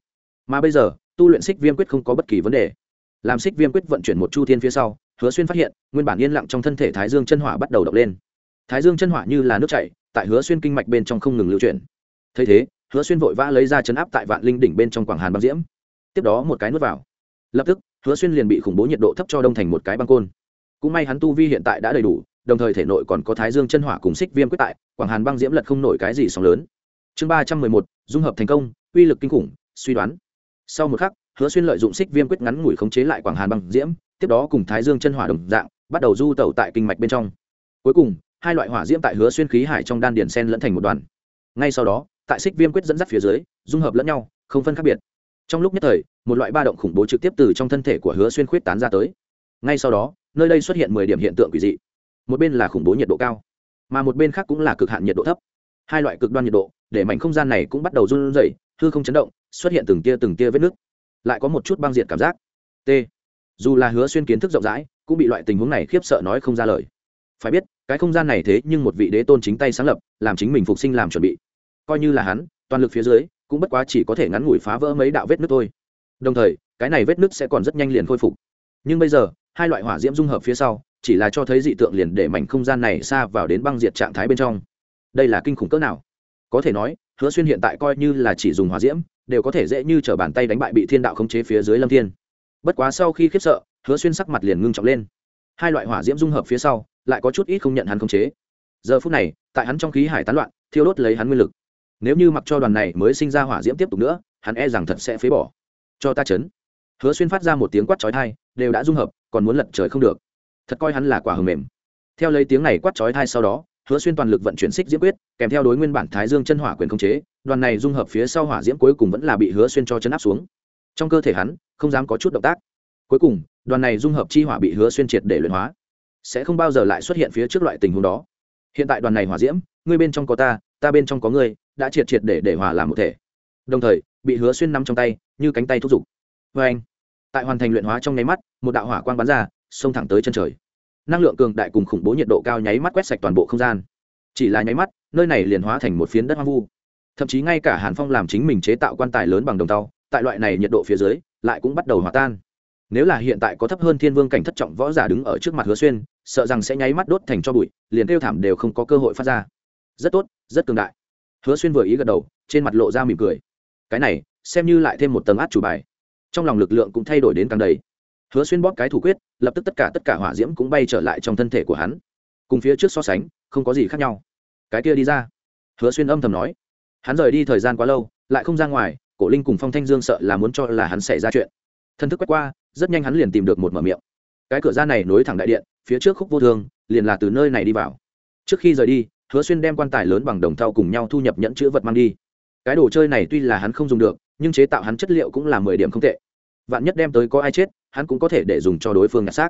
mà bây giờ, tu luyện xích viêm quyết không có bất kỳ vấn đề. Làm xích viêm quyết vận chuyển một chu thiên phía sau, hứa xuyên phát hiện, nguyên bản yên lặng trong thân thể thái dương chân hỏa bắt đầu động lên. Thái dương chân hỏa như là nước chảy, tại hứa xuyên kinh mạch bên trong không ngừng lưu chuyển. Thấy thế, hứa xuyên vội vã lấy ra chấn áp tại vạn linh đỉnh bên trong quảng hàn băng diễm. Tiếp đó một cái nuốt vào. Lập tức, hứa xuyên liền bị khủng bố nhiệt độ thấp cho đông thành một cái băng côn. Cũng may hắn tu vi hiện tại đã đầy đủ, đồng thời thể nội còn có thái dương chân hỏa cùng xích viêm quyết tại, quảng hàn băng diễm lật không nổi cái gì sóng lớn. Chương ba trăm mười một, dung hợp thành công, uy lực kinh khủng, suy đoán sau một khắc, hứa xuyên lợi dụng xích viêm quyết ngắn ngủi khống chế lại quảng hàn băng diễm, tiếp đó cùng thái dương chân hỏa đồng dạng, bắt đầu du tẩu tại kinh mạch bên trong. Cuối cùng, hai loại hỏa diễm tại hứa xuyên khí hải trong đan điền sen lẫn thành một đoàn. Ngay sau đó, tại xích viêm quyết dẫn dắt phía dưới, dung hợp lẫn nhau, không phân khác biệt. Trong lúc nhất thời, một loại ba động khủng bố trực tiếp từ trong thân thể của hứa xuyên khuyết tán ra tới. Ngay sau đó, nơi đây xuất hiện mười điểm hiện tượng quỷ dị. Một bên là khủng bố nhiệt độ cao, mà một bên khác cũng là cực hạn nhiệt độ thấp. Hai loại cực đoan nhiệt độ, để mảnh không gian này cũng bắt đầu run rẩy hư không chấn động, xuất hiện từng tia từng tia vết nước lại có một chút băng diện cảm giác. T. Dù là hứa xuyên kiến thức rộng rãi, cũng bị loại tình huống này khiếp sợ nói không ra lời. Phải biết, cái không gian này thế nhưng một vị đế tôn chính tay sáng lập, làm chính mình phục sinh làm chuẩn bị. Coi như là hắn, toàn lực phía dưới, cũng bất quá chỉ có thể ngắn ngủi phá vỡ mấy đạo vết nước thôi. Đồng thời, cái này vết nước sẽ còn rất nhanh liền khôi phục. Nhưng bây giờ, hai loại hỏa diễm dung hợp phía sau, chỉ là cho thấy dị tượng liền để mảnh không gian này xa vào đến băng diệt trạng thái bên trong. Đây là kinh khủng cỡ nào? Có thể nói hứa xuyên hiện tại coi như là chỉ dùng hỏa diễm, đều có thể dễ như t bàn tay đánh bại bị thiên đạo khống chế phía dưới lâm thiên. Bất quá sau khi khiếp sợ, hứa xuyên sắc mặt liền ngưng trọng lên. Hai loại hỏa diễm dung hợp phía sau, lại có chút ít không nhận hắn khống chế. Giờ phút này, tại hắn trong khí hải tán loạn, thiêu đốt lấy hắn nguyên lực. Nếu như mặc cho đoàn này mới sinh ra hỏa diễm tiếp tục nữa, hắn e rằng thật sẽ phế bỏ. Cho ta chấn. Hứa xuyên phát ra một tiếng quát chói thai đều đã dung hợp, còn muốn lật trời không được. Thật coi hắn là quả hầm mềm. Theo lấy tiếng này quát chói thai sau đó hứa xuyên toàn lực vận chuyển xích diễm quyết, kèm theo đối nguyên bản thái dương chân hỏa quyền khống chế, đoàn này dung hợp phía sau hỏa diễm cuối cùng vẫn là bị hứa xuyên cho chân áp xuống. Trong cơ thể hắn, không dám có chút động tác. Cuối cùng, đoàn này dung hợp chi hỏa bị hứa xuyên triệt để luyện hóa. Sẽ không bao giờ lại xuất hiện phía trước loại tình huống đó. Hiện tại đoàn này hỏa diễm, ngươi bên trong có ta ta bên trong có ngươi, đã triệt triệt để để hòa làm một thể. Đồng thời, bị hứa xuyên nắm trong tay, như cánh tay thúc giục. Vê anh tại hoàn thành luyện hóa trong nháy mắt, một đạo hỏa quang bắn ra, xông thẳng tới chân trời năng lượng cường đại cùng khủng bố nhiệt độ cao nháy mắt quét sạch toàn bộ không gian. Chỉ là nháy mắt, nơi này liền hóa thành một phiến đất hoang vu. Thậm chí ngay cả hàn phong làm chính mình chế tạo quan tài lớn bằng đồng tàu tại loại này nhiệt độ phía dưới, lại cũng bắt đầu hòa tan. Nếu là hiện tại có thấp hơn thiên vương cảnh thất trọng võ giả đứng ở trước mặt hứa xuyên, sợ rằng sẽ nháy mắt đốt thành cho bụi, liền kêu thảm đều không có cơ hội phát ra. Rất tốt, rất cường đại. Hứa xuyên vừa ý gật đầu, trên mặt lộ ra mỉm cười. Cái này, xem như lại thêm một tầng át chủ bài. Trong lòng lực lượng cũng thay đổi đến càng đầy hứa xuyên bóp cái thủ quyết, lập tức tất cả tất cả hỏa diễm cũng bay trở lại trong thân thể của hắn. Cùng phía trước so sánh, không có gì khác nhau. Cái kia đi ra. Hứa xuyên âm thầm nói. Hắn rời đi thời gian quá lâu, lại không ra ngoài, cổ linh cùng phong thanh dương sợ là muốn cho là hắn xảy ra chuyện. Thân thức quét qua, rất nhanh hắn liền tìm được một mở miệng. Cái cửa ra này nối thẳng đại điện, phía trước khúc vô thương liền là từ nơi này đi vào. Trước khi rời đi, hứa xuyên đem quan tài lớn bằng đồng thau cùng nhau thu nhập nhẫn chữ vật mang đi. Cái đồ chơi này tuy là hắn không dùng được, nhưng chế tạo hắn chất liệu cũng là mười điểm không tệ. Vạn nhất đem tới có ai chết hắn cũng có thể để dùng cho đối phương nhặt xác.